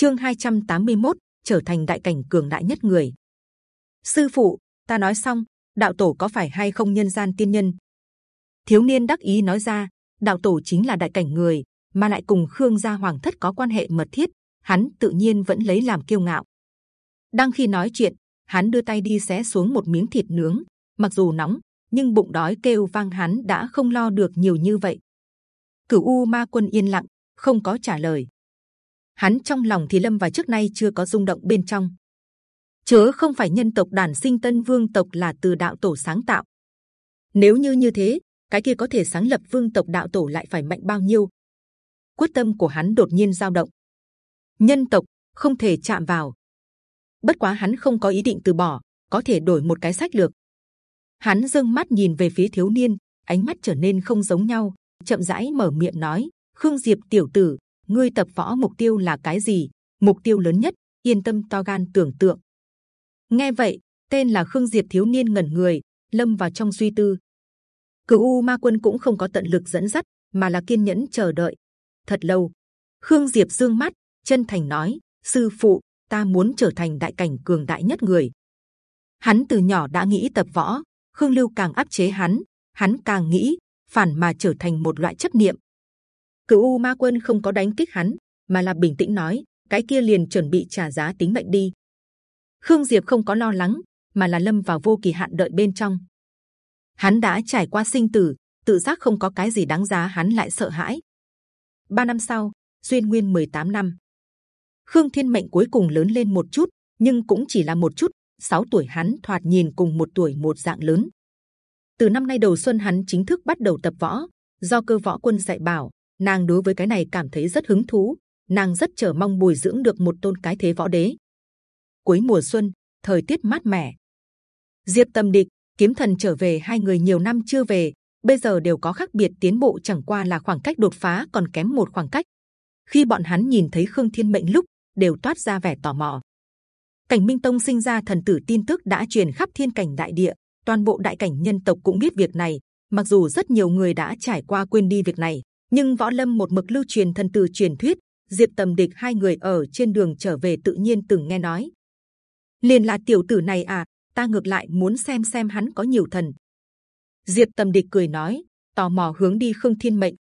Chương 281, trở thành đại cảnh cường đại nhất người. Sư phụ, ta nói xong, đạo tổ có phải hay không nhân gian tiên nhân? Thiếu niên đắc ý nói ra, đạo tổ chính là đại cảnh người, mà lại cùng khương gia hoàng thất có quan hệ mật thiết, hắn tự nhiên vẫn lấy làm kiêu ngạo. đang khi nói chuyện, hắn đưa tay đi xé xuống một miếng thịt nướng, mặc dù nóng, nhưng bụng đói kêu vang hắn đã không lo được nhiều như vậy. Cửu U Ma Quân yên lặng, không có trả lời. Hắn trong lòng thì lâm và trước nay chưa có rung động bên trong. Chớ không phải nhân tộc đản sinh tân vương tộc là từ đạo tổ sáng tạo. Nếu như như thế, cái kia có thể sáng lập vương tộc đạo tổ lại phải mạnh bao nhiêu? Quyết tâm của hắn đột nhiên dao động. Nhân tộc không thể chạm vào. Bất quá hắn không có ý định từ bỏ, có thể đổi một cái sách lược. Hắn dâng mắt nhìn về phía thiếu niên, ánh mắt trở nên không giống nhau, chậm rãi mở miệng nói: Khương Diệp tiểu tử, ngươi tập võ mục tiêu là cái gì? Mục tiêu lớn nhất, yên tâm to gan tưởng tượng. Nghe vậy, tên là Khương Diệp thiếu niên ngẩn người, lâm vào trong suy tư. Cửu U Ma Quân cũng không có tận lực dẫn dắt, mà là kiên nhẫn chờ đợi. Thật lâu, Khương Diệp dương mắt, chân thành nói: Sư phụ, ta muốn trở thành đại cảnh cường đại nhất người. Hắn từ nhỏ đã nghĩ tập võ, Khương Lưu càng áp chế hắn, hắn càng nghĩ phản mà trở thành một loại chấp niệm. Cửu U Ma Quân không có đánh kích hắn, mà là bình tĩnh nói: cái kia liền chuẩn bị trả giá tính mệnh đi. Khương Diệp không có lo lắng, mà là lâm vào vô kỳ hạn đợi bên trong. Hắn đã trải qua sinh tử, tự giác không có cái gì đáng giá hắn lại sợ hãi. Ba năm sau, duyên nguyên 18 năm, Khương Thiên Mệnh cuối cùng lớn lên một chút, nhưng cũng chỉ là một chút. Sáu tuổi hắn thoạt nhìn cùng một tuổi một dạng lớn. Từ năm nay đầu xuân hắn chính thức bắt đầu tập võ, do cơ võ quân dạy bảo, nàng đối với cái này cảm thấy rất hứng thú. Nàng rất chờ mong bồi dưỡng được một tôn cái thế võ đế. Cuối mùa xuân, thời tiết mát mẻ, Diệp Tâm Địch, Kiếm Thần trở về hai người nhiều năm chưa về, bây giờ đều có khác biệt tiến bộ chẳng qua là khoảng cách đột phá còn kém một khoảng cách. Khi bọn hắn nhìn thấy Khương Thiên Mệnh lúc đều toát ra vẻ tò mò. Cảnh Minh Tông sinh ra thần tử tin tức đã truyền khắp thiên cảnh đại địa, toàn bộ đại cảnh nhân tộc cũng biết việc này. Mặc dù rất nhiều người đã trải qua quên đi việc này, nhưng võ lâm một mực lưu truyền thần từ truyền thuyết. Diệp Tầm Địch hai người ở trên đường trở về tự nhiên từng nghe nói. liền là tiểu tử này à, ta ngược lại muốn xem xem hắn có nhiều thần. Diệp Tầm Địch cười nói, tò mò hướng đi Khương Thiên Mệnh.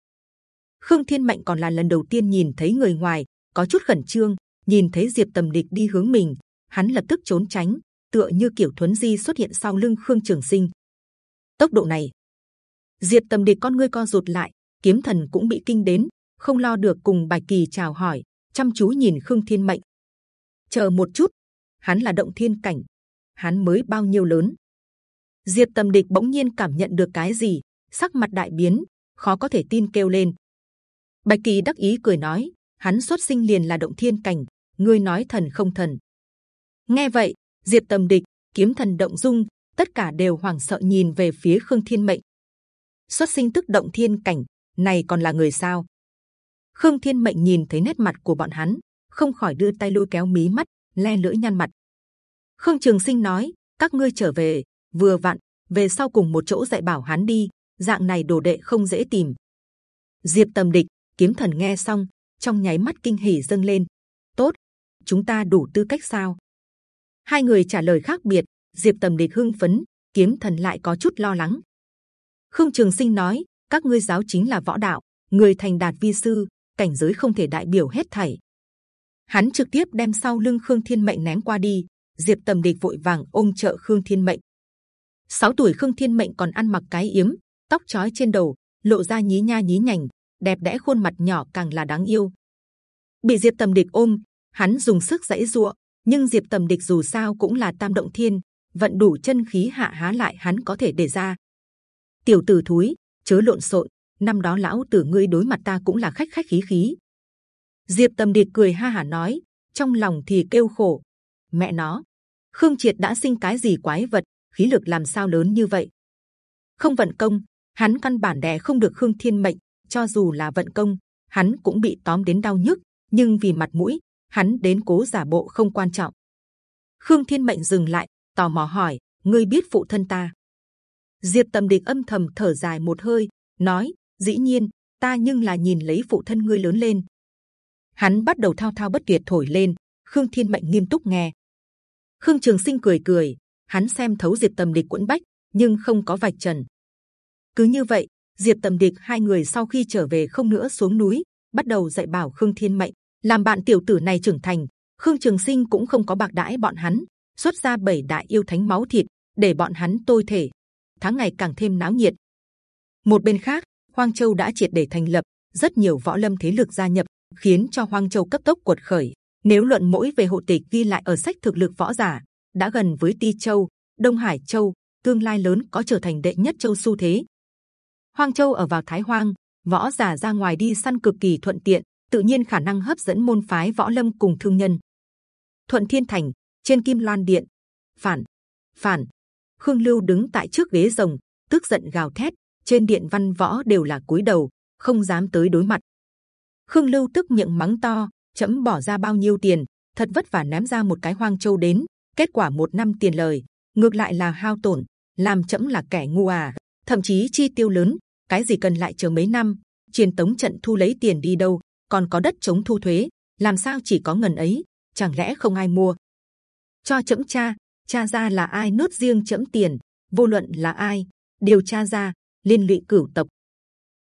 Khương Thiên Mệnh còn là lần đầu tiên nhìn thấy người ngoài, có chút khẩn trương. Nhìn thấy Diệp Tầm Địch đi hướng mình, hắn lập tức trốn tránh, tựa như kiểu thuấn di xuất hiện sau lưng Khương Trường Sinh. Tốc độ này, Diệp Tầm Địch con ngươi co rụt lại, kiếm thần cũng bị kinh đến, không lo được cùng Bạch Kỳ chào hỏi, chăm chú nhìn Khương Thiên Mệnh. Chờ một chút, hắn là động thiên cảnh, hắn mới bao nhiêu lớn? Diệp Tầm Địch bỗng nhiên cảm nhận được cái gì, sắc mặt đại biến, khó có thể tin kêu lên. Bạch Kỳ đắc ý cười nói, hắn xuất sinh liền là động thiên cảnh, ngươi nói thần không thần? Nghe vậy, Diệp Tầm Địch, kiếm thần động dung, tất cả đều hoảng sợ nhìn về phía Khương Thiên Mệnh. Xuất sinh tức động thiên cảnh, này còn là người sao? Khương Thiên Mệnh nhìn thấy nét mặt của bọn hắn, không khỏi đưa tay lôi kéo mí mắt, le lưỡi nhăn mặt. Khương Trường Sinh nói: các ngươi trở về, vừa vặn về sau cùng một chỗ dạy bảo hắn đi, dạng này đồ đệ không dễ tìm. Diệp Tầm Địch, kiếm thần nghe xong, trong nháy mắt kinh hỉ dâng lên. Tốt, chúng ta đủ tư cách sao? Hai người trả lời khác biệt. Diệp Tầm Địch hưng phấn, kiếm thần lại có chút lo lắng. Khương Trường Sinh nói: các ngươi giáo chính là võ đạo, người thành đạt vi sư, cảnh giới không thể đại biểu hết thảy. Hắn trực tiếp đem sau lưng Khương Thiên Mệnh ném qua đi, Diệp Tầm Địch vội vàng ôm trợ Khương Thiên Mệnh. 6 tuổi Khương Thiên Mệnh còn ăn mặc cái yếm, tóc chói trên đầu, lộ ra nhí nha nhí nhảnh, đẹp đẽ khuôn mặt nhỏ càng là đáng yêu. Bị Diệp Tầm Địch ôm, hắn dùng sức dãy dụa, nhưng Diệp Tầm Địch dù sao cũng là Tam Động Thiên, vận đủ chân khí hạ há lại hắn có thể để ra. Tiểu tử thúi, chớ lộn xộn. Năm đó lão tử ngươi đối mặt ta cũng là khách khách khí khí. Diệp Tầm điệt cười ha hà nói, trong lòng thì kêu khổ. Mẹ nó, Khương Triệt đã sinh cái gì quái vật, khí lực làm sao lớn như vậy? Không vận công, hắn căn bản đè không được Khương Thiên Mệnh. Cho dù là vận công, hắn cũng bị tóm đến đau nhức. Nhưng vì mặt mũi, hắn đến cố giả bộ không quan trọng. Khương Thiên Mệnh dừng lại, tò mò hỏi: ngươi biết phụ thân ta? Diệp Tầm Địch âm thầm thở dài một hơi, nói: dĩ nhiên, ta nhưng là nhìn lấy phụ thân ngươi lớn lên. hắn bắt đầu thao thao bất tuyệt thổi lên khương thiên mệnh nghiêm túc nghe. Khương trường sinh cười cười hắn xem thấu diệp tầm địch quẫn bách nhưng không có vạch trần. Cứ như vậy diệp tầm địch hai người sau khi trở về không nữa xuống núi bắt đầu dạy bảo khương thiên mệnh làm bạn tiểu tử này trưởng thành. Khương trường sinh cũng không có bạc đãi bọn hắn xuất ra bảy đại yêu thánh máu thịt để bọn hắn tôi thể tháng ngày càng thêm náo nhiệt. Một bên khác, hoang châu đã triệt để thành lập rất nhiều võ lâm thế lực gia nhập, khiến cho hoang châu cấp tốc cuột khởi. Nếu luận mỗi về hộ tịch ghi lại ở sách thực lực võ giả, đã gần với ti châu, đông hải châu, tương lai lớn có trở thành đệ nhất châu xu thế. Hoang châu ở vào thái hoang, võ giả ra ngoài đi săn cực kỳ thuận tiện, tự nhiên khả năng hấp dẫn môn phái võ lâm cùng thương nhân. Thuận thiên thành, trên kim loan điện. Phản phản khương lưu đứng tại trước ghế rồng, tức giận gào thét, trên điện văn võ đều là cúi đầu, không dám tới đối mặt. Khương lưu tức miệng mắng to, chấm bỏ ra bao nhiêu tiền, thật vất vả ném ra một cái hoang châu đến, kết quả một năm tiền lời, ngược lại là hao tổn, làm chấm là kẻ ngu à thậm chí chi tiêu lớn, cái gì cần lại chờ mấy năm, truyền tống trận thu lấy tiền đi đâu, còn có đất chống thu thuế, làm sao chỉ có ngần ấy, chẳng lẽ không ai mua? Cho chấm cha cha ra là ai nốt riêng chấm tiền, vô luận là ai điều tra ra, liên lụy cửu tộc.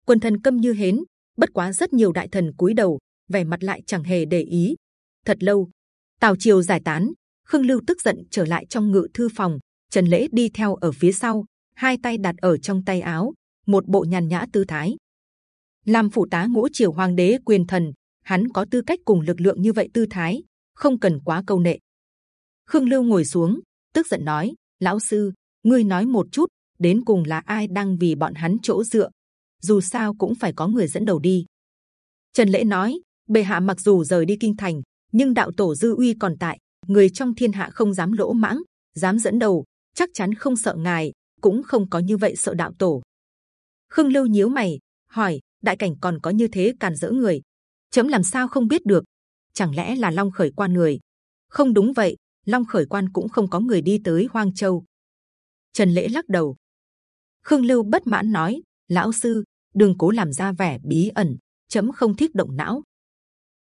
Quân thần câm như hến, bất quá rất nhiều đại thần cúi đầu, vẻ mặt lại chẳng hề để ý. Thật lâu, tào triều giải tán, khương lưu tức giận trở lại trong ngự thư phòng, trần lễ đi theo ở phía sau, hai tay đặt ở trong tay áo, một bộ nhàn nhã tư thái. Làm phụ tá ngũ triều hoàng đế quyền thần, hắn có tư cách cùng lực lượng như vậy tư thái, không cần quá câu nệ khương lưu ngồi xuống, tức giận nói, lão sư, ngươi nói một chút, đến cùng là ai đang vì bọn hắn chỗ dựa? Dù sao cũng phải có người dẫn đầu đi. Trần lễ nói, bệ hạ mặc dù rời đi kinh thành, nhưng đạo tổ dư uy còn tại, người trong thiên hạ không dám lỗ mãng, dám dẫn đầu, chắc chắn không sợ ngài, cũng không có như vậy sợ đạo tổ. Khương lưu nhíu mày, hỏi, đại cảnh còn có như thế càn dỡ người? Chấm làm sao không biết được? Chẳng lẽ là long khởi quan người? Không đúng vậy long khởi quan cũng không có người đi tới hoang châu. Trần lễ lắc đầu. Khương lưu bất mãn nói, lão sư đừng cố làm ra vẻ bí ẩn, chấm không thích động não.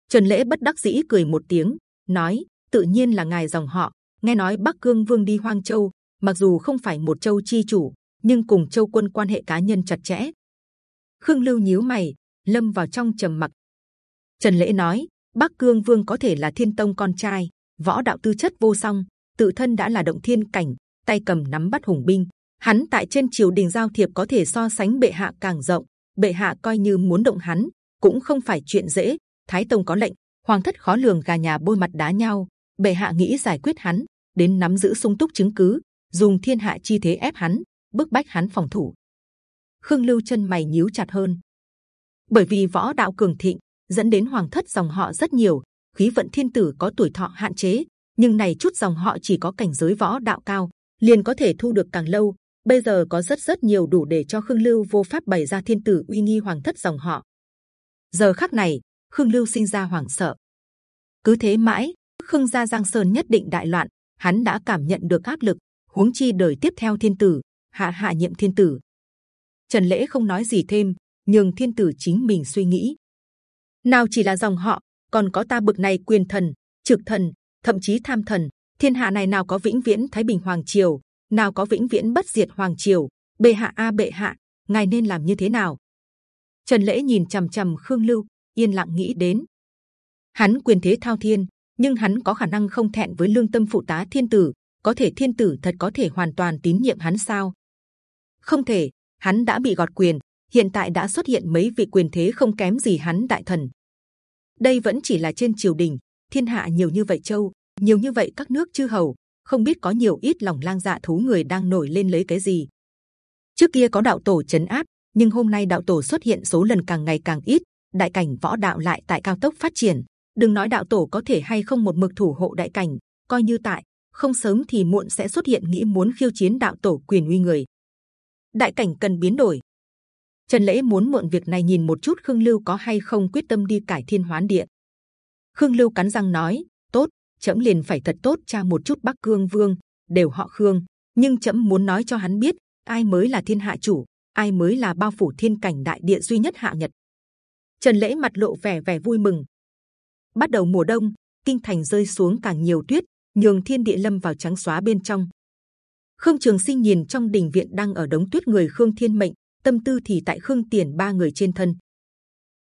Trần lễ bất đắc dĩ cười một tiếng, nói, tự nhiên là ngài dòng họ, nghe nói bắc cương vương đi hoang châu, mặc dù không phải một châu chi chủ, nhưng cùng châu quân quan hệ cá nhân chặt chẽ. Khương lưu nhíu mày, lâm vào trong trầm mặc. Trần lễ nói, bắc cương vương có thể là thiên tông con trai võ đạo tư chất vô song, tự thân đã là động thiên cảnh, tay cầm nắm bắt hùng binh. Hắn tại trên triều đình giao thiệp có thể so sánh bệ hạ càng rộng. Bệ hạ coi như muốn động hắn, cũng không phải chuyện dễ. Thái tông có lệnh, hoàng thất khó lường gà nhà bôi mặt đá nhau. Bệ hạ nghĩ giải quyết hắn, đến nắm giữ sung túc chứng cứ, dùng thiên hạ chi thế ép hắn, bức bách hắn phòng thủ. Khương lưu chân mày nhíu chặt hơn. Bởi vì võ đạo cường thịnh, dẫn đến hoàng thất dòng họ rất nhiều khí vận thiên tử có tuổi thọ hạn chế, nhưng này chút dòng họ chỉ có cảnh giới võ đạo cao, liền có thể thu được càng lâu. Bây giờ có rất rất nhiều đủ để cho khương lưu vô pháp bày ra thiên tử uy nghi hoàng thất dòng họ. Giờ khắc này, khương lưu sinh ra hoảng sợ. Cứ thế mãi, khương gia giang sơn nhất định đại loạn, hắn đã cảm nhận được áp lực, huống chi đời tiếp theo thiên tử, hạ hạ nhiệm thiên tử. Trần lễ không nói gì thêm nhưng thiên tử chính mình suy nghĩ. Nào chỉ là dòng họ còn có ta bực này quyền thần, trực thần, thậm chí tham thần. Thiên hạ này nào có vĩnh viễn thái bình hoàng triều, nào có vĩnh viễn bất diệt hoàng triều? Bệ hạ a bệ hạ, ngài nên làm như thế nào? Trần lễ nhìn c h ầ m c h ầ m khương lưu, yên lặng nghĩ đến. Hắn quyền thế thao thiên, nhưng hắn có khả năng không thẹn với lương tâm phụ tá thiên tử, có thể thiên tử thật có thể hoàn toàn tín nhiệm hắn sao? Không thể, hắn đã bị gọt quyền, hiện tại đã xuất hiện mấy vị quyền thế không kém gì hắn đại thần đây vẫn chỉ là trên triều đình thiên hạ nhiều như vậy châu nhiều như vậy các nước chư hầu không biết có nhiều ít lòng lang dạ thú người đang nổi lên lấy cái gì. Trước kia có đạo tổ chấn áp, nhưng hôm nay đạo tổ xuất hiện số lần càng ngày càng ít, đại cảnh võ đạo lại tại cao tốc phát triển. Đừng nói đạo tổ có thể hay không một mực thủ hộ đại cảnh, coi như tại không sớm thì muộn sẽ xuất hiện nghĩ muốn khiêu chiến đạo tổ quyền uy người. Đại cảnh cần biến đổi. Trần lễ muốn mượn việc này nhìn một chút khương lưu có hay không quyết tâm đi cải thiên hoán địa. khương lưu cắn răng nói: tốt, chậm liền phải thật tốt tra một chút bắc cương vương đều họ khương nhưng chậm muốn nói cho hắn biết ai mới là thiên hạ chủ ai mới là bao phủ thiên cảnh đại địa duy nhất hạ nhật. Trần lễ mặt lộ vẻ vẻ vui mừng. Bắt đầu mùa đông kinh thành rơi xuống càng nhiều tuyết nhường thiên địa lâm vào trắng xóa bên trong. Khương trường sinh nhìn trong đình viện đang ở đống tuyết người khương thiên mệnh tâm tư thì tại khương tiền ba người trên thân.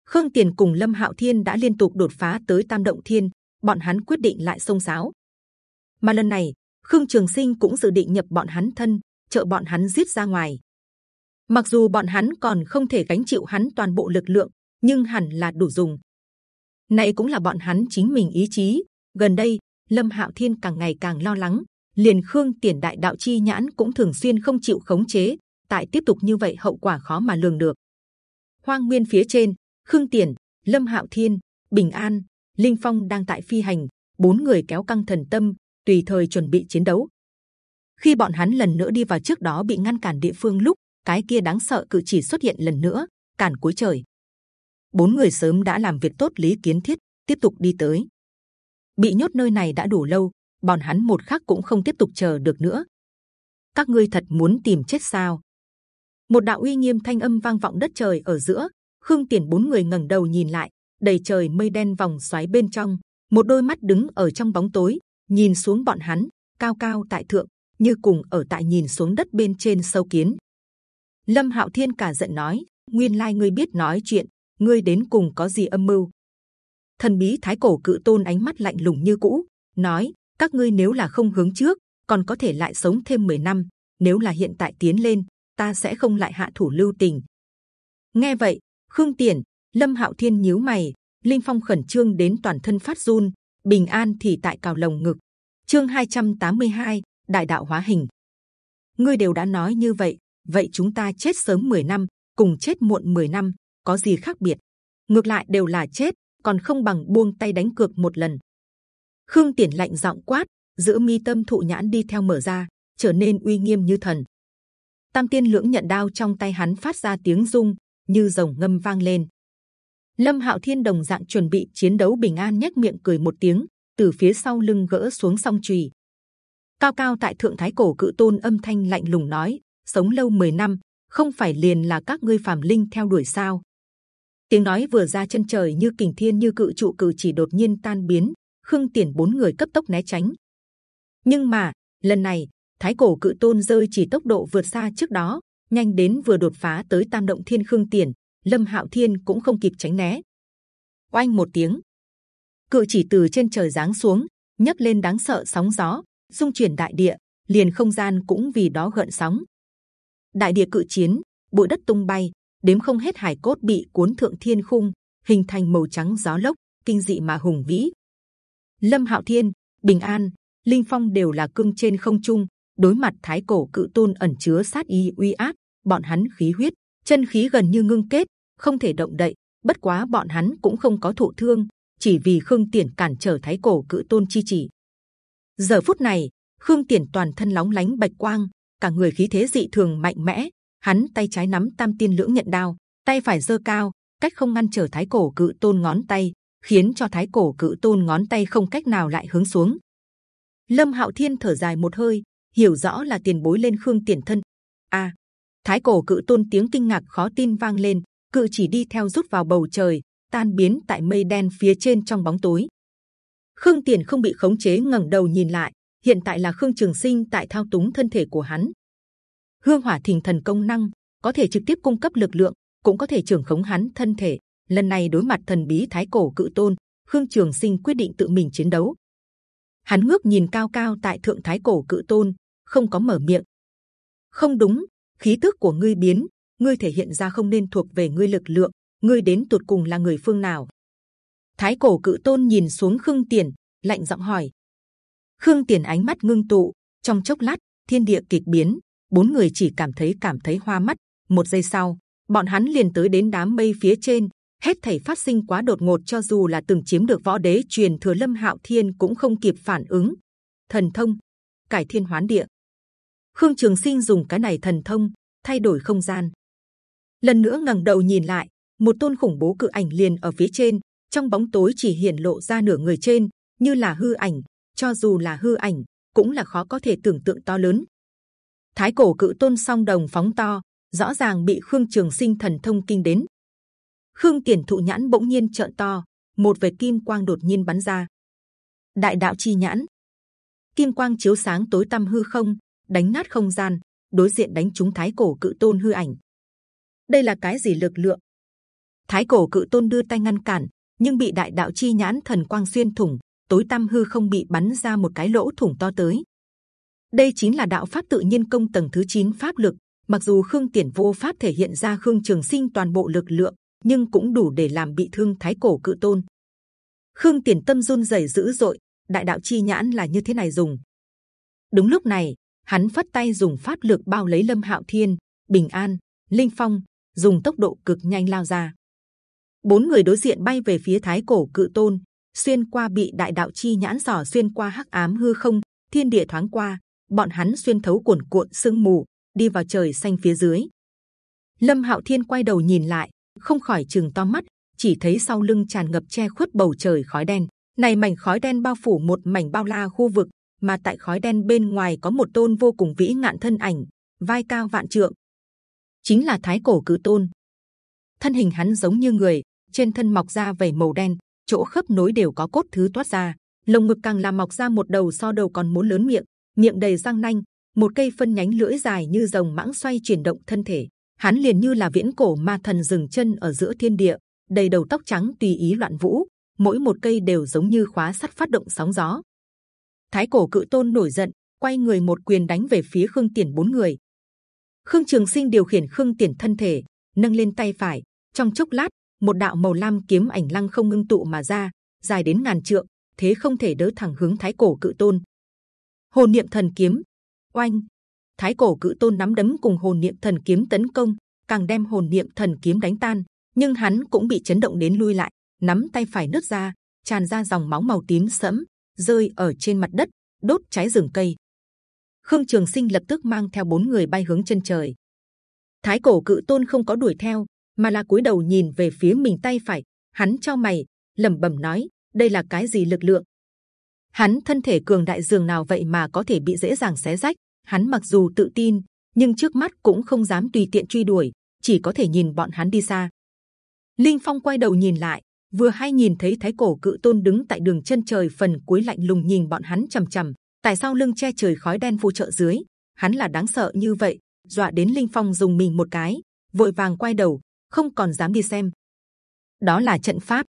Khương tiền cùng lâm hạo thiên đã liên tục đột phá tới tam động thiên, bọn hắn quyết định lại sông sáo mà lần này, khương trường sinh cũng dự định nhập bọn hắn thân, trợ bọn hắn giết ra ngoài. Mặc dù bọn hắn còn không thể gánh chịu hắn toàn bộ lực lượng, nhưng hẳn là đủ dùng. Này cũng là bọn hắn chính mình ý chí. Gần đây, lâm hạo thiên càng ngày càng lo lắng, liền khương tiền đại đạo chi nhãn cũng thường xuyên không chịu khống chế tại tiếp tục như vậy hậu quả khó mà lường được. Hoang nguyên phía trên, khương tiền, lâm hạo thiên, bình an, linh phong đang tại phi hành, bốn người kéo căng thần tâm, tùy thời chuẩn bị chiến đấu. Khi bọn hắn lần nữa đi vào trước đó bị ngăn cản địa phương lúc, cái kia đáng sợ cự chỉ xuất hiện lần nữa, cản cuối trời. Bốn người sớm đã làm việc tốt lý kiến thiết, tiếp tục đi tới. Bị nhốt nơi này đã đủ lâu, bọn hắn một khắc cũng không tiếp tục chờ được nữa. Các ngươi thật muốn tìm chết sao? Một đạo uy nghiêm thanh âm vang vọng đất trời ở giữa. Khương tiền bốn người ngẩng đầu nhìn lại. Đầy trời mây đen vòng xoáy bên trong. Một đôi mắt đứng ở trong bóng tối, nhìn xuống bọn hắn, cao cao tại thượng, như cùng ở tại nhìn xuống đất bên trên sâu kiến. Lâm hạo thiên cả giận nói, nguyên lai ngươi biết nói chuyện, ngươi đến cùng có gì âm mưu? Thần bí thái cổ cự tôn ánh mắt lạnh lùng như cũ, nói, các ngươi nếu là không hướng trước, còn có thể lại sống thêm 10 năm, nếu là hiện tại tiến lên ta sẽ không lại hạ thủ lưu tình. Nghe vậy khương tiền lâm hạo thiên nhíu mày linh phong khẩn trương đến toàn thân phát run bình an thì tại cào lồng ngực. Chương 282, đại đạo hóa hình. Ngươi đều đã nói như vậy vậy chúng ta chết sớm 10 năm cùng chết muộn 10 năm có gì khác biệt? Ngược lại đều là chết còn không bằng buông tay đánh cược một lần. Khương tiền lạnh giọng quát giữa mi tâm thụ nhãn đi theo mở ra trở nên uy nghiêm như thần tam tiên lưỡng nhận đao trong tay hắn phát ra tiếng rung, như rồng ngâm vang lên. Lâm hạo thiên đồng dạng chuẩn bị chiến đấu bình an nhếch miệng cười một tiếng, từ phía sau lưng gỡ xuống song chùy. Cao cao tại thượng thái cổ cự tôn âm thanh lạnh lùng nói, sống lâu 10 năm, không phải liền là các ngươi phàm linh theo đuổi sao? Tiếng nói vừa ra chân trời như kình thiên như cự trụ cử chỉ đột nhiên tan biến, khương tiền bốn người cấp tốc né tránh. Nhưng mà, lần này thái cổ cự tôn rơi chỉ tốc độ vượt xa trước đó, nhanh đến vừa đột phá tới tam động thiên khương tiền, lâm hạo thiên cũng không kịp tránh né. Oanh một tiếng, cự chỉ từ trên trời giáng xuống, nhấc lên đáng sợ sóng gió dung chuyển đại địa, liền không gian cũng vì đó gợn sóng. Đại địa cự chiến, bụi đất tung bay, đếm không hết hải cốt bị cuốn thượng thiên khung, hình thành màu trắng gió lốc, kinh dị mà hùng vĩ. Lâm hạo thiên, bình an, linh phong đều là cương trên không trung đối mặt thái cổ cự tôn ẩn chứa sát ý uy áp, bọn hắn khí huyết, chân khí gần như ngưng kết, không thể động đậy. Bất quá bọn hắn cũng không có thụ thương, chỉ vì khương tiền cản trở thái cổ cự tôn chi chỉ. Giờ phút này, khương tiền toàn thân nóng lánh bạch quang, cả người khí thế dị thường mạnh mẽ. Hắn tay trái nắm tam tiên lưỡng nhận đao, tay phải giơ cao, cách không ngăn trở thái cổ cự tôn ngón tay, khiến cho thái cổ cự tôn ngón tay không cách nào lại hướng xuống. Lâm hạo thiên thở dài một hơi hiểu rõ là tiền bối lên khương tiền thân. A, thái cổ cự tôn tiếng kinh ngạc khó tin vang lên, cự chỉ đi theo rút vào bầu trời, tan biến tại mây đen phía trên trong bóng tối. Khương tiền không bị khống chế ngẩng đầu nhìn lại, hiện tại là khương trường sinh tại thao túng thân thể của hắn. Hương hỏa thình thần công năng, có thể trực tiếp cung cấp lực lượng, cũng có thể trưởng khống hắn thân thể. Lần này đối mặt thần bí thái cổ cự tôn, khương trường sinh quyết định tự mình chiến đấu. Hắn ngước nhìn cao cao tại thượng thái cổ cự tôn không có mở miệng. Không đúng, khí tức của ngươi biến, ngươi thể hiện ra không nên thuộc về ngươi lực lượng, ngươi đến tuột cùng là người phương nào? Thái cổ cự tôn nhìn xuống khương tiền, lạnh giọng hỏi. Khương tiền ánh mắt ngưng tụ, trong chốc lát, thiên địa kịch biến, bốn người chỉ cảm thấy cảm thấy hoa mắt. Một giây sau, bọn hắn liền tới đến đám mây phía trên, hết thảy phát sinh quá đột ngột cho dù là từng chiếm được võ đế truyền thừa lâm hạo thiên cũng không kịp phản ứng. Thần thông, cải thiên hoán địa khương trường sinh dùng cái này thần thông thay đổi không gian. Lần nữa ngẩng đầu nhìn lại một tôn khủng bố cự ảnh liền ở phía trên trong bóng tối chỉ hiển lộ ra nửa người trên như là hư ảnh cho dù là hư ảnh cũng là khó có thể tưởng tượng to lớn. Thái cổ cự tôn song đồng phóng to rõ ràng bị khương trường sinh thần thông kinh đến. Khương tiền thụ nhãn bỗng nhiên trợn to một vệt kim quang đột nhiên bắn ra. Đại đạo chi nhãn, kim quang chiếu sáng tối tăm hư không, đánh nát không gian, đối diện đánh trúng thái cổ cự tôn hư ảnh. Đây là cái gì lực lượng? Thái cổ cự tôn đưa tay ngăn cản, nhưng bị đại đạo chi nhãn thần quang xuyên thủng, tối tâm hư không bị bắn ra một cái lỗ thủng to tới. Đây chính là đạo pháp tự nhiên công tầng thứ 9 pháp lực. Mặc dù Khương Tiền vô pháp thể hiện ra Khương Trường Sinh toàn bộ lực lượng, nhưng cũng đủ để làm bị thương Thái cổ cự tôn. Khương Tiền tâm run rẩy dữ dội, đại đạo chi nhãn là như thế này dùng. Đúng lúc này, hắn phất tay dùng pháp lực bao lấy Lâm Hạo Thiên, Bình An, Linh Phong, dùng tốc độ cực nhanh lao ra. Bốn người đối diện bay về phía Thái cổ cự tôn, xuyên qua bị đại đạo chi nhãn giỏ xuyên qua hắc ám hư không, thiên địa thoáng qua, bọn hắn xuyên thấu cuộn cuộn sương mù, đi vào trời xanh phía dưới. Lâm Hạo Thiên quay đầu nhìn lại, không khỏi chừng to mắt, chỉ thấy sau lưng tràn ngập che khuất bầu trời khói đen. Này mảnh khói đen bao phủ một mảnh bao la khu vực, mà tại khói đen bên ngoài có một tôn vô cùng vĩ ngạn thân ảnh, vai cao vạn trượng, chính là Thái cổ cử tôn. Thân hình hắn giống như người, trên thân mọc ra vảy màu đen, chỗ khớp nối đều có cốt thứ toát ra, lồng ngực càng làm mọc ra một đầu so đầu còn muốn lớn miệng, miệng đầy răng nanh, một cây phân nhánh lưỡi dài như rồng mãng xoay chuyển động thân thể. Hắn liền như là viễn cổ ma thần dừng chân ở giữa thiên địa, đầy đầu tóc trắng tùy ý loạn vũ, mỗi một cây đều giống như khóa sắt phát động sóng gió. Thái cổ cự tôn nổi giận, quay người một quyền đánh về phía khương tiền bốn người. Khương Trường Sinh điều khiển khương tiền thân thể, nâng lên tay phải. Trong chốc lát, một đạo màu lam kiếm ảnh lăng không ngưng tụ mà ra, dài đến ngàn trượng, thế không thể đỡ thẳng hướng thái cổ cự tôn hồn niệm thần kiếm oanh thái cổ cự tôn nắm đấm cùng hồn niệm thần kiếm tấn công càng đem hồn niệm thần kiếm đánh tan nhưng hắn cũng bị chấn động đến lui lại nắm tay phải nứt ra tràn ra dòng máu màu tím sẫm rơi ở trên mặt đất, đốt cháy rừng cây. Khương trường sinh lập tức mang theo bốn người bay hướng chân trời. Thái cổ cự tôn không có đuổi theo, mà là cúi đầu nhìn về phía mình tay phải. Hắn cho mày, lẩm bẩm nói, đây là cái gì lực lượng? Hắn thân thể cường đại dường nào vậy mà có thể bị dễ dàng xé rách? Hắn mặc dù tự tin, nhưng trước mắt cũng không dám tùy tiện truy đuổi, chỉ có thể nhìn bọn hắn đi xa. Linh phong quay đầu nhìn lại vừa hay nhìn thấy thái cổ cự tôn đứng tại đường chân trời phần cuối lạnh lùng nhìn bọn hắn trầm trầm tại sao lưng che trời khói đen phù trợ dưới? Hắn là đáng sợ như vậy. Dọa đến linh phong dùng mình một cái, vội vàng quay đầu, không còn dám đi xem. Đó là trận pháp.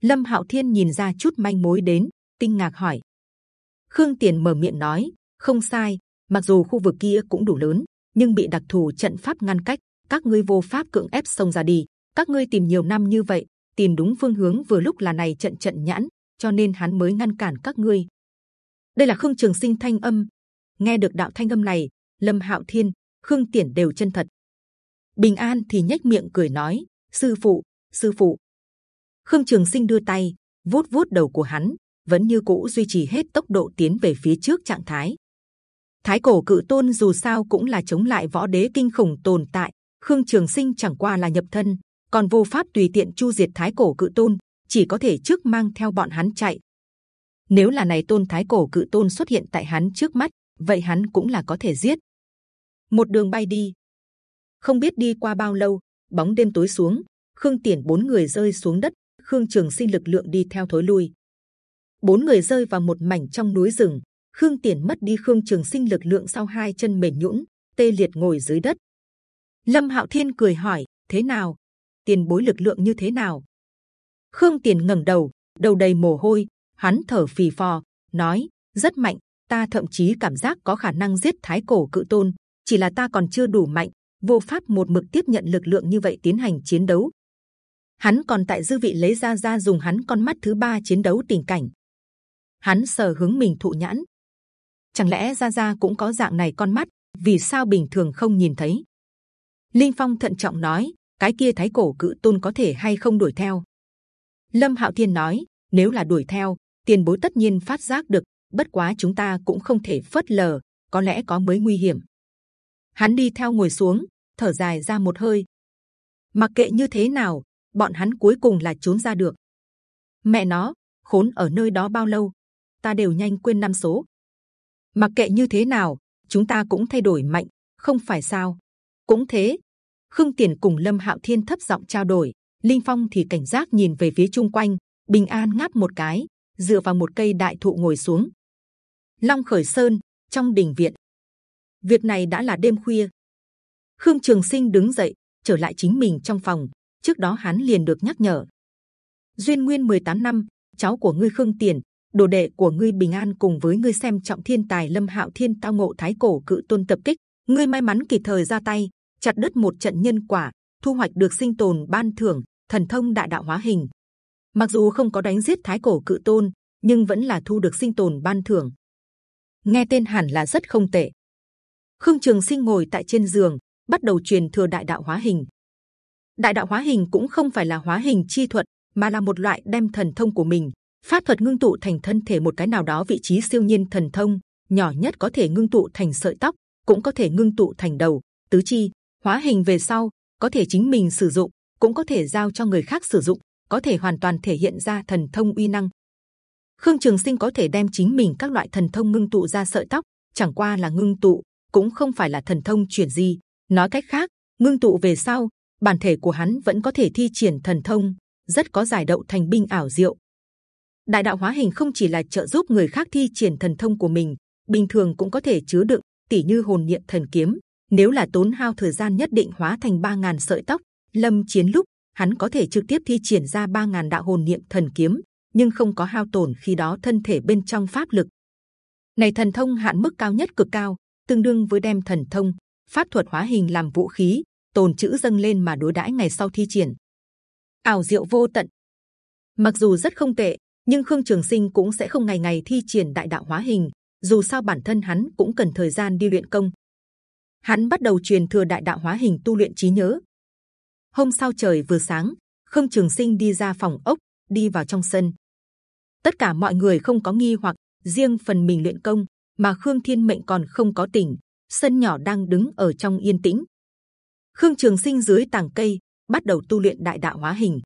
Lâm hạo thiên nhìn ra chút manh mối đến, kinh ngạc hỏi. Khương tiền mở miệng nói, không sai, mặc dù khu vực kia cũng đủ lớn, nhưng bị đặc thù trận pháp ngăn cách, các ngươi vô pháp cưỡng ép xông ra đi. Các ngươi tìm nhiều năm như vậy tìm đúng phương hướng vừa lúc là này trận trận nhãn cho nên hắn mới ngăn cản các ngươi đây là khương trường sinh thanh âm nghe được đạo thanh âm này lâm hạo thiên khương tiển đều chân thật bình an thì nhếch miệng cười nói sư phụ sư phụ khương trường sinh đưa tay vuốt vuốt đầu của hắn vẫn như cũ duy trì hết tốc độ tiến về phía trước trạng thái. Thái cổ cự tôn dù sao cũng là chống lại võ đế kinh khủng tồn tại. Khương Trường Sinh chẳng qua là nhập thân, còn vô pháp tùy tiện chu diệt thái cổ cự tôn, chỉ có thể trước mang theo bọn hắn chạy. Nếu là này tôn thái cổ cự tôn xuất hiện tại hắn trước mắt, vậy hắn cũng là có thể giết. Một đường bay đi, không biết đi qua bao lâu, bóng đêm tối xuống, Khương Tiền bốn người rơi xuống đất, Khương Trường Sinh lực lượng đi theo thối lui bốn người rơi vào một mảnh trong núi rừng. Khương Tiền mất đi Khương Trường Sinh lực lượng sau hai chân mềm nhũn, tê liệt ngồi dưới đất. Lâm Hạo Thiên cười hỏi: thế nào? Tiền bối lực lượng như thế nào? Khương Tiền ngẩng đầu, đầu đầy mồ hôi, hắn thở phì phò, nói: rất mạnh. Ta thậm chí cảm giác có khả năng giết Thái cổ cự tôn, chỉ là ta còn chưa đủ mạnh, vô pháp một mực tiếp nhận lực lượng như vậy tiến hành chiến đấu. Hắn còn tại dư vị lấy ra ra dùng hắn con mắt thứ ba chiến đấu tình cảnh hắn sờ hướng mình thụ nhãn chẳng lẽ ra ra cũng có dạng này con mắt vì sao bình thường không nhìn thấy linh phong thận trọng nói cái kia thái cổ cự tôn có thể hay không đuổi theo lâm hạo thiên nói nếu là đuổi theo tiền bối tất nhiên phát giác được bất quá chúng ta cũng không thể phớt lờ có lẽ có mới nguy hiểm hắn đi theo ngồi xuống thở dài ra một hơi mặc kệ như thế nào bọn hắn cuối cùng là trốn ra được mẹ nó khốn ở nơi đó bao lâu ta đều nhanh quên năm số. Mặc kệ như thế nào, chúng ta cũng thay đổi mạnh, không phải sao? Cũng thế. Khương Tiền cùng Lâm Hạo Thiên thấp giọng trao đổi, Linh Phong thì cảnh giác nhìn về phía chung quanh. bình an ngáp một cái dựa vào một cây đại thụ ngồi xuống. Long khởi sơn trong đình viện. Việc này đã là đêm khuya. Khương trường sinh đứng dậy trở lại chính mình trong phòng. Trước đó hắn liền được nhắc nhở. Duyên nguyên 18 năm cháu của ngươi khương tiền đồ đệ của ngươi bình an cùng với ngươi xem trọng thiên tài lâm hạo thiên tao ngộ thái cổ cự tôn tập kích. Ngươi may mắn kịp thời ra tay chặt đứt một trận nhân quả, thu hoạch được sinh tồn ban thưởng, thần thông đại đạo hóa hình. Mặc dù không có đánh giết thái cổ cự tôn, nhưng vẫn là thu được sinh tồn ban thưởng. Nghe tên hẳn là rất không tệ. Khương trường sinh ngồi tại trên giường, bắt đầu truyền thừa đại đạo hóa hình. Đại đạo hóa hình cũng không phải là hóa hình chi thuật, mà là một loại đem thần thông của mình, pháp thuật ngưng tụ thành thân thể một cái nào đó vị trí siêu nhiên thần thông, nhỏ nhất có thể ngưng tụ thành sợi tóc, cũng có thể ngưng tụ thành đầu, tứ chi hóa hình về sau, có thể chính mình sử dụng, cũng có thể giao cho người khác sử dụng, có thể hoàn toàn thể hiện ra thần thông uy năng. Khương trường sinh có thể đem chính mình các loại thần thông ngưng tụ ra sợi tóc, chẳng qua là ngưng tụ, cũng không phải là thần thông chuyển gì nói cách khác, ngưng tụ về sau, bản thể của hắn vẫn có thể thi triển thần thông, rất có giải đậu thành binh ảo diệu. Đại đạo hóa hình không chỉ là trợ giúp người khác thi triển thần thông của mình, bình thường cũng có thể chứa đựng tỷ như hồn niệm thần kiếm nếu là tốn hao thời gian nhất định hóa thành 3.000 sợi tóc, lâm chiến lúc hắn có thể trực tiếp thi triển ra 3.000 đạo hồn niệm thần kiếm, nhưng không có hao tổn khi đó thân thể bên trong pháp lực. Này thần thông hạn mức cao nhất cực cao, tương đương với đem thần thông, pháp thuật hóa hình làm vũ khí, tồn chữ dâng lên mà đối đãi ngày sau thi triển. Ảo diệu vô tận. Mặc dù rất không tệ, nhưng khương trường sinh cũng sẽ không ngày ngày thi triển đại đạo hóa hình, dù sao bản thân hắn cũng cần thời gian đi luyện công hắn bắt đầu truyền thừa đại đạo hóa hình tu luyện trí nhớ. Hôm sau trời vừa sáng, khương trường sinh đi ra phòng ốc, đi vào trong sân. Tất cả mọi người không có nghi hoặc, riêng phần mình luyện công, mà khương thiên mệnh còn không có tỉnh, sân nhỏ đang đứng ở trong yên tĩnh. Khương trường sinh dưới tàng cây, bắt đầu tu luyện đại đạo hóa hình.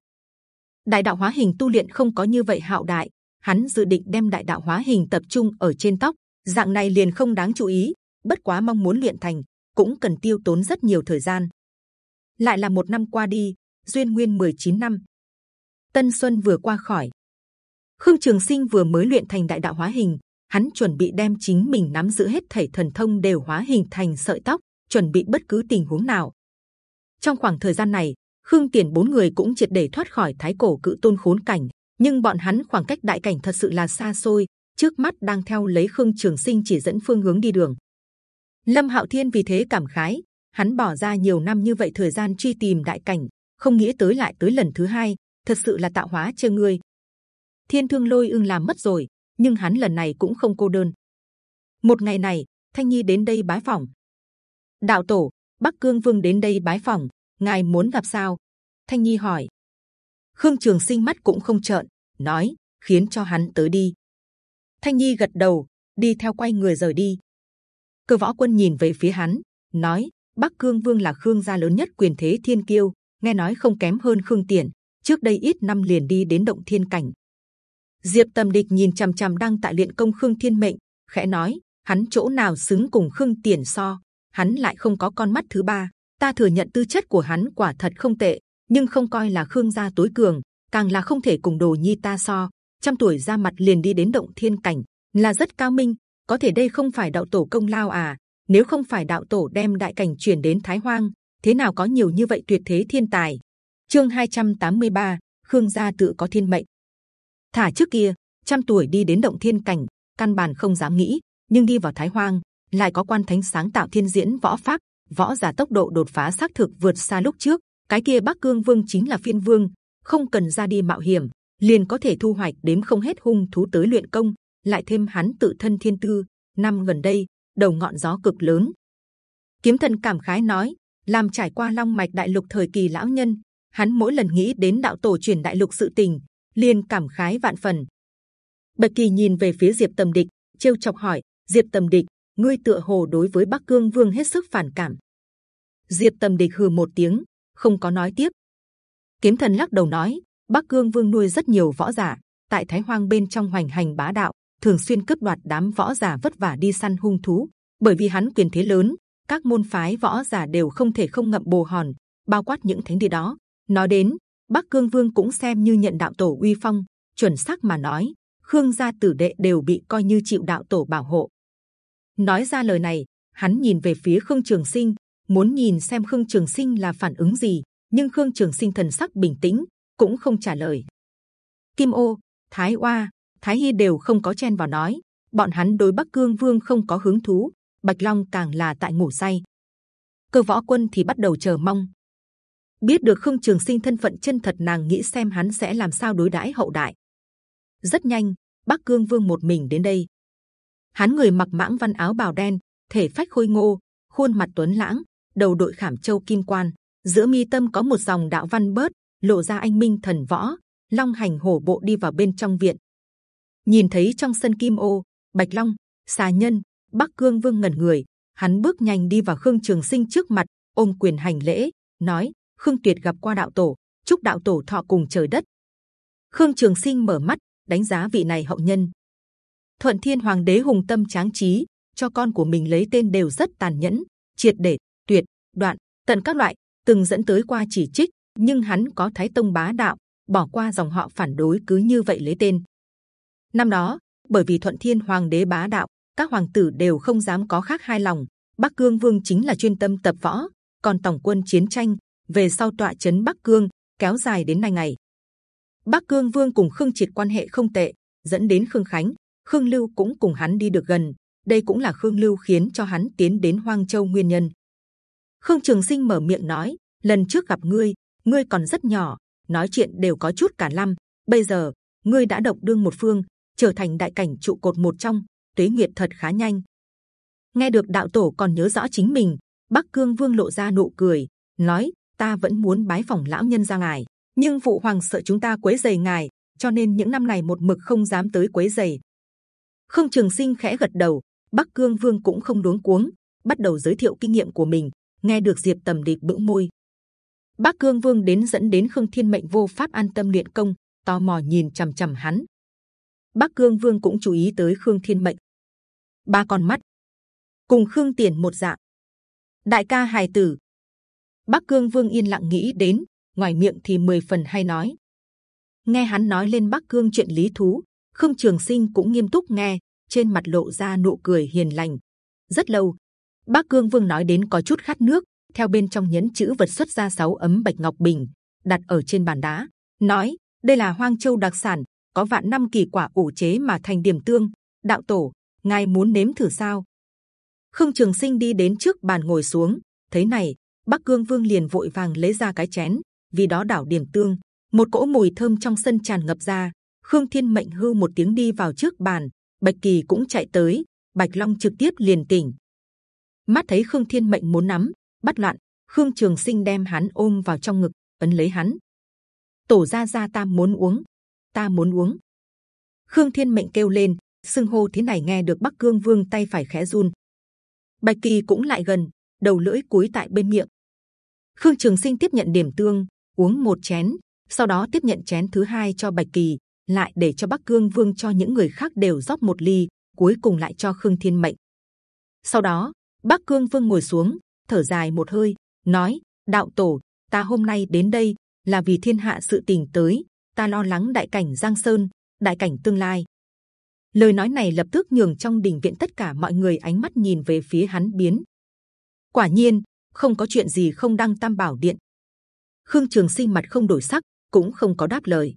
Đại đạo hóa hình tu luyện không có như vậy hạo đại, hắn dự định đem đại đạo hóa hình tập trung ở trên tóc. Dạng này liền không đáng chú ý, bất quá mong muốn luyện thành cũng cần tiêu tốn rất nhiều thời gian. Lại là một năm qua đi, duyên nguyên 19 năm. Tân xuân vừa qua khỏi. Khương trường sinh vừa mới luyện thành đại đạo hóa hình, hắn chuẩn bị đem chính mình nắm giữ hết thảy thần thông đều hóa hình thành sợi tóc, chuẩn bị bất cứ tình huống nào. Trong khoảng thời gian này, khương tiền bốn người cũng triệt để thoát khỏi thái cổ cự tôn khốn cảnh, nhưng bọn hắn khoảng cách đại cảnh thật sự là xa xôi, trước mắt đang theo lấy khương trường sinh chỉ dẫn phương hướng đi đường lâm hạo thiên vì thế cảm khái, hắn bỏ ra nhiều năm như vậy thời gian truy tìm đại cảnh, không nghĩ tới lại tới lần thứ hai, thật sự là tạo hóa chơi ngươi. Thiên thương lôi ương làm mất rồi, nhưng hắn lần này cũng không cô đơn. Một ngày này, thanh nhi đến đây bái phỏng. Đạo tổ, bắc cương vương đến đây bái phỏng, ngài muốn gặp sao? Thanh nhi hỏi. Khương trường sinh mắt cũng không trợn, nói, khiến cho hắn tới đi. Thanh nhi gật đầu, đi theo quay người rời đi cơ võ quân nhìn về phía hắn, nói, bắc cương vương là khương gia lớn nhất quyền thế thiên kiêu, nghe nói không kém hơn khương tiền trước đây ít năm liền đi đến động thiên cảnh. Diệp tầm địch nhìn c h ầ m c h ầ m đang tại luyện công khương thiên mệnh, khẽ nói, hắn chỗ nào xứng cùng khương tiền so, hắn lại không có con mắt thứ ba, ta thừa nhận tư chất của hắn quả thật không tệ, nhưng không coi là khương gia tối cường, càng là không thể cùng đồ nhi ta so, trăm tuổi ra mặt liền đi đến động thiên cảnh, là rất cao minh có thể đây không phải đạo tổ công lao à? Nếu không phải đạo tổ đem đại cảnh chuyển đến thái hoang thế nào có nhiều như vậy tuyệt thế thiên tài? Chương 283, khương gia tự có thiên mệnh. Thả trước kia trăm tuổi đi đến động thiên cảnh căn bản không dám nghĩ nhưng đi vào thái hoang lại có quan thánh sáng tạo thiên diễn võ pháp võ giả tốc độ đột phá xác thực vượt xa lúc trước. Cái kia bắc cương vương chính là phiên vương không cần ra đi mạo hiểm liền có thể thu hoạch đếm không hết hung thú tới luyện công lại thêm hắn tự thân thiên tư. Năm gần đây, đầu ngọn gió cực lớn. Kiếm thần cảm khái nói, làm trải qua long mạch đại lục thời kỳ lão nhân, hắn mỗi lần nghĩ đến đạo tổ truyền đại lục sự tình, liền cảm khái vạn phần. Bạch kỳ nhìn về phía diệp tầm địch, trêu chọc hỏi, diệp tầm địch, ngươi tựa hồ đối với bắc cương vương hết sức phản cảm. Diệp tầm địch hừ một tiếng, không có nói tiếp. Kiếm thần lắc đầu nói, bắc cương vương nuôi rất nhiều võ giả, tại thái hoang bên trong hoành hành bá đạo thường xuyên cướp đoạt đám võ giả vất vả đi săn hung thú bởi vì hắn quyền thế lớn các môn phái võ giả đều không thể không ngậm bồ hòn bao quát những thánh địa đó nói đến bắc cương vương cũng xem như nhận đạo tổ uy phong chuẩn xác mà nói, Khương gia tử đệ đều bị coi như chịu đạo tổ bảo hộ. Nói ra lời này, hắn nhìn về phía Khương Trường Sinh, muốn nhìn xem Khương Trường Sinh là phản ứng gì, nhưng Khương Trường Sinh thần sắc bình tĩnh, cũng không trả lời. Kim Ô, Thái Oa, Thái Hi đều không có chen vào nói, bọn hắn đối Bắc Cương Vương không có hứng thú, Bạch Long càng là tại ngủ say. Cơ võ quân thì bắt đầu chờ mong. Biết được Khương Trường Sinh thân phận chân thật, nàng nghĩ xem hắn sẽ làm sao đối đãi hậu đại. Rất nhanh, Bắc Cương Vương một mình đến đây. Hắn người mặc mãng văn áo bào đen, thể phách khôi ngô, khuôn mặt tuấn lãng, đầu đội khảm châu kim quan, giữa mi tâm có một dòng đạo văn bớt, lộ ra anh minh thần võ, long hành hổ bộ đi vào bên trong viện. Nhìn thấy trong sân kim ô, bạch long, xà nhân, bắc cương vương ngẩn người, hắn bước nhanh đi vào khương trường sinh trước mặt, ôm quyền hành lễ, nói: khương tuyệt gặp qua đạo tổ, chúc đạo tổ thọ cùng trời đất. khương trường sinh mở mắt, đánh giá vị này hậu nhân. thuận thiên hoàng đế hùng tâm tráng trí, cho con của mình lấy tên đều rất tàn nhẫn, triệt để, tuyệt, đoạn, tận các loại, từng dẫn tới qua chỉ trích, nhưng hắn có thái tông bá đạo, bỏ qua dòng họ phản đối cứ như vậy lấy tên. Năm đó, bởi vì thuận thiên hoàng đế bá đạo, các hoàng tử đều không dám có khác hai lòng. Bắc cương vương chính là chuyên tâm tập võ, còn tổng quân chiến tranh về sau tọa chấn Bắc cương kéo dài đến nay ngày. Bắc cương vương cùng khương triệt quan hệ không tệ, dẫn đến khương khánh, khương lưu cũng cùng hắn đi được gần. Đây cũng là khương lưu khiến cho hắn tiến đến hoang châu nguyên nhân. Khương Trường Sinh mở miệng nói: lần trước gặp ngươi, ngươi còn rất nhỏ, nói chuyện đều có chút cả lăm. Bây giờ ngươi đã độc đương một phương, trở thành đại cảnh trụ cột một trong, tuế nguyệt thật khá nhanh. Nghe được đạo tổ còn nhớ rõ chính mình, Bắc Cương Vương lộ ra nụ cười, nói: ta vẫn muốn bái phòng lão nhân ra ngài, nhưng phụ hoàng sợ chúng ta quấy giày ngài, cho nên những năm này một mực không dám tới quấy giày. không Trường Sinh khẽ gật đầu, Bắc Cương Vương cũng không đuống cuống, bắt đầu giới thiệu kinh nghiệm của mình. Nghe được Diệp Tầm địch bững môi, Bắc Cương Vương đến dẫn đến Khương Thiên Mệnh vô pháp an tâm luyện công, tò mò nhìn c h ầ m c h ầ m hắn. Bắc Cương Vương cũng chú ý tới Khương Thiên Mệnh, ba con mắt, cùng Khương Tiền một dạng. Đại ca hài tử. Bắc Cương Vương yên lặng nghĩ đến, ngoài miệng thì mười phần hay nói. Nghe hắn nói lên Bắc Cương chuyện lý thú, Khương Trường Sinh cũng nghiêm túc nghe, trên mặt lộ ra nụ cười hiền lành. Rất lâu, Bắc Cương Vương nói đến có chút khát nước, theo bên trong nhẫn chữ vật xuất ra sáu ấm bạch ngọc bình đặt ở trên bàn đá nói đây là hoang châu đặc sản có vạn năm kỳ quả ủ chế mà thành điểm tương. Đạo tổ, ngài muốn nếm thử sao? Khương trường sinh đi đến trước bàn ngồi xuống. Thấy này, bắc cương vương liền vội vàng lấy ra cái chén. Vì đó đảo điểm tương, một cỗ mùi thơm trong sân tràn ngập ra. Khương thiên mệnh hư một tiếng đi vào trước bàn. Bạch kỳ cũng chạy tới. Bạch long trực tiếp liền tỉnh. Mắt thấy khương thiên mệnh muốn nắm, bắt loạn, khương trường sinh đem hắn ôm vào trong ngực, ấn lấy hắn. Tổ gia gia ta muốn uống ta muốn uống. Khương thiên mệnh kêu lên sưng hô thế này nghe được bắc cương vương tay phải khẽ run. Bạch kỳ cũng lại gần đầu lưỡi cúi tại bên miệng. Khương trường sinh tiếp nhận điểm tương uống một chén sau đó tiếp nhận chén thứ hai cho bạch kỳ lại để cho bắc cương vương cho những người khác đều rót một ly cuối cùng lại cho khương thiên mệnh. Sau đó bắc cương vương ngồi xuống thở dài một hơi, nói: đạo tổ, ta hôm nay đến đây là vì thiên hạ sự tình tới, ta lo lắng đại cảnh giang sơn, đại cảnh tương lai. Lời nói này lập tức nhường trong đình viện tất cả mọi người ánh mắt nhìn về phía hắn biến. Quả nhiên, không có chuyện gì không đăng tam bảo điện. Khương Trường Sinh mặt không đổi sắc, cũng không có đáp lời.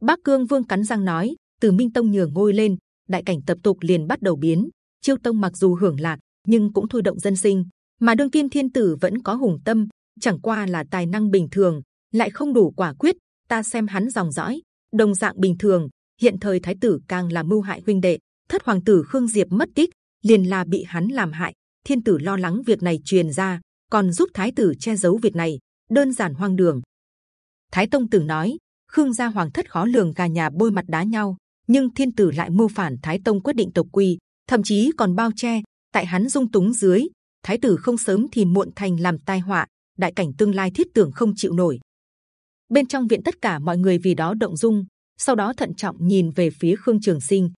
Bắc Cương Vương cắn răng nói: từ Minh Tông nhường ngôi lên, đại cảnh tập tục liền bắt đầu biến. Chiêu Tông mặc dù hưởng lạc, nhưng cũng thôi động dân sinh, mà đương kim thiên tử vẫn có hùng tâm chẳng qua là tài năng bình thường lại không đủ quả quyết ta xem hắn dòng dõi, đồng dạng bình thường. Hiện thời thái tử càng là mưu hại huynh đệ. Thất hoàng tử khương diệp mất tích, liền là bị hắn làm hại. Thiên tử lo lắng việc này truyền ra, còn giúp thái tử che giấu việc này. Đơn giản hoang đường. Thái tông tử nói, khương gia hoàng thất khó lường gà nhà bôi mặt đá nhau, nhưng thiên tử lại mưu phản thái tông quyết định tộc quy, thậm chí còn bao che. Tại hắn dung túng dưới, thái tử không sớm thì muộn thành làm tai họa. Đại cảnh tương lai thiết tưởng không chịu nổi bên trong viện tất cả mọi người vì đó động dung sau đó thận trọng nhìn về phía khương trường sinh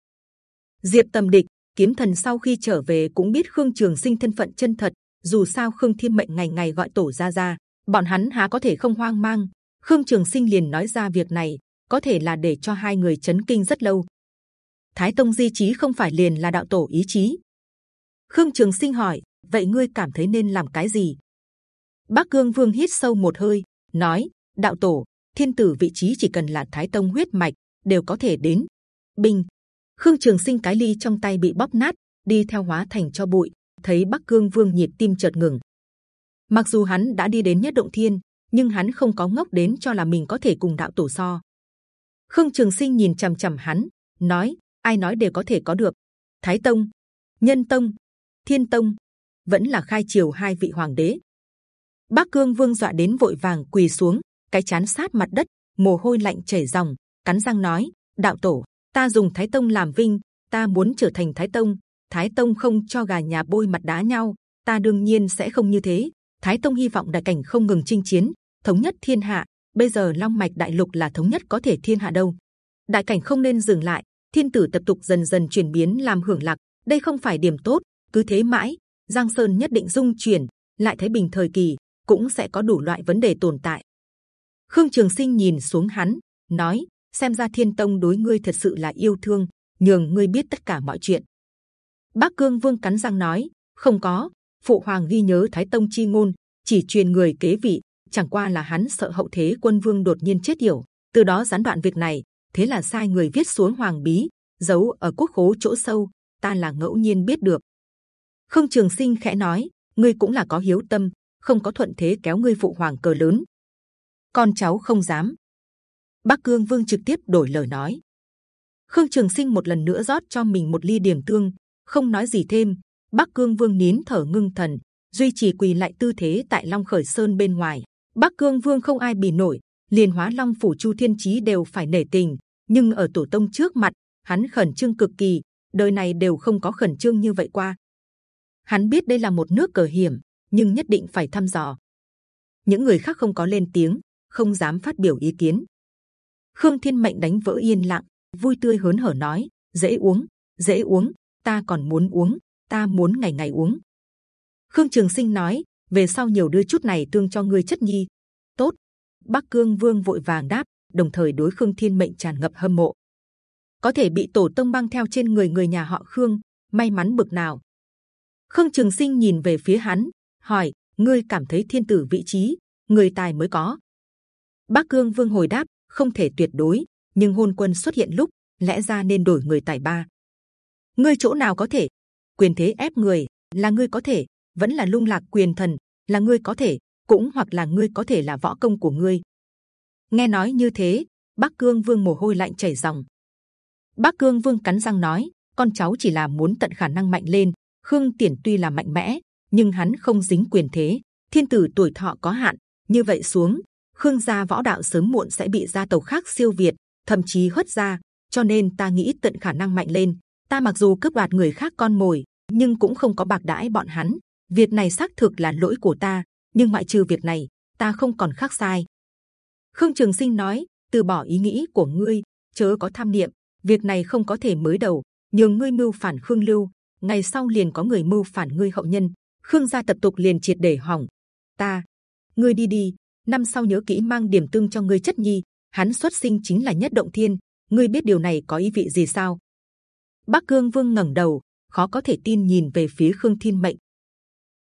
diệp tầm địch kiếm thần sau khi trở về cũng biết khương trường sinh thân phận chân thật dù sao khương thiên mệnh ngày ngày gọi tổ ra ra bọn hắn há có thể không hoang mang khương trường sinh liền nói ra việc này có thể là để cho hai người chấn kinh rất lâu. Thái Tông di trí không phải liền là đạo tổ ý chí. Khương Trường Sinh hỏi, vậy ngươi cảm thấy nên làm cái gì? Bắc Cương Vương hít sâu một hơi, nói: đạo tổ, thiên tử vị trí chỉ cần là Thái Tông huyết mạch đều có thể đến. Bình, Khương Trường Sinh cái ly trong tay bị bóp nát, đi theo hóa thành cho bụi. Thấy Bắc Cương Vương nhịp tim chợt ngừng. Mặc dù hắn đã đi đến nhất động thiên, nhưng hắn không có ngốc đến cho là mình có thể cùng đạo tổ so. Khương Trường Sinh nhìn c h ầ m c h ầ m hắn, nói: ai nói đều có thể có được. Thái Tông, Nhân Tông, Thiên Tông, vẫn là khai triều hai vị hoàng đế. Bắc Cương Vương dọa đến vội vàng quỳ xuống, cái chán sát mặt đất, mồ hôi lạnh chảy ròng, cắn răng nói: đạo tổ, ta dùng Thái Tông làm vinh, ta muốn trở thành Thái Tông. Thái Tông không cho gà nhà bôi mặt đá nhau, ta đương nhiên sẽ không như thế. Thái Tông hy vọng đại cảnh không ngừng chinh chiến, thống nhất thiên hạ. Bây giờ Long mạch đại lục là thống nhất có thể thiên hạ đâu. Đại cảnh không nên dừng lại. Thiên tử tập tục dần dần chuyển biến làm hưởng lạc. Đây không phải điểm tốt. Cứ thế mãi, Giang Sơn nhất định dung chuyển. Lại thấy bình thời kỳ cũng sẽ có đủ loại vấn đề tồn tại. Khương Trường Sinh nhìn xuống hắn, nói: xem ra Thiên Tông đối ngươi thật sự là yêu thương, nhường ngươi biết tất cả mọi chuyện. Bắc Cương Vương cắn răng nói: không có, phụ hoàng ghi nhớ thái tông chi ngôn chỉ truyền người kế vị chẳng qua là hắn sợ hậu thế quân vương đột nhiên chết hiểu, từ đó gián đoạn việc này thế là sai người viết xuống hoàng bí giấu ở quốc khố chỗ sâu ta là ngẫu nhiên biết được khương trường sinh khẽ nói ngươi cũng là có hiếu tâm không có thuận thế kéo ngươi phụ hoàng cờ lớn con cháu không dám bắc cương vương trực tiếp đổi lời nói khương trường sinh một lần nữa rót cho mình một ly điểm tương không nói gì thêm Bắc Cương Vương nín thở ngưng thần, duy trì quỳ lại tư thế tại Long Khởi Sơn bên ngoài. Bắc Cương Vương không ai bì nổi, liền hóa Long phủ Chu Thiên Chí đều phải nể tình, nhưng ở tổ tông trước mặt, hắn khẩn trương cực kỳ, đời này đều không có khẩn trương như vậy qua. Hắn biết đây là một nước cờ hiểm, nhưng nhất định phải thăm dò. Những người khác không có lên tiếng, không dám phát biểu ý kiến. Khương Thiên Mệnh đánh vỡ yên lặng, vui tươi hớn hở nói: dễ uống, dễ uống, ta còn muốn uống ta muốn ngày ngày uống. Khương Trường Sinh nói, về sau nhiều đưa chút này tương cho ngươi chất nhi. Tốt. Bắc Cương Vương vội vàng đáp, đồng thời đối Khương Thiên mệnh tràn ngập hâm mộ. Có thể bị tổ tông băng theo trên người người nhà họ Khương, may mắn bực nào. Khương Trường Sinh nhìn về phía hắn, hỏi: ngươi cảm thấy thiên tử vị trí, người tài mới có. Bắc Cương Vương hồi đáp: không thể tuyệt đối, nhưng hôn quân xuất hiện lúc lẽ ra nên đổi người tài ba. Ngươi chỗ nào có thể? Quyền thế ép người là ngươi có thể vẫn là lung lạc quyền thần là ngươi có thể cũng hoặc là ngươi có thể là võ công của ngươi. Nghe nói như thế bắc cương vương mồ hôi lạnh chảy ròng. Bắc cương vương cắn răng nói con cháu chỉ là muốn tận khả năng mạnh lên khương Tiễn tuy là mạnh mẽ nhưng hắn không dính quyền thế thiên tử tuổi thọ có hạn như vậy xuống khương gia võ đạo sớm muộn sẽ bị gia tộc khác siêu việt, thậm chí hất ra, cho nên ta nghĩ tận khả năng mạnh lên. Ta mặc dù cướp đoạt người khác con mồi, nhưng cũng không có bạc đãi bọn hắn. Việc này xác thực là lỗi của ta, nhưng ngoại trừ việc này, ta không còn khác sai. Khương trường sinh nói, từ bỏ ý nghĩ của ngươi, chớ có tham niệm. Việc này không có thể mới đầu nhường ngươi mưu phản khương lưu. Ngày sau liền có người mưu phản ngươi hậu nhân. Khương gia tập tục liền triệt để hỏng. Ta, ngươi đi đi năm sau nhớ kỹ mang điểm tương cho ngươi chất nhi hắn xuất sinh chính là nhất động thiên ngươi biết điều này có ý vị gì sao Bắc Cương Vương ngẩng đầu, khó có thể tin nhìn về phía Khương Thiên Mệnh.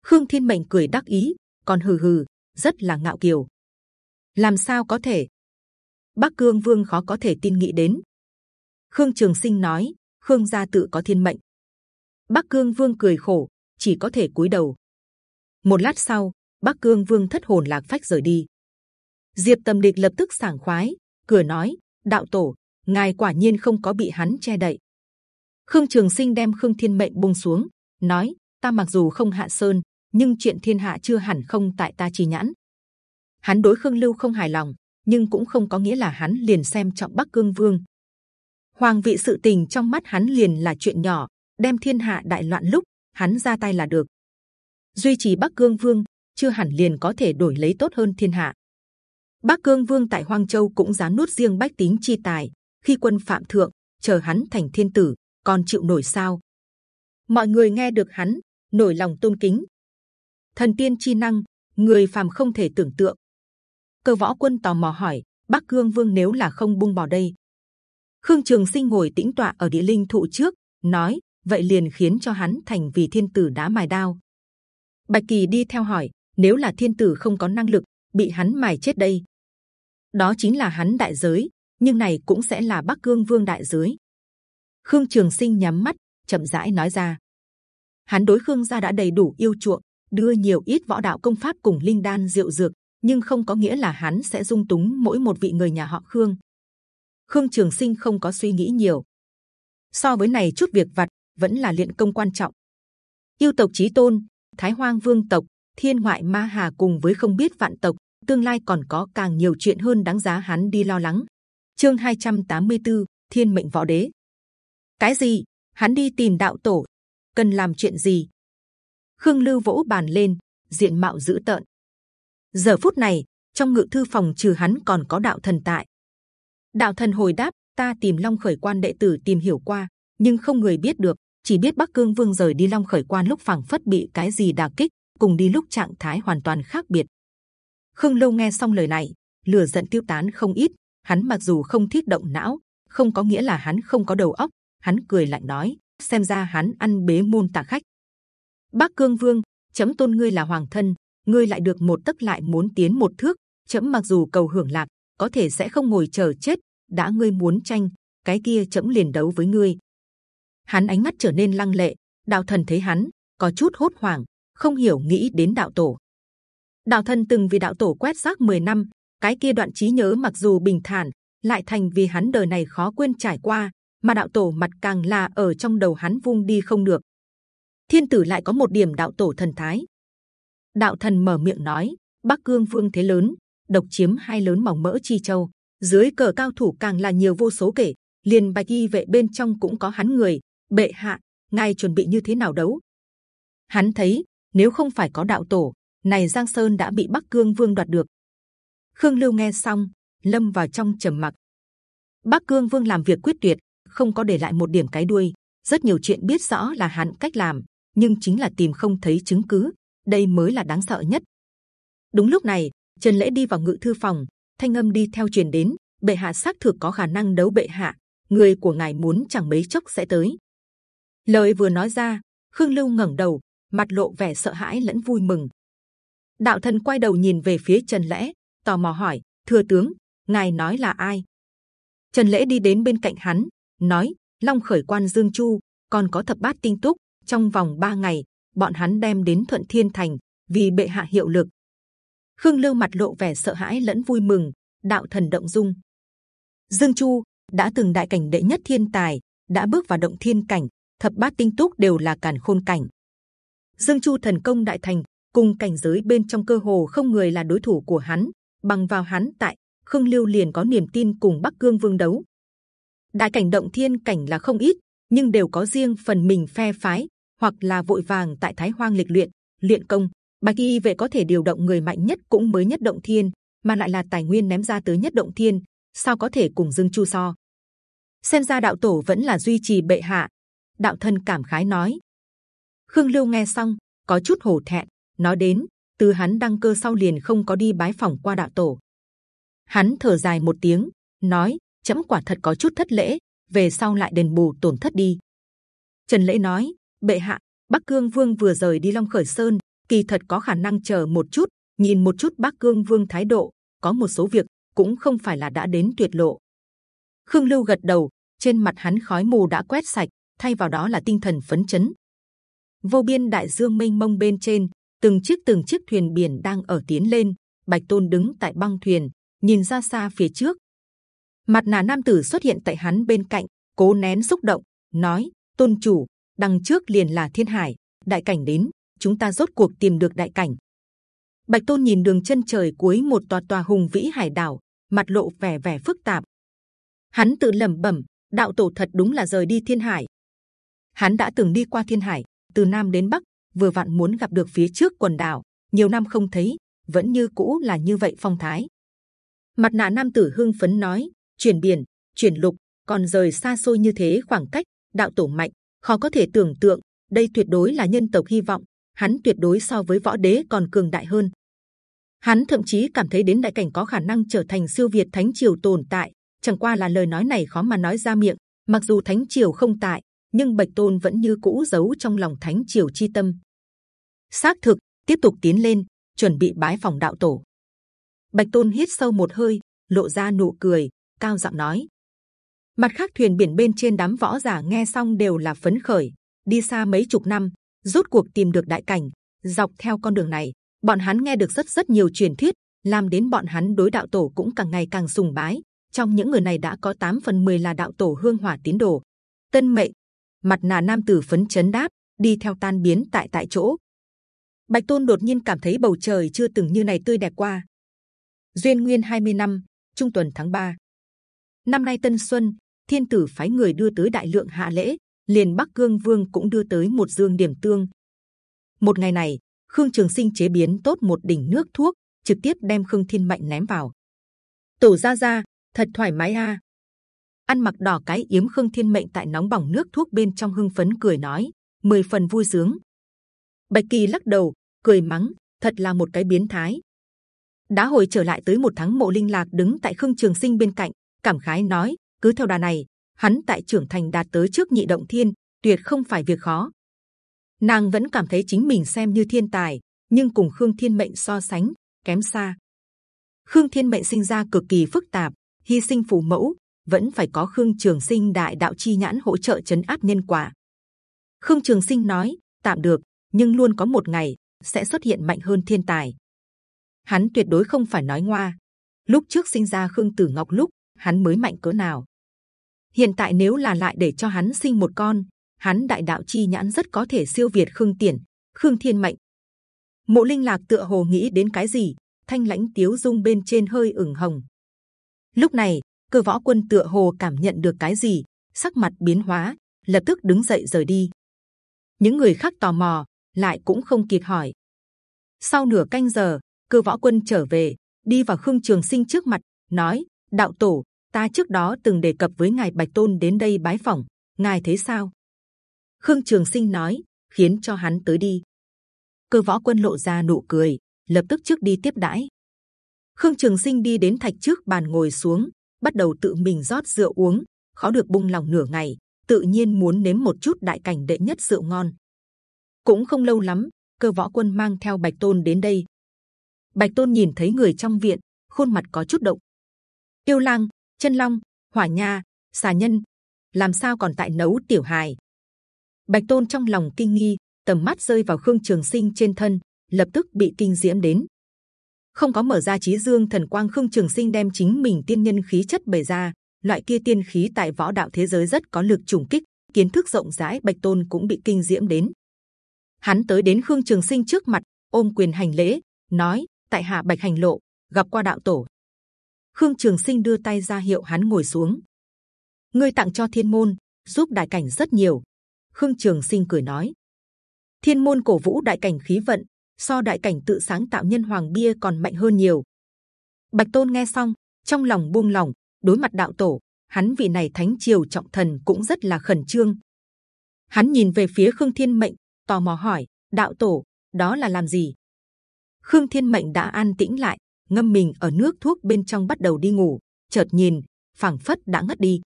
Khương Thiên Mệnh cười đắc ý, còn hừ hừ, rất là ngạo kiều. Làm sao có thể? Bắc Cương Vương khó có thể tin nghĩ đến. Khương Trường Sinh nói, Khương gia tự có thiên mệnh. Bắc Cương Vương cười khổ, chỉ có thể cúi đầu. Một lát sau, Bắc Cương Vương thất hồn lạc phách rời đi. Diệp Tầm Địch lập tức sảng khoái, cửa nói: Đạo tổ, ngài quả nhiên không có bị hắn che đậy. Khương Trường Sinh đem Khương Thiên Mệnh buông xuống, nói: Ta mặc dù không hạ sơn, nhưng chuyện thiên hạ chưa hẳn không tại ta chi nhãn. Hắn đối Khương Lưu không hài lòng, nhưng cũng không có nghĩa là hắn liền xem trọng Bắc Cương Vương. Hoàng vị sự tình trong mắt hắn liền là chuyện nhỏ, đem thiên hạ đại loạn lúc hắn ra tay là được. Duy trì Bắc Cương Vương chưa hẳn liền có thể đổi lấy tốt hơn thiên hạ. Bắc Cương Vương tại Hoang Châu cũng dám nuốt riêng bách tính chi tài, khi quân phạm thượng, chờ hắn thành thiên tử, còn chịu nổi sao? Mọi người nghe được hắn nổi lòng tôn kính. Thần tiên chi năng, người phàm không thể tưởng tượng. Cơ võ quân tò mò hỏi, Bắc Cương Vương nếu là không buông bỏ đây. Khương Trường Sinh ngồi tĩnh tọa ở địa linh thụ trước, nói: vậy liền khiến cho hắn thành vì thiên tử đã mài đao. Bạch Kỳ đi theo hỏi: nếu là thiên tử không có năng lực, bị hắn mài chết đây, đó chính là hắn đại giới, nhưng này cũng sẽ là Bắc Cương Vương đại giới. Khương Trường Sinh nhắm mắt, chậm rãi nói ra: hắn đối Khương gia đã đầy đủ yêu chuộng, đưa nhiều ít võ đạo công pháp cùng linh đan diệu dược, nhưng không có nghĩa là hắn sẽ dung túng mỗi một vị người nhà họ Khương. Khương Trường Sinh không có suy nghĩ nhiều. So với này chút việc vặt, vẫn là luyện công quan trọng. Yêu tộc chí tôn, Thái Hoang Vương tộc, Thiên ngoại Ma Hà cùng với không biết vạn tộc, tương lai còn có càng nhiều chuyện hơn đáng giá hắn đi lo lắng. Chương 284, Thiên mệnh võ đế. Cái gì? Hắn đi tìm đạo tổ, cần làm chuyện gì? Khương Lưu vỗ bàn lên, diện mạo dữ tợn. Giờ phút này, trong ngự thư phòng trừ hắn còn có đạo thần tại. Đạo thần hồi đáp: Ta tìm Long Khởi Quan đệ tử tìm hiểu qua, nhưng không người biết được, chỉ biết Bắc Cương Vương rời đi Long Khởi Quan lúc phảng phất bị cái gì đả kích, cùng đi lúc trạng thái hoàn toàn khác biệt. Khương Lâu nghe xong lời này, lửa giận tiêu tán không ít. Hắn mặc dù không thiết động não, không có nghĩa là hắn không có đầu óc. Hắn cười lạnh nói: xem ra hắn ăn bế môn tạ khách. Bắc Cương Vương, chấm tôn ngươi là hoàng thân, ngươi lại được một tấc lại muốn tiến một thước. Chấm mặc dù cầu hưởng lạc, có thể sẽ không ngồi chờ chết. đã ngươi muốn tranh, cái kia chấm liền đấu với ngươi. Hắn ánh mắt trở nên lăng lệ. Đạo thần thấy hắn có chút hốt hoảng, không hiểu nghĩ đến đạo tổ. Đạo thần từng vì đạo tổ quét rác 10 năm, cái kia đoạn trí nhớ mặc dù bình thản, lại thành vì hắn đời này khó quên trải qua, mà đạo tổ mặt càng là ở trong đầu hắn vung đi không được. Thiên tử lại có một điểm đạo tổ thần thái. Đạo thần mở miệng nói: Bắc cương vương thế lớn, độc chiếm hai lớn mỏng mỡ chi châu, dưới cờ cao thủ càng là nhiều vô số kể. liền bạch y vệ bên trong cũng có hắn người. Bệ hạ, ngài chuẩn bị như thế nào đấu? Hắn thấy nếu không phải có đạo tổ, này Giang Sơn đã bị Bắc Cương Vương đoạt được. Khương Lưu nghe xong, lâm vào trong trầm mặc. Bắc Cương Vương làm việc quyết tuyệt, không có để lại một điểm cái đuôi. Rất nhiều chuyện biết rõ là hắn cách làm, nhưng chính là tìm không thấy chứng cứ. Đây mới là đáng sợ nhất. Đúng lúc này, Trần Lễ đi vào ngự thư phòng, thanh âm đi theo truyền đến. Bệ hạ xác thực có khả năng đấu bệ hạ, người của ngài muốn chẳng mấy chốc sẽ tới. Lời vừa nói ra, Khương Lưu ngẩng đầu, mặt lộ vẻ sợ hãi lẫn vui mừng, đạo thần quay đầu nhìn về phía trần lễ, tò mò hỏi thừa tướng, ngài nói là ai? Trần lễ đi đến bên cạnh hắn, nói, long khởi quan dương chu còn có thập bát tinh túc, trong vòng ba ngày, bọn hắn đem đến thuận thiên thành, vì bệ hạ hiệu lực. Khương lưu mặt lộ vẻ sợ hãi lẫn vui mừng, đạo thần động dung. Dương chu đã từng đại cảnh đệ nhất thiên tài, đã bước vào động thiên cảnh, thập bát tinh túc đều là càn khôn cảnh. Dương chu thần công đại thành cùng cảnh giới bên trong cơ hồ không người là đối thủ của hắn. Bằng vào hắn tại Khương Lưu liền có niềm tin cùng Bắc Cương Vương đấu. Đại cảnh động thiên cảnh là không ít, nhưng đều có riêng phần mình phe phái, hoặc là vội vàng tại Thái Hoang lịch luyện, luyện công. Bạch Y vệ có thể điều động người mạnh nhất cũng mới nhất động thiên, mà lại là tài nguyên ném ra tới nhất động thiên, sao có thể cùng Dương Chu so? Xem ra đạo tổ vẫn là duy trì bệ hạ. Đạo thân cảm khái nói. Khương Lưu nghe xong có chút hổ thẹn, nói đến, từ hắn đăng cơ sau liền không có đi bái phỏng qua đạo tổ. Hắn thở dài một tiếng, nói, chấm quả thật có chút thất lễ, về sau lại đền bù tổn thất đi. Trần lễ nói, bệ hạ, bắc cương vương vừa rời đi long khởi sơn, kỳ thật có khả năng chờ một chút, nhìn một chút bắc cương vương thái độ, có một số việc cũng không phải là đã đến tuyệt lộ. Khương lưu gật đầu, trên mặt hắn khói mù đã quét sạch, thay vào đó là tinh thần phấn chấn. Vô biên đại dương mênh mông bên trên từng chiếc từng chiếc thuyền biển đang ở tiến lên. Bạch tôn đứng tại băng thuyền, nhìn ra xa phía trước. Mặt nạ nam tử xuất hiện tại hắn bên cạnh, cố nén xúc động, nói, tôn chủ, đằng trước liền là thiên hải, đại cảnh đến, chúng ta rốt cuộc tìm được đại cảnh. Bạch tôn nhìn đường chân trời cuối một tòa tòa hùng vĩ hải đảo, mặt lộ vẻ vẻ phức tạp. Hắn tự lẩm bẩm, đạo tổ thật đúng là rời đi thiên hải. Hắn đã từng đi qua thiên hải, từ nam đến bắc vừa vặn muốn gặp được phía trước quần đảo nhiều năm không thấy vẫn như cũ là như vậy phong thái mặt nạ nam tử hưng phấn nói chuyển biển chuyển lục còn rời xa xôi như thế khoảng cách đạo tổ mạnh khó có thể tưởng tượng đây tuyệt đối là nhân tộc hy vọng hắn tuyệt đối so với võ đế còn cường đại hơn Hắn thậm chí cảm thấy đến đại cảnh có khả năng trở thành siêu việt thánh triều tồn tại, chẳng qua là lời nói này khó mà nói ra miệng. Mặc dù thánh triều không tại, nhưng bạch tôn vẫn như cũ giấu trong lòng thánh triều chi tâm. Xác thực tiếp tục tiến lên, chuẩn bị bái phòng đạo tổ. Bạch tôn hít sâu một hơi, lộ ra nụ cười, cao giọng nói: mặt khác thuyền biển bên trên đám võ giả nghe xong đều là phấn khởi. Đi xa mấy chục năm rốt cuộc tìm được đại cảnh dọc theo con đường này bọn hắn nghe được rất rất nhiều truyền thuyết làm đến bọn hắn đối đạo tổ cũng càng ngày càng sùng bái. Trong những người này đã có 8 phần 10 là đạo tổ hương hỏa tín đồ. Tân mệnh mặt nà nam tử phấn chấn đáp đi theo tan biến tại tại chỗ bạch tôn đột nhiên cảm thấy bầu trời chưa từng như này tươi đẹp qua. Duyên nguyên 20 năm, trung tuần tháng 3 năm nay tân xuân, thiên tử phái người đưa tới đại lượng hạ lễ, liền bắc cương vương cũng đưa tới một dương điểm tương. Một ngày này, khương trường sinh chế biến tốt một đỉnh nước thuốc, trực tiếp đem khương thiên mạnh ném vào. Tổ gia gia, thật thoải mái ha. ăn mặc đỏ cái yếm khương thiên mệnh tại nóng bỏng nước thuốc bên trong hưng phấn cười nói, mười phần vui sướng bạch kỳ lắc đầu, cười mắng, thật là một cái biến thái. Đã hồi trở lại tới một tháng mộ linh lạc đứng tại khương trường sinh bên cạnh, cảm khái nói, cứ theo đà này, hắn tại trưởng thành đạt tới trước nhị động thiên, tuyệt không phải việc khó. Nàng vẫn cảm thấy chính mình xem như thiên tài, nhưng cùng khương thiên mệnh so sánh, kém xa. Khương thiên mệnh sinh ra cực kỳ phức tạp, hy sinh phù mẫu, vẫn phải có khương trường sinh đại đạo chi nhãn hỗ trợ chấn áp nhân quả. Khương trường sinh nói, tạm được nhưng luôn có một ngày sẽ xuất hiện mạnh hơn thiên tài. Hắn tuyệt đối không phải nói ngoa. Lúc trước sinh ra khương tử ngọc lúc, hắn mới mạnh cỡ nào. Hiện tại nếu là lại để cho hắn sinh một con, hắn đại đạo chi nhãn rất có thể siêu việt khương tiền khương thiên mệnh. Mộ linh lạc tựa hồ nghĩ đến cái gì, thanh lãnh tiếu dung bên trên hơi ửng hồng. Lúc này, cơ võ quân tựa hồ cảm nhận được cái gì, sắc mặt biến hóa, lập tức đứng dậy rời đi. Những người khác tò mò lại cũng không kịp hỏi. Sau nửa canh giờ, cơ võ quân trở về, đi vào khương trường sinh trước mặt, nói, đạo tổ, ta trước đó từng đề cập với ngài bạch tôn đến đây bái phỏng, ngài thấy sao? Khương trường sinh nói, khiến cho hắn tới đi. Cơ võ quân lộ ra nụ cười, lập tức trước đi tiếp đãi. Khương trường sinh đi đến thạch trước bàn ngồi xuống, bắt đầu tự mình rót rượu uống, khó được bung lòng nửa ngày, tự nhiên muốn nếm một chút đại cảnh đệ nhất rượu ngon cũng không lâu lắm, cơ võ quân mang theo bạch tôn đến đây. Bạch tôn nhìn thấy người trong viện, khuôn mặt có chút động yêu lang, chân long, hỏa nha, xà nhân, làm sao còn tại nấu tiểu hài? Bạch tôn trong lòng kinh nghi, tầm mắt rơi vào khương trường sinh trên thân, lập tức bị kinh diễm đến. Không có mở ra trí dương thần quang, khương trường sinh đem chính mình tiên nhân khí chất bày ra. Loại kia tiên khí tại võ đạo thế giới rất có lực trùng kích, kiến thức rộng rãi, bạch tôn cũng bị kinh diễm đến hắn tới đến khương trường sinh trước mặt, ôm quyền hành lễ, nói, tại hạ bạch hành lộ, gặp qua đạo tổ. Khương trường sinh đưa tay ra hiệu hắn ngồi xuống. Ngươi tặng cho thiên môn, giúp đại cảnh rất nhiều. Khương trường sinh cười nói. Thiên môn cổ vũ đại cảnh khí vận, so đại cảnh tự sáng tạo nhân hoàng bia còn mạnh hơn nhiều. Bạch tôn nghe xong, trong lòng buông lòng đối mặt đạo tổ, hắn vị này thánh triều trọng thần cũng rất là khẩn trương. Hắn nhìn về phía khương thiên mệnh tò mò hỏi, đạo tổ, đó là làm gì? Khương thiên mệnh đã an tĩnh lại, ngâm mình ở nước thuốc bên trong bắt đầu đi ngủ, chợt nhìn, phảng phất đã ngất đi.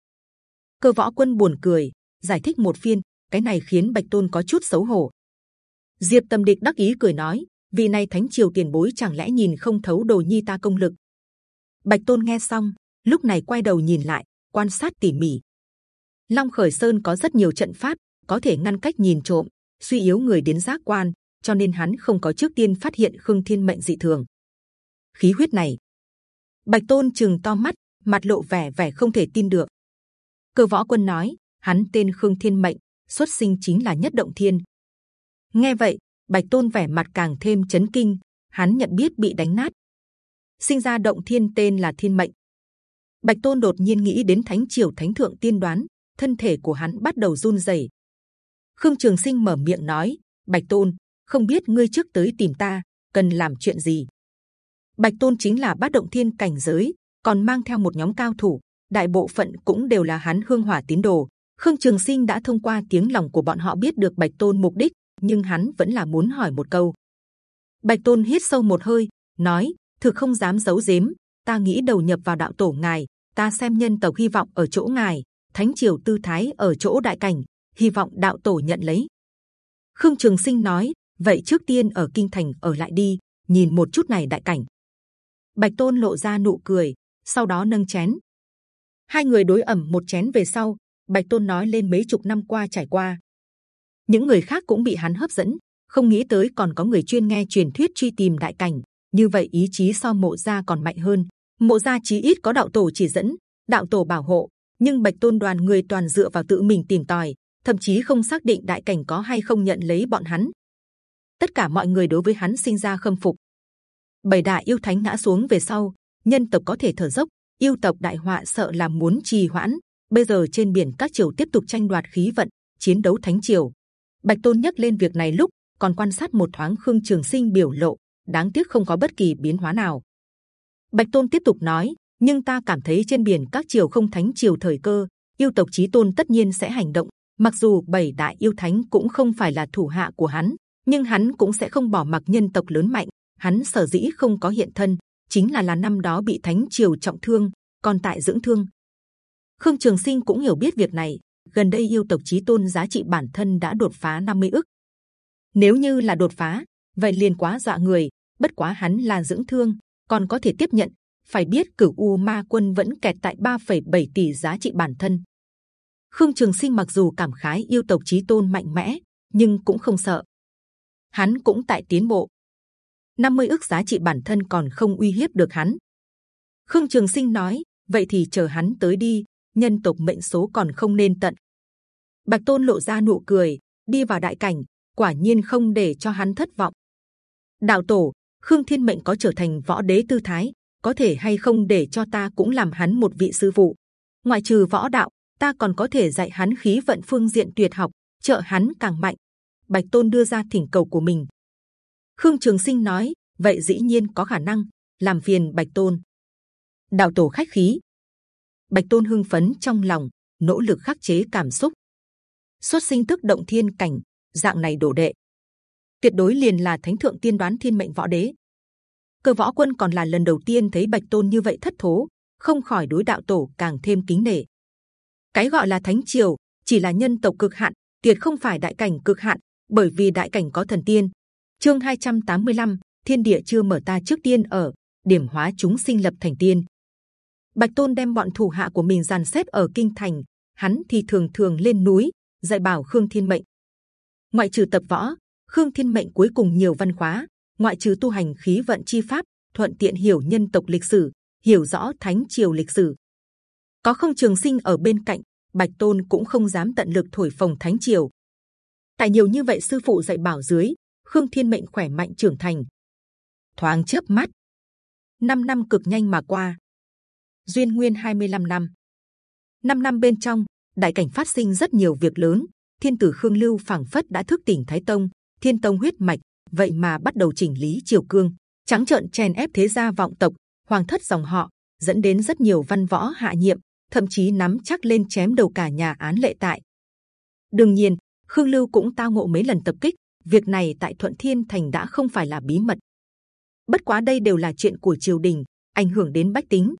Cơ võ quân buồn cười, giải thích một phiên, cái này khiến bạch tôn có chút xấu hổ. Diệp tâm địch đắc ý cười nói vì này thánh triều tiền bối chẳng lẽ nhìn không thấu đồ nhi ta công lực? Bạch tôn nghe xong, lúc này quay đầu nhìn lại, quan sát tỉ mỉ. Long khởi sơn có rất nhiều trận pháp, có thể ngăn cách nhìn trộm suy yếu người đến giác quan, cho nên hắn không có trước tiên phát hiện khương thiên mệnh dị thường. Khí huyết này, bạch tôn chừng to mắt, mặt lộ vẻ vẻ không thể tin được. Cơ võ quân nói, hắn tên khương thiên mệnh, xuất sinh chính là nhất động thiên. Nghe vậy, bạch tôn vẻ mặt càng thêm chấn kinh, hắn nhận biết bị đánh nát. Sinh ra động thiên tên là thiên mệnh. Bạch tôn đột nhiên nghĩ đến thánh triều thánh thượng tiên đoán, thân thể của hắn bắt đầu run rẩy khương trường sinh mở miệng nói bạch tôn không biết ngươi trước tới tìm ta cần làm chuyện gì Bạch Tôn chính là bát động thiên cảnh giới, còn mang theo một nhóm cao thủ, đại bộ phận cũng đều là hắn hương hỏa tín đồ. Khương Trường Sinh đã thông qua tiếng lòng của bọn họ biết được Bạch Tôn mục đích, nhưng hắn vẫn là muốn hỏi một câu. Bạch Tôn hít sâu một hơi, nói: thực không dám giấu giếm. Ta nghĩ đầu nhập vào đạo tổ ngài, ta xem nhân tộc hy vọng ở chỗ ngài, thánh triều tư thái ở chỗ đại cảnh, hy vọng đạo tổ nhận lấy. Khương Trường Sinh nói, vậy trước tiên ở kinh thành ở lại đi, nhìn một chút này đại cảnh. Bạch Tôn lộ ra nụ cười, sau đó nâng chén. Hai người đối ẩm một chén về sau, Bạch Tôn nói lên mấy chục năm qua trải qua. Những người khác cũng bị hắn hấp dẫn, không nghĩ tới còn có người chuyên nghe truyền thuyết truy tìm đại cảnh. Như vậy ý chí so mộ gia còn mạnh hơn. Mộ gia chí ít có đạo tổ chỉ dẫn, đạo tổ bảo hộ, nhưng Bạch Tôn đoàn người toàn dựa vào tự mình tìm tòi, thậm chí không xác định đại cảnh có hay không nhận lấy bọn hắn. Tất cả mọi người đối với hắn sinh ra khâm phục. Bảy đại yêu thánh ngã xuống về sau, nhân tộc có thể thở dốc, yêu tộc đại họa sợ là muốn trì hoãn. Bây giờ trên biển các triều tiếp tục tranh đoạt khí vận, chiến đấu thánh triều. Bạch Tôn nhắc lên việc này lúc còn quan sát một thoáng Khương Trường Sinh biểu lộ, đáng tiếc không có bất kỳ biến hóa nào. Bạch Tôn tiếp tục nói, nhưng ta cảm thấy trên biển các triều không thánh triều thời cơ, yêu tộc chí tôn tất nhiên sẽ hành động. Mặc dù bảy đại yêu thánh cũng không phải là thủ hạ của hắn, nhưng hắn cũng sẽ không bỏ mặc nhân tộc lớn mạnh. Hắn sở dĩ không có hiện thân, chính là là năm đó bị thánh triều trọng thương, còn tại dưỡng thương. Khương Trường Sinh cũng hiểu biết việc này. Gần đây yêu tộc chí tôn giá trị bản thân đã đột phá 50 ức. Nếu như là đột phá, vậy liền quá dọa người. Bất quá hắn là dưỡng thương, còn có thể tiếp nhận. Phải biết cửu u ma quân vẫn kẹt tại 3,7 tỷ giá trị bản thân. Khương Trường Sinh mặc dù cảm khái yêu tộc chí tôn mạnh mẽ, nhưng cũng không sợ. Hắn cũng tại tiến bộ. 50 ước giá trị bản thân còn không uy hiếp được hắn. Khương Trường Sinh nói, vậy thì chờ hắn tới đi. Nhân tộc mệnh số còn không nên tận. Bạch Tôn lộ ra nụ cười, đi vào đại cảnh, quả nhiên không để cho hắn thất vọng. Đạo tổ, Khương Thiên Mệnh có trở thành võ đế tư thái, có thể hay không để cho ta cũng làm hắn một vị sư phụ. Ngoại trừ võ đạo, ta còn có thể dạy hắn khí vận phương diện tuyệt học, trợ hắn càng mạnh. Bạch Tôn đưa ra thỉnh cầu của mình. Khương Trường Sinh nói, vậy dĩ nhiên có khả năng, làm phiền Bạch Tôn. Đạo tổ khách khí. Bạch Tôn hưng phấn trong lòng, nỗ lực khắc chế cảm xúc. Xuất sinh tức động thiên cảnh, dạng này đổ đệ, tuyệt đối liền là thánh thượng tiên đoán thiên mệnh võ đế. Cơ võ quân còn là lần đầu tiên thấy Bạch Tôn như vậy thất thố, không khỏi đối đạo tổ càng thêm kính nể. Cái gọi là thánh triều chỉ là nhân tộc cực hạn, tuyệt không phải đại cảnh cực hạn, bởi vì đại cảnh có thần tiên. Chương 285, thiên địa chưa mở ta trước tiên ở điểm hóa chúng sinh lập thành tiên. Bạch Tôn đem bọn thủ hạ của mình dàn xếp ở kinh thành, hắn thì thường thường lên núi dạy bảo Khương Thiên Mệnh. Ngoại trừ tập võ, Khương Thiên Mệnh cuối cùng nhiều văn khóa, ngoại trừ tu hành khí vận chi pháp, thuận tiện hiểu nhân tộc lịch sử, hiểu rõ thánh triều lịch sử. Có không trường sinh ở bên cạnh, Bạch Tôn cũng không dám tận lực thổi phồng thánh triều. Tại nhiều như vậy sư phụ dạy bảo dưới, Khương Thiên Mệnh khỏe mạnh trưởng thành. Thoáng chớp mắt, năm năm cực nhanh mà qua. Duyên nguyên 25 năm, năm năm bên trong, đại cảnh phát sinh rất nhiều việc lớn. Thiên tử Khương Lưu phảng phất đã thức tỉnh Thái Tông, Thiên Tông huyết mạch, vậy mà bắt đầu chỉnh lý triều cương, trắng trợn chèn ép thế gia vọng tộc, hoàng thất dòng họ, dẫn đến rất nhiều văn võ hạ nhiệm, thậm chí nắm chắc lên chém đầu cả nhà án lệ tại. đương nhiên, Khương Lưu cũng tao ngộ mấy lần tập kích, việc này tại Thuận Thiên Thành đã không phải là bí mật. Bất quá đây đều là chuyện của triều đình, ảnh hưởng đến bách tính.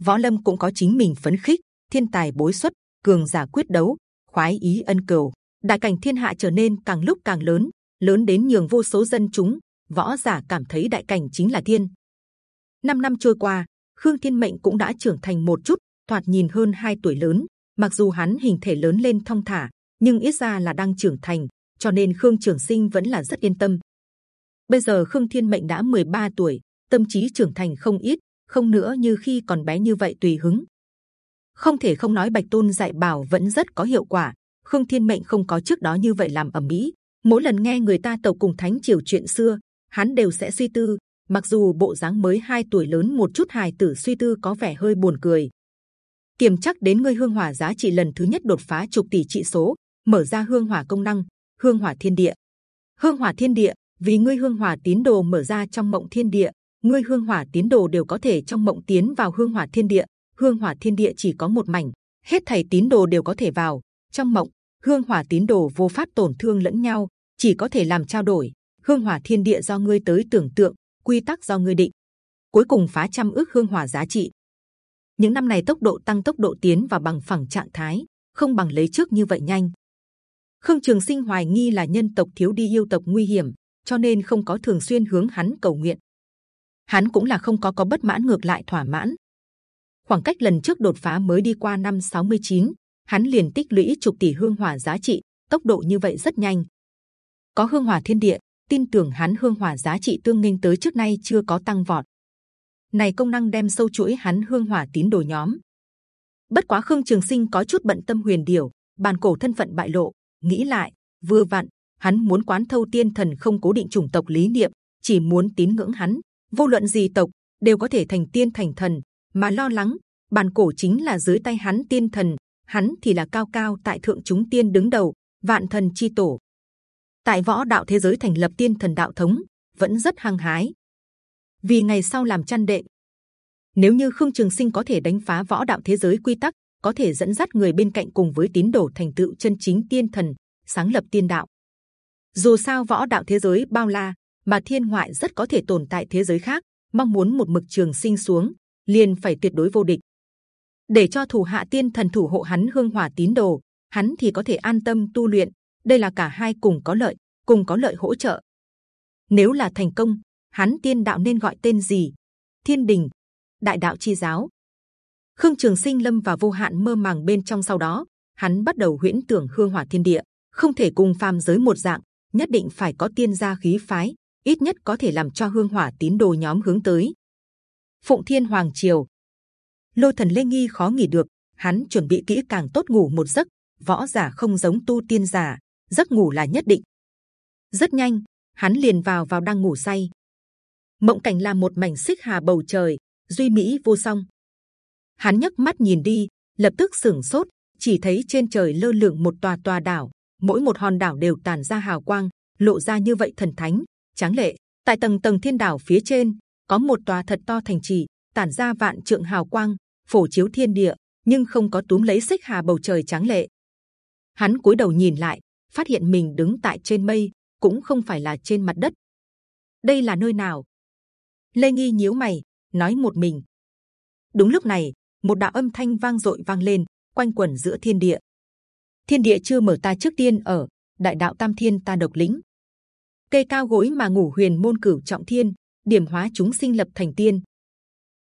Võ Lâm cũng có chính mình phấn khích, thiên tài bối xuất, cường giả quyết đấu, khoái ý ân cầu, đại cảnh thiên hạ trở nên càng lúc càng lớn, lớn đến nhường vô số dân chúng võ giả cảm thấy đại cảnh chính là thiên. Năm năm trôi qua, Khương Thiên Mệnh cũng đã trưởng thành một chút, thoạt nhìn hơn 2 tuổi lớn. Mặc dù hắn hình thể lớn lên thong thả, nhưng ít ra là đang trưởng thành, cho nên Khương Trường Sinh vẫn là rất yên tâm. Bây giờ Khương Thiên Mệnh đã 13 tuổi, tâm trí trưởng thành không ít, không nữa như khi còn bé như vậy tùy hứng. Không thể không nói Bạch Tôn dạy bảo vẫn rất có hiệu quả. Khương Thiên Mệnh không có trước đó như vậy làm ẩm mỹ. Mỗi lần nghe người ta tàu cùng Thánh triều chuyện xưa, hắn đều sẽ suy tư. Mặc dù bộ dáng mới 2 tuổi lớn một chút hài tử suy tư có vẻ hơi buồn cười, kiểm chắc đến ngươi hương hỏa giá trị lần thứ nhất đột phá chục tỷ trị số, mở ra hương hỏa công năng, hương hỏa thiên địa, hương hỏa thiên địa vì ngươi hương hỏa tín đồ mở ra trong mộng thiên địa, ngươi hương hỏa tín đồ đều có thể trong mộng tiến vào hương hỏa thiên địa. Hương hỏa thiên địa chỉ có một mảnh, hết thảy tín đồ đều có thể vào trong mộng. Hương hỏa tín đồ vô pháp tổn thương lẫn nhau, chỉ có thể làm trao đổi. Hương hỏa thiên địa do ngươi tới tưởng tượng, quy tắc do ngươi định. cuối cùng phá trăm ước hương hỏa giá trị. Những năm này tốc độ tăng tốc độ tiến và bằng phẳng trạng thái, không bằng lấy trước như vậy nhanh. Khương Trường Sinh hoài nghi là nhân tộc thiếu đi yêu tộc nguy hiểm, cho nên không có thường xuyên hướng hắn cầu nguyện. Hắn cũng là không có có bất mãn ngược lại thỏa mãn. Khoảng cách lần trước đột phá mới đi qua năm 69, hắn liền tích lũy chục tỷ hương hỏa giá trị, tốc độ như vậy rất nhanh. Có hương hỏa thiên địa, tin tưởng hắn hương hỏa giá trị tương nghênh tới trước nay chưa có tăng vọt. Này công năng đem sâu chuỗi hắn hương hỏa tín đồ nhóm. Bất quá Khương Trường Sinh có chút bận tâm huyền điểu, bàn cổ thân phận bại lộ, nghĩ lại vừa vặn hắn muốn quán thâu tiên thần không cố định chủng tộc lý niệm, chỉ muốn tín ngưỡng hắn, vô luận gì tộc đều có thể thành tiên thành thần, mà lo lắng bàn cổ chính là dưới tay hắn tiên thần, hắn thì là cao cao tại thượng chúng tiên đứng đầu, vạn thần chi tổ. Tại võ đạo thế giới thành lập tiên thần đạo thống vẫn rất hăng hái, vì ngày sau làm chăn đệm. Nếu như Khương Trường Sinh có thể đánh phá võ đạo thế giới quy tắc, có thể dẫn dắt người bên cạnh cùng với tín đồ thành tựu chân chính tiên thần, sáng lập tiên đạo. Dù sao võ đạo thế giới bao la, mà thiên ngoại rất có thể tồn tại thế giới khác, mong muốn một mực trường sinh xuống, liền phải tuyệt đối vô địch. Để cho thủ hạ tiên thần thủ hộ hắn hương hỏa tín đồ, hắn thì có thể an tâm tu luyện. Đây là cả hai cùng có lợi, cùng có lợi hỗ trợ. Nếu là thành công, hắn tiên đạo nên gọi tên gì? Thiên đình, Đại đạo chi giáo. Khương Trường Sinh lâm vào vô hạn mơ màng bên trong sau đó, hắn bắt đầu huyễn tưởng hương hỏa thiên địa, không thể cùng phàm giới một dạng, nhất định phải có tiên gia khí phái, ít nhất có thể làm cho hương hỏa tín đồ nhóm hướng tới. Phụng Thiên Hoàng Triều, Lôi Thần Lê Nghi khó nghỉ được, hắn chuẩn bị kỹ càng tốt ngủ một giấc. Võ giả không giống tu tiên giả, giấc ngủ là nhất định. Rất nhanh, hắn liền vào vào đang ngủ say. Mộng cảnh là một mảnh xích hà bầu trời, duy mỹ vô song. Hắn nhấc mắt nhìn đi, lập tức sửng sốt, chỉ thấy trên trời lơ lửng một tòa tòa đảo, mỗi một hòn đảo đều tàn ra hào quang, lộ ra như vậy thần thánh, tráng lệ. Tại tầng tầng thiên đảo phía trên có một tòa thật to thành trì, tản ra vạn trượng hào quang, phổ chiếu thiên địa, nhưng không có túm lấy xích hà bầu trời tráng lệ. Hắn cúi đầu nhìn lại, phát hiện mình đứng tại trên mây, cũng không phải là trên mặt đất. Đây là nơi nào? Lê Nghi nhíu mày, nói một mình. Đúng lúc này, một đạo âm thanh vang dội vang lên, quanh quẩn giữa thiên địa. Thiên địa chưa mở ta trước tiên ở, đại đạo tam thiên ta độc lĩnh. Cây cao gối mà ngủ huyền môn cửu trọng thiên, điểm hóa chúng sinh lập thành tiên.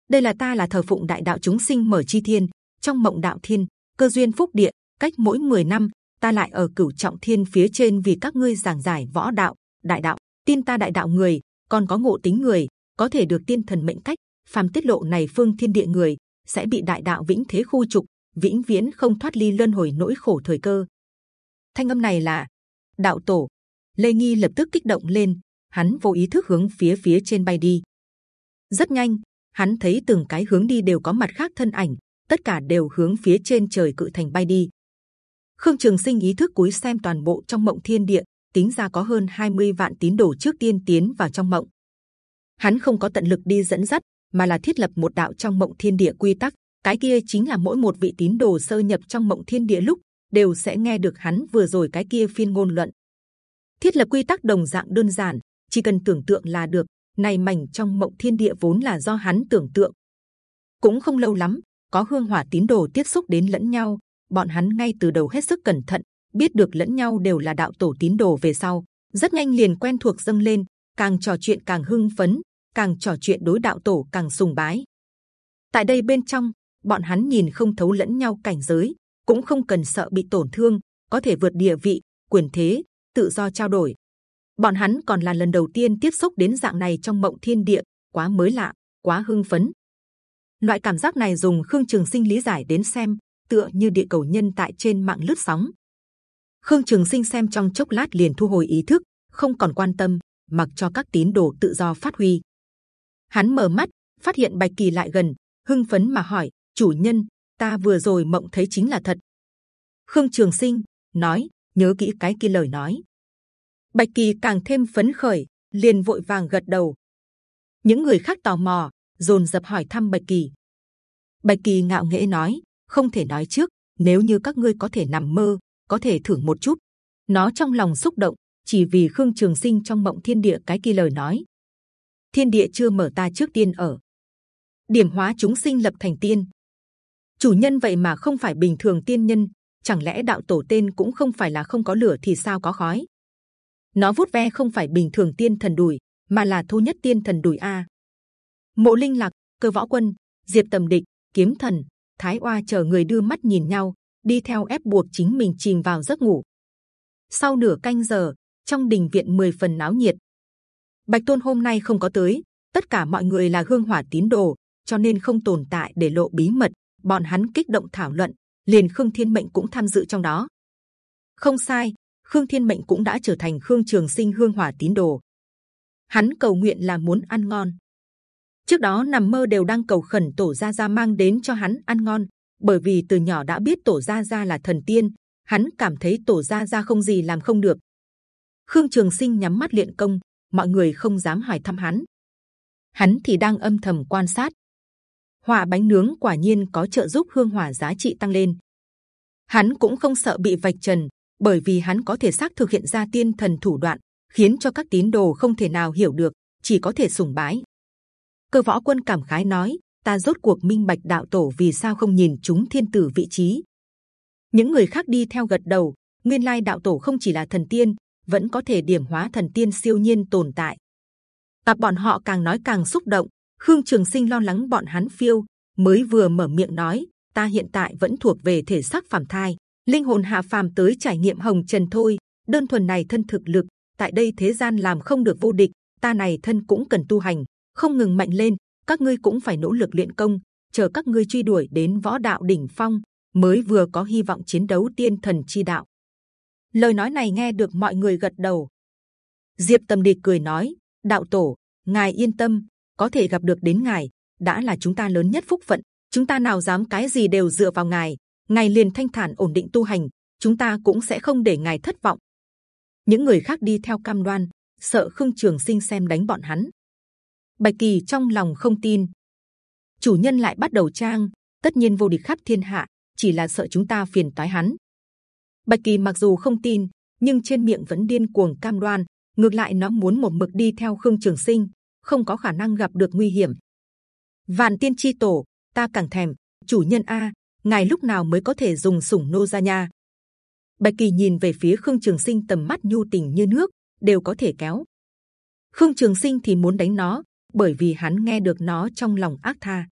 Đây là ta là thờ phụng đại đạo chúng sinh mở chi thiên, trong mộng đạo thiên, cơ duyên phúc địa. Cách mỗi 10 năm, ta lại ở cửu trọng thiên phía trên vì các ngươi giảng giải võ đạo, đại đạo. Tin ta đại đạo người, còn có ngộ tính người, có thể được tiên thần mệnh cách. Phàm tiết lộ này phương thiên địa người sẽ bị đại đạo vĩnh thế khu trục, vĩnh viễn không thoát ly luân hồi nỗi khổ thời cơ. Thanh âm này là đạo tổ. Lê Nghi lập tức kích động lên, hắn vô ý thức hướng phía phía trên bay đi. Rất nhanh, hắn thấy từng cái hướng đi đều có mặt khác thân ảnh, tất cả đều hướng phía trên trời cự thành bay đi. Khương Trường Sinh ý thức cúi xem toàn bộ trong mộng thiên địa, tính ra có hơn 20 vạn tín đồ trước tiên tiến vào trong mộng. Hắn không có tận lực đi dẫn dắt, mà là thiết lập một đạo trong mộng thiên địa quy tắc. Cái kia chính là mỗi một vị tín đồ sơ nhập trong mộng thiên địa lúc đều sẽ nghe được hắn vừa rồi cái kia phiên ngôn luận. Thiết lập quy tắc đồng dạng đơn giản, chỉ cần tưởng tượng là được. Này mảnh trong mộng thiên địa vốn là do hắn tưởng tượng. Cũng không lâu lắm, có hương hỏa tín đồ tiếp xúc đến lẫn nhau, bọn hắn ngay từ đầu hết sức cẩn thận, biết được lẫn nhau đều là đạo tổ tín đồ về sau, rất nhanh liền quen thuộc dâng lên, càng trò chuyện càng hưng phấn, càng trò chuyện đối đạo tổ càng sùng bái. Tại đây bên trong, bọn hắn nhìn không thấu lẫn nhau cảnh giới, cũng không cần sợ bị tổn thương, có thể vượt địa vị, quyền thế, tự do trao đổi. Bọn hắn còn là lần đầu tiên tiếp xúc đến dạng này trong mộng thiên địa, quá mới lạ, quá hưng phấn. Loại cảm giác này dùng Khương Trường Sinh lý giải đến xem, tựa như địa cầu nhân tại trên mạng lướt sóng. Khương Trường Sinh xem trong chốc lát liền thu hồi ý thức, không còn quan tâm, mặc cho các tín đồ tự do phát huy. Hắn mở mắt, phát hiện Bạch Kỳ lại gần, hưng phấn mà hỏi: chủ nhân, ta vừa rồi mộng thấy chính là thật. Khương Trường Sinh nói: nhớ kỹ cái kia lời nói. Bạch Kỳ càng thêm phấn khởi, liền vội vàng gật đầu. Những người khác tò mò, dồn dập hỏi thăm Bạch Kỳ. Bạch Kỳ ngạo nghễ nói: không thể nói trước, nếu như các ngươi có thể nằm mơ, có thể thử một chút. Nó trong lòng xúc động, chỉ vì Khương Trường Sinh trong mộng thiên địa cái kia lời nói. Thiên địa chưa mở ta trước tiên ở, điểm hóa chúng sinh lập thành tiên. Chủ nhân vậy mà không phải bình thường tiên nhân, chẳng lẽ đạo tổ tên cũng không phải là không có lửa thì sao có khói? Nó vút ve không phải bình thường tiên thần đùi, mà là thu nhất tiên thần đùi a. Mộ Linh Lạc, Cơ Võ Quân, Diệp Tầm Địch, Kiếm Thần, Thái Oa chờ người đưa mắt nhìn nhau, đi theo ép buộc chính mình chìm vào giấc ngủ. Sau nửa canh giờ, trong đình viện 10 phần náo nhiệt. Bạch Tôn hôm nay không có tới, tất cả mọi người là hương hỏa tín đồ, cho nên không tồn tại để lộ bí mật. Bọn hắn kích động thảo luận, liền Khương Thiên Mệnh cũng tham dự trong đó. Không sai, Khương Thiên Mệnh cũng đã trở thành Khương Trường Sinh hương hỏa tín đồ. Hắn cầu nguyện là muốn ăn ngon. Trước đó nằm mơ đều đang cầu khẩn tổ gia gia mang đến cho hắn ăn ngon, bởi vì từ nhỏ đã biết tổ gia gia là thần tiên, hắn cảm thấy tổ gia gia không gì làm không được. Khương Trường Sinh nhắm mắt luyện công, mọi người không dám hỏi thăm hắn. Hắn thì đang âm thầm quan sát. Hỏa bánh nướng quả nhiên có trợ giúp hương hỏa giá trị tăng lên. Hắn cũng không sợ bị vạch trần, bởi vì hắn có thể xác thực hiện ra tiên thần thủ đoạn, khiến cho các tín đồ không thể nào hiểu được, chỉ có thể sùng bái. Cơ võ quân cảm khái nói: Ta rốt cuộc minh bạch đạo tổ vì sao không nhìn chúng thiên tử vị trí. Những người khác đi theo gật đầu. Nguyên lai đạo tổ không chỉ là thần tiên, vẫn có thể điểm hóa thần tiên siêu nhiên tồn tại. Tập bọn họ càng nói càng xúc động. Khương Trường Sinh lo lắng bọn hắn phiêu, mới vừa mở miệng nói: Ta hiện tại vẫn thuộc về thể xác phàm thai, linh hồn hạ phàm tới trải nghiệm hồng trần thôi. Đơn thuần này thân thực lực, tại đây thế gian làm không được vô địch. Ta này thân cũng cần tu hành, không ngừng mạnh lên. Các ngươi cũng phải nỗ lực luyện công, chờ các ngươi truy đuổi đến võ đạo đỉnh phong, mới vừa có hy vọng chiến đấu tiên thần chi đạo. Lời nói này nghe được mọi người gật đầu. Diệp Tâm Địch cười nói: Đạo tổ, ngài yên tâm, có thể gặp được đến ngài đã là chúng ta lớn nhất phúc phận. Chúng ta nào dám cái gì đều dựa vào ngài, ngài liền thanh thản ổn định tu hành, chúng ta cũng sẽ không để ngài thất vọng. Những người khác đi theo cam đoan, sợ khương trường sinh xem đánh bọn hắn. Bạch kỳ trong lòng không tin, chủ nhân lại bắt đầu trang, tất nhiên vô địch khắp thiên hạ, chỉ là sợ chúng ta phiền toái hắn. Bạch kỳ mặc dù không tin, nhưng trên miệng vẫn điên cuồng cam đoan, ngược lại nó muốn một mực đi theo khương trường sinh, không có khả năng gặp được nguy hiểm. Vạn tiên chi tổ, ta càng thèm. Chủ nhân a, ngài lúc nào mới có thể dùng sủng nô ra nha? Bạch kỳ nhìn về phía khương trường sinh tầm mắt nhu tình như nước, đều có thể kéo. Khương Trường Sinh thì muốn đánh nó, bởi vì hắn nghe được nó trong lòng ác tha.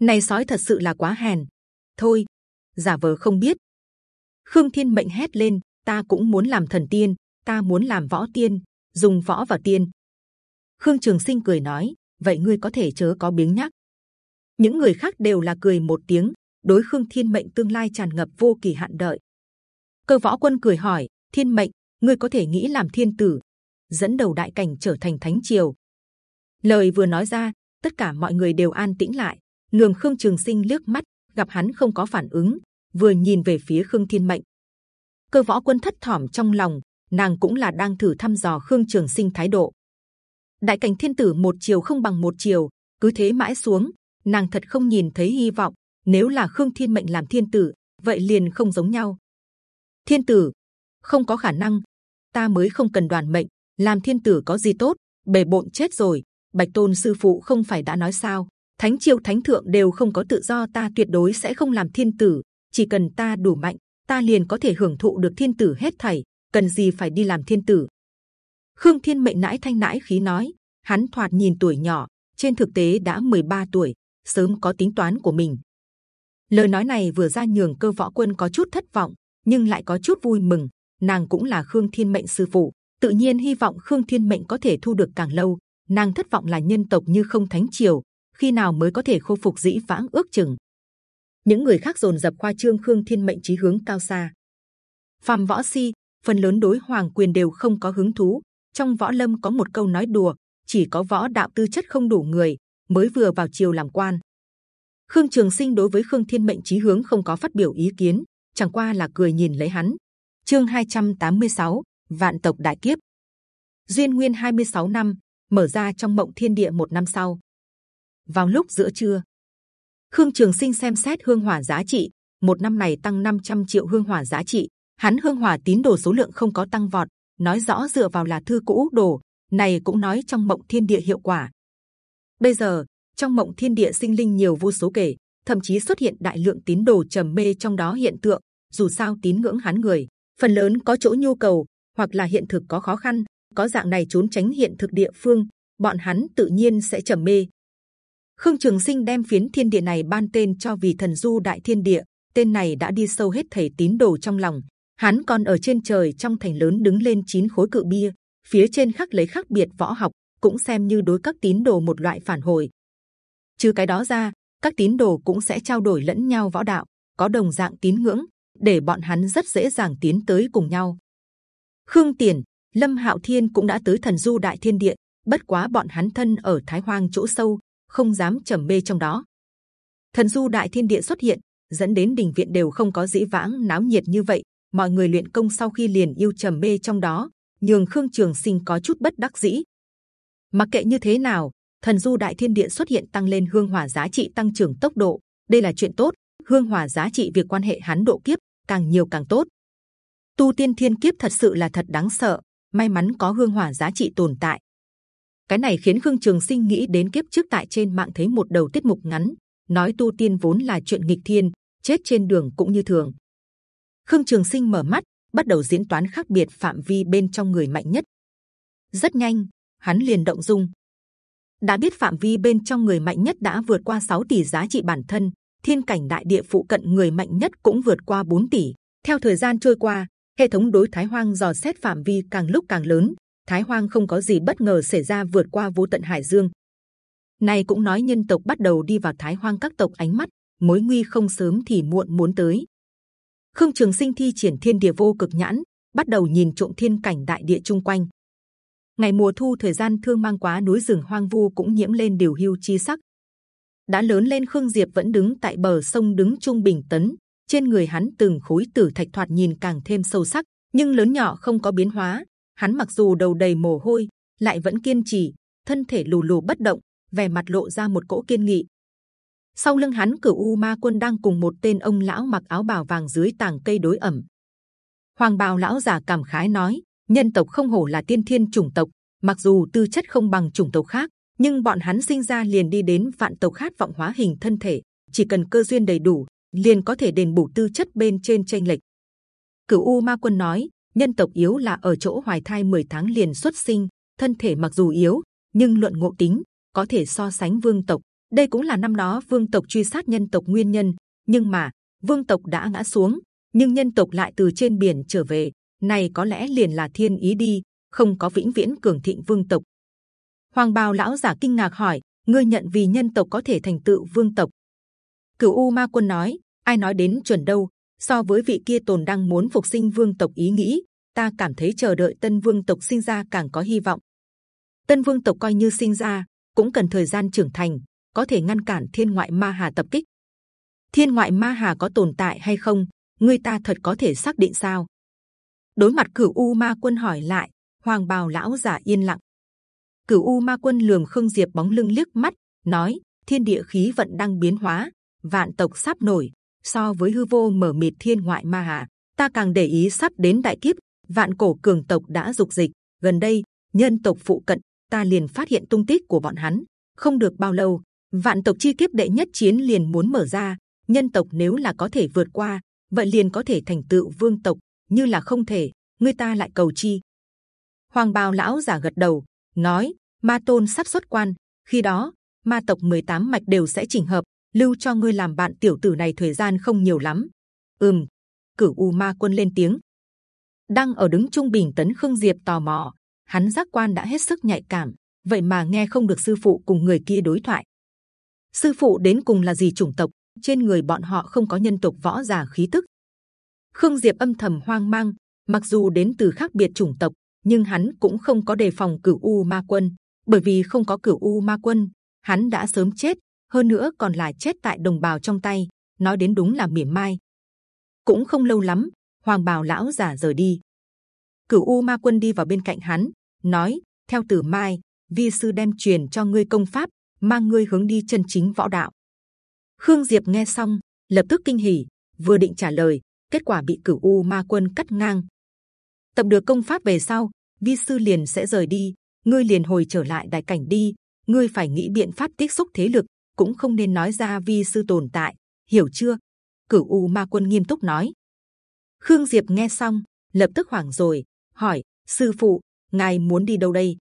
Này sói thật sự là quá hèn. Thôi, giả vờ không biết. Khương Thiên mệnh hét lên, ta cũng muốn làm thần tiên, ta muốn làm võ tiên, dùng võ và tiên. Khương Trường Sinh cười nói, vậy ngươi có thể chớ có biếng nhắc. Những người khác đều là cười một tiếng, đối Khương Thiên mệnh tương lai tràn ngập vô kỳ hạn đợi. Cơ võ quân cười hỏi, Thiên mệnh, ngươi có thể nghĩ làm thiên tử, dẫn đầu đại cảnh trở thành thánh triều. Lời vừa nói ra, tất cả mọi người đều an tĩnh lại. Lường Khương Trường Sinh liếc mắt, gặp hắn không có phản ứng, vừa nhìn về phía Khương Thiên Mệnh. Cơ võ quân thất thỏm trong lòng, nàng cũng là đang thử thăm dò Khương Trường Sinh thái độ. Đại cảnh thiên tử một chiều không bằng một chiều, cứ thế mãi xuống, nàng thật không nhìn thấy hy vọng. Nếu là Khương Thiên Mệnh làm thiên tử, vậy liền không giống nhau. Thiên tử không có khả năng, ta mới không cần đoàn mệnh, làm thiên tử có gì tốt? Bề bộn chết rồi. Bạch tôn sư phụ không phải đã nói sao? Thánh triều thánh thượng đều không có tự do, ta tuyệt đối sẽ không làm thiên tử. Chỉ cần ta đủ mạnh, ta liền có thể hưởng thụ được thiên tử hết thảy. Cần gì phải đi làm thiên tử? Khương Thiên mệnh nãi thanh nãi khí nói, hắn thoạt nhìn tuổi nhỏ, trên thực tế đã 13 tuổi, sớm có tính toán của mình. Lời nói này vừa ra nhường cơ võ quân có chút thất vọng, nhưng lại có chút vui mừng. Nàng cũng là Khương Thiên mệnh sư phụ, tự nhiên hy vọng Khương Thiên mệnh có thể thu được càng lâu. Nàng thất vọng là nhân tộc như không thánh triều, khi nào mới có thể khôi phục dĩ vãng ước chừng. Những người khác dồn dập khoa trương Khương Thiên mệnh chí hướng cao xa. phàm võ si, phần lớn đối hoàng quyền đều không có hứng thú. Trong võ lâm có một câu nói đùa, chỉ có võ đạo tư chất không đủ người mới vừa vào triều làm quan. Khương Trường Sinh đối với Khương Thiên mệnh chí hướng không có phát biểu ý kiến, chẳng qua là cười nhìn lấy hắn. Chương 286, vạn tộc đại kiếp. Duyên nguyên 26 năm mở ra trong mộng thiên địa một năm sau. Vào lúc giữa trưa, Khương Trường Sinh xem xét hương hỏa giá trị, một năm này tăng 500 triệu hương hỏa giá trị. Hắn hương hỏa tín đồ số lượng không có tăng vọt, nói rõ dựa vào là thư cũ đồ. Này cũng nói trong mộng thiên địa hiệu quả. Bây giờ trong mộng thiên địa sinh linh nhiều vô số kể thậm chí xuất hiện đại lượng tín đồ trầm mê trong đó hiện tượng dù sao tín ngưỡng hắn người phần lớn có chỗ nhu cầu hoặc là hiện thực có khó khăn có dạng này trốn tránh hiện thực địa phương bọn hắn tự nhiên sẽ trầm mê khương trường sinh đem phiến thiên địa này ban tên cho vì thần du đại thiên địa, tên này đã đi sâu hết thầy tín đồ trong lòng. Hắn còn ở trên trời trong thành lớn đứng lên chín khối cự bia, phía trên khắc lấy khác biệt võ học, cũng xem như đối các tín đồ một loại phản hồi. Trừ cái đó ra, các tín đồ cũng sẽ trao đổi lẫn nhau võ đạo, có đồng dạng tín ngưỡng, để bọn hắn rất dễ dàng tiến tới cùng nhau. Khương tiền, lâm hạo thiên cũng đã tới thần du đại thiên địa, bất quá bọn hắn thân ở thái hoang chỗ sâu không dám trầm mê trong đó. Thần du đại thiên địa xuất hiện, dẫn đến đình viện đều không có dĩ vãng náo nhiệt như vậy. Mọi người luyện công sau khi liền yêu trầm mê trong đó, nhường khương trường sinh có chút bất đắc dĩ. Mặc kệ như thế nào, thần du đại thiên địa xuất hiện tăng lên hương hỏa giá trị tăng trưởng tốc độ. Đây là chuyện tốt, hương hỏa giá trị việc quan hệ hắn độ kiếp càng nhiều càng tốt. Tu tiên thiên kiếp thật sự là thật đáng sợ, may mắn có hương hỏa giá trị tồn tại cái này khiến khương trường sinh nghĩ đến kiếp trước tại trên mạng thấy một đầu tiết mục ngắn, nói tu tiên vốn là chuyện nghịch thiên, chết trên đường cũng như thường. Khương trường sinh mở mắt, bắt đầu diễn toán khác biệt phạm vi bên trong người mạnh nhất. Rất nhanh, hắn liền động dung. Đã biết phạm vi bên trong người mạnh nhất đã vượt qua 6 tỷ giá trị bản thân, thiên cảnh đại địa phụ cận người mạnh nhất cũng vượt qua 4 tỷ. Theo thời gian trôi qua, hệ thống đối thái hoang dò xét phạm vi càng lúc càng lớn thái hoang không có gì bất ngờ xảy ra vượt qua vô tận hải dương. Này cũng nói nhân tộc bắt đầu đi vào thái hoang các tộc ánh mắt, mối nguy không sớm thì muộn muốn tới. Khương trường sinh thi triển thiên địa vô cực nhãn, bắt đầu nhìn trộm thiên cảnh đại địa chung quanh. Ngày mùa thu thời gian thương mang quá núi rừng hoang vu cũng nhiễm lên điều hưu chi sắc. Đã lớn lên khương diệp vẫn đứng tại bờ sông đứng trung bình tấn, trên người hắn từng khối tử thạch thoạt nhìn càng thêm sâu sắc, nhưng lớn nhỏ không có biến hóa hắn mặc dù đầu đầy mồ hôi, lại vẫn kiên trì, thân thể lù lù bất động, vẻ mặt lộ ra một cỗ kiên nghị. Sau lưng hắn cửu u ma quân đang cùng một tên ông lão mặc áo bào vàng dưới tàng cây đối ẩm. Hoàng bào lão già cảm khái nói, nhân tộc không hổ là tiên thiên chủng tộc, mặc dù tư chất không bằng chủng tộc khác, nhưng bọn hắn sinh ra liền đi đến vạn tộc khát vọng hóa hình thân thể, chỉ cần cơ duyên đầy đủ, liền có thể đền bù tư chất bên trên tranh lệch. Cửu u ma quân nói nhân tộc yếu là ở chỗ hoài thai 10 tháng liền xuất sinh, thân thể mặc dù yếu, nhưng luận ngộ tính, có thể so sánh vương tộc. Đây cũng là năm đó vương tộc truy sát nhân tộc nguyên nhân, nhưng mà, vương tộc đã ngã xuống, nhưng nhân tộc lại từ trên biển trở về, này có lẽ liền là thiên ý đi, không có vĩnh viễn cường thịnh vương tộc. Hoàng bào lão giả kinh ngạc hỏi, ngươi nhận vì nhân tộc có thể thành tựu vương tộc? Cửu u ma quân nói, ai nói đến chuẩn đâu so với vị kia tồn đang muốn phục sinh vương tộc ý nghĩ, ta cảm thấy chờ đợi tân vương tộc sinh ra càng có hy vọng. Tân vương tộc coi như sinh ra, cũng cần thời gian trưởng thành, có thể ngăn cản thiên ngoại ma hà tập kích. Thiên ngoại ma hà có tồn tại hay không, người ta thật có thể xác định sao? Đối mặt cửu u ma quân hỏi lại, hoàng bào lão giả yên lặng. Cửu u ma quân lườm khương diệp bóng lưng liếc mắt, nói, thiên địa khí vận đang biến hóa, vạn tộc sắp nổi so với hư vô mở mịt thiên ngoại ma hà, ta càng để ý sắp đến đại kiếp, vạn cổ cường tộc đã dục dịch. Gần đây, nhân tộc phụ cận, ta liền phát hiện tung tích của bọn hắn. Không được bao lâu, vạn tộc chi kiếp đệ nhất chiến liền muốn mở ra. Nhân tộc nếu là có thể vượt qua, vậy liền có thể thành tựu vương tộc, như là không thể, người ta lại cầu chi. Hoàng bào lão giả gật đầu, nói, ma tôn sắp xuất quan, khi đó, ma tộc 18 mạch đều sẽ chỉnh hợp lưu cho ngươi làm bạn tiểu tử này thời gian không nhiều lắm. Ừm. Cửu u ma quân lên tiếng. Đang ở đứng trung bình tấn khương diệp tò mò. Hắn giác quan đã hết sức nhạy cảm. Vậy mà nghe không được sư phụ cùng người kia đối thoại. Sư phụ đến cùng là gì chủng tộc? Trên người bọn họ không có nhân tộc võ giả khí tức. Khương diệp âm thầm hoang mang. Mặc dù đến từ khác biệt chủng tộc, nhưng hắn cũng không có đề phòng cửu u ma quân. Bởi vì không có cửu u ma quân, hắn đã sớm chết hơn nữa còn là chết tại đồng bào trong tay nói đến đúng là mỉa mai. Cũng không lâu lắm hoàng bào lão giả rời đi. Cửu u ma quân đi vào bên cạnh hắn nói theo tử mai vi sư đem truyền cho ngươi công pháp mang ngươi hướng đi chân chính võ đạo. Khương diệp nghe xong lập tức kinh hỉ vừa định trả lời kết quả bị cửu u ma quân cắt ngang. Tập được công pháp về sau vi sư liền sẽ rời đi ngươi liền hồi trở lại đại cảnh đi ngươi phải nghĩ biện pháp tích xúc thế lực, cũng không nên nói ra vi sư tồn tại, hiểu chưa? Cửu U Ma Quân nghiêm túc nói. Khương Diệp nghe xong, lập tức hoảng rồi, hỏi: sư phụ, ngài muốn đi đâu đây?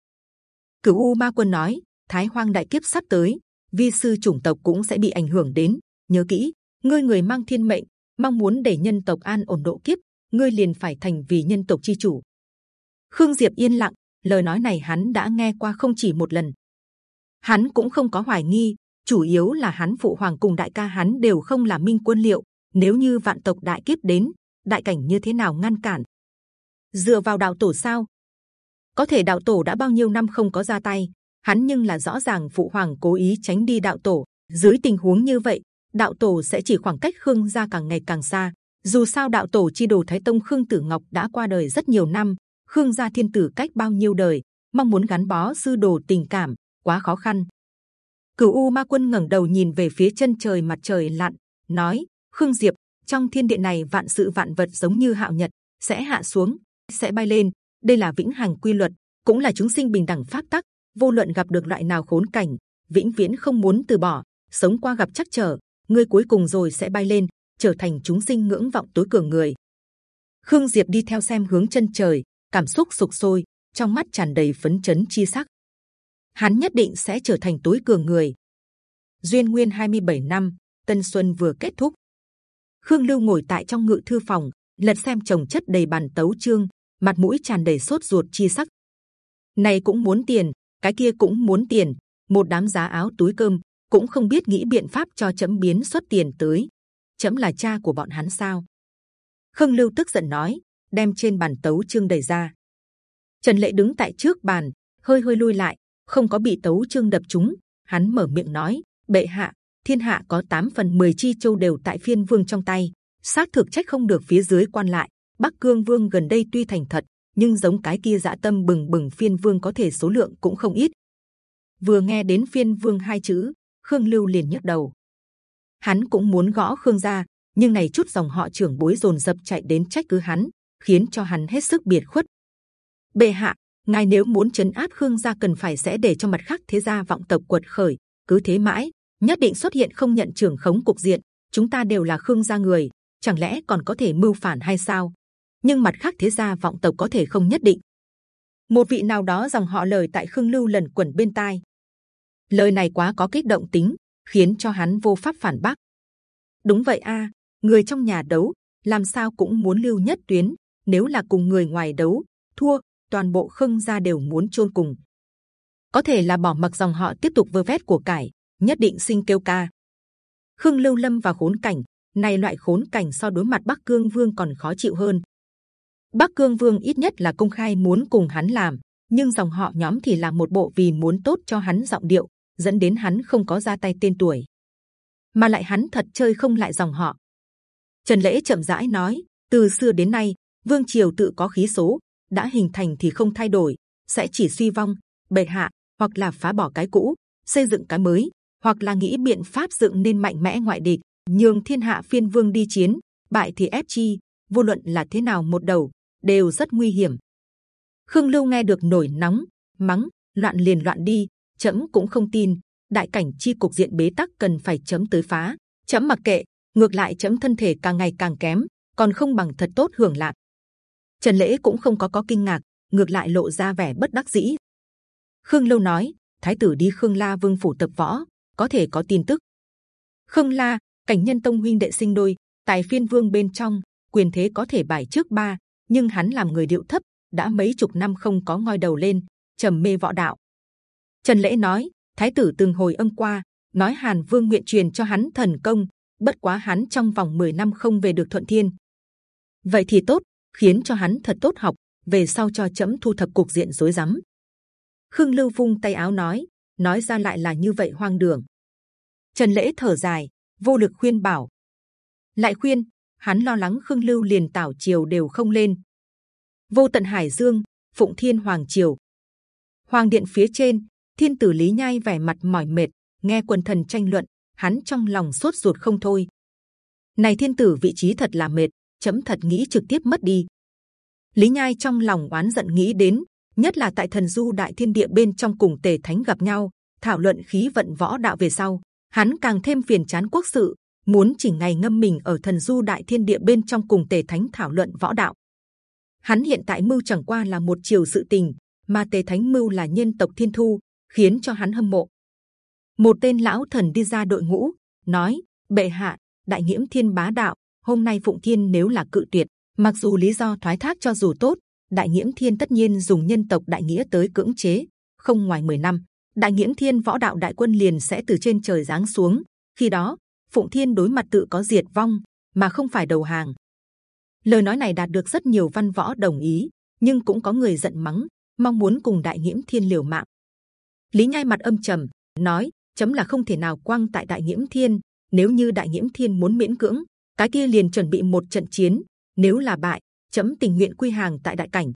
Cửu U Ma Quân nói: Thái Hoang đại kiếp sắp tới, vi sư chủng tộc cũng sẽ bị ảnh hưởng đến. Nhớ kỹ, ngươi người mang thiên mệnh, mong muốn để nhân tộc an ổn độ kiếp, ngươi liền phải thành vì nhân tộc chi chủ. Khương Diệp yên lặng, lời nói này hắn đã nghe qua không chỉ một lần. Hắn cũng không có hoài nghi, chủ yếu là hắn phụ hoàng cùng đại ca hắn đều không là minh quân liệu. Nếu như vạn tộc đại kiếp đến, đại cảnh như thế nào ngăn cản? Dựa vào đạo tổ sao? Có thể đạo tổ đã bao nhiêu năm không có ra tay, hắn nhưng là rõ ràng phụ hoàng cố ý tránh đi đạo tổ. Dưới tình huống như vậy, đạo tổ sẽ chỉ khoảng cách khương gia càng ngày càng xa. Dù sao đạo tổ chi đồ thái tông khương tử ngọc đã qua đời rất nhiều năm, khương gia thiên tử cách bao nhiêu đời, mong muốn gắn bó sư đồ tình cảm quá khó khăn. Cửu U Ma Quân ngẩng đầu nhìn về phía chân trời mặt trời lặn, nói: Khương Diệp, trong thiên địa này vạn sự vạn vật giống như hạo nhật, sẽ hạ xuống, sẽ bay lên. Đây là vĩnh hằng quy luật, cũng là chúng sinh bình đẳng pháp tắc. Vô luận gặp được loại nào khốn cảnh, vĩnh viễn không muốn từ bỏ, sống qua gặp chắc trở, ngươi cuối cùng rồi sẽ bay lên, trở thành chúng sinh ngưỡng vọng tối cường người. Khương Diệp đi theo xem hướng chân trời, cảm xúc sục sôi, trong mắt tràn đầy phấn chấn chi sắc. Hắn nhất định sẽ trở thành tối cường người. Duyên Nguyên 27 năm, Tân Xuân vừa kết thúc. Khương Lưu ngồi tại trong ngự thư phòng, lật xem chồng chất đầy bàn tấu chương, mặt mũi tràn đầy sốt ruột chi sắc. Này cũng muốn tiền, cái kia cũng muốn tiền, một đám giá áo túi cơm, cũng không biết nghĩ biện pháp cho chấm biến xuất tiền tới. Chấm là cha của bọn hắn sao? Khương Lưu tức giận nói, đem trên bàn tấu chương đẩy ra. Trần Lệ đứng tại trước bàn, hơi hơi lui lại, không có bị tấu trương đập chúng Hắn mở miệng nói: Bệ hạ, thiên hạ có 8 phần 10 chi châu đều tại phiên vương trong tay, xác thực trách không được phía dưới quan lại. Bắc cương vương gần đây tuy thành thật, nhưng giống cái kia dạ tâm bừng bừng phiên vương có thể số lượng cũng không ít. Vừa nghe đến phiên vương hai chữ, Khương Lưu liền nhấc đầu. Hắn cũng muốn gõ Khương gia, nhưng này chút dòng họ trưởng bối dồn dập chạy đến trách cứ hắn, khiến cho hắn hết sức biệt khuất. Bệ hạ, ngài nếu muốn chấn áp Khương gia cần phải sẽ để cho mặt khác thế gia vọng tộc quật khởi, cứ thế mãi, nhất định xuất hiện không nhận trưởng khống cục diện. Chúng ta đều là Khương gia người, chẳng lẽ còn có thể mưu phản hay sao? Nhưng mặt khác thế gia vọng tộc có thể không nhất định. Một vị nào đó dòng họ lời tại Khương Lưu lần quẩn bên tai, lời này quá có kích động tính, khiến cho hắn vô pháp phản bác. Đúng vậy a, người trong nhà đấu, làm sao cũng muốn lưu nhất tuyến. Nếu là cùng người ngoài đấu, thua, toàn bộ khương gia đều muốn chôn cùng. Có thể là bỏ mặc dòng họ tiếp tục vơ vét của cải, nhất định sinh kêu ca. Khương Lưu Lâm và khốn cảnh, này loại khốn cảnh so đối mặt Bắc Cương Vương còn khó chịu hơn. Bắc Cương Vương ít nhất là công khai muốn cùng hắn làm, nhưng dòng họ nhóm thì là một bộ vì muốn tốt cho hắn giọng điệu, dẫn đến hắn không có ra tay tên tuổi, mà lại hắn thật chơi không lại dòng họ. Trần lễ chậm rãi nói, từ xưa đến nay vương triều tự có khí số, đã hình thành thì không thay đổi, sẽ chỉ suy vong. Bệ hạ hoặc là phá bỏ cái cũ, xây dựng cái mới, hoặc là nghĩ biện pháp dựng nên mạnh mẽ ngoại địch, nhường thiên hạ phiên vương đi chiến, bại thì ép chi. Vô luận là thế nào một đầu đều rất nguy hiểm. Khương Lưu nghe được nổi nóng, mắng, loạn liền loạn đi, chấm cũng không tin. Đại cảnh chi cục diện bế tắc cần phải chấm tới phá, chấm mặc kệ. Ngược lại chấm thân thể càng ngày càng kém, còn không bằng thật tốt hưởng lạc. Trần lễ cũng không có có kinh ngạc, ngược lại lộ ra vẻ bất đắc dĩ. Khương lâu nói, thái tử đi Khương La Vương phủ tập võ, có thể có tin tức. Khương La, cảnh nhân tông huynh đệ sinh đôi, tài phiên vương bên trong quyền thế có thể bài trước ba, nhưng hắn làm người điệu thấp, đã mấy chục năm không có ngoi đầu lên, trầm mê võ đạo. Trần lễ nói, thái tử từng hồi âm qua, nói Hàn Vương nguyện truyền cho hắn thần công, bất quá hắn trong vòng 10 năm không về được thuận thiên. Vậy thì tốt, khiến cho hắn thật tốt học, về sau cho chấm thu thập cục diện rối rắm. Khương Lưu vung tay áo nói, nói ra lại là như vậy hoang đường. Trần lễ thở dài, vô lực khuyên bảo, lại khuyên, hắn lo lắng Khương Lưu liền tảo triều đều không lên. Vô tận Hải Dương, Phụng Thiên Hoàng triều, Hoàng điện phía trên, Thiên tử Lý Nhai vẻ mặt mỏi mệt, nghe quần thần tranh luận, hắn trong lòng sốt ruột không thôi. Này Thiên tử vị trí thật là mệt, chấm thật nghĩ trực tiếp mất đi. Lý Nhai trong lòng oán giận nghĩ đến, nhất là tại thần du đại thiên địa bên trong cùng tề thánh gặp nhau, thảo luận khí vận võ đạo về sau, hắn càng thêm phiền chán quốc sự, muốn chỉ ngày ngâm mình ở thần du đại thiên địa bên trong cùng tề thánh thảo luận võ đạo. Hắn hiện tại mưu chẳng qua là một chiều sự tình, mà tề thánh mưu là nhân tộc thiên thu, khiến cho hắn hâm mộ. Một tên lão thần đi ra đội ngũ, nói: bệ hạ, đại nghiễm thiên bá đạo, hôm nay phụng thiên nếu là cự tuyệt, mặc dù lý do thoái thác cho dù tốt, đại nghiễm thiên tất nhiên dùng nhân tộc đại nghĩa tới cưỡng chế, không ngoài 10 năm, đại nghiễm thiên võ đạo đại quân liền sẽ từ trên trời giáng xuống. khi đó, phụng thiên đối mặt tự có diệt vong, mà không phải đầu hàng. lời nói này đạt được rất nhiều văn võ đồng ý, nhưng cũng có người giận mắng, mong muốn cùng đại nghiễm thiên liều mạng. lý nhai mặt âm trầm nói: chấm là không thể nào quang tại đại nghiễm thiên. nếu như đại nghiễm thiên muốn miễn cưỡng, cái kia liền chuẩn bị một trận chiến. nếu là bại, chấm tình nguyện quy hàng tại đại cảnh.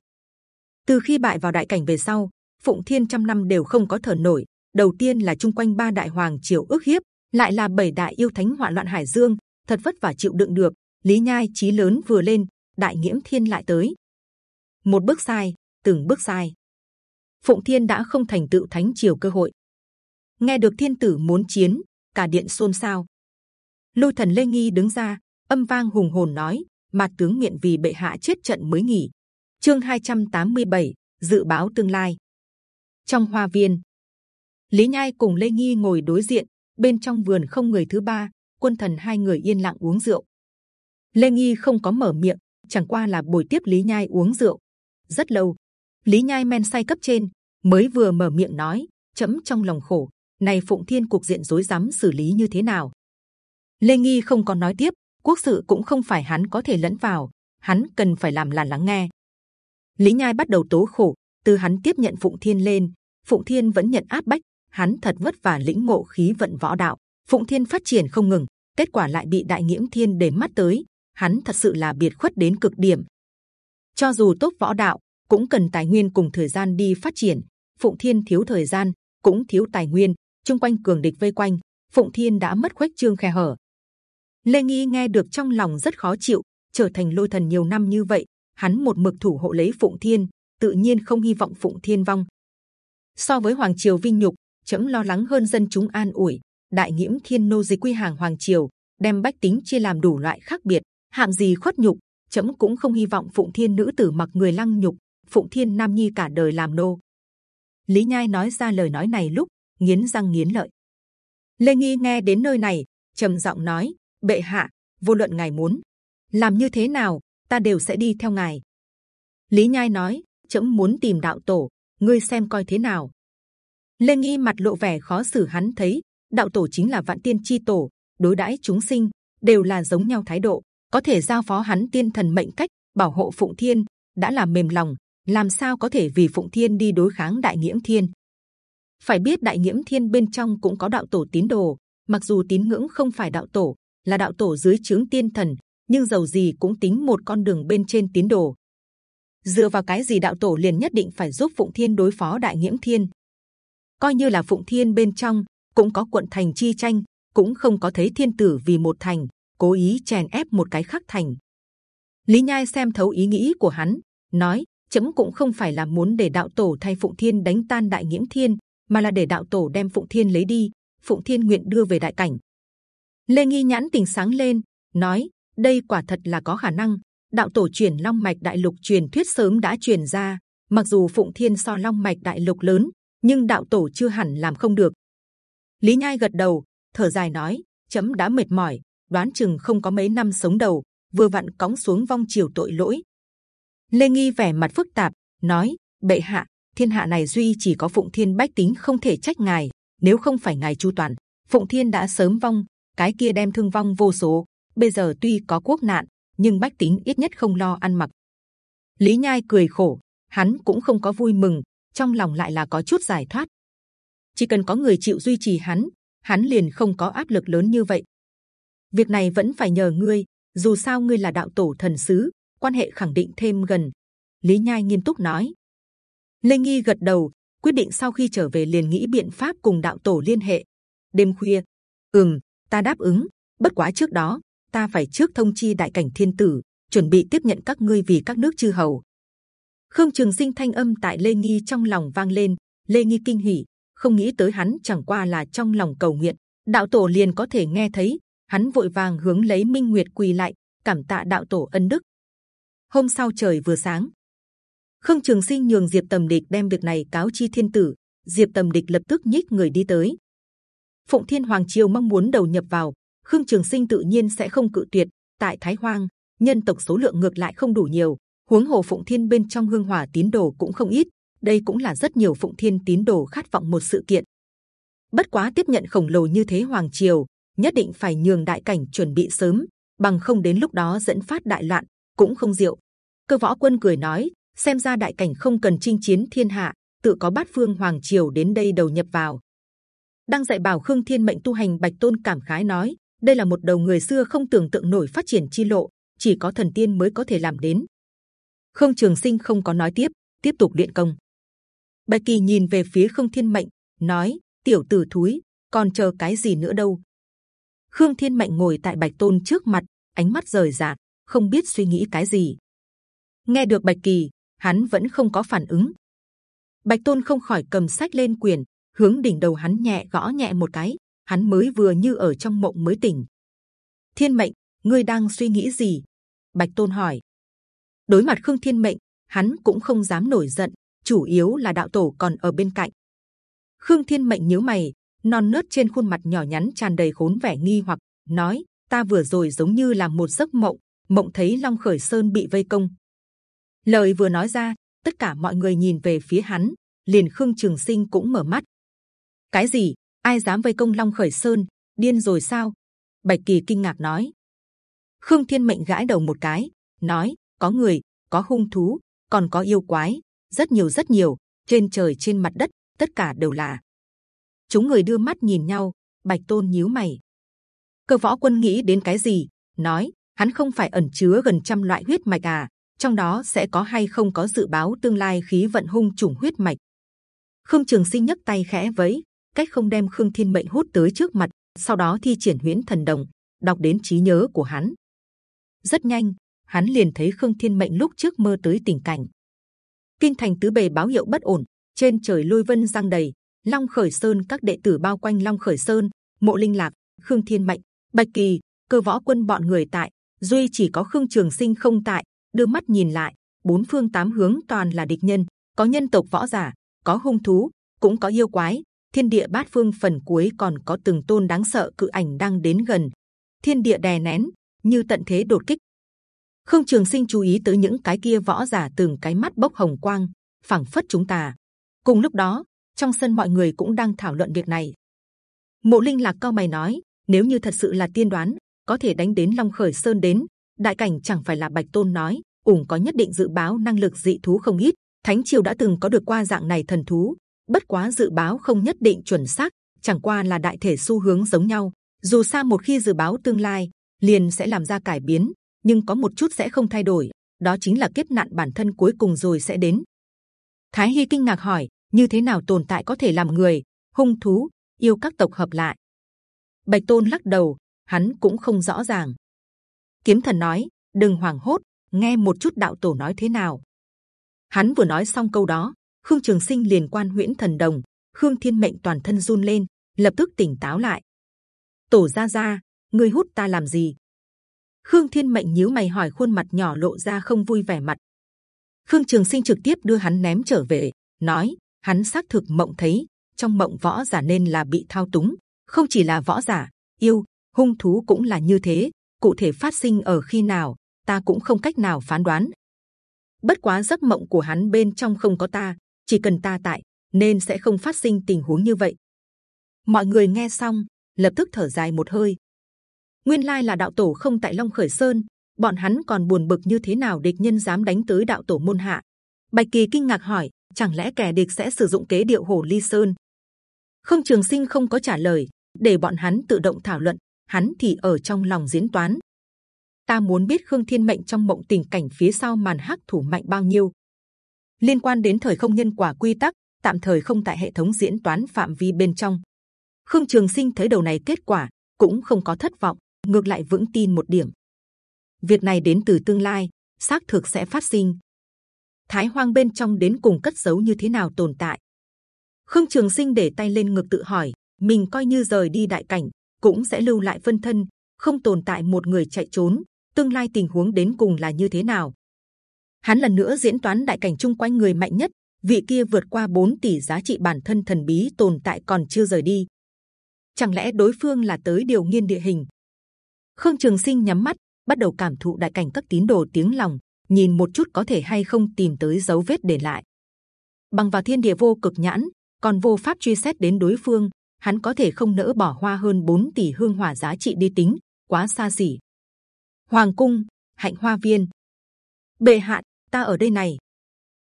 từ khi bại vào đại cảnh về sau, phụng thiên trăm năm đều không có thở nổi. đầu tiên là chung quanh ba đại hoàng triều ước hiếp, lại là bảy đại yêu thánh hoạn loạn hải dương, thật vất vả chịu đựng được. Lý Nhai chí lớn vừa lên, đại nghiễm thiên lại tới. Một bước sai, từng bước sai. Phụng Thiên đã không thành tựu thánh triều cơ hội. Nghe được thiên tử muốn chiến, cả điện xôn xao. Lôi thần Lê Nghi đứng ra, âm vang hùng hồn nói: mà tướng nguyện vì bệ hạ chết trận mới nghỉ. Chương 287, dự báo tương lai. Trong hoa viên, Lý Nhai cùng Lê Nghi ngồi đối diện, bên trong vườn không người thứ ba, quân thần hai người yên lặng uống rượu. Lê Nghi không có mở miệng, chẳng qua là buổi tiếp Lý Nhai uống rượu. Rất lâu, Lý Nhai men say cấp trên mới vừa mở miệng nói, chấm trong lòng khổ, này Phụng Thiên cục diện rối rắm xử lý như thế nào? Lê Nghi không còn nói tiếp, quốc sự cũng không phải hắn có thể lẫn vào, hắn cần phải làm là lắng nghe. Lý Nhai bắt đầu tố khổ, từ hắn tiếp nhận Phụng Thiên lên, Phụng Thiên vẫn nhận áp bách, hắn thật vất vả lĩnh ngộ khí vận võ đạo, Phụng Thiên phát triển không ngừng, kết quả lại bị Đại Nghiễm Thiên để mắt tới, hắn thật sự là biệt khuất đến cực điểm. Cho dù tốt võ đạo, cũng cần tài nguyên cùng thời gian đi phát triển. Phụng Thiên thiếu thời gian, cũng thiếu tài nguyên, chung quanh cường địch vây quanh, Phụng Thiên đã mất khuếch trương khe hở. Lê Nghi nghe được trong lòng rất khó chịu, trở thành lôi thần nhiều năm như vậy, hắn một mực thủ hộ lấy Phụng Thiên, tự nhiên không hy vọng Phụng Thiên vong. So với Hoàng Triều vinh nhục, chấm lo lắng hơn dân chúng an ủi. Đại nghiễm Thiên nô dịch quy hàng Hoàng Triều, đem bách tính chia làm đủ loại khác biệt, hạng gì khuất nhục, chấm cũng không hy vọng Phụng Thiên nữ tử mặc người lăng nhục, Phụng Thiên Nam Nhi cả đời làm nô. Lý Nhai nói ra lời nói này lúc nghiến răng nghiến lợi. Lê Nghi nghe đến nơi này, trầm giọng nói: Bệ hạ, vô luận ngài muốn làm như thế nào, ta đều sẽ đi theo ngài. Lý Nhai nói: trẫm muốn tìm đạo tổ, ngươi xem coi thế nào. Lê Nghi mặt lộ vẻ khó xử, hắn thấy đạo tổ chính là vạn tiên chi tổ, đối đãi chúng sinh đều là giống nhau thái độ, có thể giao phó hắn tiên thần mệnh cách bảo hộ phụng thiên đã là mềm lòng làm sao có thể vì phụng thiên đi đối kháng đại nghiễm thiên phải biết đại nghiễm thiên bên trong cũng có đạo tổ tín đồ mặc dù tín ngưỡng không phải đạo tổ là đạo tổ dưới trướng tiên thần, nhưng giàu gì cũng tính một con đường bên trên tín đồ. Dựa vào cái gì đạo tổ liền nhất định phải giúp phụng thiên đối phó đại nghiễm thiên? Coi như là phụng thiên bên trong, cũng có quận thành chi tranh, cũng không có thấy thiên tử vì một thành, cố ý chèn ép một cái khác thành. Lý nhai xem thấu ý nghĩ của hắn, nói, chấm cũng không phải là muốn để đạo tổ thay phụng thiên đánh tan đại nghiễm thiên, mà là để đạo tổ đem phụng thiên lấy đi. Phụng thiên nguyện đưa về đại cảnh lê nghi nhãn tình sáng lên, nói, đây quả thật là có khả năng. Đạo tổ truyền long mạch đại lục truyền thuyết sớm đã truyền ra. Mặc dù phụng thiên so long mạch đại lục lớn, nhưng đạo tổ chưa hẳn làm không được. Lý nhai gật đầu, thở dài nói, chấm đã mệt mỏi, đoán chừng không có mấy năm sống đầu, vừa vặn cõng xuống vong chiều tội lỗi. Lê nghi vẻ mặt phức tạp, nói, bệ hạ, thiên hạ này duy chỉ có phụng thiên bách tính không thể trách ngài, nếu không phải ngài chu toàn, phụng thiên đã sớm vong cái kia đem thương vong vô số. Bây giờ tuy có quốc nạn, nhưng bách tính ít nhất không lo ăn mặc. Lý nhai cười khổ. Hắn cũng không có vui mừng, trong lòng lại là có chút giải thoát. Chỉ cần có người chịu duy trì hắn hắn liền không có áp lực lớn như vậy. Việc này vẫn phải nhờ ngươi, dù sao ngươi là đạo tổ thần sứ, quan hệ khẳng định thêm gần. Lý nhai nghiêm túc nói. Lê nghi gật đầu, quyết định sau khi trở về liền nghĩ biện pháp cùng đạo tổ liên hệ. Đêm khuya, ừm ta đáp ứng bất quá trước đó ta phải trước thông chi đại cảnh thiên tử chuẩn bị tiếp nhận các ngươi vì các nước chư hầu khương trường sinh thanh âm tại lê nghi trong lòng vang lên lê nghi kinh hỉ không nghĩ tới hắn chẳng qua là trong lòng cầu nguyện, đạo tổ liền có thể nghe thấy. Hắn vội vàng hướng lấy Minh Nguyệt quỳ lại, cảm tạ đạo tổ ân đức. Hôm sau trời vừa sáng, Khương Trường Sinh nhường Diệp Tầm Địch đem việc này cáo chi thiên tử. Diệp Tầm Địch lập tức nhích người đi tới. Phụng Thiên Hoàng Triều mong muốn đầu nhập vào, Khương Trường Sinh tự nhiên sẽ không cự tuyệt. Tại Thái Hoang, nhân tộc số lượng ngược lại không đủ nhiều, huống hồ Phụng Thiên bên trong hương hỏa tín đồ cũng không ít. Đây cũng là rất nhiều Phụng Thiên tín đồ khát vọng một sự kiện. Bất quá tiếp nhận khổng lồ như thế Hoàng Triều, nhất định phải nhường đại cảnh chuẩn bị sớm, bằng không đến lúc đó dẫn phát đại loạn cũng không diệu. Cơ võ quân cười nói, xem ra đại cảnh không cần chinh chiến thiên hạ, tự có bát phương hoàng triều đến đây đầu nhập vào đang dạy bảo khương thiên mệnh tu hành bạch tôn cảm khái nói, đây là một đầu người xưa không tưởng tượng nổi phát triển chi lộ, chỉ có thần tiên mới có thể làm đến. khương trường sinh không có nói tiếp, tiếp tục luyện công. bạch kỳ nhìn về phía khương thiên mệnh, nói: tiểu tử thúi, còn chờ cái gì nữa đâu? khương thiên mệnh ngồi tại bạch tôn trước mặt, ánh mắt rời rạc, không biết suy nghĩ cái gì. nghe được bạch kỳ, hắn vẫn không có phản ứng. Bạch Tôn không khỏi cầm sách lên quyền, hướng đỉnh đầu hắn nhẹ gõ nhẹ một cái. Hắn mới vừa như ở trong mộng mới tỉnh. Thiên mệnh, ngươi đang suy nghĩ gì? Bạch Tôn hỏi. Đối mặt Khương Thiên mệnh, hắn cũng không dám nổi giận. Chủ yếu là đạo tổ còn ở bên cạnh. Khương Thiên mệnh nhíu mày, non nớt trên khuôn mặt nhỏ nhắn tràn đầy khốn vẻ nghi hoặc, nói: Ta vừa rồi giống như là một giấc mộng, mộng thấy Long Khởi Sơn bị vây công, lời vừa nói ra tất cả mọi người nhìn về phía hắn liền khương trường sinh cũng mở mắt cái gì? Ai dám vây công long khởi sơn? Điên rồi sao? Bạch kỳ kinh ngạc nói. Khương thiên mệnh gãi đầu một cái nói có người có hung thú còn có yêu quái rất nhiều rất nhiều trên trời trên mặt đất tất cả đều là. Chúng người đưa mắt nhìn nhau bạch tôn nhíu mày. Cơ võ quân nghĩ đến cái gì? Nói hắn không phải ẩn chứa gần trăm loại huyết mạch à trong đó sẽ có hay không có dự báo tương lai khí vận hung trùng huyết mạch. Khương Trường Sinh nhấc tay khẽ với, cách không đem Khương Thiên Mệnh hút tới trước mặt, sau đó thi triển huyễn thần đồng, đọc đến trí nhớ của hắn. Rất nhanh, hắn liền thấy Khương Thiên Mệnh lúc trước mơ tới tình cảnh. Kinh thành tứ bề báo hiệu bất ổn, trên trời lôi vân giăng đầy, Long Khởi Sơn các đệ tử bao quanh Long Khởi Sơn, Mộ Linh Lạc, Khương Thiên Mệnh, Bạch Kỳ, Cơ Võ Quân bọn người tại, duy chỉ có Khương Trường Sinh không tại, đưa mắt nhìn lại bốn phương tám hướng toàn là địch nhân có nhân tộc võ giả có hung thú cũng có yêu quái thiên địa bát phương phần cuối còn có từng tôn đáng sợ cự ảnh đang đến gần. Thiên địa đè nén, như tận thế đột kích. Khương trường sinh chú ý tới những cái kia võ giả từng cái mắt bốc hồng quang, phảng phất chúng ta. Cùng lúc đó, trong sân mọi người cũng đang thảo luận việc này. Mộ linh lạc cao mày nói, nếu như thật sự là tiên đoán, có thể đánh đến long khởi sơn đến, đại cảnh chẳng phải là bạch tôn nói, ủng có nhất định dự báo năng lực dị thú không ít, thánh triều đã từng có được qua dạng này thần thú bất quá dự báo không nhất định chuẩn xác, chẳng qua là đại thể xu hướng giống nhau. Dù sao một khi dự báo tương lai, liền sẽ làm ra cải biến, nhưng có một chút sẽ không thay đổi, đó chính là kiếp nạn bản thân cuối cùng rồi sẽ đến. Thái hy kinh ngạc hỏi, như thế nào tồn tại có thể làm người, hung thú, yêu các tộc hợp lại? Bạch tôn lắc đầu, hắn cũng không rõ ràng. Kiếm thần nói, đừng hoảng hốt, nghe một chút đạo tổ nói thế nào. Hắn vừa nói xong câu đó khương trường sinh liền quan huyễn thần đồng, khương thiên mệnh toàn thân run lên, lập tức tỉnh táo lại. Tổ gia gia, ngươi hút ta làm gì? Khương thiên mệnh nhíu mày hỏi, khuôn mặt nhỏ lộ ra không vui vẻ mặt. Khương trường sinh trực tiếp đưa hắn ném trở về, nói, hắn xác thực mộng thấy, trong mộng võ giả nên là bị thao túng, không chỉ là võ giả, yêu, hung thú cũng là như thế, cụ thể phát sinh ở khi nào, ta cũng không cách nào phán đoán. Bất quá giấc mộng của hắn bên trong không có ta chỉ cần ta tại, nên sẽ không phát sinh tình huống như vậy mọi người nghe xong, lập tức thở dài một hơi nguyên lai là đạo tổ không tại long khởi sơn, bọn hắn còn buồn bực như thế nào địch nhân dám đánh tới đạo tổ môn hạ bạch kỳ kinh ngạc hỏi, chẳng lẽ kẻ địch sẽ sử dụng kế điệu hồ ly sơn không trường sinh không có trả lời, để bọn hắn tự động thảo luận, hắn thì ở trong lòng diễn toán. Ta muốn biết Khương Thiên Mệnh trong mộng tình cảnh phía sau màn hắc thủ mạnh bao nhiêu. Liên quan đến thời không nhân quả quy tắc, tạm thời không tại hệ thống diễn toán phạm vi bên trong. Khương Trường Sinh thấy đầu này kết quả cũng không có thất vọng, ngược lại vững tin một điểm. Việc này đến từ tương lai, xác thực sẽ phát sinh. Thái Hoang bên trong đến cùng cất giấu như thế nào tồn tại? Khương Trường Sinh để tay lên ngực tự hỏi, mình coi như rời đi đại cảnh cũng sẽ lưu lại phân thân, không tồn tại một người chạy trốn. Tương lai tình huống đến cùng là như thế nào? Hắn lần nữa diễn toán đại cảnh chung quanh người mạnh nhất, vị kia vượt qua 4 tỷ giá trị bản thân thần bí tồn tại còn chưa rời đi. Chẳng lẽ đối phương là tới điều nghiên địa hình? Khương Trường Sinh nhắm mắt, bắt đầu cảm thụ đại cảnh các tín đồ tiếng lòng, nhìn một chút có thể hay không tìm tới dấu vết để lại. Bằng vào thiên địa vô cực nhãn, còn vô pháp truy xét đến đối phương, hắn có thể không nỡ bỏ hoa hơn 4 tỷ hương hỏa giá trị đi tính, quá xa xỉ. Hoàng cung, hạnh hoa viên. Bệ hạ, ta ở đây này.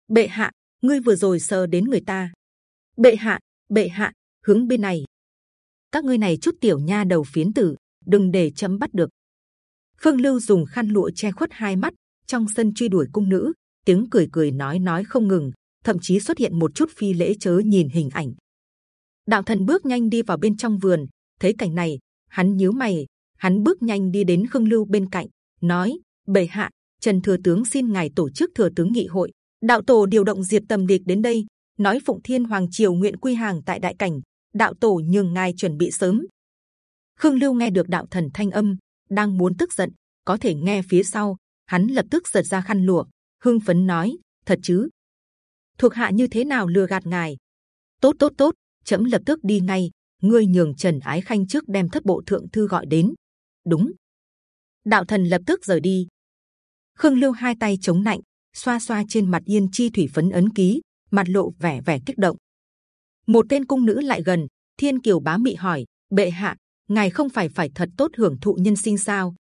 Bệ hạ, ngươi vừa rồi sờ đến người ta. Bệ hạ, bệ hạ, hướng bên này. Các ngươi này chút tiểu nha đầu phiến tử, đừng để chấm bắt được. Phương Lưu dùng khăn lụa che khuất hai mắt, trong sân truy đuổi cung nữ, tiếng cười cười nói nói không ngừng, thậm chí xuất hiện một chút phi lễ chớ nhìn hình ảnh. Đạo thần bước nhanh đi vào bên trong vườn, thấy cảnh này, hắn nhíu mày, hắn bước nhanh đi đến Khương Lưu bên cạnh, nói: Bệ hạ, Trần thừa tướng xin ngài tổ chức thừa tướng nghị hội. Đạo tổ điều động diệt tầm địch đến đây, nói Phụng Thiên Hoàng triều nguyện quy hàng tại đại cảnh. Đạo tổ nhường ngài chuẩn bị sớm. Khương Lưu nghe được đạo thần thanh âm, đang muốn tức giận, có thể nghe phía sau, hắn lập tức giật ra khăn lụa, hưng phấn nói: thật chứ? Thuộc hạ như thế nào lừa gạt ngài? Tốt tốt tốt, chấm lập tức đi ngay. Ngươi nhường Trần Ái Khanh trước đem thất bộ thượng thư gọi đến. Đúng. Đạo thần lập tức rời đi. Khương Lưu hai tay chống nạnh, xoa xoa trên mặt yên chi thủy phấn ấn ký, mặt lộ vẻ vẻ kích động. Một tên cung nữ lại gần, Thiên Kiều bá mị hỏi: Bệ hạ, ngài không phải phải thật tốt hưởng thụ nhân sinh sao?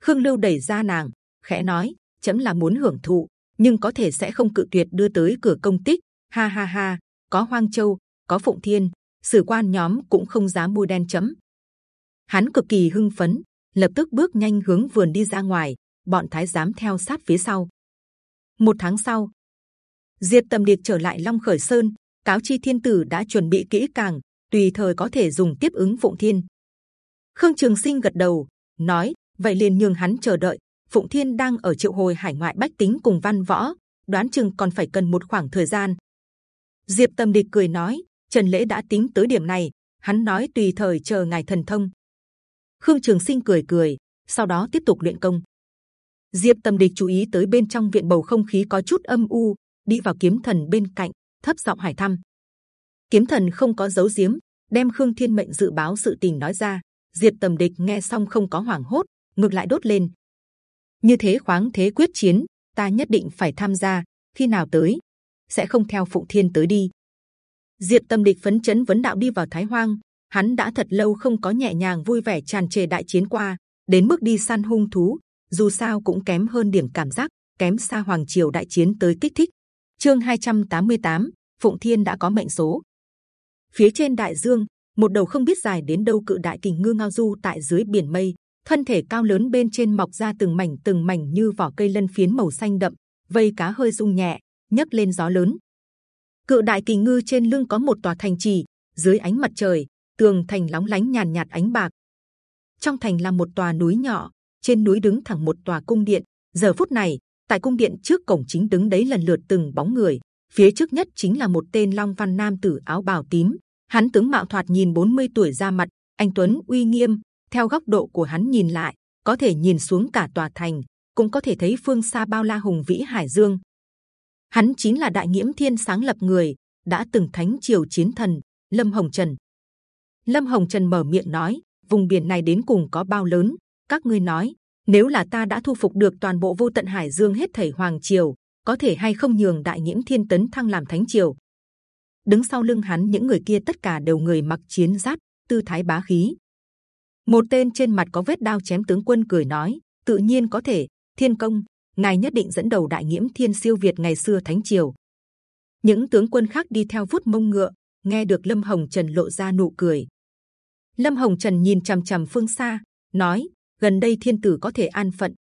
Khương Lưu đẩy ra nàng, khẽ nói: chấm là muốn hưởng thụ, nhưng có thể sẽ không cự tuyệt đưa tới cửa công tích. Ha ha ha, có Hoang Châu, có Phụng Thiên, sử quan nhóm cũng không dám bôi đen chấm. Hắn cực kỳ hưng phấn, lập tức bước nhanh hướng vườn đi ra ngoài. Bọn thái giám theo sát phía sau. Một tháng sau, Diệp Tầm Điệt trở lại Long Khởi Sơn, cáo chi thiên tử đã chuẩn bị kỹ càng, tùy thời có thể dùng tiếp ứng Phụng Thiên. Khương Trường Sinh gật đầu, nói: vậy liền nhường hắn chờ đợi. Phụng Thiên đang ở triệu hồi hải ngoại bách tính cùng văn võ, đoán chừng còn phải cần một khoảng thời gian. Diệp Tâm Địch cười nói: Trần Lễ đã tính tới điểm này, hắn nói tùy thời chờ ngài thần thông. Khương Trường Sinh cười cười, sau đó tiếp tục luyện công. Diệp Tâm Địch chú ý tới bên trong viện bầu không khí có chút âm u, đi vào kiếm thần bên cạnh, thấp giọng hỏi thăm. Kiếm thần không có giấu giếm, đem Khương Thiên mệnh dự báo sự tình nói ra. Diệp Tâm Địch nghe xong không có hoảng hốt, ngược lại đốt lên. Như thế khoáng thế quyết chiến, ta nhất định phải tham gia. Khi nào tới, sẽ không theo Phụng Thiên tới đi. Diệp Tâm Địch phấn chấn vấn đạo đi vào Thái Hoang, hắn đã thật lâu không có nhẹ nhàng vui vẻ tràn trề đại chiến qua, đến mức đi săn hung thú, dù sao cũng kém hơn điểm cảm giác, kém xa Hoàng Triều đại chiến tới kích thích. Chương 288, Phụng Thiên đã có mệnh số. Phía trên đại dương, một đầu không biết dài đến đâu cự đại kình ngư ngao du tại dưới biển mây, thân thể cao lớn bên trên mọc ra từng mảnh từng mảnh như vỏ cây lân phiến màu xanh đậm, vây cá hơi rung nhẹ, nhấc lên gió lớn. Cự đại kình ngư trên lưng có một tòa thành trì, dưới ánh mặt trời, tường thành lóng lánh nhàn nhạt ánh bạc. Trong thành là một tòa núi nhỏ, trên núi đứng thẳng một tòa cung điện. Giờ phút này, tại cung điện trước cổng chính đứng đấy lần lượt từng bóng người. Phía trước nhất chính là một tên long văn nam tử áo bào tím. Hắn tướng mạo thoạt nhìn 40 tuổi ra mặt, anh tuấn uy nghiêm. Theo góc độ của hắn nhìn lại, có thể nhìn xuống cả tòa thành, cũng có thể thấy phương xa bao la hùng vĩ hải dương. Hắn chính là đại nghiễm thiên sáng lập người, đã từng thánh triều chiến thần Lâm Hồng Trần. Lâm Hồng Trần mở miệng nói, vùng biển này đến cùng có bao lớn? Các ngươi nói, nếu là ta đã thu phục được toàn bộ vô tận hải dương hết thảy hoàng triều, có thể hay không nhường đại nhiễm thiên tấn thăng làm thánh triều? Đứng sau lưng hắn những người kia tất cả đều người mặc chiến giáp, tư thái bá khí. Một tên trên mặt có vết đao chém tướng quân cười nói, tự nhiên có thể. Thiên công, ngài nhất định dẫn đầu đại nhiễm thiên siêu việt ngày xưa thánh triều. Những tướng quân khác đi theo vuốt mông ngựa, nghe được Lâm Hồng Trần lộ ra nụ cười, Lâm Hồng Trần nhìn c h ầ m c h ầ m phương xa, nói: gần đây thiên tử có thể an phận.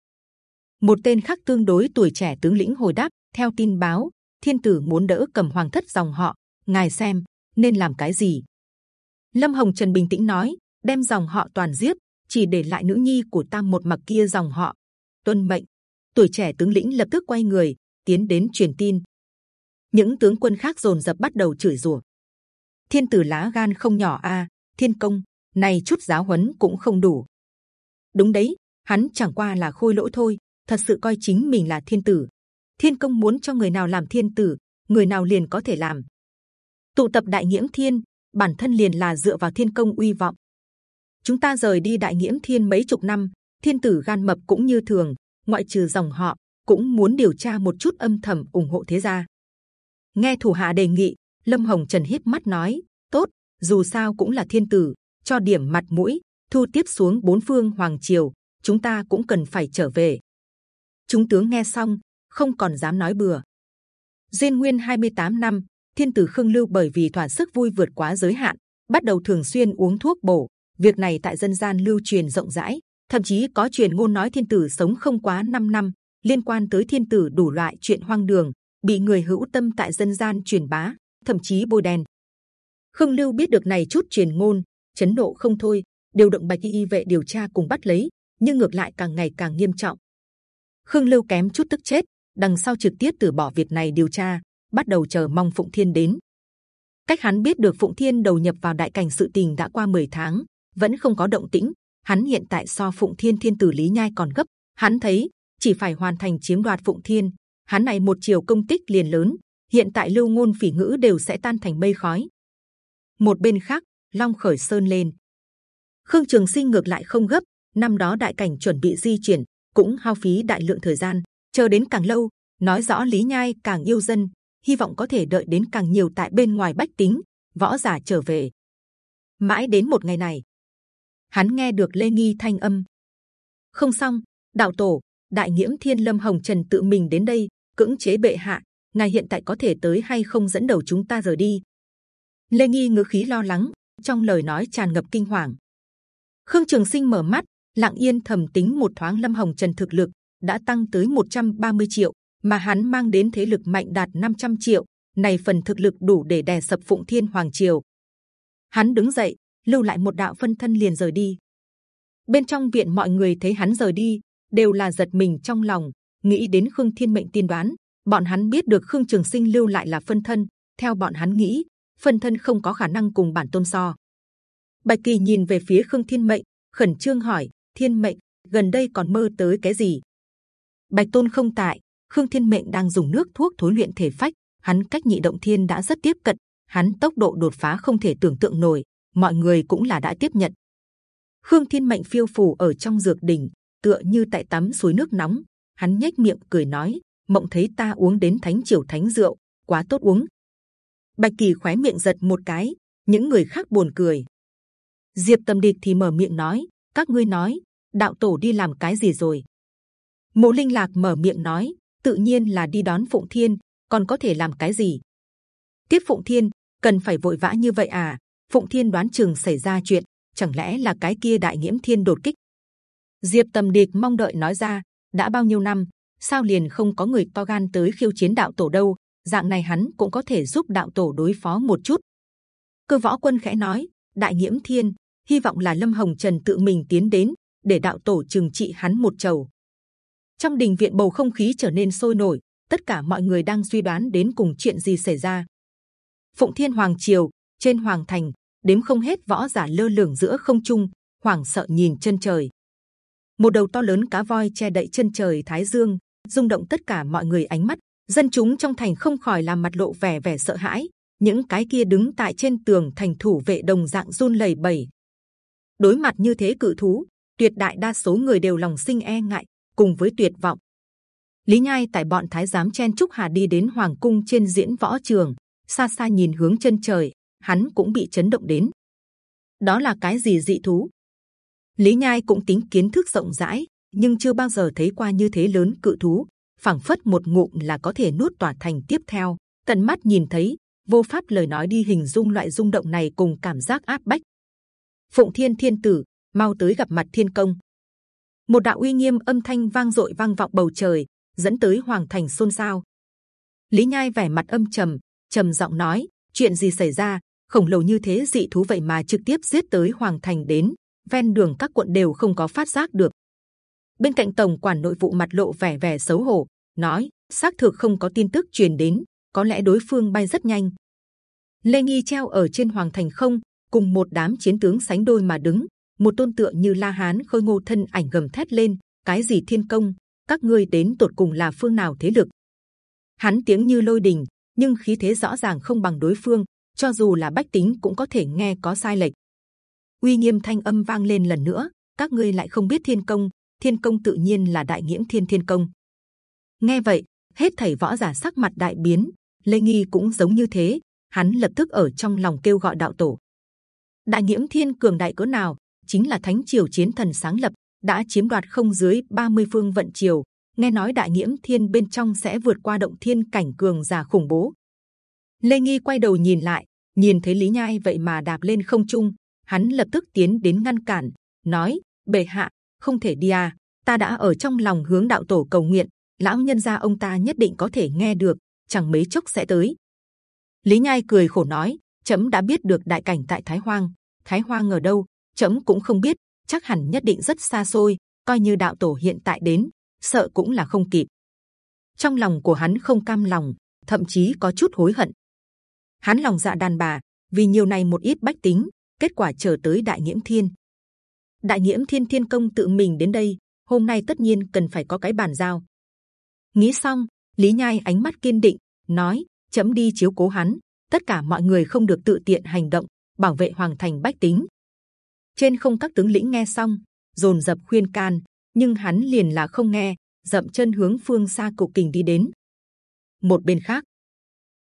Một tên khác tương đối tuổi trẻ tướng lĩnh hồi đáp: theo tin báo, thiên tử muốn đỡ cầm hoàng thất dòng họ, ngài xem nên làm cái gì? Lâm Hồng Trần bình tĩnh nói: đem dòng họ toàn giết, chỉ để lại nữ nhi của ta một mặc kia dòng họ. Tuân mệnh. Tuổi trẻ tướng lĩnh lập tức quay người tiến đến truyền tin. Những tướng quân khác rồn rập bắt đầu chửi rủa. thiên tử lá gan không nhỏ a thiên công này chút giáo huấn cũng không đủ đúng đấy, hắn chẳng qua là khôi lỗi thôi, thật sự coi chính mình là thiên tử. Thiên công muốn cho người nào làm thiên tử, người nào liền có thể làm. Tụ tập đại nghiễm thiên, bản thân liền là dựa vào thiên công uy vọng. Chúng ta rời đi đại nghiễm thiên mấy chục năm, thiên tử gan mập cũng như thường, ngoại trừ dòng họ, cũng muốn điều tra một chút âm thầm ủng hộ thế gia. Nghe thủ hạ đề nghị, lâm hồng trần hít mắt nói, tốt, dù sao cũng là thiên tử, cho điểm mặt mũi thu tiếp xuống bốn phương hoàng triều chúng ta cũng cần phải trở về chúng tướng nghe xong không còn dám nói bừa duyên Nguyên 28 năm, Thiên tử Khương Lưu bởi vì thỏa sức vui vượt quá giới hạn, bắt đầu thường xuyên uống thuốc bổ. Việc này tại dân gian lưu truyền rộng rãi, thậm chí có truyền ngôn nói Thiên tử sống không quá 5 năm, liên quan tới Thiên tử đủ loại chuyện hoang đường, bị người hữu tâm tại dân gian truyền bá, thậm chí bôi đen. Khương Lưu biết được này chút truyền ngôn, chấn độ không thôi, điều động bạch y y vệ điều tra cùng bắt lấy, nhưng ngược lại càng ngày càng nghiêm trọng. Khương Lưu kém chút tức chết, đằng sau trực tiếp từ bỏ việc này điều tra, bắt đầu chờ mong Phụng Thiên đến. Cách hắn biết được Phụng Thiên đầu nhập vào đại cảnh sự tình đã qua 10 tháng, vẫn không có động tĩnh. Hắn hiện tại so Phụng Thiên Thiên tử Lý Nhai còn gấp. Hắn thấy chỉ phải hoàn thành chiếm đoạt Phụng Thiên, hắn này một chiều công tích liền lớn. Hiện tại lưu ngôn phỉ ngữ đều sẽ tan thành mây khói. Một bên khác, Long khởi sơn lên. Khương Trường Sinh ngược lại không gấp. Năm đó đại cảnh chuẩn bị di chuyển, cũng hao phí đại lượng thời gian. Chờ đến càng lâu nói rõ lý nhai càng yêu dân hy vọng có thể đợi đến càng nhiều tại bên ngoài bách tính võ giả trở về. Mãi đến một ngày này hắn nghe được lê nghi thanh âm. Không xong đạo tổ đại nghiễm thiên lâm hồng trần tự mình đến đây cưỡng chế bệ hạ ngài hiện tại có thể tới hay không dẫn đầu chúng ta rời đi. Lê nghi ngữ khí lo lắng trong lời nói tràn ngập kinh hoàng khương trường sinh mở mắt lặng yên thầm tính một thoáng lâm hồng trần thực lực đã tăng tới 130 triệu, mà hắn mang đến thế lực mạnh đạt 500 triệu. Này phần thực lực đủ để đè sập Phụng Thiên Hoàng Triều. Hắn đứng dậy, lưu lại một đạo phân thân liền rời đi. Bên trong viện mọi người thấy hắn rời đi, đều là giật mình trong lòng, nghĩ đến Khương Thiên mệnh tiên đoán. Bọn hắn biết được Khương Trường Sinh lưu lại là phân thân. Theo bọn hắn nghĩ, phân thân không có khả năng cùng bản tôn so. Bạch Kỳ nhìn về phía Khương Thiên mệnh, khẩn trương hỏi: Thiên mệnh gần đây còn mơ tới cái gì? Bạch Tôn không tại, Khương Thiên Mệnh đang dùng nước thuốc thối luyện thể phách, hắn cách nhị động thiên đã rất tiếp cận, hắn tốc độ đột phá không thể tưởng tượng nổi, mọi người cũng là đã tiếp nhận. Khương Thiên Mệnh phiêu phù ở trong dược đỉnh, tựa như tại tắm suối nước nóng, hắn nhếch miệng cười nói: mộng thấy ta uống đến thánh triều thánh rượu, quá tốt uống. Bạch Kỳ khóe miệng giật một cái, những người khác buồn cười. Diệp Tầm Địch thì mở miệng nói: các ngươi nói, đạo tổ đi làm cái gì rồi? Mộ Linh Lạc mở miệng nói, tự nhiên là đi đón Phụng Thiên, còn có thể làm cái gì? Tiếp Phụng Thiên cần phải vội vã như vậy à? Phụng Thiên đoán chừng xảy ra chuyện, chẳng lẽ là cái kia đại nghiễm thiên đột kích? Diệp Tầm Địch mong đợi nói ra, đã bao nhiêu năm, sao liền không có người to gan tới khiêu chiến đạo tổ đâu? Dạng này hắn cũng có thể giúp đạo tổ đối phó một chút. Cơ võ quân khẽ nói, đại nghiễm thiên, hy vọng là Lâm Hồng Trần tự mình tiến đến, để đạo tổ trừng trị hắn một chầu. Trong đình viện bầu không khí trở nên sôi nổi, tất cả mọi người đang suy đoán đến cùng chuyện gì xảy ra. Phụng thiên hoàng triều, trên hoàng thành, đếm không hết võ giả lơ lửng giữa không trung, hoảng sợ nhìn chân trời. Một đầu to lớn cá voi che đậy chân trời thái dương, rung động tất cả mọi người ánh mắt. Dân chúng trong thành không khỏi làm mặt lộ vẻ vẻ sợ hãi. Những cái kia đứng tại trên tường thành thủ vệ đồng dạng run lẩy bẩy đối mặt như thế cự thú tuyệt đại đa số người đều lòng sinh e ngại cùng với tuyệt vọng. Lý Nhai tại bọn thái giám chen trúc hà đi đến hoàng cung trên diễn võ trường, xa xa nhìn hướng chân trời, hắn cũng bị chấn động đến. Đó là cái gì dị thú? Lý Nhai cũng tính kiến thức rộng rãi, nhưng chưa bao giờ thấy qua như thế lớn cự thú, phảng phất một ngụm là có thể nuốt tỏa thành tiếp theo. Tận mắt nhìn thấy, vô pháp lời nói đi hình dung loại rung động này cùng cảm giác áp bách. Phụng Thiên Thiên Tử mau tới gặp mặt Thiên Công một đạo uy nghiêm âm thanh vang dội vang vọng bầu trời, dẫn tới hoàng thành xôn xao. Lý Nhai vẻ mặt âm trầm, trầm giọng nói: chuyện gì xảy ra? khổng lồ như thế dị thú vậy mà trực tiếp giết tới hoàng thành đến, ven đường các quận đều không có phát giác được. Bên cạnh tổng quản nội vụ mặt lộ vẻ vẻ xấu hổ, nói: xác thực không có tin tức truyền đến, có lẽ đối phương bay rất nhanh. Lê Nghi treo ở trên hoàng thành không, cùng một đám chiến tướng sánh đôi mà đứng. Một tôn tượng như La Hán khôi ngô thân ảnh gầm thét lên, cái gì thiên công, các ngươi đến tột cùng là phương nào thế lực? Hắn tiếng như lôi đình, nhưng khí thế rõ ràng không bằng đối phương. Cho dù là bách tính cũng có thể nghe có sai lệch. Uy nghiêm thanh âm vang lên lần nữa. Các ngươi lại không biết thiên công, thiên công tự nhiên là đại nghiễm thiên thiên công. Nghe vậy, hết thảy võ giả sắc mặt đại biến. Lê Nghi cũng giống như thế, hắn lập tức ở trong lòng kêu gọi đạo tổ. Đại nghiễm thiên cường đại cỡ nào, chính là thánh triều chiến thần sáng lập, đã chiếm đoạt không dưới 30 phương vận triều. Nghe nói đại nghiễm thiên bên trong sẽ vượt qua động thiên cảnh cường giả khủng bố. Lê Nghi quay đầu nhìn lại, nhìn thấy Lý Nhai vậy mà đạp lên không trung, hắn lập tức tiến đến ngăn cản, nói: bệ hạ không thể đi à? Ta đã ở trong lòng hướng đạo tổ cầu nguyện, lão nhân gia ông ta nhất định có thể nghe được, chẳng mấy chốc sẽ tới. Lý Nhai cười khổ nói: chấm đã biết được đại cảnh tại Thái Hoang, Thái Hoang ở đâu, chấm cũng không biết, chắc hẳn nhất định rất xa xôi. Coi như đạo tổ hiện tại đến, sợ cũng là không kịp. Trong lòng của hắn không cam lòng, thậm chí có chút hối hận. Hắn lòng dạ đàn bà, vì nhiều này một ít bách tính, kết quả chờ tới đại nhiễm thiên. Đại nhiễm thiên thiên công tự mình đến đây, hôm nay tất nhiên cần phải có cái bàn giao. Nghĩ xong, Lý Nhai ánh mắt kiên định, nói: chấm đi chiếu cố hắn, tất cả mọi người không được tự tiện hành động, bảo vệ hoàng thành bách tính. Trên không các tướng lĩnh nghe xong, dồn dập khuyên can, nhưng hắn liền là không nghe, dậm chân hướng phương xa cổ kình đi đến. Một bên khác,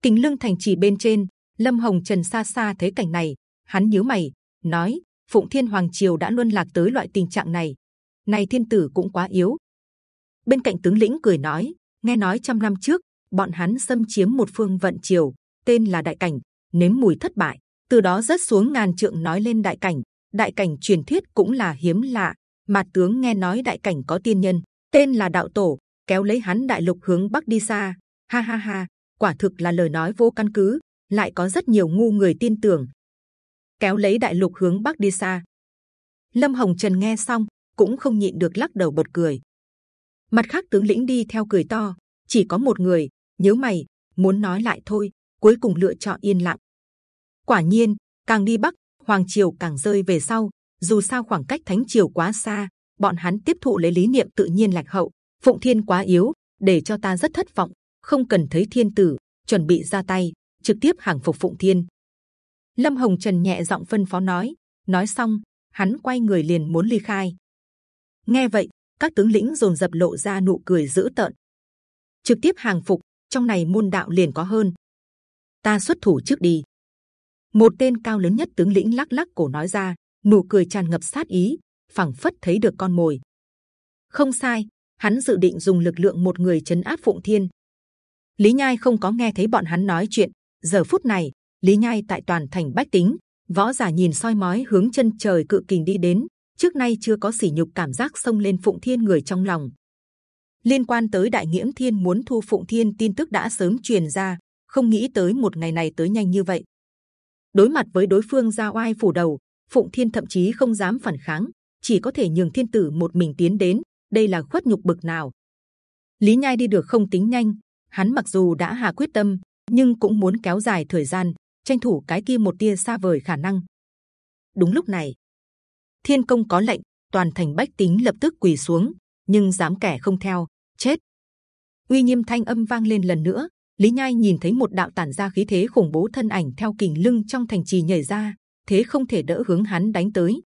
kình lương thành trì bên trên, lâm hồng trần xa xa thấy cảnh này, hắn nhíu mày, nói: Phụng Thiên Hoàng triều đã luân lạc tới loại tình trạng này, này thiên tử cũng quá yếu. Bên cạnh tướng lĩnh cười nói: nghe nói trăm năm trước bọn hắn xâm chiếm một phương vận triều, tên là Đại Cảnh, nếm mùi thất bại, từ đó rất xuống ngàn trượng nói lên Đại Cảnh. Đại Cảnh truyền thuyết cũng là hiếm lạ, mà tướng nghe nói Đại Cảnh có tiên nhân, tên là Đạo Tổ, kéo lấy hắn đại lục hướng bắc đi xa. Ha ha ha, quả thực là lời nói vô căn cứ, lại có rất nhiều ngu người tin tưởng. Kéo lấy đại lục hướng bắc đi xa. Lâm Hồng Trần nghe xong cũng không nhịn được lắc đầu bật cười. Mặt khác tướng lĩnh đi theo cười to, chỉ có một người nhớ mày muốn nói lại thôi, cuối cùng lựa chọn yên lặng. Quả nhiên, càng đi bắc, hoàng triều càng rơi về sau. Dù sao khoảng cách thánh triều quá xa, bọn hắn tiếp thụ lấy lý niệm tự nhiên lạc hậu. Phụng Thiên quá yếu, để cho ta rất thất vọng. Không cần thấy thiên tử, chuẩn bị ra tay, trực tiếp hàng phục Phụng Thiên. Lâm Hồng Trần nhẹ giọng phân phó nói. Nói xong, hắn quay người liền muốn ly khai. Nghe vậy, các tướng lĩnh dồn dập lộ ra nụ cười dữ tợn. Trực tiếp hàng phục, trong này môn đạo liền có hơn. Ta xuất thủ trước đi. Một tên cao lớn nhất tướng lĩnh lắc lắc cổ nói ra, nụ cười tràn ngập sát ý, phảng phất thấy được con mồi. Không sai, hắn dự định dùng lực lượng một người chấn áp phụng thiên. Lý Nhai không có nghe thấy bọn hắn nói chuyện. Giờ phút này, Lý Nhai tại toàn thành bách tính, võ giả nhìn soi mói hướng chân trời cự kình đi đến. Trước nay chưa có sỉ nhục cảm giác xông lên phụng thiên người trong lòng. Liên quan tới đại nghiễm thiên muốn thu phụng thiên tin tức đã sớm truyền ra, không nghĩ tới một ngày này tới nhanh như vậy. Đối mặt với đối phương ra oai phủ đầu, phụng thiên thậm chí không dám phản kháng, chỉ có thể nhường thiên tử một mình tiến đến. Đây là khuất nhục bực nào? Lý Nhai đi được không tính nhanh, hắn mặc dù đã hạ quyết tâm, nhưng cũng muốn kéo dài thời gian, tranh thủ cái kia một tia xa vời khả năng. Đúng lúc này, thiên công có lệnh, toàn thành bách tính lập tức quỳ xuống, nhưng dám kẻ không theo, chết. uy nghiêm thanh âm vang lên lần nữa. Lý Nhai nhìn thấy một đạo tản ra khí thế khủng bố thân ảnh theo kình lưng trong thành trì nhảy ra, thế không thể đỡ hướng hắn đánh tới.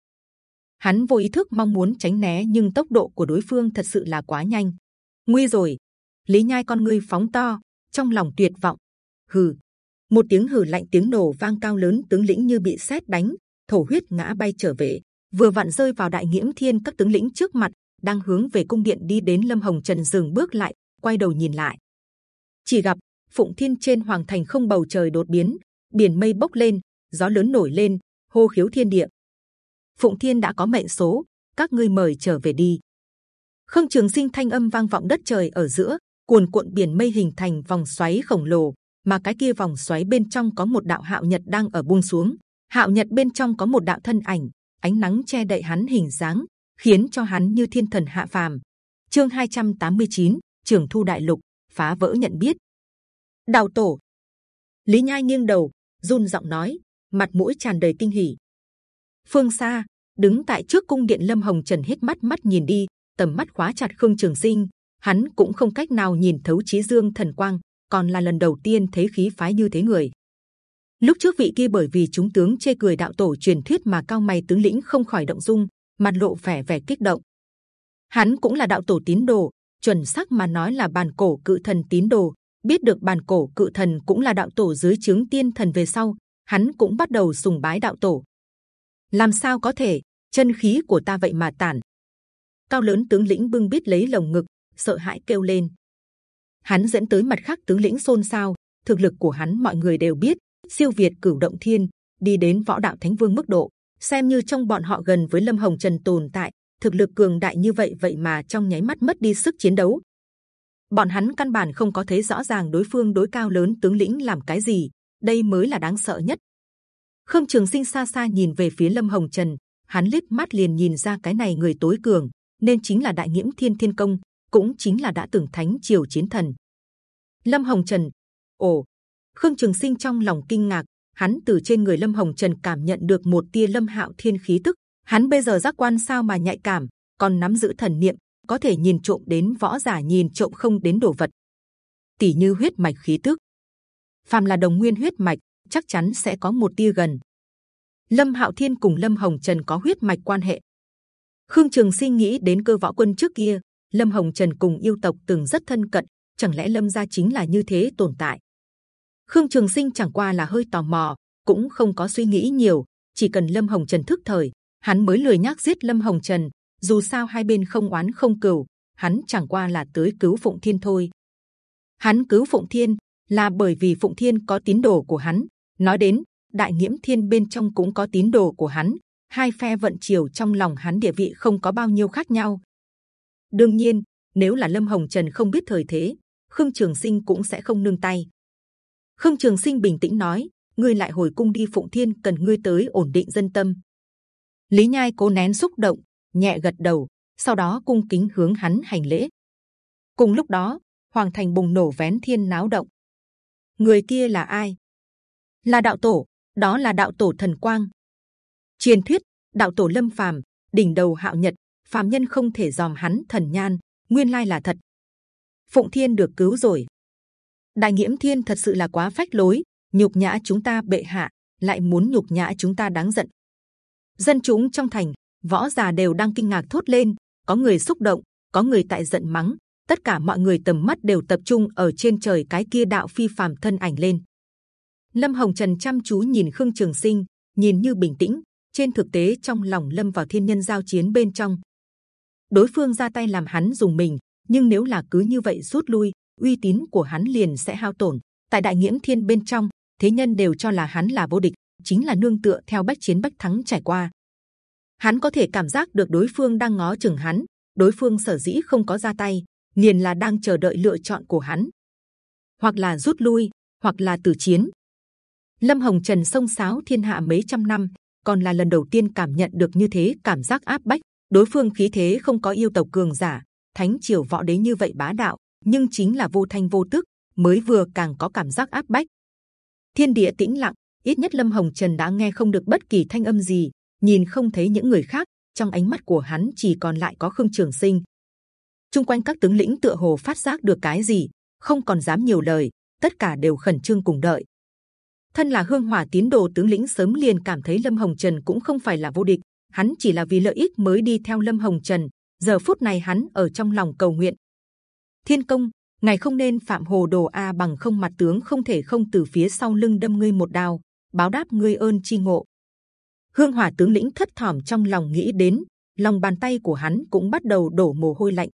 Hắn vô ý thức mong muốn tránh né nhưng tốc độ của đối phương thật sự là quá nhanh. Nguy rồi! Lý Nhai con ngươi phóng to, trong lòng tuyệt vọng. Hừ! Một tiếng hừ lạnh tiếng nổ vang cao lớn, tướng lĩnh như bị sét đánh, thổ huyết ngã bay trở về, vừa vặn rơi vào đại nghiễm thiên các tướng lĩnh trước mặt, đang hướng về cung điện đi đến lâm hồng trần dừng bước lại, quay đầu nhìn lại, chỉ gặp phụng thiên trên hoàng thành không bầu trời đột biến, biển mây bốc lên, gió lớn nổi lên, hô khiếu thiên địa. Phụng thiên đã có mệnh số, các ngươi mời trở về đi. Khương Trường Sinh thanh âm vang vọng đất trời ở giữa, cuồn cuộn biển mây hình thành vòng xoáy khổng lồ, mà cái kia vòng xoáy bên trong có một đạo hạo nhật đang ở buông xuống. Hạo nhật bên trong có một đạo thân ảnh, ánh nắng che đậy hắn hình dáng, khiến cho hắn như thiên thần hạ phàm. Chương 289, Trường Thu Đại Lục phá vỡ nhận biết đào tổ, Lý Nhai nghiêng đầu, run giọng nói, mặt mũi tràn đầy kinh hỉ. Phương xa, đứng tại trước cung điện Lâm Hồng Trần hết mắt mắt nhìn đi, tầm mắt khóa chặt Khương Trường Sinh, hắn cũng không cách nào nhìn thấu trí dương thần quang, còn là lần đầu tiên thấy khí phái như thế người. Lúc trước vị kia bởi vì chúng tướng chê cười đạo tổ truyền thuyết mà cao mày tướng lĩnh không khỏi động dung, mặt lộ vẻ vẻ kích động. Hắn cũng là đạo tổ tín đồ, chuẩn xác mà nói là bàn cổ cự thần tín đồ. Biết được bàn cổ cự thần cũng là đạo tổ dưới trướng tiên thần về sau, hắn cũng bắt đầu sùng bái đạo tổ. Làm sao có thể? Chân khí của ta vậy mà tản. Cao lớn tướng lĩnh bưng biết lấy lồng ngực, sợ hãi kêu lên. Hắn dẫn tới mặt khác tướng lĩnh xôn xao. Thực lực của hắn mọi người đều biết, siêu việt cửu động thiên, đi đến võ đạo thánh vương mức độ. Xem như trong bọn họ gần với Lâm Hồng Trần tồn tại, thực lực cường đại như vậy vậy mà trong nháy mắt mất đi sức chiến đấu. Bọn hắn căn bản không có thấy rõ ràng đối phương đối cao lớn tướng lĩnh làm cái gì, đây mới là đáng sợ nhất. Khương Trường Sinh xa xa nhìn về phía Lâm Hồng Trần, hắn liếc mắt liền nhìn ra cái này người tối cường, nên chính là Đại nhiễm Thiên Thiên Công, cũng chính là đã từng Thánh Triều Chiến Thần. Lâm Hồng Trần, ồ, Khương Trường Sinh trong lòng kinh ngạc, hắn từ trên người Lâm Hồng Trần cảm nhận được một tia Lâm Hạo Thiên khí tức, hắn bây giờ giác quan sao mà nhạy cảm, còn nắm giữ thần niệm, có thể nhìn trộm đến võ giả nhìn trộm không đến đồ vật. Tỷ như huyết mạch khí tức, phàm là đồng nguyên huyết mạch, chắc chắn sẽ có một tia gần. Lâm Hạo Thiên cùng Lâm Hồng Trần có huyết mạch quan hệ. Khương Trường Sinh nghĩ đến cơ võ quân trước kia, Lâm Hồng Trần cùng yêu tộc từng rất thân cận, chẳng lẽ Lâm gia chính là như thế tồn tại? Khương Trường Sinh chẳng qua là hơi tò mò, cũng không có suy nghĩ nhiều, chỉ cần Lâm Hồng Trần thức thời, hắn mới lười nhắc giết Lâm Hồng Trần. Dù sao hai bên không oán không cừu, hắn chẳng qua là tới cứu Phụng Thiên thôi. Hắn cứu Phụng Thiên là bởi vì Phụng Thiên có tín đồ của hắn. Nói đến Đại Nghiễm Thiên bên trong cũng có tín đồ của hắn. Hai phe vận chiều trong lòng hắn địa vị không có bao nhiêu khác nhau. đương nhiên, nếu là Lâm Hồng Trần không biết thời thế, Khương Trường Sinh cũng sẽ không nương tay. Khương Trường Sinh bình tĩnh nói: ngươi lại hồi cung đi Phụng Thiên cần ngươi tới ổn định dân tâm. Lý Nhai cố nén xúc động, nhẹ gật đầu, sau đó cung kính hướng hắn hành lễ. Cùng lúc đó, hoàng thành bùng nổ vén thiên náo động. Người kia là ai? Là đạo tổ, đó là đạo tổ thần quang. Truyền thuyết, đạo tổ lâm phàm, đỉnh đầu hạo nhật, phàm nhân không thể dòm hắn thần nhan, nguyên lai là thật. Phụng Thiên được cứu rồi. Đại Nghiễm Thiên thật sự là quá phách lối, nhục nhã chúng ta bệ hạ, lại muốn nhục nhã chúng ta đáng giận dân chúng trong thành võ già đều đang kinh ngạc thốt lên, có người xúc động, có người tại giận mắng, tất cả mọi người tầm mắt đều tập trung ở trên trời cái kia đạo phi phàm thân ảnh lên. Lâm hồng trần chăm chú nhìn khương trường sinh, nhìn như bình tĩnh, trên thực tế trong lòng lâm vào thiên nhân giao chiến bên trong. Đối phương ra tay làm hắn dùng mình, nhưng nếu là cứ như vậy rút lui, uy tín của hắn liền sẽ hao tổn. Tại đại nghiễm thiên bên trong, thế nhân đều cho là hắn là vô địch, chính là nương tựa theo bách chiến bách thắng trải qua. Hắn có thể cảm giác được đối phương đang ngó chừng hắn, đối phương sở dĩ không có ra tay, liền là đang chờ đợi lựa chọn của hắn, hoặc là rút lui, hoặc là tử chiến. Lâm Hồng Trần sông sáo thiên hạ mấy trăm năm, còn là lần đầu tiên cảm nhận được như thế cảm giác áp bách. Đối phương khí thế không có yêu tộc cường giả, thánh triều võ đế như vậy bá đạo, nhưng chính là vô thanh vô tức, mới vừa càng có cảm giác áp bách. Thiên địa tĩnh lặng, ít nhất lâm hồng trần đã nghe không được bất kỳ thanh âm gì nhìn không thấy những người khác, trong ánh mắt của hắn chỉ còn lại có khương trường sinh. Chung quanh các tướng lĩnh tựa hồ phát giác được cái gì, không còn dám nhiều lời, tất cả đều khẩn trương cùng đợi. Thân là hương hỏa tín đồ, tướng lĩnh sớm liền cảm thấy lâm hồng trần cũng không phải là vô địch, hắn chỉ là vì lợi ích mới đi theo lâm hồng trần, giờ phút này hắn ở trong lòng cầu nguyện. Thiên công, ngài không nên phạm hồ đồ a bằng không, mặt tướng không thể không từ phía sau lưng đâm ngươi một đao, báo đáp ngươi ơn chi ngộ. Hương Hỏa tướng lĩnh thất thỏm trong lòng nghĩ đến, lòng bàn tay của hắn cũng bắt đầu đổ mồ hôi lạnh.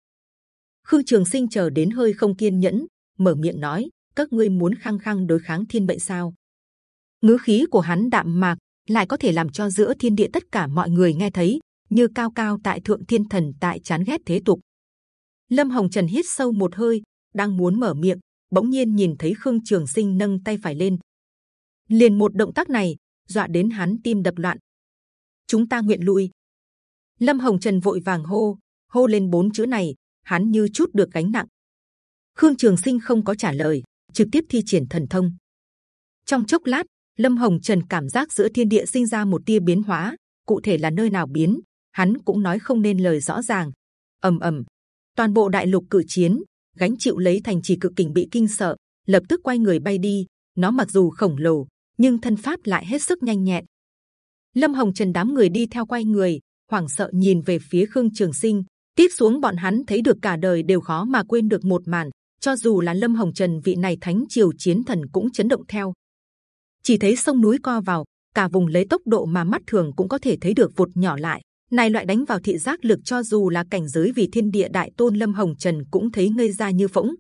Khương Trường Sinh chờ đến hơi không kiên nhẫn, mở miệng nói: các ngươi muốn khăng khăng đối kháng thiên bệnh sao? Ngữ khí của hắn đạm mạc, lại có thể làm cho giữa thiên địa tất cả mọi người nghe thấy, như cao cao tại thượng thiên thần tại chán ghét thế tục. Lâm Hồng Trần hít sâu một hơi, đang muốn mở miệng, bỗng nhiên nhìn thấy Khương Trường Sinh nâng tay phải lên, liền một động tác này dọa đến hắn tim đập loạn chúng ta nguyện lui lâm hồng trần vội vàng hô hô lên bốn chữ này hắn như chút được gánh nặng khương trường sinh không có trả lời trực tiếp thi triển thần thông trong chốc lát Lâm Hồng Trần cảm giác giữa thiên địa sinh ra một tia biến hóa, cụ thể là nơi nào biến, hắn cũng nói không nên lời rõ ràng. ầm ầm, toàn bộ đại lục cử chiến, gánh chịu lấy thành trì cự kình bị kinh sợ, lập tức quay người bay đi. Nó mặc dù khổng lồ, nhưng thân pháp lại hết sức nhanh nhẹn. Lâm Hồng Trần đám người đi theo quay người, hoảng sợ nhìn về phía Khương Trường Sinh. Tiếp xuống bọn hắn thấy được cả đời đều khó mà quên được một màn. Cho dù là Lâm Hồng Trần vị này thánh triều chiến thần cũng chấn động theo. Chỉ thấy sông núi co vào, cả vùng lấy tốc độ mà mắt thường cũng có thể thấy được vụt nhỏ lại. Này loại đánh vào thị giác lực cho dù là cảnh giới vì thiên địa đại tôn Lâm Hồng Trần cũng thấy ngây ra như phỗng.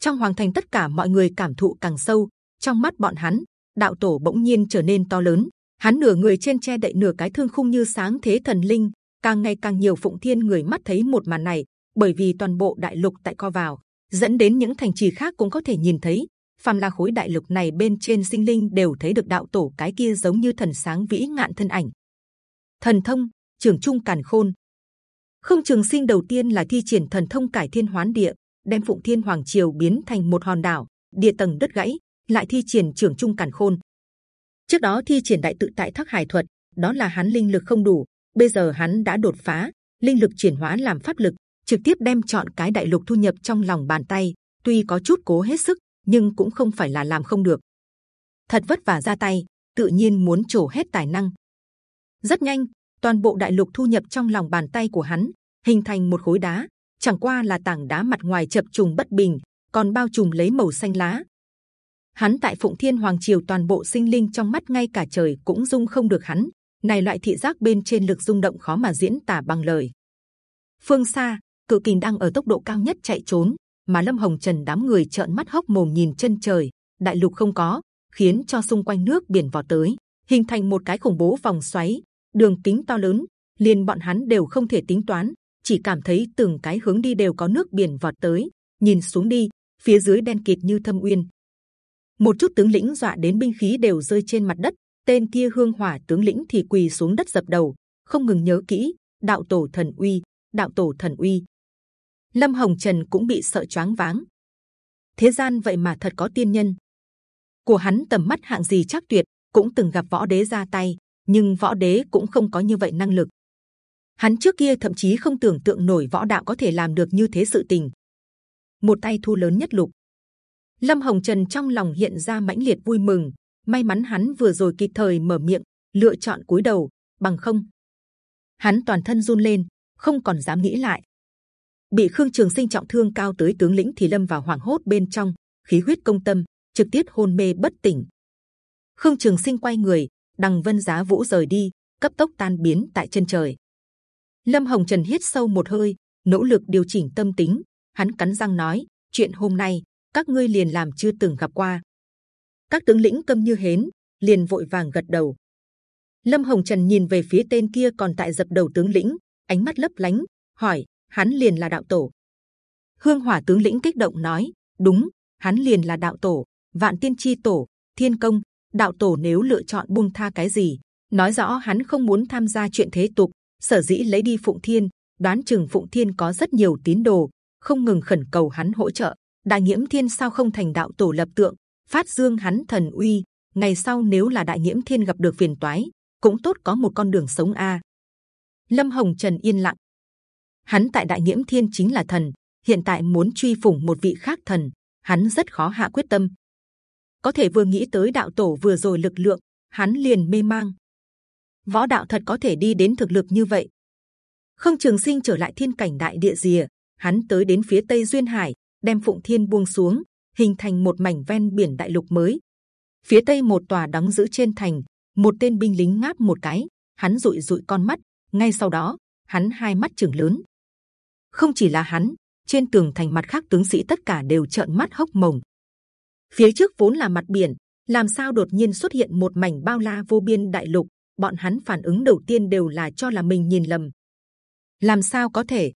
Trong hoàng thành tất cả mọi người cảm thụ càng sâu. Trong mắt bọn hắn, đạo tổ bỗng nhiên trở nên to lớn. Hắn nửa người trên che đậy nửa cái thương khung như sáng thế thần linh, càng ngày càng nhiều phụng thiên người mắt thấy một màn này, bởi vì toàn bộ đại lục tại co vào, dẫn đến những thành trì khác cũng có thể nhìn thấy. Phàm là khối đại lục này bên trên sinh linh đều thấy được đạo tổ cái kia giống như thần sáng vĩ ngạn thân ảnh. Thần thông, trường trung càn khôn. Không trường sinh đầu tiên là thi triển thần thông cải thiên hoán địa, đem phụng thiên hoàng triều biến thành một hòn đảo, địa tầng đất gãy, lại thi triển trường trung càn khôn. Trước đó thi triển đại tự tại thác hải thuật, đó là hắn linh lực không đủ, bây giờ hắn đã đột phá, linh lực chuyển hóa làm pháp lực, trực tiếp đem chọn cái đại lục thu nhập trong lòng bàn tay. Tuy có chút cố hết sức, nhưng cũng không phải là làm không được. Thật vất vả ra tay, tự nhiên muốn trổ hết tài năng. Rất nhanh, toàn bộ đại lục thu nhập trong lòng bàn tay của hắn, hình thành một khối đá. Chẳng qua là tảng đá mặt ngoài chập trùng bất bình, còn bao trùm lấy màu xanh lá. Hắn tại Phụng Thiên Hoàng Triều toàn bộ sinh linh trong mắt ngay cả trời cũng dung không được hắn. Này loại thị giác bên trên lực rung động khó mà diễn tả bằng lời. Phương xa, cự kình đang ở tốc độ cao nhất chạy trốn, mà Lâm Hồng Trần đám người trợn mắt hốc mồm nhìn chân trời, đại lục không có, khiến cho xung quanh nước biển vọt tới, hình thành một cái khủng bố vòng xoáy, đường kính to lớn, liền bọn hắn đều không thể tính toán, chỉ cảm thấy từng cái hướng đi đều có nước biển vọt tới, nhìn xuống đi, phía dưới đen kịt như thâm uyên. Một chút tướng lĩnh dọa đến binh khí đều rơi trên mặt đất, tên kia hương hỏa tướng lĩnh thì quỳ xuống đất dập đầu, không ngừng nhớ kỹ đạo tổ thần uy, đạo tổ thần uy. Lâm Hồng Trần cũng bị sợ choáng váng. Thế gian vậy mà thật có tiên nhân. Của hắn tầm mắt hạng gì chắc tuyệt, cũng từng gặp võ đế ra tay, nhưng võ đế cũng không có như vậy năng lực. Hắn trước kia thậm chí không tưởng tượng nổi võ đạo có thể làm được như thế sự tình. Một tay thu lớn nhất lục. Lâm Hồng Trần trong lòng hiện ra mãnh liệt vui mừng. May mắn hắn vừa rồi kịp thời mở miệng, lựa chọn cúi đầu, bằng không. Hắn toàn thân run lên, không còn dám nghĩ lại bị khương trường sinh trọng thương cao tới tướng lĩnh thì lâm vào hoảng hốt bên trong khí huyết công tâm trực tiếp hôn mê bất tỉnh khương trường sinh quay người đằng vân giá vũ rời đi cấp tốc tan biến tại chân trời lâm hồng trần hít sâu một hơi nỗ lực điều chỉnh tâm tính hắn cắn răng nói chuyện hôm nay các ngươi liền làm chưa từng gặp qua các tướng lĩnh câm như hến liền vội vàng gật đầu lâm hồng trần nhìn về phía tên kia còn tại dập đầu tướng lĩnh ánh mắt lấp lánh hỏi hắn liền là đạo tổ. Hương Hỏa tướng lĩnh kích động nói, đúng, hắn liền là đạo tổ, vạn tiên chi tổ, thiên công. Đạo tổ nếu lựa chọn buông tha cái gì, nói rõ hắn không muốn tham gia chuyện thế tục, sở dĩ lấy đi Phụng Thiên, đoán chừng Phụng Thiên có rất nhiều tín đồ, không ngừng khẩn cầu hắn hỗ trợ. Đại nhiễm Thiên sao không thành đạo tổ lập tượng, phát dương hắn thần uy. Ngày sau nếu là Đại nhiễm Thiên gặp được phiền toái, cũng tốt có một con đường sống a. Lâm Hồng Trần yên lặng, hắn tại đại nhiễm thiên chính là thần hiện tại muốn truy phủng một vị khác thần hắn rất khó hạ quyết tâm có thể vừa nghĩ tới đạo tổ vừa rồi lực lượng hắn liền mê mang võ đạo thật có thể đi đến thực lực như vậy không trường sinh trở lại thiên cảnh đại địa rìa hắn tới đến phía tây duyên hải đem phụng thiên buông xuống, hình thành một mảnh ven biển đại lục mới. Phía tây một tòa đóng giữ trên thành, một tên binh lính ngáp một cái, hắn dụi dụi con mắt, ngay sau đó, hắn hai mắt chừng lớn. Không chỉ là hắn, trên tường thành mặt khác tướng sĩ tất cả đều trợn mắt hốc mồm. Phía trước vốn là mặt biển, làm sao đột nhiên xuất hiện một mảnh bao la vô biên đại lục, bọn hắn phản ứng đầu tiên đều là cho là mình nhìn lầm. Làm sao có thể?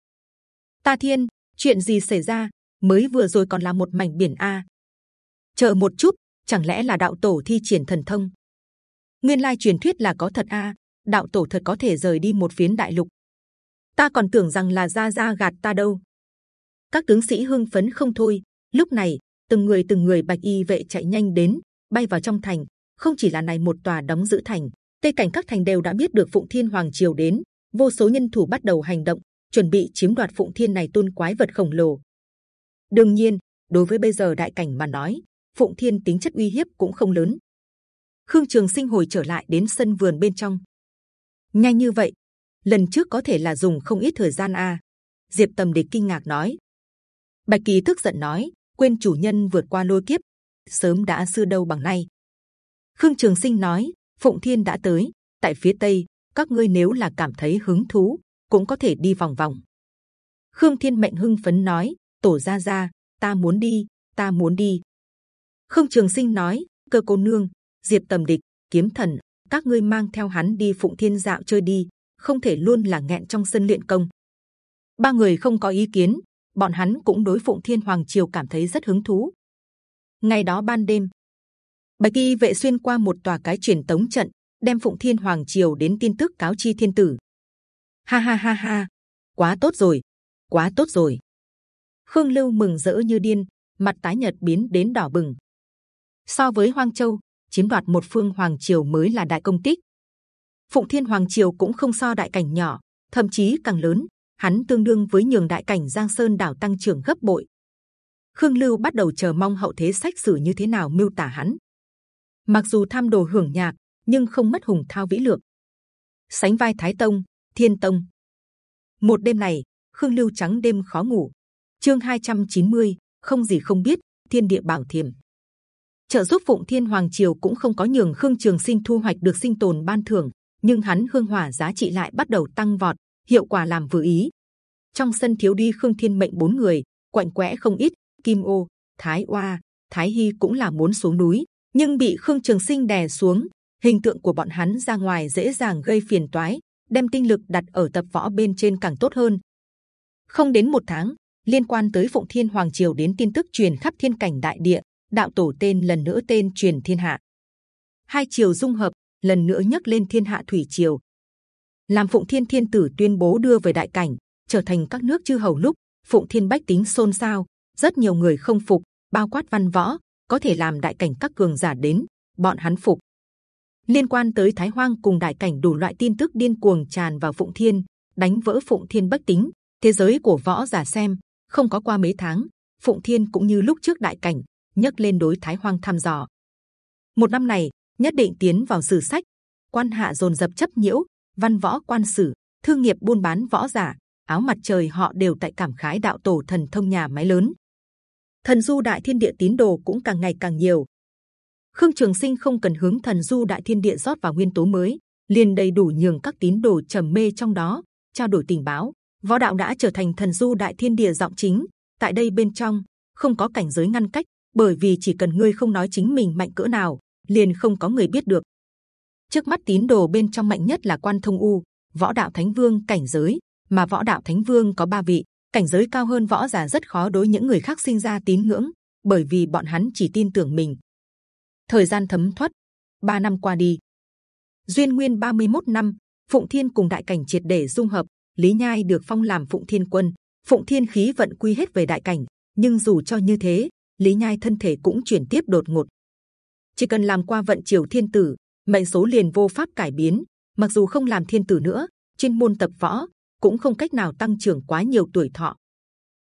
Ta thiên, chuyện gì xảy ra? Mới vừa rồi còn là một mảnh biển a. Chờ một chút chẳng lẽ là đạo tổ thi triển thần thông? Nguyên lai truyền thuyết là có thật a đạo tổ thật có thể rời đi một phiến đại lục. Ta còn tưởng rằng là gia gia gạt ta đâu. Các tướng sĩ hưng phấn không thôi. Lúc này từng người từng người bạch y vệ chạy nhanh đến bay vào trong thành. Không chỉ là này một tòa đóng giữ thành, tây cảnh các thành đều đã biết được Phụng Thiên Hoàng triều đến, vô số nhân thủ bắt đầu hành động, chuẩn bị chiếm đoạt Phụng Thiên này tôn quái vật khổng lồ đương nhiên, đối với bây giờ đại cảnh mà nói, Phụng Thiên tính chất uy hiếp cũng không lớn. Khương Trường Sinh hồi trở lại đến sân vườn bên trong. Nhanh như vậy, lần trước có thể là dùng không ít thời gian a. Diệp Tầm Địch kinh ngạc nói. Bạch Kỳ tức giận nói, quên chủ nhân vượt qua lôi kiếp, sớm đã xưa đâu bằng nay. Khương Trường Sinh nói, Phụng Thiên đã tới, tại phía tây, các ngươi nếu là cảm thấy hứng thú, cũng có thể đi vòng vòng. Khương Thiên Mệnh hưng phấn nói, tổ gia gia, ta muốn đi, ta muốn đi. Khương Trường Sinh nói, cơ cô nương, diệp tầm địch, kiếm thần, các ngươi mang theo hắn đi Phụng Thiên dạo chơi đi, không thể luôn là nghẹn trong sân luyện công. Ba người không có ý kiến, bọn hắn cũng đối Phụng Thiên Hoàng Triều cảm thấy rất hứng thú. Ngày đó ban đêm, Bạch Y vệ xuyên qua một tòa cái truyền tống trận, đem Phụng Thiên Hoàng Triều đến tin tức cáo chi thiên tử. Ha ha ha ha, quá tốt rồi, quá tốt rồi. Khương Lưu mừng rỡ như điên, mặt tái nhợt biến đến đỏ bừng. So với Hoang Châu, chiếm đoạt một phương hoàng triều mới là đại công tích. Phụng Thiên Hoàng triều cũng không so đại cảnh nhỏ, thậm chí càng lớn. Hắn tương đương với nhường đại cảnh Giang Sơn đảo tăng trưởng gấp bội. Khương Lưu bắt đầu chờ mong hậu thế sách sử như thế nào miêu tả hắn. Mặc dù tham đồ hưởng nhạc, nhưng không mất hùng thao vĩ lược. Sánh vai Thái Tông, Thiên Tông. Một đêm này, Khương Lưu trắng đêm khó ngủ. Chương 290, không gì không biết, thiên địa bảo thiềm trợ giúp Phụng Thiên Hoàng Triều cũng không có nhường Khương Trường Sinh thu hoạch được sinh tồn ban thưởng, nhưng hắn hương hỏa giá trị lại bắt đầu tăng vọt, hiệu quả làm vừa ý. Trong sân thiếu đi Khương Thiên mệnh bốn người, quạnh quẽ không ít. Kim Ô, Thái Oa, Thái Hy cũng là muốn xuống núi, nhưng bị Khương Trường Sinh đè xuống. Hình tượng của bọn hắn ra ngoài dễ dàng gây phiền toái, đem tinh lực đặt ở tập võ bên trên càng tốt hơn. Không đến một tháng, liên quan tới Phụng Thiên Hoàng Triều đến tin tức truyền khắp thiên cảnh đại địa, đạo tổ tên lần nữa tên truyền thiên hạ. Hai triều dung hợp lần nữa nhấc lên thiên hạ thủy triều. Làm phụng thiên thiên tử tuyên bố đưa về đại cảnh trở thành các nước chư hầu lúc phụng thiên bách tính xôn xao rất nhiều người không phục bao quát văn võ có thể làm đại cảnh các cường giả đến bọn hắn phục. Liên quan tới thái hoang cùng đại cảnh đủ loại tin tức điên cuồng tràn vào phụng thiên đánh vỡ phụng thiên bách tính thế giới của võ giả xem không có qua mấy tháng phụng thiên cũng như lúc trước đại cảnh nhấc lên đối Thái Hoang thăm dò. Một năm này nhất định tiến vào sử sách. Quan hạ dồn dập chấp nhiễu, văn võ quan sử, thương nghiệp buôn bán võ giả, áo mặt trời họ đều tại cảm khái đạo tổ thần thông nhà máy lớn. Thần du đại thiên địa tín đồ cũng càng ngày càng nhiều. Khương Trường Sinh không cần hướng thần du đại thiên địa rót vào nguyên tố mới, liền đầy đủ nhường các tín đồ trầm mê trong đó, trao đổi tình báo. Võ đạo đã trở thành thần du đại thiên địa giọng chính. Tại đây bên trong không có cảnh giới ngăn cách, bởi vì chỉ cần ngươi không nói chính mình mạnh cỡ nào, liền không có người biết được. Trước mắt tín đồ bên trong mạnh nhất là quan thông u, võ đạo thánh vương cảnh giới, mà võ đạo thánh vương có ba vị, cảnh giới cao hơn võ giả rất khó đối những người khác sinh ra tín ngưỡng, bởi vì bọn hắn chỉ tin tưởng mình. Thời gian thấm thoát, ba năm qua đi, duyên nguyên 31 năm, Phụng Thiên cùng đại cảnh triệt để dung hợp, Lý Nhai được phong làm Phụng Thiên quân, Phụng Thiên khí vận quy hết về đại cảnh. Nhưng dù cho như thế, Lý Nhai thân thể cũng chuyển tiếp đột ngột. Chỉ cần làm qua vận triều thiên tử, mệnh số liền vô pháp cải biến. Mặc dù không làm thiên tử nữa, chuyên môn tập võ cũng không cách nào tăng trưởng quá nhiều tuổi thọ.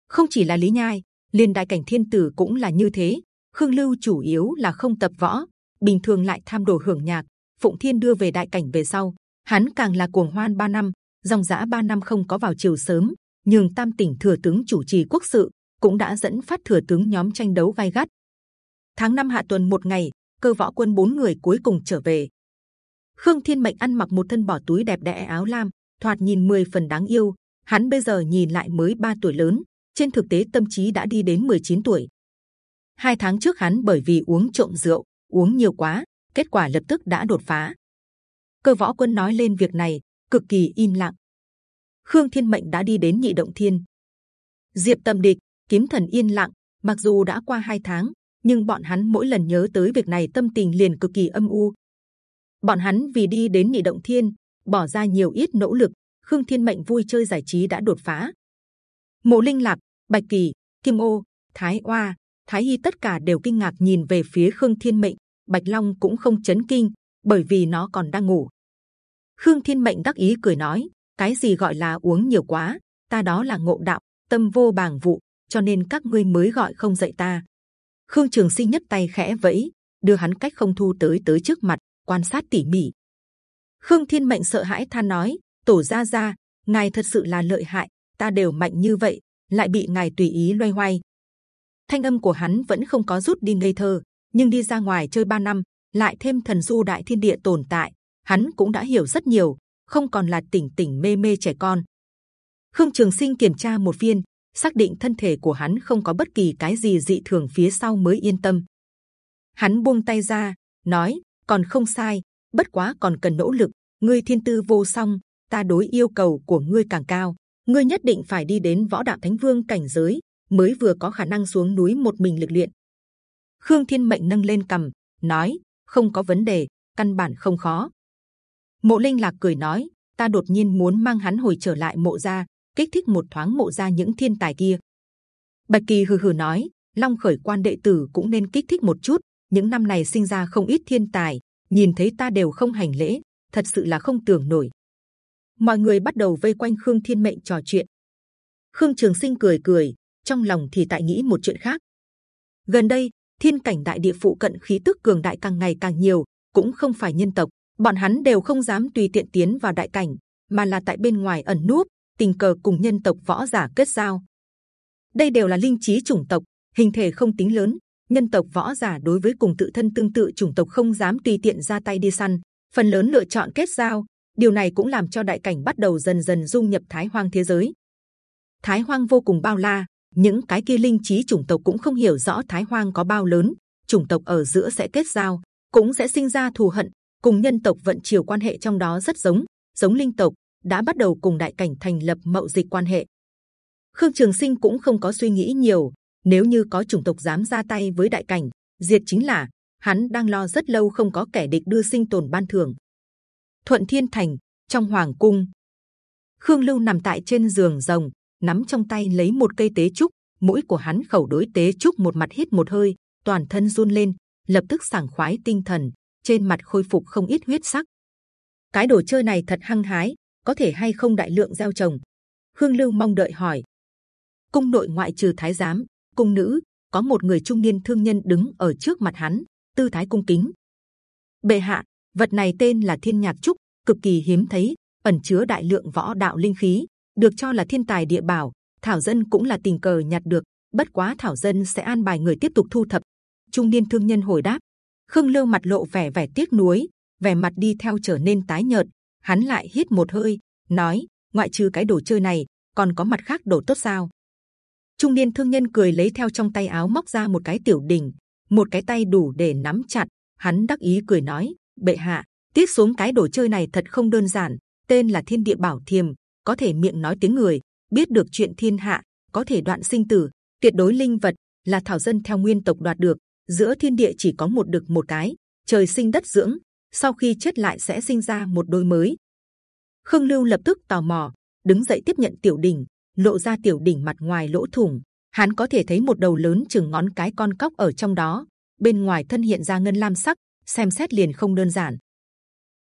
Không chỉ là Lý Nhai, liền đại cảnh thiên tử cũng là như thế. Khương Lưu chủ yếu là không tập võ, bình thường lại tham đồ hưởng nhạc. Phụng Thiên đưa về đại cảnh về sau, hắn càng là cuồng hoan ba năm, dòng dã ba năm không có vào triều sớm, nhường tam tỉnh thừa tướng chủ trì quốc sự, cũng đã dẫn phát thừa tướng nhóm tranh đấu gai gắt. Tháng 5 hạ tuần một ngày, cơ võ quân bốn người cuối cùng trở về. Khương Thiên Mệnh ăn mặc một thân bỏ túi đẹp đẽ áo lam, thoạt nhìn 10 phần đáng yêu. Hắn bây giờ nhìn lại mới 3 tuổi lớn, trên thực tế tâm trí đã đi đến 19 tuổi. Hai tháng trước hắn bởi vì uống trộm rượu, uống nhiều quá, kết quả lập tức đã đột phá. Cơ võ quân nói lên việc này, cực kỳ im lặng. Khương Thiên Mệnh đã đi đến nhị động thiên. Diệp Tâm Địch, kiếm thần yên lặng mặc dù đã qua hai tháng nhưng bọn hắn mỗi lần nhớ tới việc này tâm tình liền cực kỳ âm u bọn hắn vì đi đến nhị động thiên bỏ ra nhiều ít nỗ lực khương thiên mệnh vui chơi giải trí đã đột phá mộ linh lạp bạch kỳ kim ô thái oa thái Hi tất cả đều kinh ngạc nhìn về phía khương thiên mệnh Bạch Long cũng không chấn kinh, bởi vì nó còn đang ngủ. Khương Thiên Mệnh đắc ý cười nói: cái gì gọi là uống nhiều quá? Ta đó là ngộ đạo, tâm vô bàng vụ, cho nên các ngươi mới gọi không dạy ta. Khương Trường Sinh nhất tay khẽ vẫy, đưa hắn cách không thu tới tới trước mặt, quan sát tỉ mỉ. Khương Thiên Mệnh sợ hãi than nói: Tổ gia gia, ngài thật sự là lợi hại, ta đều mạnh như vậy, lại bị ngài tùy ý loay hoay. Thanh âm của hắn vẫn không có rút đi ngây thơ, nhưng đi ra ngoài chơi ba năm, lại thêm thần du đại thiên địa tồn tại, hắn cũng đã hiểu rất nhiều, không còn là tỉnh tỉnh mê mê trẻ con. Khương Trường Sinh kiểm tra một viên, xác định thân thể của hắn không có bất kỳ cái gì dị thường phía sau mới yên tâm. Hắn buông tay ra, nói: còn không sai, bất quá còn cần nỗ lực. Ngươi thiên tư vô song, ta đối yêu cầu của ngươi càng cao. Ngươi nhất định phải đi đến võ đạo thánh vương cảnh giới, mới vừa có khả năng xuống núi một mình lực luyện. Khương Thiên Mệnh nâng lên cầm, nói: không có vấn đề, căn bản không khó. Mộ Linh lạc cười nói: ta đột nhiên muốn mang hắn hồi trở lại mộ gia, kích thích một thoáng mộ gia những thiên tài kia. Bạch Kỳ hừ hừ nói: Long khởi quan đệ tử cũng nên kích thích một chút. Những năm này sinh ra không ít thiên tài, nhìn thấy ta đều không hành lễ, thật sự là không tưởng nổi. Mọi người bắt đầu vây quanh Khương Thiên Mệnh trò chuyện. Khương Trường Sinh cười cười, trong lòng thì tại nghĩ một chuyện khác. Gần đây, thiên cảnh đại địa phụ cận khí tức cường đại càng ngày càng nhiều, cũng không phải nhân tộc, bọn hắn đều không dám tùy tiện tiến vào đại cảnh, mà là tại bên ngoài ẩn núp, tình cờ cùng nhân tộc võ giả kết giao. Đây đều là linh trí chủng tộc, hình thể không tính lớn. Nhân tộc võ giả đối với cùng tự thân tương tự chủng tộc không dám tùy tiện ra tay đi săn, phần lớn lựa chọn kết giao. Điều này cũng làm cho đại cảnh bắt đầu dần dần dung nhập Thái Hoang thế giới. Thái Hoang vô cùng bao la, những cái kia linh trí chủng tộc cũng không hiểu rõ Thái Hoang có bao lớn, chủng tộc ở giữa sẽ kết giao, cũng sẽ sinh ra thù hận, cùng nhân tộc vận chiều quan hệ trong đó rất giống, giống linh tộc đã bắt đầu cùng đại cảnh thành lập mậu dịch quan hệ. Khương Trường Sinh cũng không có suy nghĩ nhiều, nếu như có chủng tộc dám ra tay với đại cảnh, diệt chính là hắn đang lo rất lâu không có kẻ địch đưa sinh tồn ban thường Thuận Thiên Thành trong hoàng cung, Khương Lưu nằm tại trên giường rồng, nắm trong tay lấy một cây tế trúc, mũi của hắn khẩu đối tế trúc một mặt hít một hơi, toàn thân run lên, lập tức sảng khoái tinh thần, trên mặt khôi phục không ít huyết sắc. Cái đồ chơi này thật hăng hái, có thể hay không đại lượng gieo trồng? Khương Lưu mong đợi hỏi. Cung nội ngoại trừ thái giám, cung nữ, có một người trung niên thương nhân đứng ở trước mặt hắn, tư thái cung kính. Bệ hạ, vật này tên là thiên nhạc trúc, cực kỳ hiếm thấy, ẩn chứa đại lượng võ đạo linh khí, được cho là thiên tài địa bảo. Thảo dân cũng là tình cờ nhặt được, bất quá thảo dân sẽ an bài người tiếp tục thu thập. Trung niên thương nhân hồi đáp. Khương Lưu mặt lộ vẻ vẻ tiếc nuối, vẻ mặt đi theo trở nên tái nhợt. Hắn lại hít một hơi, nói: ngoại trừ cái đồ chơi này, còn có mặt khác đồ tốt sao? Trung niên thương nhân cười lấy theo trong tay áo móc ra một cái tiểu đỉnh, một cái tay đủ để nắm chặt. Hắn đắc ý cười nói: bệ hạ, tiếc xuống cái đồ chơi này thật không đơn giản, tên là Thiên Địa Bảo Thiềm, có thể miệng nói tiếng người, biết được chuyện thiên hạ, có thể đoạn sinh tử, tuyệt đối linh vật là thảo dân theo nguyên tộc đoạt được. Giữa thiên địa chỉ có một được một cái, trời sinh đất dưỡng, sau khi chết lại sẽ sinh ra một đôi mới. Khương Lưu lập tức tò mò, đứng dậy tiếp nhận tiểu đỉnh, lộ ra tiểu đỉnh mặt ngoài lỗ thủng, hắn có thể thấy một đầu lớn chừng ngón cái con cóc ở trong đó, bên ngoài thân hiện ra ngân lam sắc, xem xét liền không đơn giản.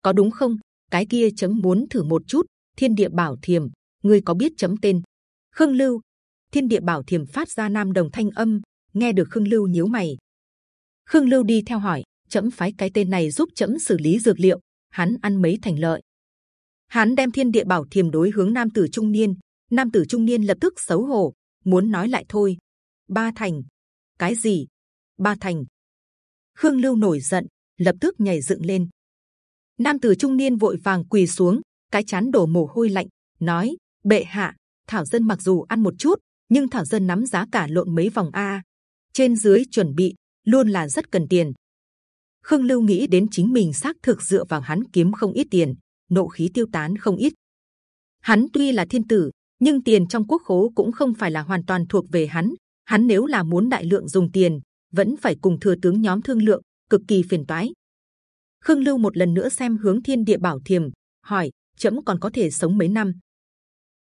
Có đúng không? Cái kia chấm muốn thử một chút. Thiên địa bảo thiềm, ngươi có biết chấm tên? Khương Lưu, Thiên địa bảo thiềm phát ra nam đồng thanh âm, nghe được Khương Lưu nhíu mày. Khương Lưu đi theo hỏi, chậm phái cái tên này giúp chậm xử lý dược liệu, hắn ăn mấy thành lợi. Hắn đem thiên địa bảo thiềm đối hướng nam tử trung niên, nam tử trung niên lập tức xấu hổ, muốn nói lại thôi. Ba thành, cái gì? Ba thành. Khương Lưu nổi giận, lập tức nhảy dựng lên. Nam tử trung niên vội vàng quỳ xuống, cái chán đổ mồ hôi lạnh, nói: bệ hạ, thảo dân mặc dù ăn một chút, nhưng thảo dân nắm giá cả lộn mấy vòng a, trên dưới chuẩn bị luôn là rất cần tiền. Khương Lưu nghĩ đến chính mình xác thực dựa vào hắn kiếm không ít tiền, nộ khí tiêu tán không ít. Hắn tuy là thiên tử, nhưng tiền trong quốc khố cũng không phải là hoàn toàn thuộc về hắn. Hắn nếu là muốn đại lượng dùng tiền, vẫn phải cùng thừa tướng nhóm thương lượng, cực kỳ phiền toái. Khương Lưu một lần nữa xem hướng Thiên Địa Bảo Thiềm, hỏi: chấm còn có thể sống mấy năm?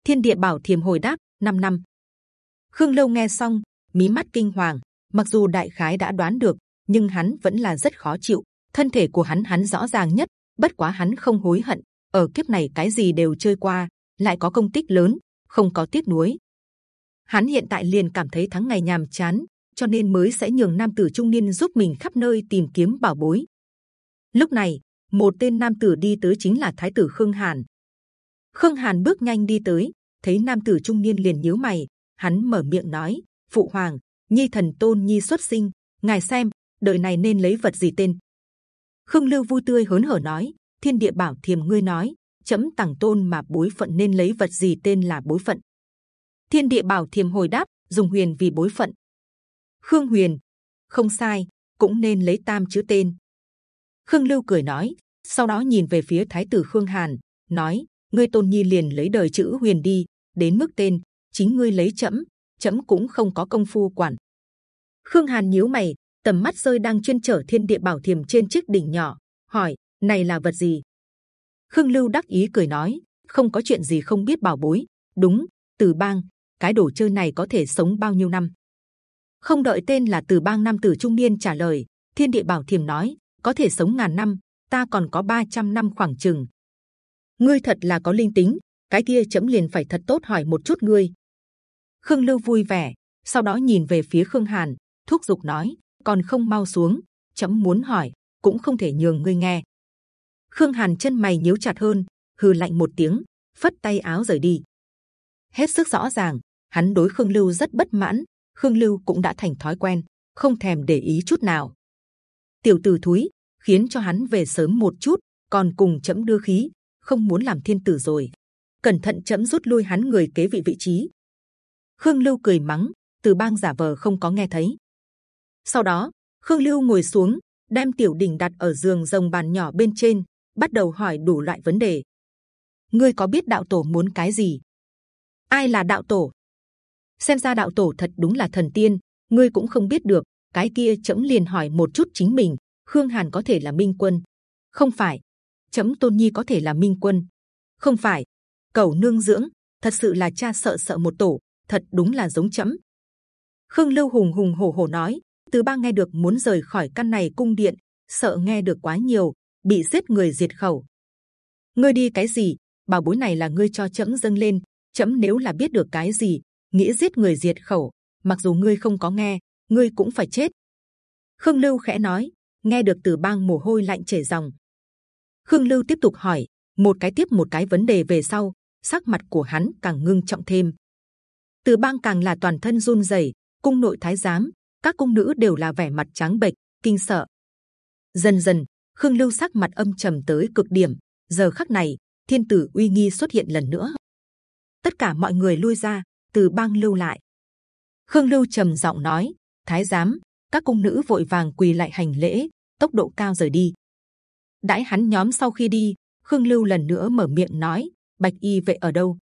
Thiên Địa Bảo Thiềm hồi đáp: 5 năm. Khương Lưu nghe xong, mí mắt kinh hoàng. Mặc dù đại khái đã đoán được, nhưng hắn vẫn là rất khó chịu. thân thể của hắn hắn rõ ràng nhất bất quá hắn không hối hận. Ở kiếp này cái gì đều chơi qua lại có công tích lớn không có tiếc nuối. Hắn hiện tại liền cảm thấy tháng ngày nhàm chán cho nên mới sẽ nhường nam tử trung niên giúp mình khắp nơi tìm kiếm bảo bối. Lúc này một tên nam tử đi tới chính là thái tử khương hàn. Khương hàn bước nhanh đi tới thấy nam tử trung niên liền nhíu mày. Hắn mở miệng nói phụ hoàng nhi thần tôn nhi xuất sinh, ngài xem, đời này nên lấy vật gì tên? Khương lưu vui tươi hớn hở nói, thiên địa bảo thiềm ngươi nói, chấm tàng tôn mà bối phận nên lấy vật gì tên là bối phận? Thiên địa bảo thiềm hồi đáp, dùng huyền vì bối phận. Khương huyền, không sai, cũng nên lấy tam chữ tên. Khương lưu cười nói, sau đó nhìn về phía thái tử khương hàn, nói, ngươi tôn nhi liền lấy đời chữ huyền đi, đến mức tên, chính ngươi lấy chấm chấm cũng không có công phu quản. Khương hàn nhíu mày, tầm mắt rơi đang chuyên trở thiên địa bảo thiềm trên chiếc đỉnh nhỏ, hỏi, này là vật gì? Khương lưu đắc ý cười nói, không có chuyện gì không biết bảo bối. Đúng, từ bang, cái đồ chơi này có thể sống bao nhiêu năm? Không đợi tên là từ bang nam tử trung niên trả lời, thiên địa bảo thiềm nói, có thể sống ngàn năm, ta còn có 300 năm khoảng chừng. Ngươi thật là có linh tính, cái kia chấm liền phải thật tốt hỏi một chút ngươi khương lưu vui vẻ, sau đó nhìn về phía khương hàn, thúc giục nói, còn không mau xuống? Chấm muốn hỏi, cũng không thể nhường ngươi nghe. Khương hàn chân mày nhíu chặt hơn, hừ lạnh một tiếng, phất tay áo rời đi. Hết sức rõ ràng, hắn đối khương lưu rất bất mãn, khương lưu cũng đã thành thói quen, không thèm để ý chút nào. Tiểu tử thúi, khiến cho hắn về sớm một chút, còn cùng chấm đưa khí, không muốn làm thiên tử rồi. Cẩn thận chấm rút lui hắn người kế vị vị trí khương lưu cười mắng, từ bang giả vờ không có nghe thấy. Sau đó, khương lưu ngồi xuống, đem tiểu đình đặt ở giường rồng bàn nhỏ bên trên, bắt đầu hỏi đủ loại vấn đề. Ngươi có biết đạo tổ muốn cái gì? Ai là đạo tổ? Xem ra đạo tổ thật đúng là thần tiên, ngươi cũng không biết được, cái kia chấm liền hỏi một chút chính mình, khương hàn có thể là minh quân? Không phải. Chấm tôn nhi có thể là minh quân? Không phải. Cầu nương dưỡng, thật sự là cha sợ sợ một tổ thật đúng là giống chấm khương lưu hùng hùng hổ hổ nói, từ ba nghe được muốn rời khỏi căn này cung điện, sợ nghe được quá nhiều, bị giết người diệt khẩu. Ngươi đi cái gì? Bảo bối này là ngươi cho chấm dâng lên chấm nếu là biết được cái gì, nghĩ giết người diệt khẩu, mặc dù ngươi không có nghe, ngươi cũng phải chết. Khương lưu khẽ nói, nghe được từ bang mồ hôi lạnh chảy ròng khương lưu tiếp tục hỏi, một cái tiếp một cái vấn đề về sau, sắc mặt của hắn càng ngưng trọng thêm từ bang càng là toàn thân run rẩy, cung nội thái giám, các cung nữ đều là vẻ mặt trắng bệch, kinh sợ. Dần dần, khương lưu sắc mặt âm trầm tới cực điểm. Giờ khắc này, thiên tử uy nghi xuất hiện lần nữa. Tất cả mọi người lui ra, từ bang lưu lại. Khương lưu trầm giọng nói, thái giám, các cung nữ vội vàng quỳ lại hành lễ, tốc độ cao rời đi. Đãi hắn nhóm sau khi đi, khương lưu lần nữa mở miệng nói, bạch y vệ ở đâu?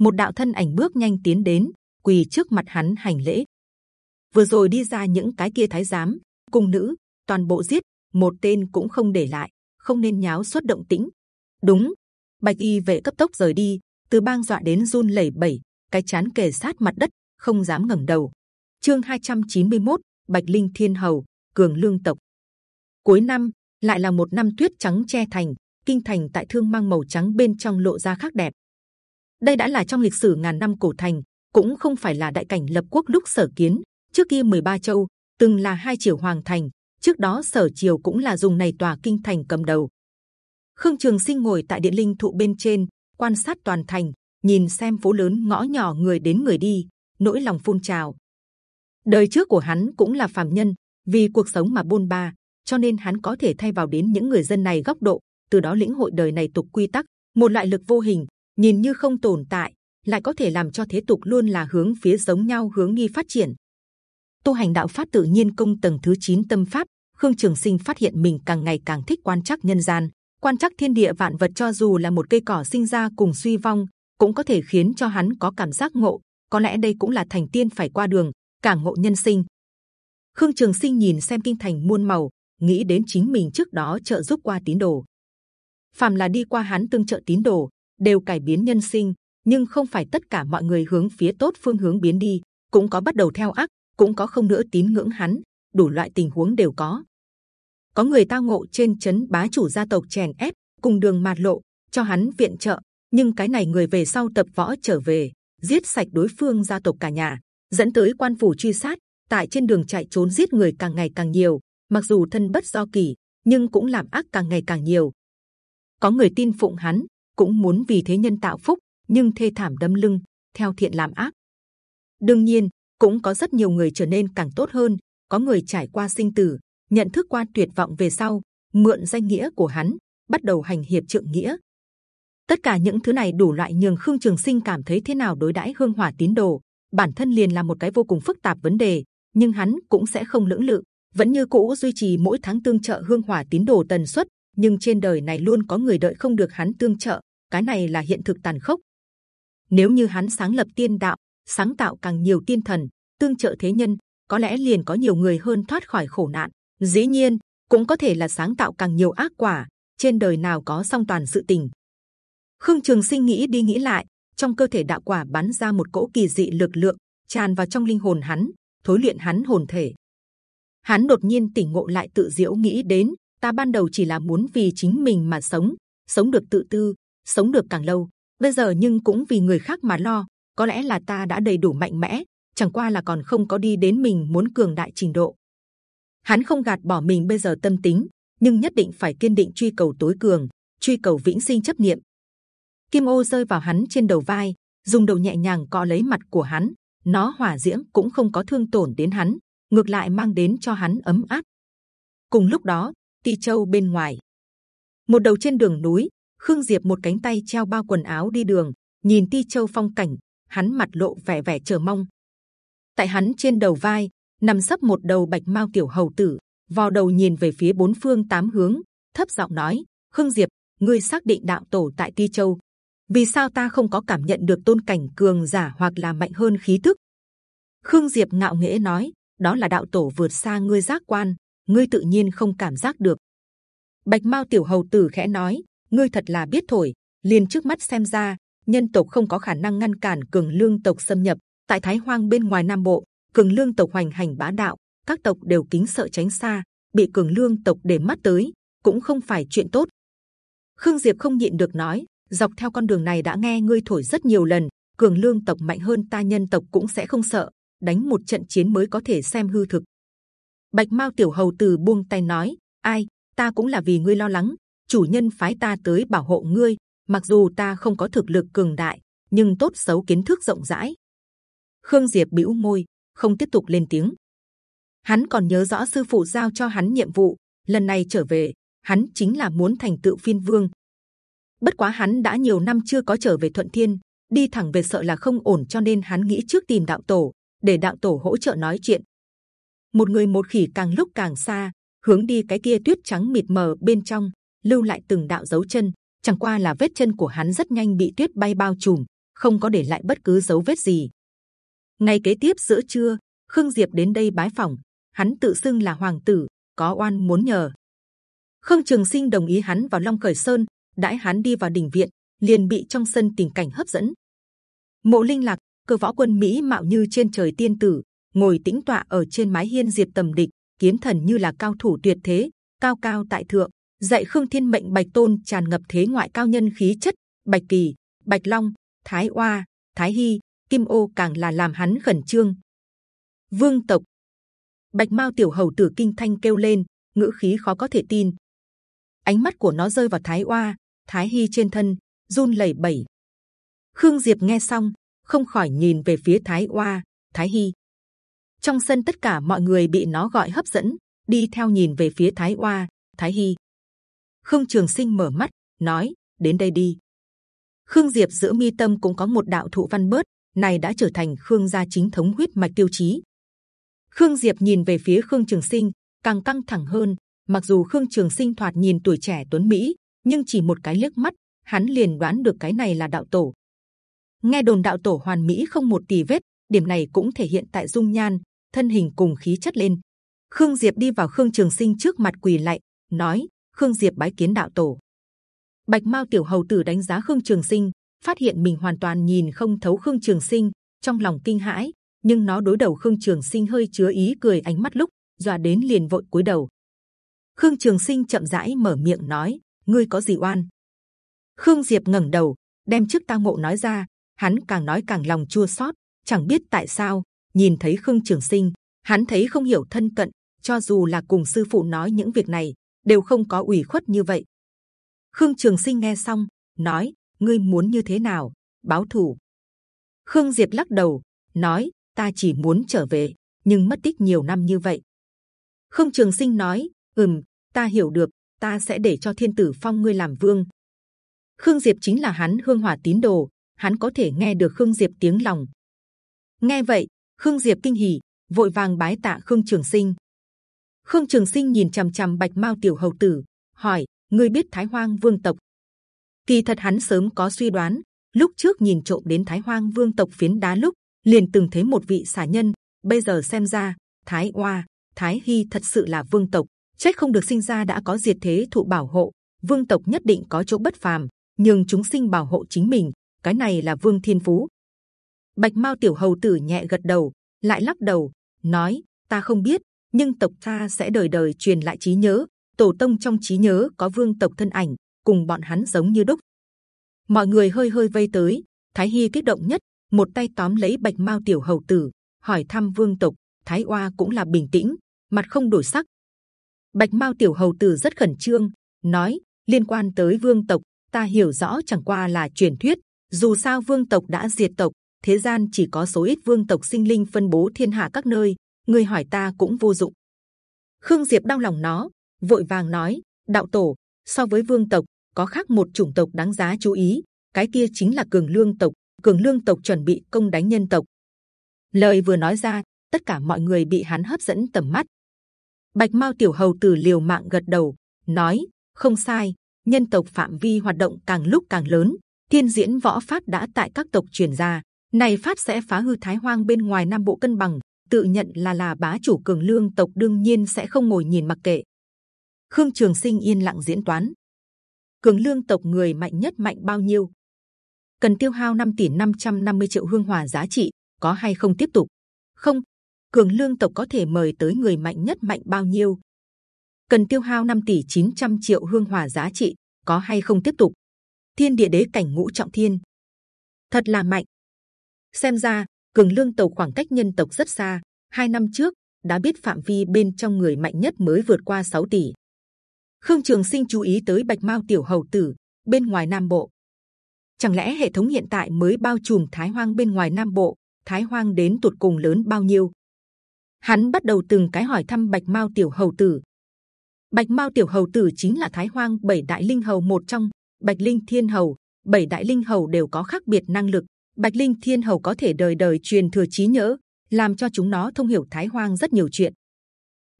Một đạo thân ảnh bước nhanh tiến đến quỳ trước mặt hắn hành lễ. Vừa rồi đi ra những cái kia thái giám cung nữ toàn bộ giết một tên cũng không để lại không nên nháo xuất động tĩnh. Đúng bạch y vệ cấp tốc rời đi từ bang dọa đến run lẩy bẩy cái chán kề sát mặt đất không dám ngẩng đầu. Chương 291, bạch linh thiên hầu cường lương tộc. Cuối năm lại là một năm tuyết trắng che thành kinh thành tại thương mang màu trắng bên trong lộ ra khác đẹp đây đã là trong lịch sử ngàn năm cổ thành, cũng không phải là đại cảnh lập quốc lúc sở kiến. Trước kia 13 châu, từng là hai triều hoàng thành, trước đó sở triều cũng là dùng này tòa kinh thành cầm đầu. Khương trường sinh ngồi tại điện linh thụ bên trên, quan sát toàn thành, nhìn xem phố lớn ngõ nhỏ người đến người đi, nỗi lòng phun trào. Đời trước của hắn cũng là phàm nhân, vì cuộc sống mà buôn ba, cho nên hắn có thể thay vào đến những người dân này góc độ, từ đó lĩnh hội đời này tục quy tắc, một loại lực vô hình nhìn như không tồn tại, lại có thể làm cho thế tục luôn là hướng phía giống nhau hướng nghi phát triển. Tu hành đạo pháp tự nhiên công tầng thứ 9 tâm pháp, khương trường sinh phát hiện mình càng ngày càng thích quan trắc nhân gian. Quan trắc thiên địa vạn vật cho dù là một cây cỏ sinh ra cùng suy vong, cũng có thể khiến cho hắn có cảm giác ngộ. Có lẽ đây cũng là thành tiên phải qua đường càng ngộ nhân sinh. Khương trường sinh nhìn xem kinh thành muôn màu, nghĩ đến chính mình trước đó trợ giúp qua tín đồ. Phàm là đi qua hắn tương trợ tín đồ đều cải biến nhân sinh, nhưng không phải tất cả mọi người hướng phía tốt phương hướng biến đi, cũng có bắt đầu theo ác, cũng có không nữa tín ngưỡng hắn, đủ loại tình huống đều có. Có người tao ngộ trên chấn bá chủ gia tộc chèn ép, cùng đường mạt lộ, cho hắn viện trợ, nhưng cái này người về sau tập võ trở về, giết sạch đối phương gia tộc cả nhà, dẫn tới quan phủ truy sát, tại trên đường chạy trốn giết người càng ngày càng nhiều, mặc dù thân bất do kỳ nhưng cũng làm ác càng ngày càng nhiều. Có người tin phụng hắn cũng muốn vì thế nhân tạo phúc, nhưng thê thảm đâm lưng, theo thiện làm ác. Đương nhiên, cũng có rất nhiều người trở nên càng tốt hơn, có người trải qua sinh tử, nhận thức qua tuyệt vọng về sau, mượn danh nghĩa của hắn, bắt đầu hành hiệp trượng nghĩa. Tất cả những thứ này đủ loại nhường khương trường sinh cảm thấy thế nào đối đãi hương hỏa tín đồ. Bản thân liền là một cái vô cùng phức tạp vấn đề, nhưng hắn cũng sẽ không lưỡng lự. Vẫn như cũ duy trì mỗi tháng tương trợ hương hỏa tín đồ tần suất, nhưng trên đời này luôn có người đợi không được hắn tương trợ cái này là hiện thực tàn khốc. Nếu như hắn sáng lập tiên đạo, sáng tạo càng nhiều tiên thần, tương trợ thế nhân, có lẽ liền có nhiều người hơn thoát khỏi khổ nạn. Dĩ nhiên, cũng có thể là sáng tạo càng nhiều ác quả, trên đời nào có song toàn sự tình. Khương trường sinh nghĩ đi nghĩ lại, trong cơ thể đạo quả bắn ra một cỗ kỳ dị lực lượng, tràn vào trong linh hồn hắn, thối luyện hắn hồn thể. Hắn đột nhiên tỉnh ngộ lại tự diễu nghĩ đến, ta ban đầu chỉ là muốn vì chính mình mà sống sống được tự tư sống được càng lâu. Bây giờ nhưng cũng vì người khác mà lo, có lẽ là ta đã đầy đủ mạnh mẽ, chẳng qua là còn không có đi đến mình muốn cường đại trình độ. Hắn không gạt bỏ mình bây giờ tâm tính, nhưng nhất định phải kiên định truy cầu tối cường, truy cầu vĩnh sinh chấp niệm. Kim ô rơi vào hắn trên đầu vai, dùng đầu nhẹ nhàng cọ lấy mặt của hắn, nó hỏa diễm cũng không có thương tổn đến hắn, ngược lại mang đến cho hắn ấm áp. Cùng lúc đó Tỳ châu bên ngoài. Một đầu trên đường núi khương diệp một cánh tay treo bao quần áo đi đường, nhìn ti châu phong cảnh, hắn mặt lộ vẻ vẻ chờ mong. Tại hắn trên đầu vai, nằm sấp một đầu bạch mao tiểu hầu tử, vò đầu nhìn về phía bốn phương tám hướng, thấp giọng nói, khương diệp, ngươi xác định đạo tổ tại ti châu. Vì sao ta không có cảm nhận được tôn cảnh cường giả hoặc là mạnh hơn khí tức? Khương diệp ngạo nghễ nói, đó là đạo tổ vượt xa ngươi giác quan, ngươi tự nhiên không cảm giác được. Bạch mao tiểu hầu tử khẽ nói ngươi thật là biết thổi, liền trước mắt xem ra, nhân tộc không có khả năng ngăn cản cường lương tộc xâm nhập. Tại thái hoang bên ngoài nam bộ, cường lương tộc hoành hành bá đạo, các tộc đều kính sợ tránh xa, bị cường lương tộc để mắt tới, cũng không phải chuyện tốt. Khương diệp không nhịn được nói, dọc theo con đường này đã nghe ngươi thổi rất nhiều lần, cường lương tộc mạnh hơn ta nhân tộc cũng sẽ không sợ, đánh một trận chiến mới có thể xem hư thực. Bạch mao tiểu hầu từ buông tay nói, ai, ta cũng là vì ngươi lo lắng chủ nhân phái ta tới bảo hộ ngươi, mặc dù ta không có thực lực cường đại, nhưng tốt xấu kiến thức rộng rãi. Khương diệp bĩu môi, không tiếp tục lên tiếng. Hắn còn nhớ rõ sư phụ giao cho hắn nhiệm vụ, lần này trở về, hắn chính là muốn thành tựu phiên vương. Bất quá hắn đã nhiều năm chưa có trở về thuận thiên, đi thẳng về sợ là không ổn cho nên hắn nghĩ trước tìm đạo tổ, để đạo tổ hỗ trợ nói chuyện. Một người một khỉ càng lúc càng xa, hướng đi cái kia tuyết trắng mịt mờ bên trong lưu lại từng đạo dấu chân. Chẳng qua là vết chân của hắn rất nhanh bị tuyết bay bao trùm, không có để lại bất cứ dấu vết gì. Ngày kế tiếp giữa trưa, khương diệp đến đây bái phỏng. Hắn tự xưng là hoàng tử, có oan muốn nhờ. Khương trường sinh đồng ý hắn vào long khởi sơn, đãi hắn đi vào đình viện, liền bị trong sân tình cảnh hấp dẫn. Mộ linh lạc, cơ võ quân mỹ mạo như trên trời tiên tử, ngồi tĩnh tọa ở trên mái hiên Diệp tầm địch, kiếm thần như là cao thủ tuyệt thế, cao cao tại thượng dạy khương thiên mệnh bạch tôn tràn ngập thế ngoại cao nhân khí chất, bạch kỳ, bạch long, thái oa, thái hy, kim ô càng là làm hắn khẩn trương. Vương tộc. Bạch mao tiểu hầu tử kinh thanh kêu lên, ngữ khí khó có thể tin. Ánh mắt của nó rơi vào thái oa, thái hy trên thân, run lẩy bẩy. Khương diệp nghe xong, không khỏi nhìn về phía thái oa, thái hy. Trong sân tất cả mọi người bị nó gọi hấp dẫn, đi theo nhìn về phía thái oa, thái hy khương trường sinh mở mắt, nói, đến đây đi. Khương diệp giữa mi tâm cũng có một đạo thụ văn bớt, này đã trở thành khương gia chính thống huyết mạch tiêu chí. Khương diệp nhìn về phía khương trường sinh, càng căng thẳng hơn, mặc dù khương trường sinh thoạt nhìn tuổi trẻ tuấn mỹ, nhưng chỉ một cái liếc mắt, hắn liền đoán được cái này là đạo tổ. Nghe đồn đạo tổ hoàn mỹ không một tì vết, điểm này cũng thể hiện tại dung nhan, thân hình cùng khí chất lên. Khương diệp đi vào khương trường sinh trước mặt quỳ lạy nói khương diệp bái kiến đạo tổ bạch mao tiểu hầu tử đánh giá khương trường sinh phát hiện mình hoàn toàn nhìn không thấu khương trường sinh trong lòng kinh hãi nhưng nó đối đầu khương trường sinh hơi chứa ý cười ánh mắt lúc dọa đến liền vội cúi đầu Khương Trường Sinh chậm rãi mở miệng nói: ngươi có gì oan? Khương Diệp ngẩng đầu, đem trước tang ngộ nói ra. Hắn càng nói càng lòng chua xót, chẳng biết tại sao nhìn thấy Khương Trường Sinh, hắn thấy không hiểu thân cận. Cho dù là cùng sư phụ nói những việc này, đều không có ủy khuất như vậy. Khương Trường Sinh nghe xong, nói: ngươi muốn như thế nào? Báo thù? Khương Diệp lắc đầu, nói: ta chỉ muốn trở về, nhưng mất tích nhiều năm như vậy. Khương Trường Sinh nói: ừm, ta hiểu được, ta sẽ để cho Thiên Tử Phong ngươi làm vương. Khương Diệp chính là hắn hương hỏa tín đồ, hắn có thể nghe được Khương Diệp tiếng lòng. Nghe vậy, Khương Diệp kinh hỉ, vội vàng bái tạ Khương Trường Sinh. Khương Trường Sinh nhìn c h ầ m c h ầ m Bạch Mao tiểu hầu tử, hỏi: ngươi biết Thái Hoang Vương tộc? Kỳ thật hắn sớm có suy đoán, lúc trước nhìn trộm đến Thái Hoang Vương tộc phiến đá lúc liền từng thấy một vị xả nhân. Bây giờ xem ra, Thái Oa, Thái Hy thật sự là vương tộc, chết không được sinh ra đã có diệt thế thụ bảo hộ. Vương tộc nhất định có chỗ bất phàm, nhưng chúng sinh bảo hộ chính mình, cái này là vương thiên phú. Bạch Mao tiểu hầu tử nhẹ gật đầu, lại lắc đầu, nói: ta không biết, nhưng tộc ta sẽ đời đời truyền lại trí nhớ. Tổ tông trong trí nhớ có vương tộc thân ảnh, cùng bọn hắn giống như đúc. Mọi người hơi hơi vây tới, Thái Hi kích động nhất, một tay tóm lấy Bạch Mao tiểu hầu tử, hỏi thăm vương tộc. Thái Oa cũng là bình tĩnh, mặt không đổi sắc. Bạch Mao tiểu hầu tử rất khẩn trương, nói liên quan tới vương tộc, ta hiểu rõ chẳng qua là truyền thuyết. Dù sao vương tộc đã diệt tộc, thế gian chỉ có số ít vương tộc sinh linh phân bố thiên hạ các nơi. Người hỏi ta cũng vô dụng. Khương Diệp đau lòng nó, vội vàng nói: đạo tổ, so với vương tộc có khác một chủng tộc đáng giá chú ý. Cái kia chính là cường lương tộc. Cường lương tộc chuẩn bị công đánh nhân tộc. Lời vừa nói ra, tất cả mọi người bị hắn hấp dẫn tầm mắt. Bạch Mao tiểu hầu tử liều mạng gật đầu, nói: không sai, nhân tộc phạm vi hoạt động càng lúc càng lớn, thiên diễn võ pháp đã tại các tộc truyền ra, này phát sẽ phá hư thái hoang bên ngoài nam bộ cân bằng, tự nhận là là bá chủ cường lương tộc đương nhiên sẽ không ngồi nhìn mặc kệ. Khương Trường Sinh yên lặng diễn toán, cường lương tộc người mạnh nhất mạnh bao nhiêu? Cần tiêu hao 5 tỷ 550 triệu hương hỏa giá trị, có hay không tiếp tục? Không, cường lương tộc có thể mời tới người mạnh nhất mạnh bao nhiêu? cần tiêu hao 5 tỷ 900 triệu hương hỏa giá trị, có hay không tiếp tục? Thiên địa đế cảnh ngũ trọng thiên, thật là mạnh. Xem ra cường lương tộc khoảng cách nhân tộc rất xa. Hai năm trước đã biết phạm vi bên trong người mạnh nhất mới vượt qua 6 tỷ. Khương Trường Sinh chú ý tới Bạch Mao tiểu hầu tử bên ngoài Nam Bộ. Chẳng lẽ hệ thống hiện tại mới bao trùm Thái Hoang bên ngoài Nam Bộ? Thái Hoang đến tuột cùng lớn bao nhiêu? Hắn bắt đầu từng cái hỏi thăm Bạch Mao tiểu hầu tử. Bạch Mao tiểu hầu tử chính là Thái Hoang bảy đại linh hầu một trong. Bạch Linh Thiên Hầu, bảy đại linh hầu đều có khác biệt năng lực. Bạch Linh Thiên Hầu có thể đời đời truyền thừa trí nhớ, làm cho chúng nó thông hiểu Thái Hoang rất nhiều chuyện.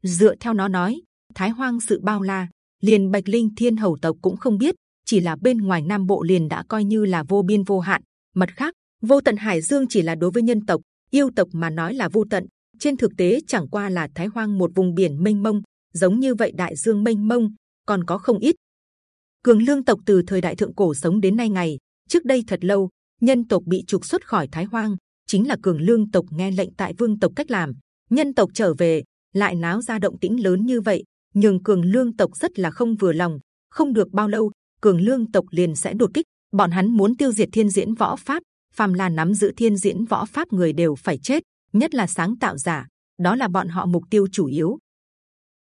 Dựa theo nó nói, Thái Hoang sự bao la, liền Bạch Linh Thiên Hầu tộc cũng không biết, chỉ là bên ngoài Nam Bộ liền đã coi như là vô biên vô hạn. Mặt khác, vô tận Hải Dương chỉ là đối với nhân tộc, yêu tộc mà nói là vô tận. Trên thực tế chẳng qua là Thái Hoang một vùng biển mênh mông, giống như vậy đại dương mênh mông còn có không ít cường lương tộc từ thời đại thượng cổ sống đến nay ngày trước đây thật lâu nhân tộc bị trục xuất khỏi thái hoang, chính là cường lương tộc nghe lệnh tại vương tộc cách làm. Nhân tộc trở về, lại náo ra động tĩnh lớn như vậy nhưng cường lương tộc rất là không vừa lòng. Không được bao lâu, cường lương tộc liền sẽ đột kích. Bọn hắn muốn tiêu diệt thiên diễn võ pháp, phàm là nắm giữ thiên diễn võ pháp người đều phải chết, nhất là sáng tạo giả, đó là bọn họ mục tiêu chủ yếu.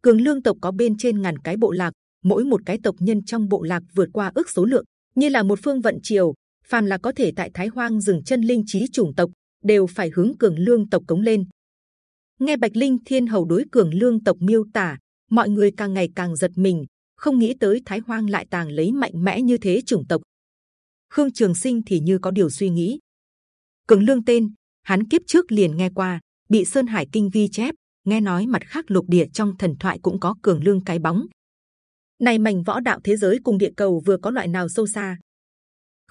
Cường lương tộc có bên trên ngàn cái bộ lạc, mỗi một cái tộc nhân trong bộ lạc vượt qua ước số lượng, như là một phương vận triều phàm là có thể tại thái hoang dừng chân linh trí chủng tộc, đều phải hướng cường lương tộc cống lên nghe bạch linh thiên hầu đối cường lương tộc miêu tả, mọi người càng ngày càng giật mình, không nghĩ tới thái hoang lại tàng lấy mạnh mẽ như thế chủng tộc khương trường sinh thì như có điều suy nghĩ cường lương tên, hắn kiếp trước liền nghe qua, bị sơn hải kinh vi chép, nghe nói mặt khác lục địa trong thần thoại cũng có cường lương cái bóng. Này mảnh võ đạo thế giới cùng địa cầu vừa có loại nào sâu xa?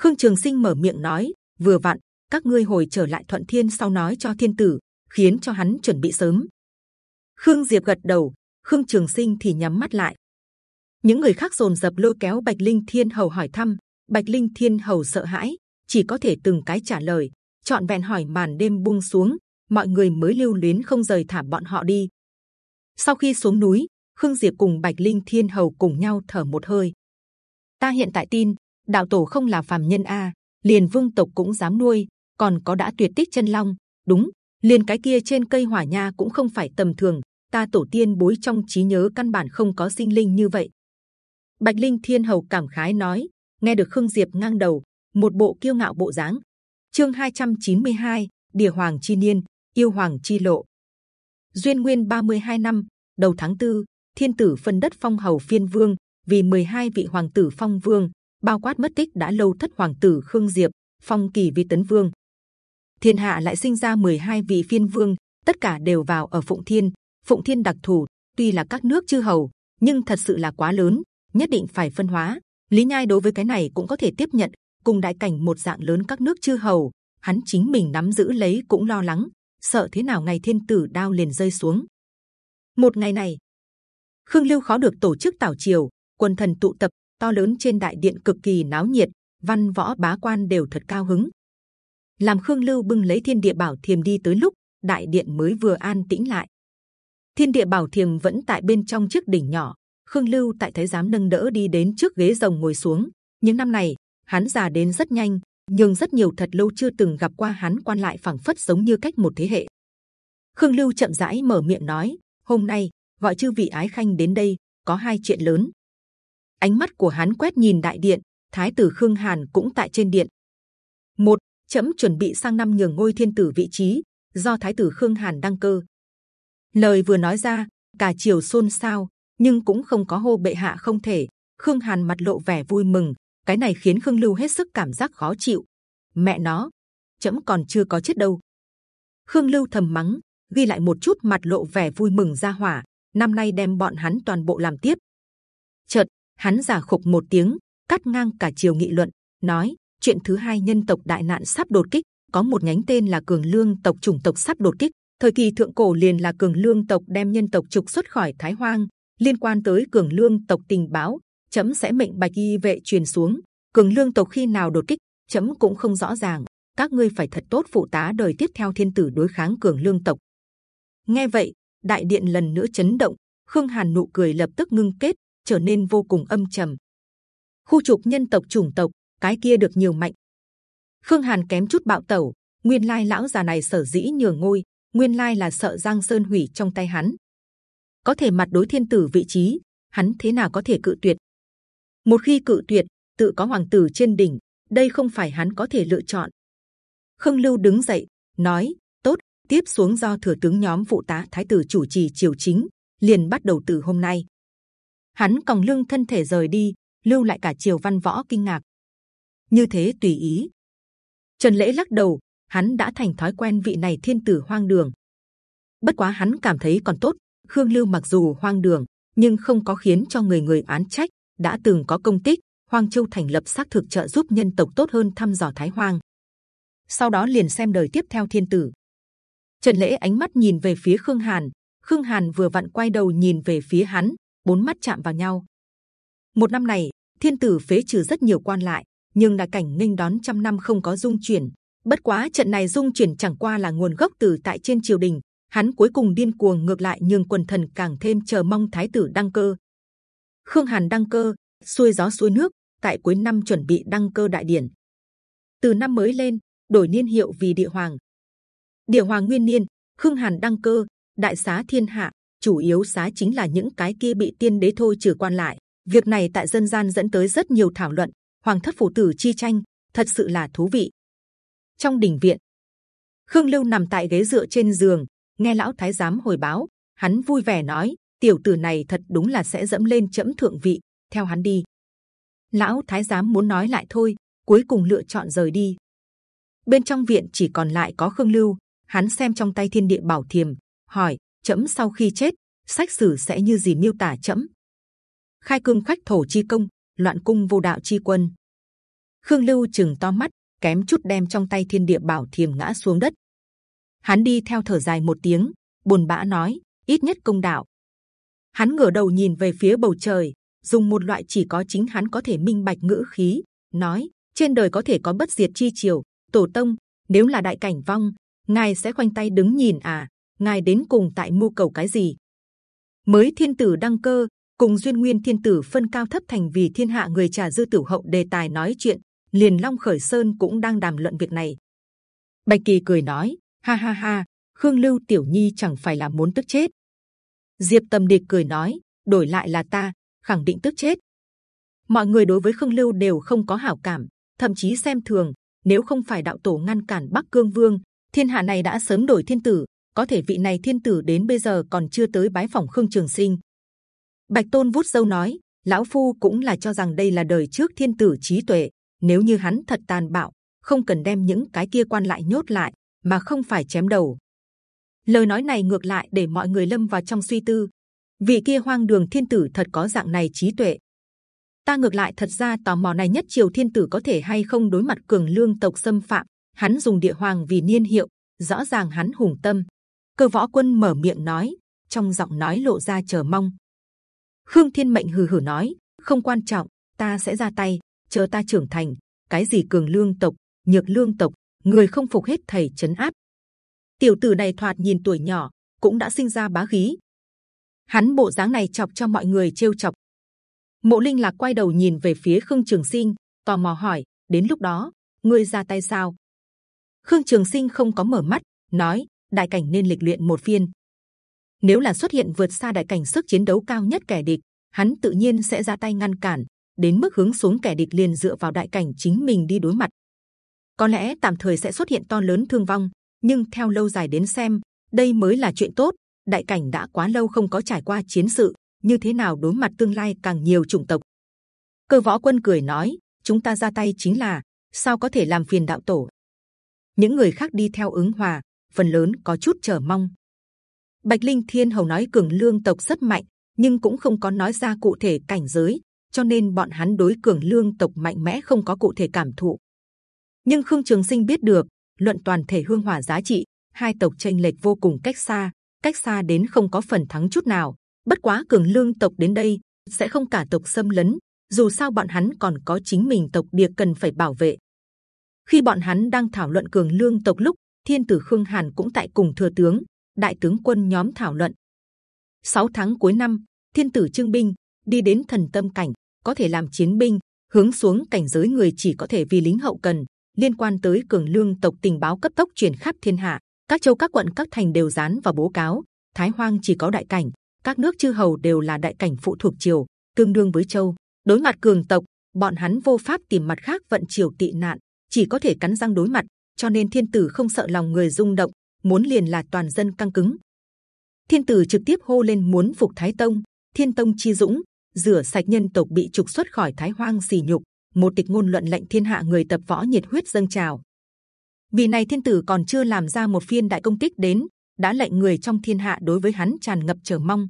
Khương Trường Sinh mở miệng nói, vừa vặn các ngươi hồi trở lại thuận thiên sau nói cho thiên tử, khiến cho hắn chuẩn bị sớm. Khương Diệp gật đầu, Khương Trường Sinh thì nhắm mắt lại. Những người khác rồn rập lôi kéo Bạch Linh Thiên Hầu hỏi thăm, Bạch Linh Thiên Hầu sợ hãi, chỉ có thể từng cái trả lời. Chọn vẹn hỏi màn đêm buông xuống, mọi người mới lưu luyến không rời thả bọn họ đi. Sau khi xuống núi, Khương Diệp cùng Bạch Linh Thiên Hầu cùng nhau thở một hơi. Ta hiện tại tin đạo tổ không là phàm nhân a, liền vương tộc cũng dám nuôi, còn có đã tuyệt tích chân long. Đúng, liền cái kia trên cây hỏa nha cũng không phải tầm thường. Ta tổ tiên bối trong trí nhớ căn bản không có sinh linh như vậy. Bạch Linh Thiên Hầu cảm khái nói, nghe được Khương Diệp ngang đầu, một bộ kiêu ngạo bộ dáng. Chương 292, Địa Hoàng chi niên, yêu Hoàng chi lộ. Duyên Nguyên 32 năm, đầu tháng tư, Thiên tử phân đất phong hầu phiên vương, vì 12 vị hoàng tử phong vương, bao quát mất tích đã lâu thất hoàng tử Khương Diệp, phong kỳ vi tấn vương. Thiên hạ lại sinh ra 12 vị phiên vương, tất cả đều vào ở Phụng Thiên. Phụng Thiên đặc thù, tuy là các nước chư hầu, nhưng thật sự là quá lớn, nhất định phải phân hóa. Lý Nhai đối với cái này cũng có thể tiếp nhận, cùng đại cảnh một dạng lớn các nước chư hầu, hắn chính mình nắm giữ lấy cũng lo lắng, sợ thế nào ngày thiên tử đao liền rơi xuống. Một ngày này, Khương Lưu khó được tổ chức tảo triều, quân thần tụ tập, to lớn trên đại điện cực kỳ náo nhiệt, văn võ bá quan đều thật cao hứng. Làm Khương Lưu bưng lấy thiên địa bảo thiềm đi tới lúc đại điện mới vừa an tĩnh lại. Thiên địa bảo thiềm vẫn tại bên trong chiếc đỉnh nhỏ. Khương Lưu tại thấy dám nâng đỡ đi đến trước ghế rồng ngồi xuống. Những năm này hắn già đến rất nhanh, nhưng rất nhiều thật lâu chưa từng gặp qua hắn quan lại phảng phất giống như cách một thế hệ. Khương Lưu chậm rãi mở miệng nói: hôm nay gọi chư vị ái khanh đến đây có hai chuyện lớn ánh mắt của hắn quét nhìn đại điện, thái tử khương hàn cũng tại trên điện. Một chấm chuẩn bị sang năm nhường ngôi thiên tử vị trí, do thái tử khương hàn đăng cơ. Lời vừa nói ra, cả triều xôn xao, nhưng cũng không có hô bệ hạ không thể. Khương hàn mặt lộ vẻ vui mừng, cái này khiến khương lưu hết sức cảm giác khó chịu. Mẹ nó chấm còn chưa có chết đâu. Khương lưu thầm mắng, ghi lại một chút mặt lộ vẻ vui mừng ra hỏa, năm nay đem bọn hắn toàn bộ làm tiếp. Chợt hắn giả khục một tiếng, cắt ngang cả chiều nghị luận, nói, chuyện thứ hai nhân tộc đại nạn sắp đột kích, có một nhánh tên là cường lương tộc chủng tộc sắp đột kích. Thời kỳ thượng cổ liền là cường lương tộc đem nhân tộc trục xuất khỏi thái hoang. Liên quan tới cường lương tộc tình báo, chấm sẽ mệnh bạch y vệ truyền xuống. Cường lương tộc khi nào đột kích, chấm cũng không rõ ràng. Các ngươi phải thật tốt phụ tá đời tiếp theo thiên tử đối kháng cường lương tộc. Nghe vậy, đại điện lần nữa chấn động. Khương hàn nụ cười lập tức ngưng kết trở nên vô cùng âm trầm. Khu trục nhân tộc chủng tộc, cái kia được nhiều mạnh. Khương hàn kém chút bạo tẩu, nguyên lai lão già này sở dĩ nhường ngôi, nguyên lai là sợ giang sơn hủy trong tay hắn. Có thể mặt đối thiên tử vị trí, hắn thế nào có thể cự tuyệt? Một khi cự tuyệt, tự có hoàng tử trên đỉnh, đây không phải hắn có thể lựa chọn. Khương lưu đứng dậy, nói, tốt, tiếp xuống do thừa tướng nhóm phụ tá thái tử chủ trì triều chính, liền bắt đầu từ hôm nay hắn còng lưng thân thể rời đi, lưu lại cả triều văn võ kinh ngạc. Như thế tùy ý. Trần lễ lắc đầu, hắn đã thành thói quen vị này thiên tử hoang đường. Bất quá hắn cảm thấy còn tốt, khương lưu mặc dù hoang đường, nhưng không có khiến cho người người án trách, đã từng có công tích, hoang châu thành lập xác thực trợ giúp nhân tộc tốt hơn thăm dò thái hoang. Sau đó liền xem đời tiếp theo thiên tử. Trần lễ ánh mắt nhìn về phía khương hàn khương hàn vừa vặn quay đầu nhìn về phía hắn bốn mắt chạm vào nhau. Một năm này, thiên tử phế trừ rất nhiều quan lại, nhưng là cảnh ninh đón trăm năm không có dung chuyển. Bất quá trận này dung chuyển chẳng qua là nguồn gốc từ tại trên triều đình, hắn cuối cùng điên cuồng ngược lại nhường quần thần càng thêm chờ mong thái tử đăng cơ. Khương hàn đăng cơ, xuôi gió xuôi nước, tại cuối năm chuẩn bị đăng cơ đại điển. Từ năm mới lên, đổi niên hiệu vì địa hoàng. Địa hoàng nguyên niên, khương hàn đăng cơ, đại xá thiên hạ chủ yếu xá chính là những cái kia bị tiên đế thôi trừ quan lại. Việc này tại dân gian dẫn tới rất nhiều thảo luận. Hoàng thất phủ tử chi tranh, thật sự là thú vị. Trong đình viện, khương lưu nằm tại ghế dựa trên giường, nghe lão thái giám hồi báo. Hắn vui vẻ nói, tiểu tử này thật đúng là sẽ dẫm lên chấm thượng vị. Theo hắn đi. Lão thái giám muốn nói lại thôi, cuối cùng lựa chọn rời đi. Bên trong viện chỉ còn lại có khương lưu. Hắn xem trong tay thiên địa bảo thiềm, hỏi chấm sau khi chết, sách sử sẽ như gì miêu tả chấm khai cương khách thổ chi công, loạn cung vô đạo chi quân. Khương lưu chừng to mắt, kém chút đem trong tay thiên địa bảo thiềm ngã xuống đất. Hắn đi theo thở dài một tiếng, buồn bã nói, ít nhất công đạo. Hắn ngửa đầu nhìn về phía bầu trời, dùng một loại chỉ có chính hắn có thể minh bạch ngữ khí, nói, trên đời có thể có bất diệt chi triều, tổ tông, nếu là đại cảnh vong, ngài sẽ khoanh tay đứng nhìn à? Ngài đến cùng tại mưu cầu cái gì? Mới thiên tử đăng cơ, cùng duyên nguyên thiên tử phân cao thấp thành vì thiên hạ người trà dư tử hậu đề tài nói chuyện, liền long khởi sơn cũng đang đàm luận việc này. Bạch kỳ cười nói, ha ha ha, khương lưu tiểu nhi chẳng phải là muốn tức chết. Diệp tâm địch cười nói, đổi lại là ta, khẳng định tức chết. Mọi người đối với khương lưu đều không có hảo cảm, thậm chí xem thường, nếu không phải đạo tổ ngăn cản bắc cương vương, thiên hạ này đã sớm đổi thiên tử có thể vị này thiên tử đến bây giờ còn chưa tới bái phỏng khương trường sinh. Bạch tôn vút dâu nói, lão phu cũng là cho rằng đây là đời trước thiên tử trí tuệ. Nếu như hắn thật tàn bạo, không cần đem những cái kia quan lại nhốt lại, mà không phải chém đầu. Lời nói này ngược lại để mọi người lâm vào trong suy tư. Vị kia hoang đường thiên tử thật có dạng này trí tuệ. Ta ngược lại thật ra tò mò này nhất triều thiên tử có thể hay không đối mặt cường lương tộc xâm phạm. Hắn dùng địa hoàng vì niên hiệu, rõ ràng hắn hùng tâm cơ võ quân mở miệng nói, trong giọng nói lộ ra chờ mong. Khương thiên mệnh hừ hừ nói, không quan trọng, ta sẽ ra tay, chờ ta trưởng thành. Cái gì cường lương tộc, nhược lương tộc, người không phục hết thầy chấn áp. Tiểu tử này thoạt nhìn tuổi nhỏ, cũng đã sinh ra bá khí. Hắn bộ dáng này chọc cho mọi người trêu chọc. Mộ linh lạc quay đầu nhìn về phía khương trường sinh, tò mò hỏi, đến lúc đó, ngươi ra tay sao? Khương trường sinh không có mở mắt, nói đại cảnh nên lịch luyện một phiên. Nếu là xuất hiện vượt xa đại cảnh sức chiến đấu cao nhất kẻ địch, hắn tự nhiên sẽ ra tay ngăn cản, đến mức hướng xuống kẻ địch liền dựa vào đại cảnh chính mình đi đối mặt. Có lẽ tạm thời sẽ xuất hiện to lớn thương vong, nhưng theo lâu dài đến xem, đây mới là chuyện tốt. Đại cảnh đã quá lâu không có trải qua chiến sự, như thế nào đối mặt tương lai càng nhiều chủng tộc? Cơ võ quân cười nói, chúng ta ra tay chính là, sao có thể làm phiền đạo tổ? Những người khác đi theo ứng hòa phần lớn có chút chờ mong. Bạch linh thiên hầu nói cường lương tộc rất mạnh, nhưng cũng không có nói ra cụ thể cảnh giới, cho nên bọn hắn đối cường lương tộc mạnh mẽ không có cụ thể cảm thụ. Nhưng khương trường sinh biết được, luận toàn thể hương hỏa giá trị, hai tộc tranh lệch vô cùng cách xa cách xa đến không có phần thắng chút nào. Bất quá cường lương tộc đến đây, sẽ không cả tộc xâm lấn, dù sao bọn hắn còn có chính mình tộc địa cần phải bảo vệ. Khi bọn hắn đang thảo luận cường lương tộc lúc thiên tử khương hàn cũng tại cùng thừa tướng, đại tướng quân nhóm thảo luận. 6 tháng cuối năm, thiên tử trương binh đi đến thần tâm cảnh, có thể làm chiến binh, hướng xuống cảnh giới người chỉ có thể vì lính hậu cần, liên quan tới cường lương tộc tình báo cấp tốc truyền khắp thiên hạ. Các châu, các quận, các thành đều dán và bố cáo, thái hoang chỉ có đại cảnh, các nước chư hầu đều là đại cảnh phụ thuộc triều, tương đương với châu. Đối mặt cường tộc, bọn hắn vô pháp tìm mặt khác vận triều tị nạn, chỉ có thể cắn răng đối mặt cho nên thiên tử không sợ lòng người rung động, muốn liền là toàn dân căng cứng. Thiên tử trực tiếp hô lên muốn phục thái tông, thiên tông chi dũng, rửa sạch nhân tộc bị trục xuất khỏi thái hoang xỉ nhục, một tịch ngôn luận lệnh thiên hạ người tập võ nhiệt huyết dâng trào. Vì này thiên tử còn chưa làm ra một phiên đại công tích đến, đã lệnh người trong thiên hạ đối với hắn tràn ngập chờ mong.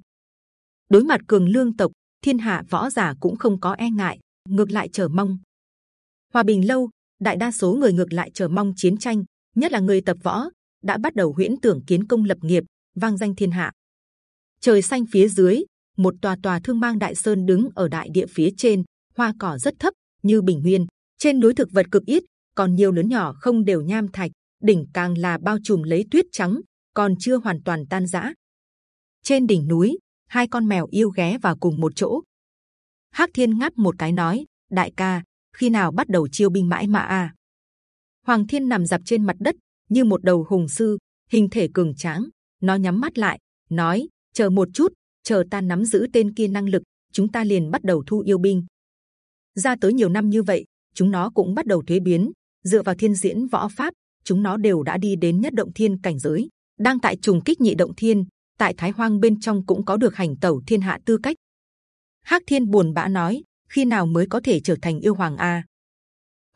Đối mặt cường lương tộc, thiên hạ võ giả cũng không có e ngại, ngược lại chờ mong. Hòa bình lâu đại đa số người ngược lại chờ mong chiến tranh, nhất là người tập võ, đã bắt đầu huyễn tưởng kiến công lập nghiệp, vang danh thiên hạ. Trời xanh phía dưới, một tòa tòa thương mang đại sơn đứng ở đại địa phía trên, hoa cỏ rất thấp, như bình nguyên. Trên núi thực vật cực ít, còn nhiều lớn nhỏ không đều nham thạch, đỉnh càng là bao trùm lấy tuyết trắng, còn chưa hoàn toàn tan rã. Trên đỉnh núi, hai con mèo yêu ghé vào cùng một chỗ. Hắc thiên ngáp một cái nói, đại ca khi nào bắt đầu chiêu binh mãi mã a. Hoàng thiên nằm dập trên mặt đất, như một đầu hùng sư, hình thể cường tráng. Nó nhắm mắt lại, nói, chờ một chút, chờ ta nắm giữ tên kia năng lực, chúng ta liền bắt đầu thu yêu binh. Ra tới nhiều năm như vậy, chúng nó cũng bắt đầu thuế biến. Dựa vào thiên diễn võ pháp, chúng nó đều đã đi đến nhất động thiên cảnh giới. Đang tại trùng kích nhị động thiên, tại thái hoang bên trong cũng có được hành tẩu thiên hạ tư cách. Hắc thiên buồn bã nói khi nào mới có thể trở thành yêu hoàng a?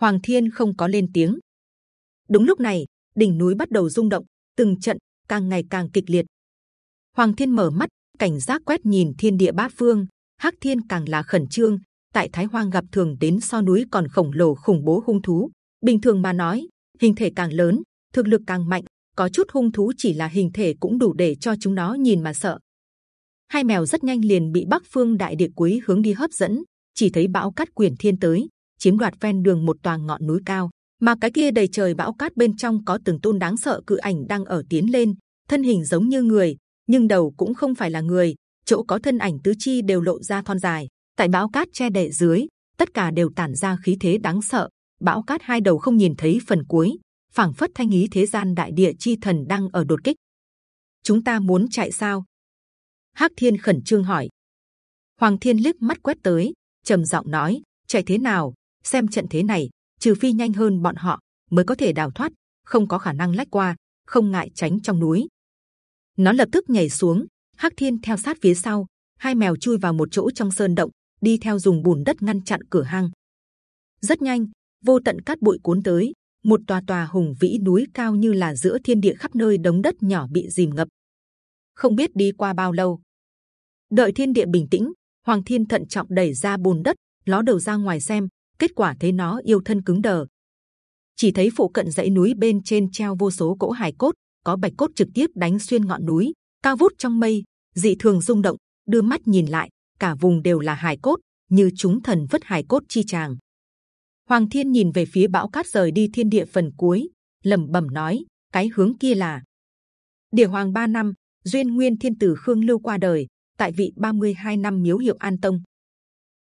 Hoàng thiên không có lên tiếng. Đúng lúc này, đỉnh núi bắt đầu rung động, từng trận, càng ngày càng kịch liệt. Hoàng thiên mở mắt, cảnh giác quét nhìn thiên địa bát phương, hắc thiên càng là khẩn trương, tại thái hoang gặp thường đến so núi còn khổng lồ khủng bố hung thú. Bình thường mà nói, hình thể càng lớn, thực lực càng mạnh, có chút hung thú chỉ là hình thể cũng đủ để cho chúng nó nhìn mà sợ. Hai mèo rất nhanh liền bị bắc phương đại địa quý hướng đi hấp dẫn chỉ thấy bão cát quyển thiên tới chiếm đoạt ven đường một toàn ngọn núi cao mà cái kia đầy trời bão cát bên trong có từng tôn đáng sợ cự ảnh đang ở tiến lên thân hình giống như người nhưng đầu cũng không phải là người chỗ có thân ảnh tứ chi đều lộ ra thon dài. Tại bão cát che đậy dưới, tất cả đều tản ra khí thế đáng sợ. Bão cát hai đầu không nhìn thấy phần cuối, phảng phất thanh ý thế gian đại địa chi thần đang ở đột kích. Chúng ta muốn chạy sao? Hắc Thiên khẩn trương hỏi. Hoàng Thiên liếc mắt quét tới, trầm giọng nói: chạy thế nào? Xem trận thế này, trừ phi nhanh hơn bọn họ mới có thể đào thoát, không có khả năng lách qua, không ngại tránh trong núi. Nó lập tức nhảy xuống, Hắc Thiên theo sát phía sau, hai mèo chui vào một chỗ trong sơn động, đi theo dùng bùn đất ngăn chặn cửa hang. Rất nhanh, vô tận cát bụi cuốn tới, một tòa tòa hùng vĩ núi cao như là giữa thiên địa khắp nơi đống đất nhỏ bị dìm ngập. Không biết đi qua bao lâu, đợi thiên địa bình tĩnh, Hoàng Thiên thận trọng đẩy ra bùn đất, ló đầu ra ngoài xem, kết quả thấy nó yêu thân cứng đờ. Chỉ thấy phụ cận dãy núi bên trên treo vô số cỗ hài cốt, có bạch cốt trực tiếp đánh xuyên ngọn núi, cao vút trong mây, dị thường rung động. Đưa mắt nhìn lại, cả vùng đều là hài cốt, như chúng thần vất hài cốt chi tràng. Hoàng Thiên nhìn về phía bão cát rời đi thiên địa phần cuối, lẩm bẩm nói: cái hướng kia là Địa Hoàng ba năm, duyên nguyên thiên tử khương lưu qua đời, tại vị 32 năm miếu hiệu an tông.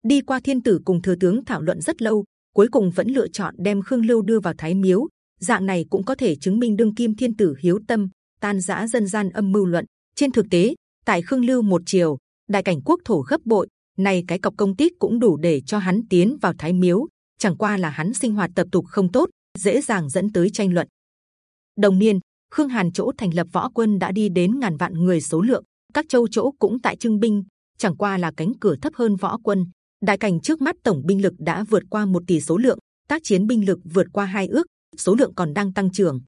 Đi qua thiên tử cùng thừa tướng thảo luận rất lâu, cuối cùng vẫn lựa chọn đem khương lưu đưa vào thái miếu. Dạng này cũng có thể chứng minh đương kim thiên tử hiếu tâm, tan rã dân gian âm mưu luận. Trên thực tế, tại khương lưu một chiều, đại cảnh quốc thổ gấp bội, này cái cọc công tích cũng đủ để cho hắn tiến vào thái miếu. Chẳng qua là hắn sinh hoạt tập tục không tốt, dễ dàng dẫn tới tranh luận. Đồng niên, Khương Hàn chỗ thành lập võ quân đã đi đến ngàn vạn người số lượng, các châu chỗ cũng tại trưng binh, chẳng qua là cánh cửa thấp hơn võ quân. Đại cảnh trước mắt tổng binh lực đã vượt qua một tỷ số lượng, tác chiến binh lực vượt qua hai ước, số lượng còn đang tăng trưởng.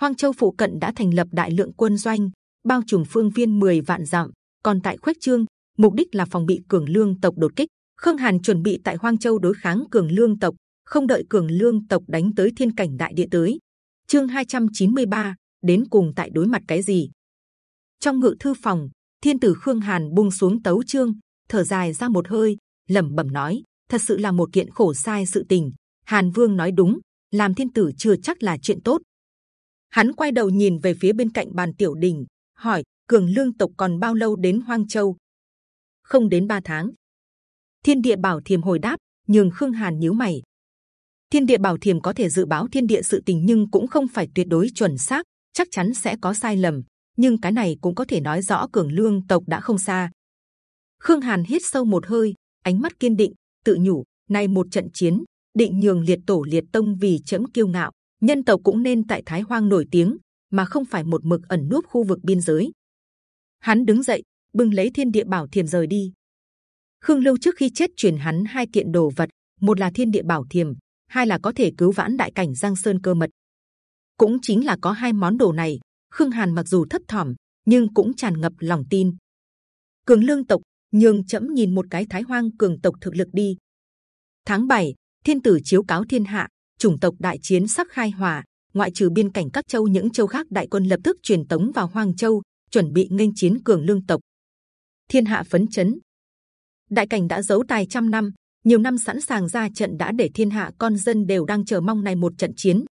Hoang Châu phụ cận đã thành lập đại lượng quân doanh, bao trùm phương viên 10 vạn dặm. Còn tại khuếch trương, mục đích là phòng bị cường lương tộc đột kích. Khương Hàn chuẩn bị tại Hoang Châu đối kháng cường lương tộc, không đợi cường lương tộc đánh tới thiên cảnh đại địa tới. Chương 293, đến cùng tại đối mặt cái gì? Trong ngự thư phòng, thiên tử Khương Hàn buông xuống tấu chương, thở dài ra một hơi, lẩm bẩm nói: thật sự là một kiện khổ sai sự tình. Hàn Vương nói đúng, làm thiên tử chưa chắc là chuyện tốt. Hắn quay đầu nhìn về phía bên cạnh bàn tiểu đình, hỏi: cường lương tộc còn bao lâu đến Hoang Châu? Không đến ba tháng. Thiên địa bảo thiềm hồi đáp, nhường Khương Hàn nhíu mày. Thiên địa bảo thiềm có thể dự báo thiên địa sự tình nhưng cũng không phải tuyệt đối chuẩn xác, chắc chắn sẽ có sai lầm. Nhưng cái này cũng có thể nói rõ cường lương tộc đã không xa. Khương Hàn hít sâu một hơi, ánh mắt kiên định, tự nhủ: nay một trận chiến, định nhường liệt tổ liệt tông vì chấm kiêu ngạo, nhân tộc cũng nên tại Thái Hoang nổi tiếng, mà không phải một mực ẩn núp khu vực biên giới. Hắn đứng dậy, bưng lấy thiên địa bảo thiềm rời đi. Khương Lưu trước khi chết truyền hắn hai kiện đồ vật, một là thiên địa bảo thiềm, hai là có thể cứu vãn đại cảnh giang sơn cơ mật. Cũng chính là có hai món đồ này, Khương Hàn mặc dù thất thỏm, nhưng cũng tràn ngập lòng tin. Cường lương tộc nhường chậm nhìn một cái Thái Hoang cường tộc thực lực đi. Tháng 7, Thiên tử chiếu cáo thiên hạ, chủng tộc đại chiến sắc khai hòa ngoại trừ biên cảnh các châu những châu khác đại quân lập tức truyền tống vào Hoang Châu, chuẩn bị nghênh chiến cường lương tộc. Thiên hạ phấn chấn. Đại cảnh đã giấu tài trăm năm, nhiều năm sẵn sàng ra trận đã để thiên hạ con dân đều đang chờ mong này một trận chiến.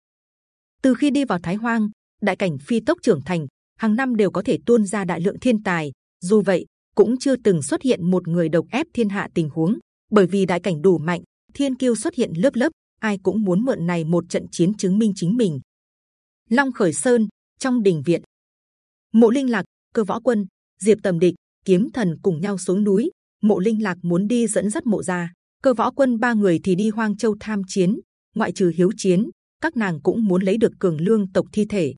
Từ khi đi vào Thái Hoang, đại cảnh phi tốc trưởng thành, hàng năm đều có thể tuôn ra đại lượng thiên tài. Dù vậy, cũng chưa từng xuất hiện một người độc ép thiên hạ tình huống. Bởi vì đại cảnh đủ mạnh, thiên kiêu xuất hiện lớp lớp, ai cũng muốn mượn này một trận chiến chứng minh chính mình. Long khởi sơn trong đình viện, mộ linh lạc, cơ võ quân, diệp tầm địch, kiếm thần cùng nhau xuống núi. Mộ linh lạc muốn đi dẫn dắt mộ gia, cơ võ quân ba người thì đi hoang châu tham chiến. Ngoại trừ hiếu chiến, các nàng cũng muốn lấy được cường lương tộc thi thể.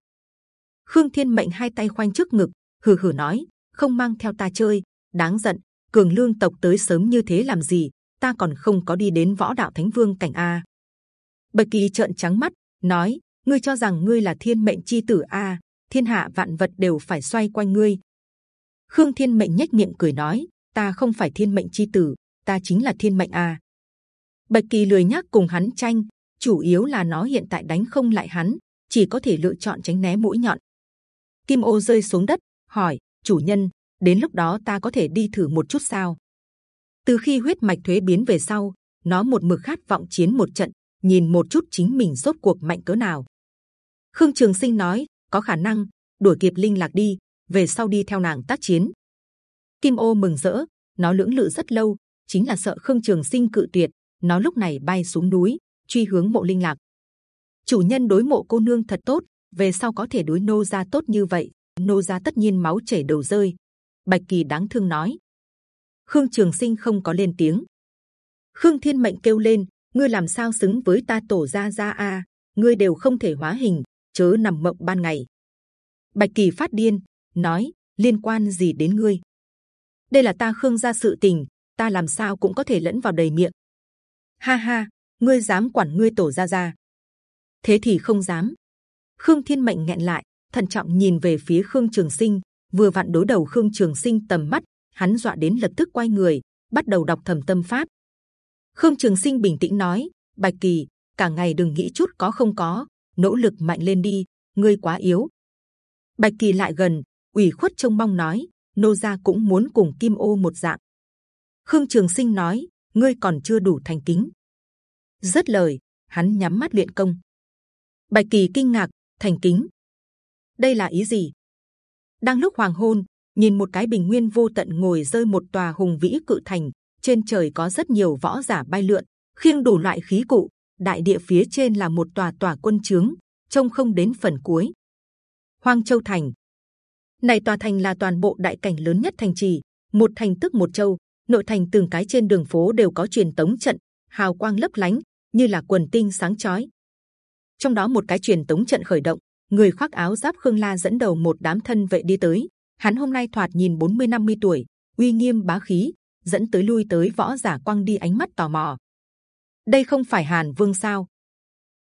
Khương Thiên mệnh hai tay khoanh trước ngực, hừ hừ nói: không mang theo ta chơi, đáng giận. Cường lương tộc tới sớm như thế làm gì? Ta còn không có đi đến võ đạo thánh vương cảnh a. Bạch kỳ trợn trắng mắt, nói: ngươi cho rằng ngươi là thiên mệnh chi tử a? Thiên hạ vạn vật đều phải xoay quanh ngươi. Khương Thiên mệnh nhếch miệng cười nói: ta không phải thiên mệnh chi tử, ta chính là thiên mệnh a. Bạch kỳ lười nhác cùng hắn tranh, chủ yếu là nó hiện tại đánh không lại hắn, chỉ có thể lựa chọn tránh né mũi nhọn. Kim ô rơi xuống đất, hỏi chủ nhân, đến lúc đó ta có thể đi thử một chút sao? Từ khi huyết mạch thuế biến về sau, nó một mực khát vọng chiến một trận, nhìn một chút chính mình rốt cuộc mạnh cỡ nào. Khương Trường Sinh nói, có khả năng đuổi kịp linh lạc đi, về sau đi theo nàng tác chiến. Kim Ô mừng rỡ, nó lưỡng lự rất lâu, chính là sợ Khương Trường Sinh cự tuyệt. Nó lúc này bay xuống núi, truy hướng mộ linh lạc. Chủ nhân đối mộ cô nương thật tốt, về sau có thể đối nô gia tốt như vậy, nô gia tất nhiên máu chảy đầu rơi. Bạch Kỳ đáng thương nói. Khương Trường Sinh không có lên tiếng. Khương Thiên Mệnh kêu lên, ngươi làm sao xứng với ta tổ gia gia a? ngươi đều không thể hóa hình, chớ nằm mộng ban ngày. Bạch Kỳ phát điên, nói liên quan gì đến ngươi? Đây là ta Khương gia sự tình, ta làm sao cũng có thể lẫn vào đầy miệng. Ha ha, ngươi dám quản ngươi tổ gia gia? Thế thì không dám. Khương Thiên Mệnh nghẹn lại, thận trọng nhìn về phía Khương Trường Sinh, vừa vặn đối đầu Khương Trường Sinh tầm mắt, hắn dọa đến lập tức quay người, bắt đầu đọc thầm tâm pháp. Khương Trường Sinh bình tĩnh nói: Bạch Kỳ, cả ngày đừng nghĩ chút có không có, nỗ lực mạnh lên đi, ngươi quá yếu. Bạch Kỳ lại gần, ủy khuất trông mong nói: nô gia cũng muốn cùng Kim Ô một dạng. Khương Trường Sinh nói: ngươi còn chưa đủ thành kính. Rất lời, hắn nhắm mắt luyện công. Bạch Kỳ kinh ngạc, thành kính. Đây là ý gì? Đang lúc hoàng hôn, nhìn một cái bình nguyên vô tận ngồi rơi một tòa hùng vĩ cự thành, trên trời có rất nhiều võ giả bay lượn, khiêng đủ loại khí cụ. Đại địa phía trên là một tòa tòa quân trướng, trông không đến phần cuối. Hoang Châu Thành, này tòa thành là toàn bộ đại cảnh lớn nhất thành trì, một thành tức một châu. Nội thành từng cái trên đường phố đều có truyền tống trận, hào quang lấp lánh, như là quần tinh sáng chói. Trong đó một cái truyền tống trận khởi động, người khoác áo giáp khương la dẫn đầu một đám thân vệ đi tới. Hắn hôm nay thoạt nhìn 40-50 tuổi, uy nghiêm bá khí, dẫn tới lui tới võ giả quang đi ánh mắt tò mò. Đây không phải Hàn Vương sao?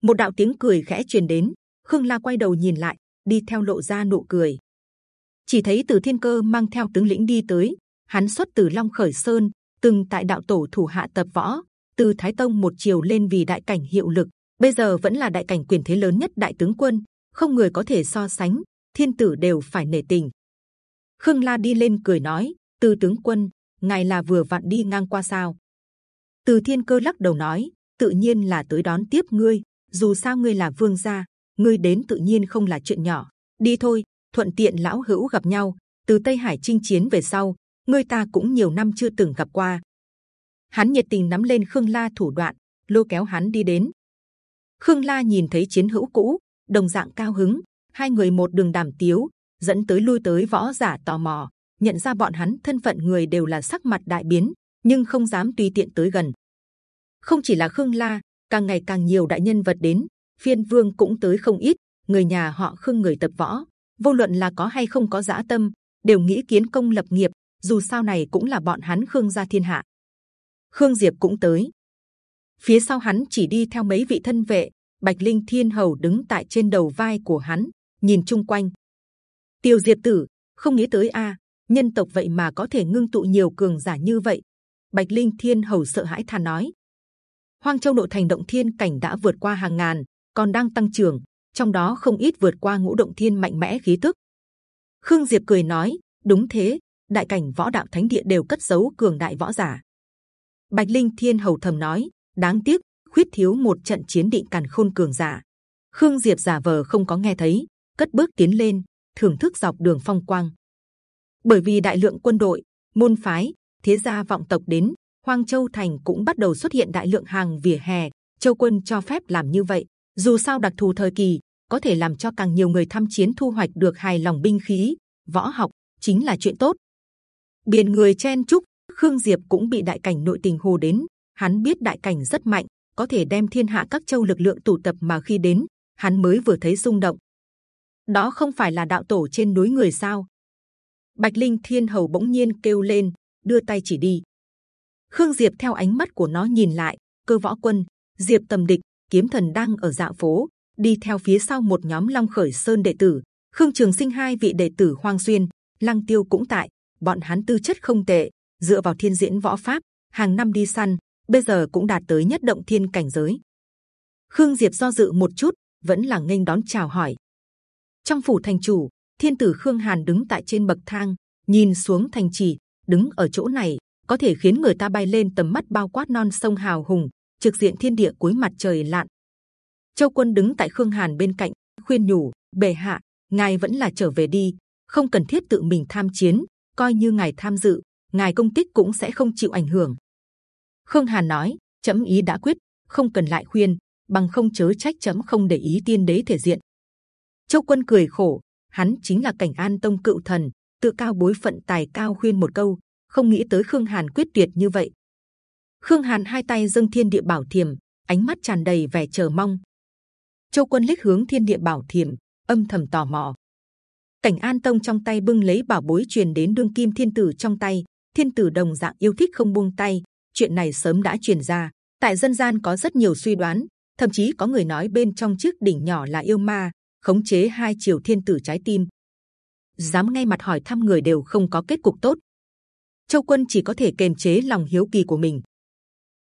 Một đạo tiếng cười khẽ truyền đến. Khương La quay đầu nhìn lại, đi theo lộ ra nụ cười. Chỉ thấy Từ Thiên Cơ mang theo tướng lĩnh đi tới. Hắn xuất từ Long Khởi Sơn, từng tại đạo tổ thủ hạ tập võ, từ Thái Tông một chiều lên vì đại cảnh hiệu lực. Bây giờ vẫn là đại cảnh quyền thế lớn nhất đại tướng quân, không người có thể so sánh. Thiên tử đều phải nể tình. Khương La đi lên cười nói: Từ tướng quân, ngài là vừa vặn đi ngang qua sao? Từ Thiên Cơ lắc đầu nói, tự nhiên là tới đón tiếp ngươi. Dù sao ngươi là vương gia, ngươi đến tự nhiên không là chuyện nhỏ. Đi thôi, thuận tiện lão hữu gặp nhau. Từ Tây Hải chinh chiến về sau, ngươi ta cũng nhiều năm chưa từng gặp qua. Hắn nhiệt tình nắm lên Khương La thủ đoạn, lôi kéo hắn đi đến. Khương La nhìn thấy chiến hữu cũ, đồng dạng cao hứng. Hai người một đường đàm tiếu, dẫn tới lui tới võ giả tò mò, nhận ra bọn hắn thân phận người đều là sắc mặt đại biến, nhưng không dám tùy tiện tới gần. Không chỉ là Khương La, càng ngày càng nhiều đại nhân vật đến, phiên vương cũng tới không ít. Người nhà họ Khương người tập võ, vô luận là có hay không có dã tâm, đều nghĩ kiến công lập nghiệp. Dù sao này cũng là bọn hắn Khương gia thiên hạ. Khương Diệp cũng tới. Phía sau hắn chỉ đi theo mấy vị thân vệ, Bạch Linh Thiên Hầu đứng tại trên đầu vai của hắn, nhìn chung quanh. Tiêu diệt Tử không nghĩ tới a, nhân tộc vậy mà có thể ngưng tụ nhiều cường giả như vậy. Bạch Linh Thiên Hầu sợ hãi than nói. Hoang Châu nội thành động thiên cảnh đã vượt qua hàng ngàn, còn đang tăng trưởng, trong đó không ít vượt qua ngũ động thiên mạnh mẽ khí tức. Khương Diệp cười nói, đúng thế, đại cảnh võ đạo thánh địa đều cất giấu cường đại võ giả. Bạch Linh Thiên Hầu thầm nói, đáng tiếc khuyết thiếu một trận chiến định càn khôn cường giả. Khương Diệp giả vờ không có nghe thấy, cất bước tiến lên, thưởng thức dọc đường phong quang. Bởi vì đại lượng quân đội, môn phái, thế gia vọng tộc đến, Hoang Châu thành cũng bắt đầu xuất hiện đại lượng hàng vỉa hè. Châu quân cho phép làm như vậy, dù sao đặc thù thời kỳ có thể làm cho càng nhiều người tham chiến thu hoạch được hài lòng binh khí, võ học chính là chuyện tốt. Biển người chen chúc, Khương Diệp cũng bị đại cảnh nội tình hồ đến. Hắn biết đại cảnh rất mạnh, có thể đem thiên hạ các châu lực lượng tụ tập mà khi đến, hắn mới vừa thấy rung động. Đó không phải là đạo tổ trên núi người sao? Bạch Linh Thiên Hầu bỗng nhiên kêu lên, đưa tay chỉ đi. Khương Diệp theo ánh mắt của nó nhìn lại, cơ võ quân, Diệp tầm địch, kiếm thần đang ở dạo phố, đi theo phía sau một nhóm Long Khởi Sơn đệ tử, Khương Trường Sinh hai vị đệ tử Hoang Xuyên, Lăng Tiêu cũng tại. Bọn hắn tư chất không tệ, dựa vào thiên diễn võ pháp, hàng năm đi săn, bây giờ cũng đạt tới nhất động thiên cảnh giới. Khương Diệp do dự một chút, vẫn là nghênh đón chào hỏi. Trong phủ thành chủ, thiên tử Khương Hàn đứng tại trên bậc thang, nhìn xuống thành trì, đứng ở chỗ này có thể khiến người ta bay lên tầm mắt bao quát non sông hào hùng, trực diện thiên địa cuối mặt trời lặn. Châu Quân đứng tại Khương Hàn bên cạnh, khuyên nhủ: bề hạ, ngài vẫn là trở về đi, không cần thiết tự mình tham chiến, coi như ngài tham dự, ngài công tích cũng sẽ không chịu ảnh hưởng. Khương Hàn nói, chấm ý đã quyết, không cần lại khuyên, bằng không chớ trách chấm không để ý tiên đế thể diện. Châu Quân cười khổ, hắn chính là cảnh an tông cựu thần, tự cao bối phận tài cao khuyên một câu, không nghĩ tới Khương Hàn quyết tuyệt như vậy. Khương Hàn hai tay dâng thiên địa bảo thiềm, ánh mắt tràn đầy vẻ chờ mong. Châu Quân lít hướng thiên địa bảo thiềm, âm thầm tò mò. Cảnh An Tông trong tay bưng lấy bảo bối truyền đến đương kim thiên tử trong tay, thiên tử đồng dạng yêu thích không buông tay. Chuyện này sớm đã truyền ra, tại dân gian có rất nhiều suy đoán, thậm chí có người nói bên trong chiếc đỉnh nhỏ là yêu ma, khống chế hai triều thiên tử trái tim. Dám ngay mặt hỏi thăm người đều không có kết cục tốt. Châu Quân chỉ có thể kiềm chế lòng hiếu kỳ của mình.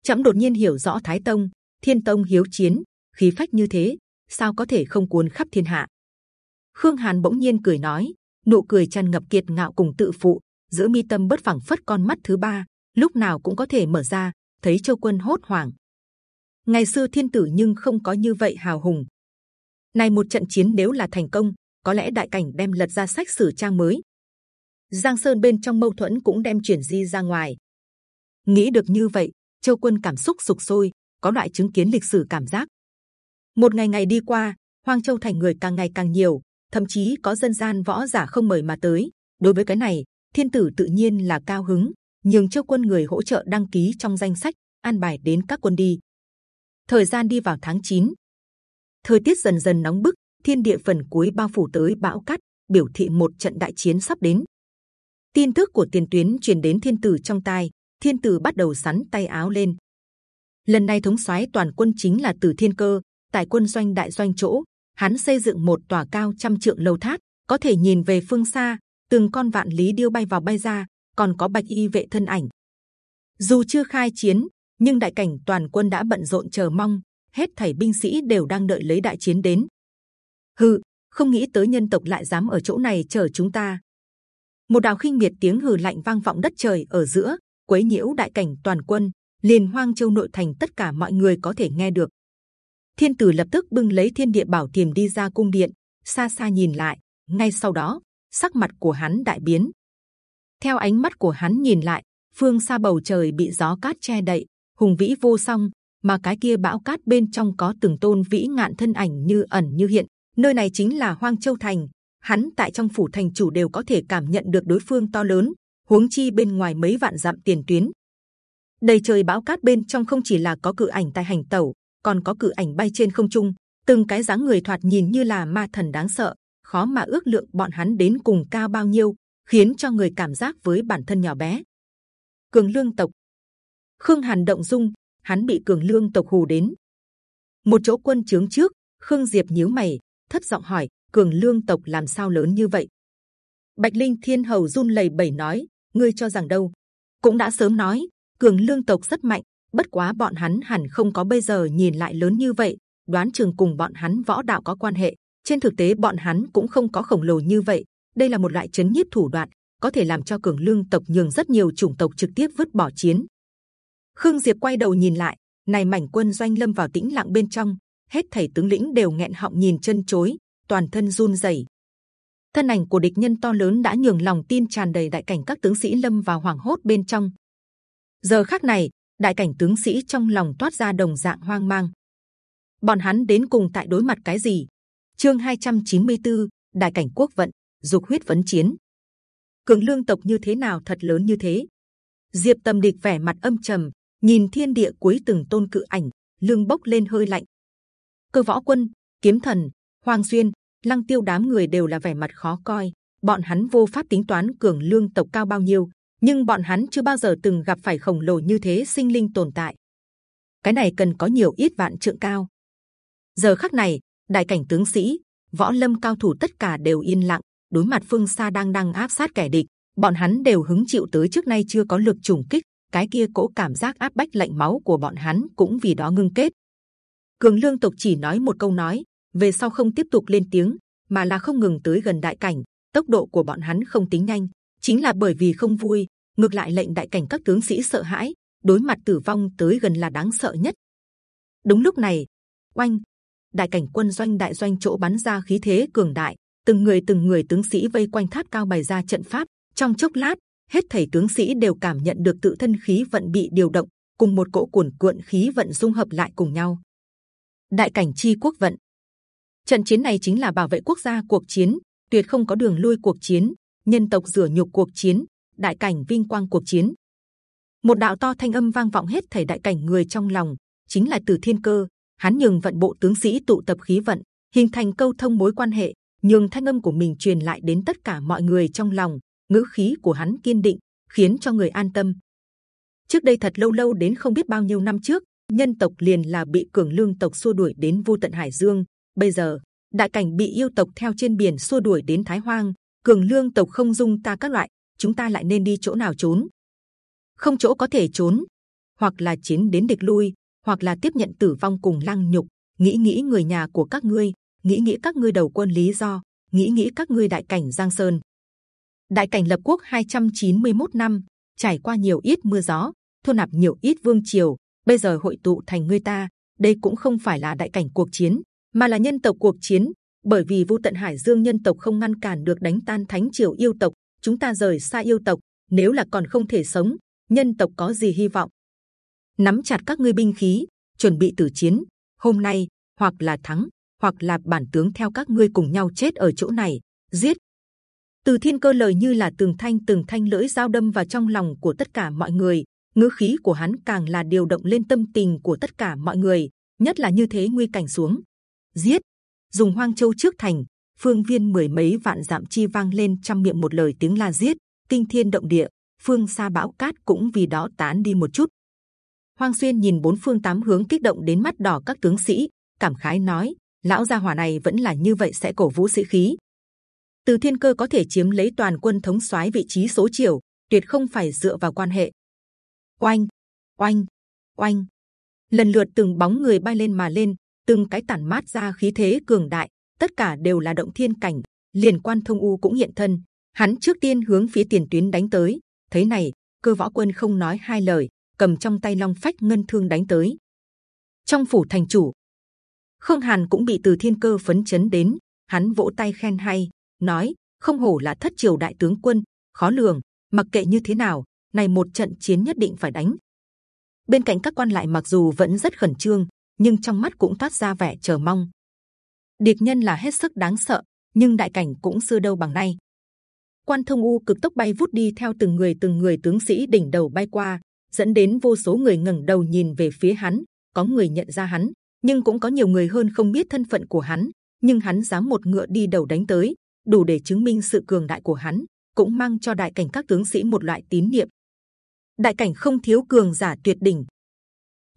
Chậm đột nhiên hiểu rõ Thái Tông, Thiên Tông hiếu chiến, khí phách như thế, sao có thể không cuốn khắp thiên hạ? Khương Hàn bỗng nhiên cười nói, nụ cười tràn ngập kiệt ngạo cùng tự phụ, giữa mi tâm bất phẳng phất con mắt thứ ba, lúc nào cũng có thể mở ra, thấy Châu Quân hốt hoảng. Ngày xưa thiên tử nhưng không có như vậy hào hùng. Này một trận chiến nếu là thành công, có lẽ đại cảnh đem lật ra sách sử trang mới. Giang Sơn bên trong mâu thuẫn cũng đem chuyển di ra ngoài. Nghĩ được như vậy, Châu Quân cảm xúc sục sôi, có loại chứng kiến lịch sử cảm giác. Một ngày ngày đi qua, Hoang Châu thành người càng ngày càng nhiều, thậm chí có dân gian võ giả không mời mà tới. Đối với cái này, Thiên tử tự nhiên là cao hứng, nhường cho Quân người hỗ trợ đăng ký trong danh sách, an bài đến các quân đi. Thời gian đi vào tháng 9, thời tiết dần dần nóng bức, thiên địa phần cuối bao phủ tới bão cát, biểu thị một trận đại chiến sắp đến. Tin tức của tiền tuyến truyền đến thiên tử trong tai, thiên tử bắt đầu sắn tay áo lên. Lần này thống soái toàn quân chính là Tử Thiên Cơ, tại quân doanh đại doanh chỗ, hắn xây dựng một tòa cao trăm trượng lầu tháp, có thể nhìn về phương xa, từng con vạn lý điêu bay vào bay ra, còn có bạch y vệ thân ảnh. Dù chưa khai chiến, nhưng đại cảnh toàn quân đã bận rộn chờ mong, hết thảy binh sĩ đều đang đợi lấy đại chiến đến. Hừ, không nghĩ tới nhân tộc lại dám ở chỗ này chờ chúng ta. Một đạo khinh miệt tiếng hừ lạnh vang vọng đất trời ở giữa, quấy nhiễu đại cảnh toàn quân, liền hoang châu nội thành tất cả mọi người có thể nghe được. Thiên tử lập tức bưng lấy thiên địa bảo thiềm đi ra cung điện, xa xa nhìn lại. Ngay sau đó, sắc mặt của hắn đại biến. Theo ánh mắt của hắn nhìn lại, phương xa bầu trời bị gió cát che đậy, hùng vĩ vô song, mà cái kia bão cát bên trong có từng tôn vĩ ngạn thân ảnh như ẩn như hiện. Nơi này chính là Hoang Châu Thành. Hắn tại trong phủ thành chủ đều có thể cảm nhận được đối phương to lớn, huống chi bên ngoài mấy vạn dặm tiền tuyến. Đầy trời bão cát bên trong không chỉ là có cự ảnh tại hành tẩu, còn có cự ảnh bay trên không trung, từng cái dáng người thoạt nhìn như là ma thần đáng sợ, khó mà ước lượng bọn hắn đến cùng cao bao nhiêu, khiến cho người cảm giác với bản thân nhỏ bé. Cường lương tộc, Khương Hàn động dung, hắn bị cường lương tộc hù đến. Một chỗ quân trướng trước, Khương Diệp nhíu mày, thất giọng hỏi: Cường lương tộc làm sao lớn như vậy? Bạch Linh Thiên Hầu run lẩy bẩy nói: Ngươi cho rằng đâu? Cũng đã sớm nói, cường lương tộc rất mạnh, bất quá bọn hắn hẳn không có bây giờ nhìn lại lớn như vậy. Đoán trường cùng bọn hắn võ đạo có quan hệ. Trên thực tế bọn hắn cũng không có khổng lồ như vậy. Đây là một loại chấn nhiếp thủ đoạn, có thể làm cho cường lương tộc nhường rất nhiều chủng tộc trực tiếp vứt bỏ chiến. Khương Diệp quay đầu nhìn lại, này mảnh quân doanh lâm vào tĩnh lặng bên trong, hết thảy tướng lĩnh đều nghẹn họng nhìn chân chối, toàn thân run rẩy. Thân ảnh của địch nhân to lớn đã nhường lòng tin tràn đầy đại cảnh các tướng sĩ lâm vào hoảng hốt bên trong. Giờ khắc này, đại cảnh tướng sĩ trong lòng toát ra đồng dạng hoang mang. Bọn hắn đến cùng tại đối mặt cái gì? Chương 294, đại cảnh quốc vận, dục huyết vấn chiến. Cường lương tộc như thế nào thật lớn như thế? Diệp Tâm Địch vẻ mặt âm trầm, nhìn thiên địa cuối từng tôn cự ảnh, lương bốc lên hơi lạnh. Cơ võ quân, kiếm thần, hoàng xuyên, lăng tiêu đám người đều là vẻ mặt khó coi. Bọn hắn vô pháp tính toán cường lương tộc cao bao nhiêu, nhưng bọn hắn chưa bao giờ từng gặp phải khổng lồ như thế sinh linh tồn tại. Cái này cần có nhiều ít vạn trượng cao. Giờ khắc này, đại cảnh tướng sĩ, võ lâm cao thủ tất cả đều yên lặng, đối mặt phương xa đang đang áp sát kẻ địch, bọn hắn đều hứng chịu tới trước nay chưa có lực trùng kích. Cái kia cỗ cảm giác áp bách lạnh máu của bọn hắn cũng vì đó ngưng kết. Cường lương tộc chỉ nói một câu nói, về sau không tiếp tục lên tiếng, mà là không ngừng tới gần đại cảnh. Tốc độ của bọn hắn không tính nhanh, chính là bởi vì không vui, ngược lại lệnh đại cảnh các tướng sĩ sợ hãi, đối mặt tử vong tới gần là đáng sợ nhất. Đúng lúc này, oanh, đại cảnh quân doanh đại doanh chỗ bắn ra khí thế cường đại, từng người từng người tướng sĩ vây quanh tháp cao bày ra trận pháp, Trong chốc lát, hết thảy tướng sĩ đều cảm nhận được tự thân khí vận bị điều động, cùng một cỗ cuồn cuộn khí vận dung hợp lại cùng nhau. Đại cảnh chi quốc vận. Trận chiến này chính là bảo vệ quốc gia cuộc chiến, tuyệt không có đường lui cuộc chiến, nhân tộc rửa nhục cuộc chiến, đại cảnh vinh quang cuộc chiến. Một đạo to thanh âm vang vọng hết thảy đại cảnh người trong lòng, chính là từ thiên cơ. Hắn nhường vận bộ tướng sĩ tụ tập khí vận, hình thành câu thông mối quan hệ, nhường thanh âm của mình truyền lại đến tất cả mọi người trong lòng. ngữ khí của hắn kiên định, khiến cho người an tâm. Trước đây thật lâu lâu đến không biết bao nhiêu năm trước, nhân tộc liền là bị cường lương tộc xua đuổi đến vô tận hải dương. Bây giờ đại cảnh bị yêu tộc theo trên biển xua đuổi đến thái hoang, cường lương tộc không dung ta các loại, chúng ta lại nên đi chỗ nào trốn? Không chỗ có thể trốn, hoặc là chiến đến địch lui, hoặc là tiếp nhận tử vong cùng lăng nhục. Nghĩ nghĩ người nhà của các ngươi, nghĩ nghĩ các ngươi đầu quân lý do, nghĩ nghĩ các ngươi đại cảnh giang sơn. Đại cảnh lập quốc 291 năm, trải qua nhiều ít mưa gió, thu nạp nhiều ít vương triều, bây giờ hội tụ thành ngươi ta. Đây cũng không phải là đại cảnh cuộc chiến, mà là nhân tộc cuộc chiến. Bởi vì vô tận hải dương nhân tộc không ngăn cản được đánh tan thánh triều yêu tộc, chúng ta rời xa yêu tộc. Nếu là còn không thể sống, nhân tộc có gì hy vọng? Nắm chặt các ngươi binh khí, chuẩn bị tử chiến. Hôm nay, hoặc là thắng, hoặc là bản tướng theo các ngươi cùng nhau chết ở chỗ này, giết. Từ thiên cơ lời như là tường thanh từng thanh lưỡi dao đâm vào trong lòng của tất cả mọi người. ngữ khí của hắn càng là điều động lên tâm tình của tất cả mọi người, nhất là như thế nguy cảnh xuống. Giết. Dùng hoang châu trước thành phương viên mười mấy vạn giảm chi vang lên trăm miệng một lời tiếng la giết. Kinh thiên động địa phương xa bão cát cũng vì đó tán đi một chút. Hoang xuyên nhìn bốn phương tám hướng kích động đến mắt đỏ các tướng sĩ cảm khái nói lão gia hỏa này vẫn là như vậy sẽ cổ vũ sĩ khí từ thiên cơ có thể chiếm lấy toàn quân thống soái vị trí số chiều tuyệt không phải dựa vào quan hệ oanh oanh oanh lần lượt từng bóng người bay lên mà lên từng cái tản mát ra khí thế cường đại, tất cả đều là động thiên cảnh. liền quan thông u cũng hiện thân, hắn trước tiên hướng phía tiền tuyến đánh tới. thấy này, cơ võ quân không nói hai lời, cầm trong tay long phách ngân thương đánh tới. trong phủ thành chủ, khương hàn cũng bị từ thiên cơ phấn chấn đến, hắn vỗ tay khen hay, nói không hổ là thất triều đại tướng quân, khó lường. mặc kệ như thế nào, này một trận chiến nhất định phải đánh. bên cạnh các quan lại mặc dù vẫn rất khẩn trương, nhưng trong mắt cũng toát ra vẻ chờ mong. Địch nhân là hết sức đáng sợ, nhưng đại cảnh cũng xưa đâu bằng nay. Quan thông u cực tốc bay vút đi theo từng người từng người tướng sĩ đỉnh đầu bay qua, dẫn đến vô số người ngẩng đầu nhìn về phía hắn. Có người nhận ra hắn, nhưng cũng có nhiều người hơn không biết thân phận của hắn. Nhưng hắn dám một ngựa đi đầu đánh tới, đủ để chứng minh sự cường đại của hắn, cũng mang cho đại cảnh các tướng sĩ một loại tín niệm. Đại cảnh không thiếu cường giả tuyệt đỉnh,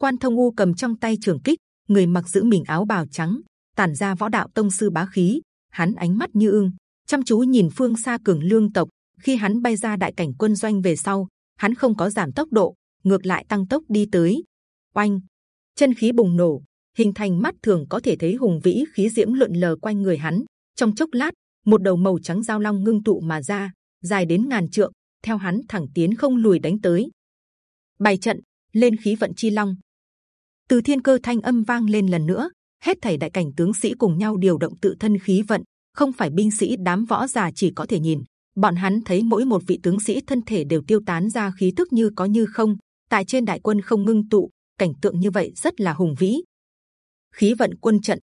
quan thông u cầm trong tay trường kích người mặc giữ mình áo bào trắng tản ra võ đạo tông sư bá khí hắn ánh mắt như ương chăm chú nhìn phương xa cường lương tộc khi hắn bay ra đại cảnh quân doanh về sau hắn không có giảm tốc độ ngược lại tăng tốc đi tới oanh chân khí bùng nổ hình thành mắt thường có thể thấy hùng vĩ khí diễm lượn lờ quanh người hắn. Trong chốc lát, một đầu màu trắng giao long ngưng tụ mà ra, dài đến ngàn trượng, theo hắn thẳng tiến không lùi đánh tới. Bài trận, lên khí vận chi long. Từ thiên cơ thanh âm vang lên lần nữa, hết thảy đại cảnh tướng sĩ cùng nhau điều động tự thân khí vận. Không phải binh sĩ, đám võ già chỉ có thể nhìn. Bọn hắn thấy mỗi một vị tướng sĩ thân thể đều tiêu tán ra khí tức như có như không. Tại trên đại quân không ngưng tụ, cảnh tượng như vậy rất là hùng vĩ khí vận quân trận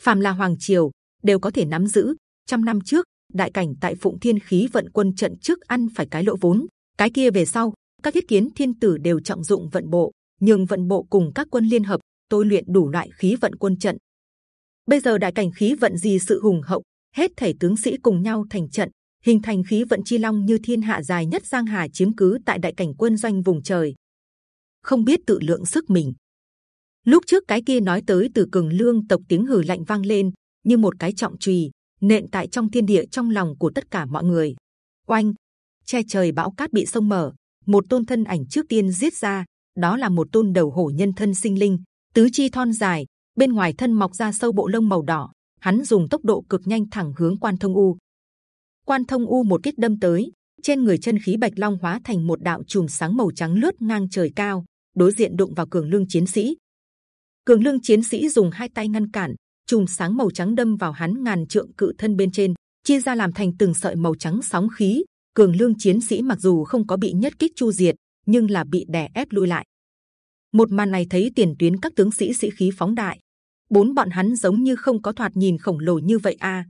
phàm là hoàng triều đều có thể nắm giữ trăm năm trước đại cảnh tại phụng thiên khí vận quân trận trước ăn phải cái lỗ vốn cái kia về sau các thiết kiến thiên tử đều trọng dụng vận bộ nhưng vận bộ cùng các quân liên hợp tôi luyện đủ loại khí vận quân trận. Bây giờ đại cảnh khí vận gì sự hùng hậu, hết thảy tướng sĩ cùng nhau thành trận, hình thành khí vận chi long như thiên hạ dài nhất giang hà chiếm cứ tại đại cảnh quân doanh vùng trời. Không biết tự lượng sức mình. Lúc trước cái kia nói tới từ cường lương tộc tiếng hừ lạnh vang lên như một cái trọng trì nện tại trong thiên địa trong lòng của tất cả mọi người. Oanh, che trời bão cát bị sông mở, một tôn thân ảnh trước tiên giết ra, đó là một tôn đầu hổ nhân thân sinh linh, tứ chi thon dài, bên ngoài thân mọc ra sâu bộ lông màu đỏ. Hắn dùng tốc độ cực nhanh thẳng hướng quan thông u. Quan thông u một kích đâm tới, trên người chân khí bạch long hóa thành một đạo chùm sáng màu trắng lướt ngang trời cao, đối diện đụng vào cường lương chiến sĩ. Cường lương chiến sĩ dùng hai tay ngăn cản, chùm sáng màu trắng đâm vào hắn ngàn trượng cự thân bên trên, chia ra làm thành từng sợi màu trắng sóng khí, cường lương chiến sĩ mặc dù không có bị nhất kích chu diệt, nhưng là bị đè ép lui lại. Một màn này thấy tiền tuyến các tướng sĩ sĩ khí phóng đại, bốn bọn hắn giống như không có thoạt nhìn khổng lồ như vậy a.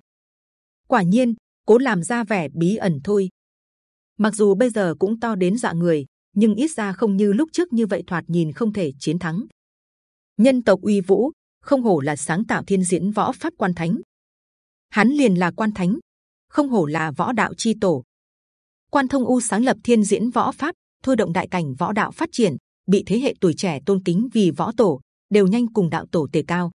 Quả nhiên, cố làm ra vẻ bí ẩn thôi. Mặc dù bây giờ cũng to đến dọa người, nhưng ít ra không như lúc trước như vậy thoạt nhìn không thể chiến thắng. Nhân tộc uy vũ, không hổ là sáng tạo thiên diễn võ pháp quan thánh. Hắn liền là quan thánh, không hổ là võ đạo chi tổ. Quan thông u sáng lập thiên diễn võ pháp, thôi động đại cảnh võ đạo phát triển, bị thế hệ tuổi trẻ tôn kính vì võ tổ, đều nhanh cùng đạo tổ tề cao.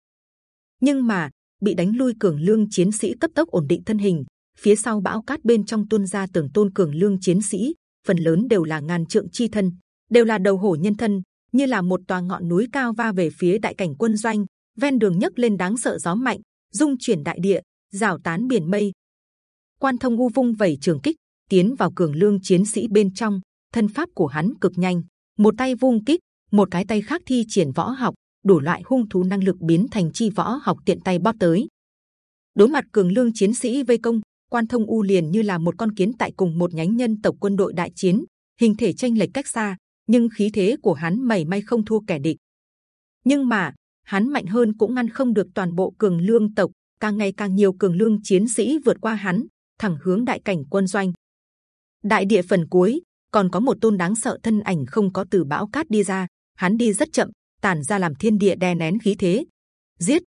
Nhưng mà bị đánh lui cường lương chiến sĩ cấp tốc ổn định thân hình, phía sau bão cát bên trong tuôn ra tưởng tôn cường lương chiến sĩ, phần lớn đều là ngàn trượng chi thân, đều là đầu hổ nhân thân, như là một tòa ngọn núi cao va về phía đại cảnh quân doanh, ven đường nhấc lên đáng sợ gió mạnh, dung chuyển đại địa, rào tán biển mây. Quan thông u vung vẩy trường kích tiến vào cường lương chiến sĩ bên trong, thân pháp của hắn cực nhanh, một tay vung kích, một cái tay khác thi triển võ học, đủ loại hung thú năng lực biến thành chi võ học tiện tay bóp tới. Đối mặt cường lương chiến sĩ vây công, quan thông u liền như là một con kiến tại cùng một nhánh nhân tộc quân đội đại chiến, hình thể tranh lệch cách xa, nhưng khí thế của hắn mảy may không thua kẻ địch. Nhưng mà hắn mạnh hơn cũng ngăn không được toàn bộ cường lương tộc, càng ngày càng nhiều cường lương chiến sĩ vượt qua hắn, thẳng hướng đại cảnh quân doanh. Đại địa phần cuối còn có một tôn đáng sợ thân ảnh không có từ bão cát đi ra, hắn đi rất chậm, tản ra làm thiên địa đè nén khí thế. Giết!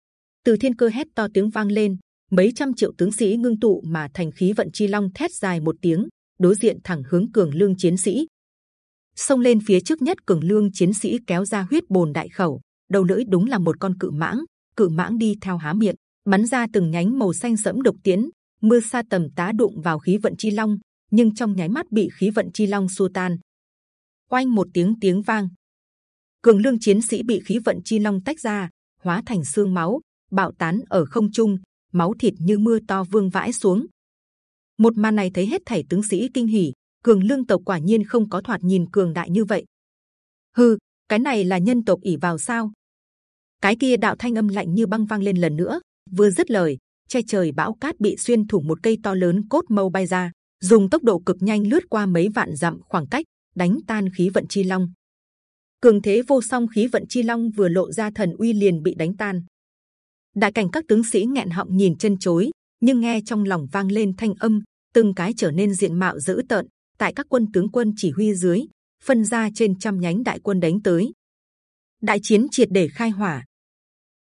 Từ thiên cơ hét to tiếng vang lên, mấy trăm triệu tướng sĩ ngưng tụ mà thành khí vận chi long thét dài một tiếng, đối diện thẳng hướng cường lương chiến sĩ. Xông lên phía trước nhất cường lương chiến sĩ kéo ra huyết bồn đại khẩu, đầu lưỡi đúng là một con cự mãng, cự mãng đi theo há miệng, bắn ra từng nhánh màu xanh sẫm độc tiến, mưa sa tầm tá đụng vào khí vận chi long, nhưng trong nháy mắt bị khí vận chi long xua tan. Oanh một tiếng tiếng vang, cường lương chiến sĩ bị khí vận chi long tách ra, hóa thành xương máu, bạo tán ở không trung, máu thịt như mưa to vương vãi xuống. Một màn này thấy hết thảy tướng sĩ kinh hỉ, cường lương tộc quả nhiên không có thoạt nhìn cường đại như vậy. Hừ, cái này là nhân tộc ỉ vào sao? Cái kia đạo thanh âm lạnh như băng vang lên lần nữa. Vừa dứt lời, che trời bão cát bị xuyên thủng một cây to lớn cốt mâu bay ra, dùng tốc độ cực nhanh lướt qua mấy vạn dặm khoảng cách, đánh tan khí vận chi long. Cường thế vô song khí vận chi long vừa lộ ra thần uy liền bị đánh tan. Đại cảnh các tướng sĩ nghẹn họng nhìn chân chối, nhưng nghe trong lòng vang lên thanh âm, từng cái trở nên diện mạo dữ tợn. Tại các quân tướng quân chỉ huy dưới, phân ra trên trăm nhánh đại quân đánh tới. Đại chiến triệt để khai hỏa.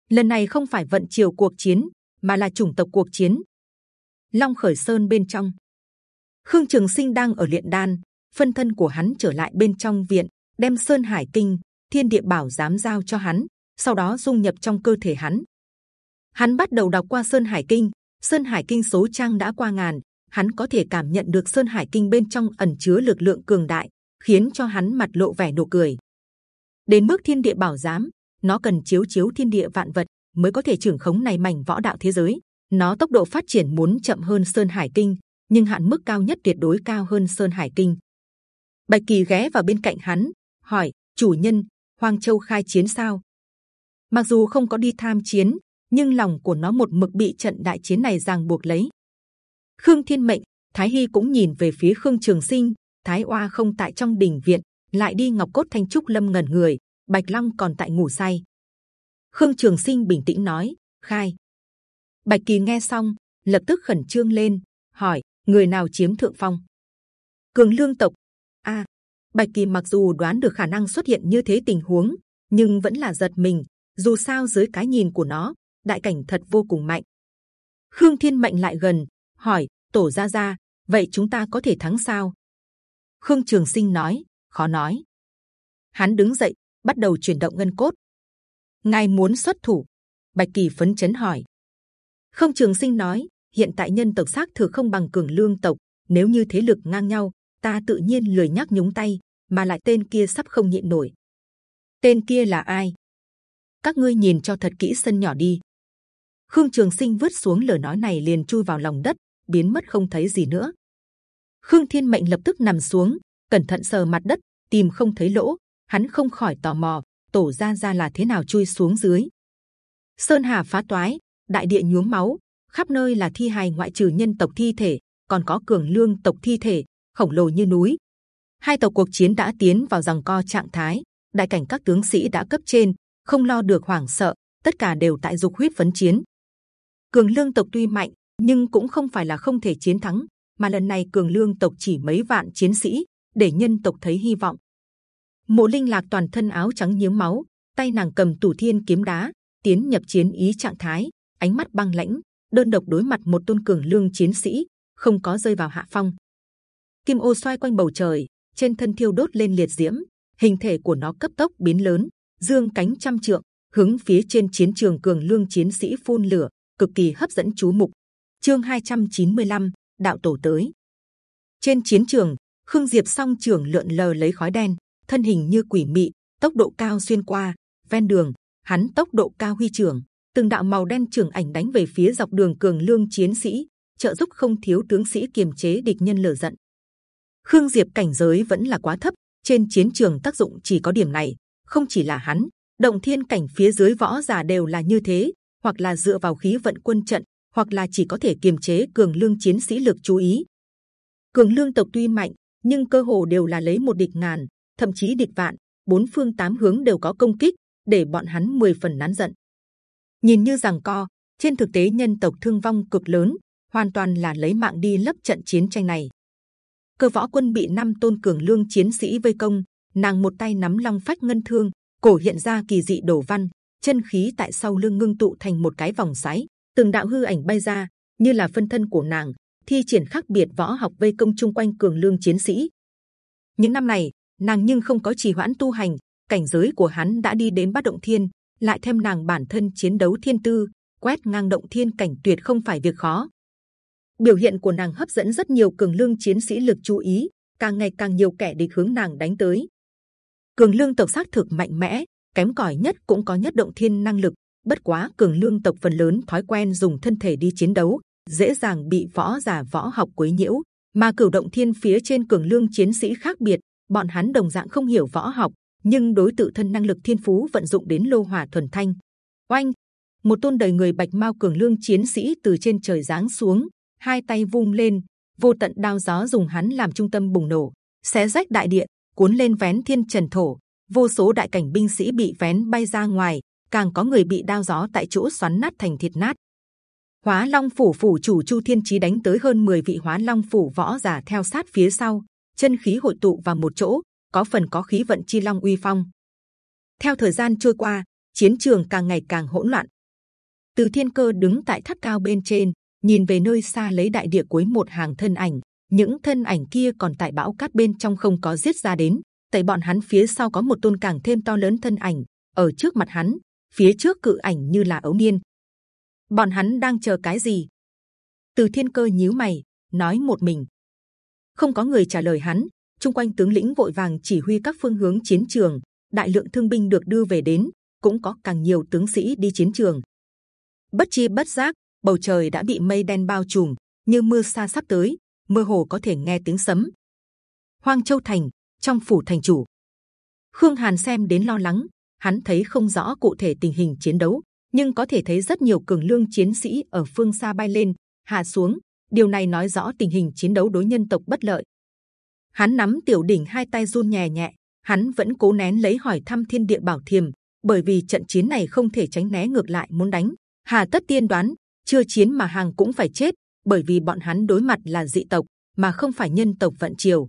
Lần này không phải vận chiều cuộc chiến, mà là chủng tộc cuộc chiến. Long khởi sơn bên trong, Khương Trường Sinh đang ở luyện đan, phân thân của hắn trở lại bên trong viện, đem sơn hải kinh, thiên địa bảo giám giao cho hắn, sau đó dung nhập trong cơ thể hắn. Hắn bắt đầu đọc qua sơn hải kinh, sơn hải kinh số trang đã qua ngàn, hắn có thể cảm nhận được sơn hải kinh bên trong ẩn chứa lực lượng cường đại, khiến cho hắn mặt lộ vẻ nụ cười. Đến mức thiên địa bảo giám, nó cần chiếu chiếu thiên địa vạn vật mới có thể trưởng khống này mảnh võ đạo thế giới. Nó tốc độ phát triển muốn chậm hơn sơn hải kinh, nhưng hạn mức cao nhất tuyệt đối cao hơn sơn hải kinh. Bạch kỳ ghé vào bên cạnh hắn, hỏi: chủ nhân, Hoang Châu khai chiến sao? Mặc dù không có đi tham chiến, nhưng lòng của nó một mực bị trận đại chiến này ràng buộc lấy. Khương Thiên Mệnh, Thái Hy cũng nhìn về phía Khương Trường Sinh. Thái Oa không tại trong đình viện, lại đi Ngọc Cốt Thanh Trúc Lâm ngẩn người. Bạch Long còn tại ngủ say. Khương Trường Sinh bình tĩnh nói: khai. Bạch Kỳ nghe xong, lập tức khẩn trương lên, hỏi: người nào chiếm thượng phong? Cường Lương tộc. A, Bạch Kỳ mặc dù đoán được khả năng xuất hiện như thế tình huống, nhưng vẫn là giật mình. Dù sao dưới cái nhìn của nó, đại cảnh thật vô cùng mạnh. Khương Thiên mệnh lại gần, hỏi Tổ gia gia, vậy chúng ta có thể thắng sao? Khương Trường Sinh nói, khó nói. Hắn đứng dậy, bắt đầu chuyển động ngân cốt. Ngài muốn xuất thủ? Bạch Kỳ phấn chấn hỏi. Khương Trường Sinh nói, hiện tại nhân tộc xác thừa không bằng cường lương tộc. Nếu như thế lực ngang nhau, ta tự nhiên lười nhắc nhúng tay, mà lại tên kia sắp không nhịn nổi. Tên kia là ai? Các ngươi nhìn cho thật kỹ sân nhỏ đi. Khương Trường Sinh vứt xuống lời nói này liền chui vào lòng đất, biến mất không thấy gì nữa. Khương Thiên Mệnh lập tức nằm xuống, cẩn thận sờ mặt đất, tìm không thấy lỗ. Hắn không khỏi tò mò, tổ ra ra là thế nào chui xuống dưới. Sơn Hà phá toái, đại địa nhuốm máu, khắp nơi là thi hài ngoại trừ nhân tộc thi thể, còn có cường lương tộc thi thể. khổng lồ như núi. Hai tàu cuộc chiến đã tiến vào rằng co trạng thái, đại cảnh các tướng sĩ đã cấp trên, không lo được hoảng sợ, tất cả đều tại dục huyết phấn chiến. Cường lương tộc tuy mạnh, nhưng cũng không phải là không thể chiến thắng, mà lần này cường lương tộc chỉ mấy vạn chiến sĩ, để nhân tộc thấy hy vọng. Mộ Linh lạc toàn thân áo trắng nhiễm máu, tay nàng cầm tủ thiên kiếm đá, tiến nhập chiến ý trạng thái, ánh mắt băng lãnh, đơn độc đối mặt một tôn cường lương chiến sĩ, không có rơi vào hạ phong. Kim ô xoay quanh bầu trời, trên thân thiêu đốt lên liệt diễm, hình thể của nó cấp tốc biến lớn, dương cánh trăm trượng, hướng phía trên chiến trường cường lương chiến sĩ phun lửa, cực kỳ hấp dẫn chú mục. Chương 295, đạo tổ tới. Trên chiến trường, Khương Diệp song trường lượn lờ lấy khói đen, thân hình như quỷ mị, tốc độ cao xuyên qua ven đường, hắn tốc độ cao huy trường, từng đạo màu đen trường ảnh đánh về phía dọc đường cường lương chiến sĩ, trợ giúp không thiếu tướng sĩ kiềm chế địch nhân lửa giận. Khương Diệp cảnh giới vẫn là quá thấp, trên chiến trường tác dụng chỉ có điểm này, không chỉ là hắn, động thiên cảnh phía dưới võ giả đều là như thế, hoặc là dựa vào khí vận quân trận, hoặc là chỉ có thể kiềm chế cường lương chiến sĩ lực chú ý. Cường lương tộc tuy mạnh, nhưng cơ hồ đều là lấy một địch ngàn, thậm chí địch vạn, bốn phương tám hướng đều có công kích, để bọn hắn mười phần nán giận. Nhìn như rằng co, trên thực tế nhân tộc thương vong cực lớn, hoàn toàn là lấy mạng đi lấp trận chiến tranh này. Cơ võ quân bị năm tôn cường lương chiến sĩ vây công, nàng một tay nắm long phách ngân thương, cổ hiện ra kỳ dị đổ văn, chân khí tại sau lưng ngưng tụ thành một cái vòng xoáy, từng đạo hư ảnh bay ra, như là phân thân của nàng, thi triển khác biệt võ học vây công chung quanh cường lương chiến sĩ. Những năm này, nàng nhưng không có trì hoãn tu hành, cảnh giới của hắn đã đi đến bát động thiên, lại thêm nàng bản thân chiến đấu thiên tư, quét ngang động thiên cảnh tuyệt không phải việc khó. Biểu hiện của nàng hấp dẫn rất nhiều cường lương chiến sĩ lực chú ý, càng ngày càng nhiều kẻ địch hướng nàng đánh tới. Cường lương tộc xác thực mạnh mẽ, kém cỏi nhất cũng có nhất động thiên năng lực. Bất quá cường lương tộc phần lớn thói quen dùng thân thể đi chiến đấu, dễ dàng bị võ giả võ học quấy nhiễu. Mà cửu động thiên phía trên cường lương chiến sĩ khác biệt, bọn hắn đồng dạng không hiểu võ học, nhưng đối tự thân năng lực thiên phú vận dụng đến lô hỏa thuần thanh. Oanh, một tôn đầy người bạch mao cường lương chiến sĩ từ trên trời giáng xuống, hai tay vung lên, vô tận đao gió dùng hắn làm trung tâm bùng nổ, xé rách đại địa, cuốn lên vén thiên trần thổ. Vô số đại cảnh binh sĩ bị vén bay ra ngoài, càng có người bị đao gió tại chỗ xoắn nát thành thịt nát. Hóa Long phủ phủ chủ Chu Thiên Chí đánh tới hơn 10 vị Hóa Long phủ võ giả theo sát phía sau, chân khí hội tụ vào một chỗ, có phần có khí vận chi long uy phong. Theo thời gian trôi qua, chiến trường càng ngày càng hỗn loạn. Từ Thiên Cơ đứng tại tháp cao bên trên, nhìn về nơi xa lấy đại địa cuối một hàng thân ảnh. Những thân ảnh kia còn tại bão cát bên trong không có giết ra đến. Tại bọn hắn phía sau có một tôn càng thêm to lớn thân ảnh ở trước mặt hắn, phía trước cự ảnh như là ấu niên. Bọn hắn đang chờ cái gì? Từ Thiên Cơ nhíu mày, nói một mình. Không có người trả lời hắn, chung quanh tướng lĩnh vội vàng chỉ huy các phương hướng chiến trường, đại lượng thương binh được đưa về đến, cũng có càng nhiều tướng sĩ đi chiến trường. Bất chi bất giác, bầu trời đã bị mây đen bao trùm, như mưa xa sắp tới, mơ hồ có thể nghe tiếng sấm. Hoang Châu Thành, trong phủ thành chủ, Khương Hàn xem đến lo lắng, hắn thấy không rõ cụ thể tình hình chiến đấu, nhưng có thể thấy rất nhiều cường lương chiến sĩ ở phương xa bay lên, hạ xuống. Điều này nói rõ tình hình chiến đấu đối nhân tộc bất lợi. Hắn nắm tiểu đỉnh hai tay run nhẹ nhẹ. Hắn vẫn cố nén lấy hỏi thăm thiên địa bảo thiềm bởi vì trận chiến này không thể tránh né ngược lại muốn đánh. Hà tất tiên đoán chưa chiến mà hàng cũng phải chết bởi vì bọn hắn đối mặt là dị tộc mà không phải nhân tộc vận triều.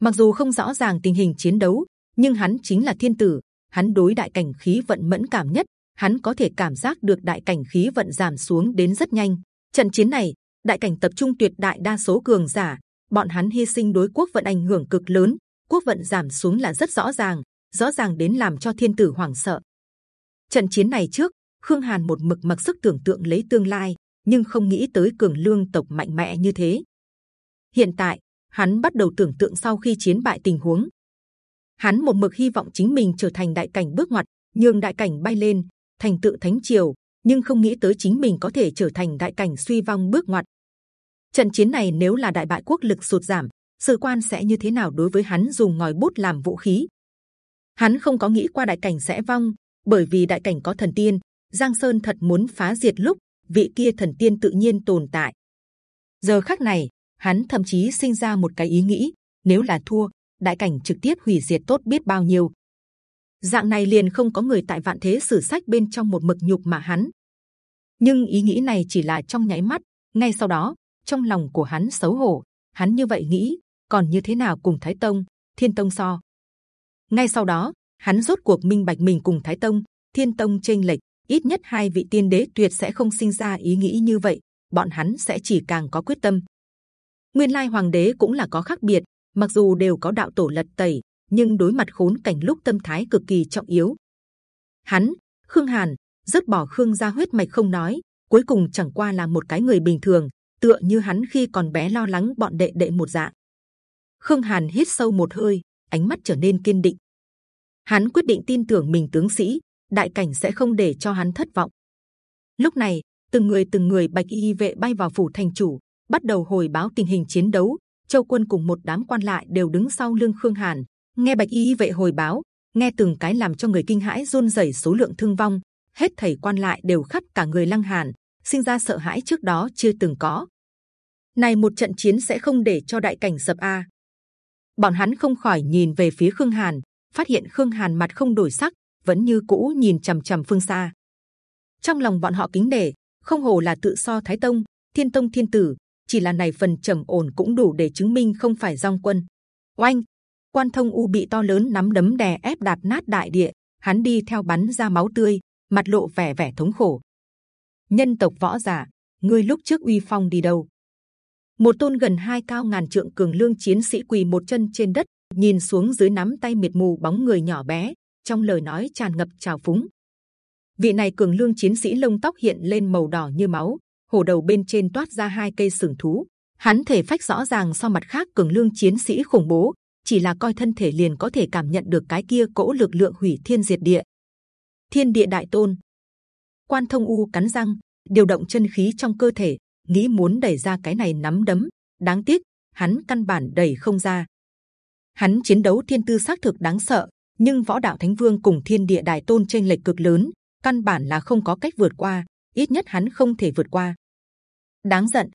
Mặc dù không rõ ràng tình hình chiến đấu nhưng hắn chính là thiên tử hắn đối đại cảnh khí vận mẫn cảm nhất hắn có thể cảm giác được đại cảnh khí vận giảm xuống đến rất nhanh trận chiến này đại cảnh tập trung tuyệt đại đa số cường giả bọn hắn hy sinh đối quốc vận ảnh hưởng cực lớn, quốc vận giảm xuống là rất rõ ràng, rõ ràng đến làm cho thiên tử hoảng sợ. Trận chiến này trước, Khương Hàn một mực mặc sức tưởng tượng lấy tương lai, nhưng không nghĩ tới cường lương tộc mạnh mẽ như thế. Hiện tại, hắn bắt đầu tưởng tượng sau khi chiến bại tình huống. Hắn một mực hy vọng chính mình trở thành đại cảnh bước ngoặt, nhường đại cảnh bay lên, thành tựu thánh triều, nhưng không nghĩ tới chính mình có thể trở thành đại cảnh suy vong bước ngoặt, trận chiến này nếu là đại bại quốc lực sụt giảm sự quan sẽ như thế nào đối với hắn dùng ngòi bút làm vũ khí? Hắn không có nghĩ qua đại cảnh sẽ vong bởi vì đại cảnh có thần tiên giang sơn thật muốn phá diệt lúc vị kia thần tiên tự nhiên tồn tại. Giờ khắc này hắn thậm chí sinh ra một cái ý nghĩ nếu là thua đại cảnh trực tiếp hủy diệt tốt biết bao nhiêu. Dạng này liền không có người tại vạn thế sử sách bên trong một mực nhục mà hắn. Nhưng ý nghĩ này chỉ là trong nháy mắt, ngay sau đó, trong lòng của hắn xấu hổ. Hắn như vậy nghĩ, còn như thế nào cùng thái tông, thiên tông so? Ngay sau đó, hắn rốt cuộc minh bạch mình cùng thái tông, thiên tông chênh lệch, ít nhất hai vị tiên đế tuyệt sẽ không sinh ra ý nghĩ như vậy, bọn hắn sẽ chỉ càng có quyết tâm. Nguyên lai hoàng đế cũng là có khác biệt mặc dù đều có đạo tổ lật tẩy, nhưng đối mặt khốn cảnh lúc tâm thái cực kỳ trọng yếu. Hắn, khương hàn, dứt bỏ khương gia huyết mạch không nói, cuối cùng chẳng qua là một cái người bình thường, tựa như hắn khi còn bé lo lắng bọn đệ đệ một dạng. Khương hàn hít sâu một hơi, ánh mắt trở nên kiên định. Hắn quyết định tin tưởng mình tướng sĩ, đại cảnh sẽ không để cho hắn thất vọng. Lúc này, từng người từng người bạch y vệ bay vào phủ thành chủ, bắt đầu hồi báo tình hình chiến đấu châu quân cùng một đám quan lại đều đứng sau lưng khương hàn. Nghe bạch y vệ hồi báo, nghe từng cái làm cho người kinh hãi run rẩy số lượng thương vong, hết thầy quan lại đều khắp cả người lăng hàn, sinh ra sợ hãi trước đó chưa từng có. Này một trận chiến sẽ không để cho đại cảnh sập a. Bọn hắn không khỏi nhìn về phía khương hàn, phát hiện khương hàn mặt không đổi sắc, vẫn như cũ nhìn c h ầ m c h ầ m phương xa. Trong lòng bọn họ kính nể, không hồ là tự so thái tông, thiên tông thiên tử chỉ là này phần trầm ổn cũng đủ để chứng minh không phải dòng quân. Oanh! Quan thông u bị to lớn nắm đấm đè ép đạp nát đại địa. Hắn đi theo bắn ra máu tươi, mặt lộ vẻ vẻ thống khổ. Nhân tộc võ giả, ngươi lúc trước uy phong đi đâu? Một tôn gần hai cao ngàn trượng cường lương chiến sĩ quỳ một chân trên đất, nhìn xuống dưới nắm tay miệt mù bóng người nhỏ bé, trong lời nói tràn ngập trào phúng. Vị này cường lương chiến sĩ lông tóc hiện lên màu đỏ như máu hổ đầu bên trên toát ra hai cây sừng thú. Hắn thể phách rõ ràng so mặt khác cường lương chiến sĩ khủng bố, chỉ là coi thân thể liền có thể cảm nhận được cái kia cỗ lực lượng hủy thiên diệt địa. Thiên địa đại tôn. Quan thông u cắn răng, điều động chân khí trong cơ thể, nghĩ muốn đẩy ra cái này nắm đấm. Đáng tiếc, hắn căn bản đẩy không ra. Hắn chiến đấu thiên tư xác thực đáng sợ, nhưng võ đạo thánh vương cùng thiên địa đại tôn trên lệch cực lớn, căn bản là không có cách vượt qua ít nhất hắn không thể vượt qua. Đáng giận.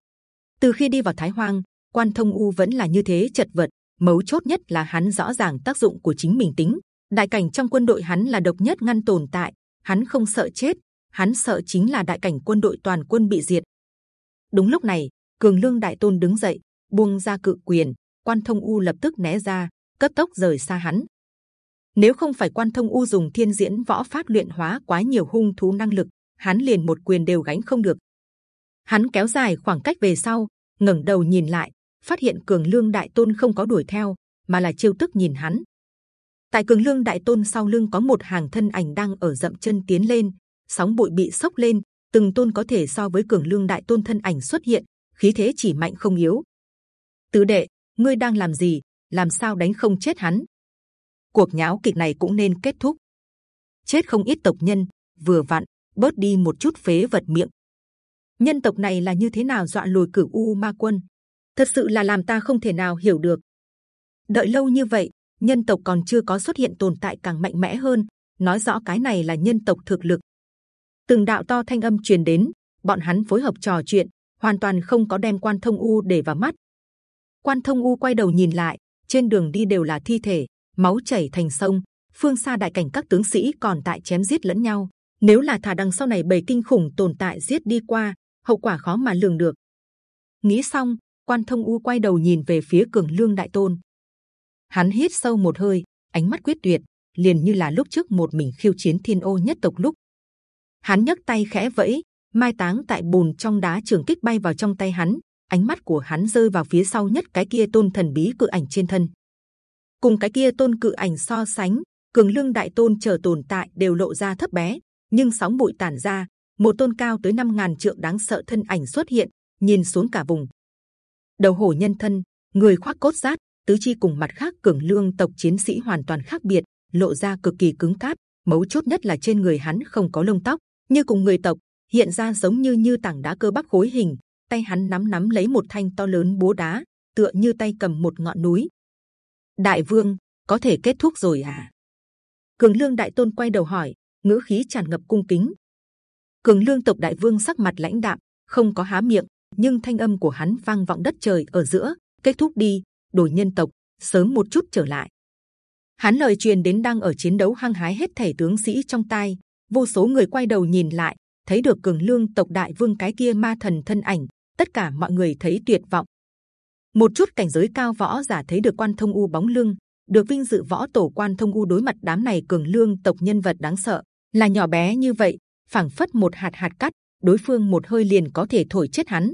Từ khi đi vào thái hoang, quan thông u vẫn là như thế chật vật. Mấu chốt nhất là hắn rõ ràng tác dụng của chính mình tính. Đại cảnh trong quân đội hắn là độc nhất ngăn tồn tại. Hắn không sợ chết. Hắn sợ chính là đại cảnh quân đội toàn quân bị diệt. Đúng lúc này, cường lương đại tôn đứng dậy, buông ra cự quyền. Quan thông u lập tức né ra, cấp tốc rời xa hắn. Nếu không phải quan thông u dùng thiên diễn võ pháp luyện hóa quá nhiều hung thú năng lực hắn liền một quyền đều gánh không được. Hắn kéo dài khoảng cách về sau, ngẩng đầu nhìn lại, phát hiện cường lương đại tôn không có đuổi theo, mà là chiêu tức nhìn hắn. Tại cường lương đại tôn sau lưng có một hàng thân ảnh đang ở dậm chân tiến lên, sóng bụi bị sốc lên, từng tôn có thể so với cường lương đại tôn thân ảnh xuất hiện, khí thế chỉ mạnh không yếu. Tứ đệ, ngươi đang làm gì? Làm sao đánh không chết hắn? Cuộc nháo kịch này cũng nên kết thúc. Chết không ít tộc nhân, vừa vặn bớt đi một chút phế vật miệng. Nhân tộc này là như thế nào dọa lùi cửu u ma quân? Thật sự là làm ta không thể nào hiểu được. Đợi lâu như vậy, nhân tộc còn chưa có xuất hiện tồn tại càng mạnh mẽ hơn, nói rõ cái này là nhân tộc thực lực. Từng đạo to thanh âm truyền đến, bọn hắn phối hợp trò chuyện, hoàn toàn không có đem quan thông u để vào mắt. Quan thông u quay đầu nhìn lại, trên đường đi đều là thi thể, máu chảy thành sông, phương xa đại cảnh các tướng sĩ còn tại chém giết lẫn nhau nếu là thả đằng sau này bầy kinh khủng tồn tại giết đi qua, hậu quả khó mà lường được. Nghĩ xong, quan thông u quay đầu nhìn về phía cường lương đại tôn. Hắn hít sâu một hơi, ánh mắt quyết tuyệt, liền như là lúc trước một mình khiêu chiến thiên ô nhất tộc lúc. Hắn nhấc tay khẽ vẫy, mai táng tại bùn trong đá trường kích bay vào trong tay hắn, ánh mắt của hắn rơi vào phía sau nhất cái kia tôn thần bí cự ảnh trên thân. Cùng cái kia tôn cự ảnh so sánh, cường lương đại tôn chờ tồn tại đều lộ ra thấp bé nhưng sóng bụi tản ra, một tôn cao tới 5.000 trượng đáng sợ thân ảnh xuất hiện, nhìn xuống cả vùng. Đầu hổ nhân thân, người khoác cốt giáp, tứ chi cùng mặt khác cường lương tộc chiến sĩ hoàn toàn khác biệt, lộ ra cực kỳ cứng cáp, mấu chốt nhất là trên người hắn không có lông tóc, như cùng người tộc, hiện ra giống như như tảng đá cơ bắp khối hình, tay hắn nắm nắm lấy một thanh to lớn búa đá, tựa như tay cầm một ngọn núi. Đại vương, có thể kết thúc rồi à? Cường lương đại tôn quay đầu hỏi ngữ khí tràn ngập cung kính cường lương tộc đại vương sắc mặt lãnh đạm không có há miệng nhưng thanh âm của hắn vang vọng đất trời ở giữa. Kết thúc đi, đổi nhân tộc, sớm một chút trở lại. Hắn lời truyền đến đang ở chiến đấu hăng hái hết thể tướng sĩ trong tai, vô số người quay đầu nhìn lại, thấy được cường lương tộc đại vương cái kia ma thần thân ảnh, tất cả mọi người thấy tuyệt vọng. Một chút cảnh giới cao võ giả thấy được quan thông u bóng lưng, được vinh dự võ tổ quan thông u đối mặt đám này cường lương tộc nhân vật đáng sợ, là nhỏ bé như vậy, phảng phất một hạt hạt cát, đối phương một hơi liền có thể thổi chết hắn.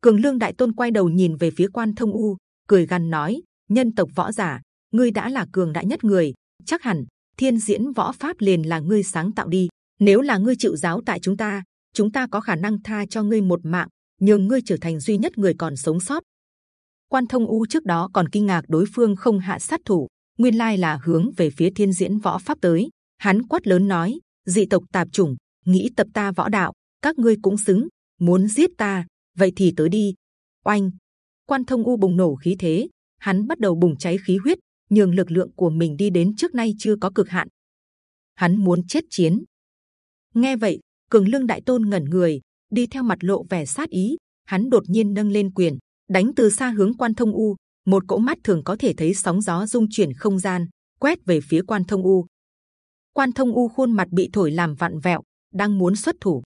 Cường lương đại tôn quay đầu nhìn về phía quan thông u, cười gằn nói: nhân tộc võ giả, ngươi đã là cường đại nhất người, chắc hẳn thiên diễn võ pháp liền là ngươi sáng tạo đi. Nếu là ngươi chịu giáo tại chúng ta, chúng ta có khả năng tha cho ngươi một mạng, nhưng ngươi trở thành duy nhất người còn sống sót. Quan thông u trước đó còn kinh ngạc đối phương không hạ sát thủ, nguyên lai là hướng về phía thiên diễn võ pháp tới. Hắn quát lớn nói: dị tộc tạp chủng, nghĩ tập ta võ đạo, các ngươi cũng xứng, muốn giết ta, vậy thì tới đi. Oanh! Quan thông u bùng nổ khí thế, hắn bắt đầu bùng cháy khí huyết, nhường lực lượng của mình đi đến trước nay chưa có cực hạn. Hắn muốn chết chiến. Nghe vậy, cường lương đại tôn ngẩn người, đi theo mặt lộ vẻ sát ý. Hắn đột nhiên nâng lên quyền, đánh từ xa hướng quan thông u. Một cỗ mắt thường có thể thấy sóng gió dung chuyển không gian, quét về phía quan thông u. Quan thông u khuôn mặt bị thổi làm vặn vẹo, đang muốn xuất thủ.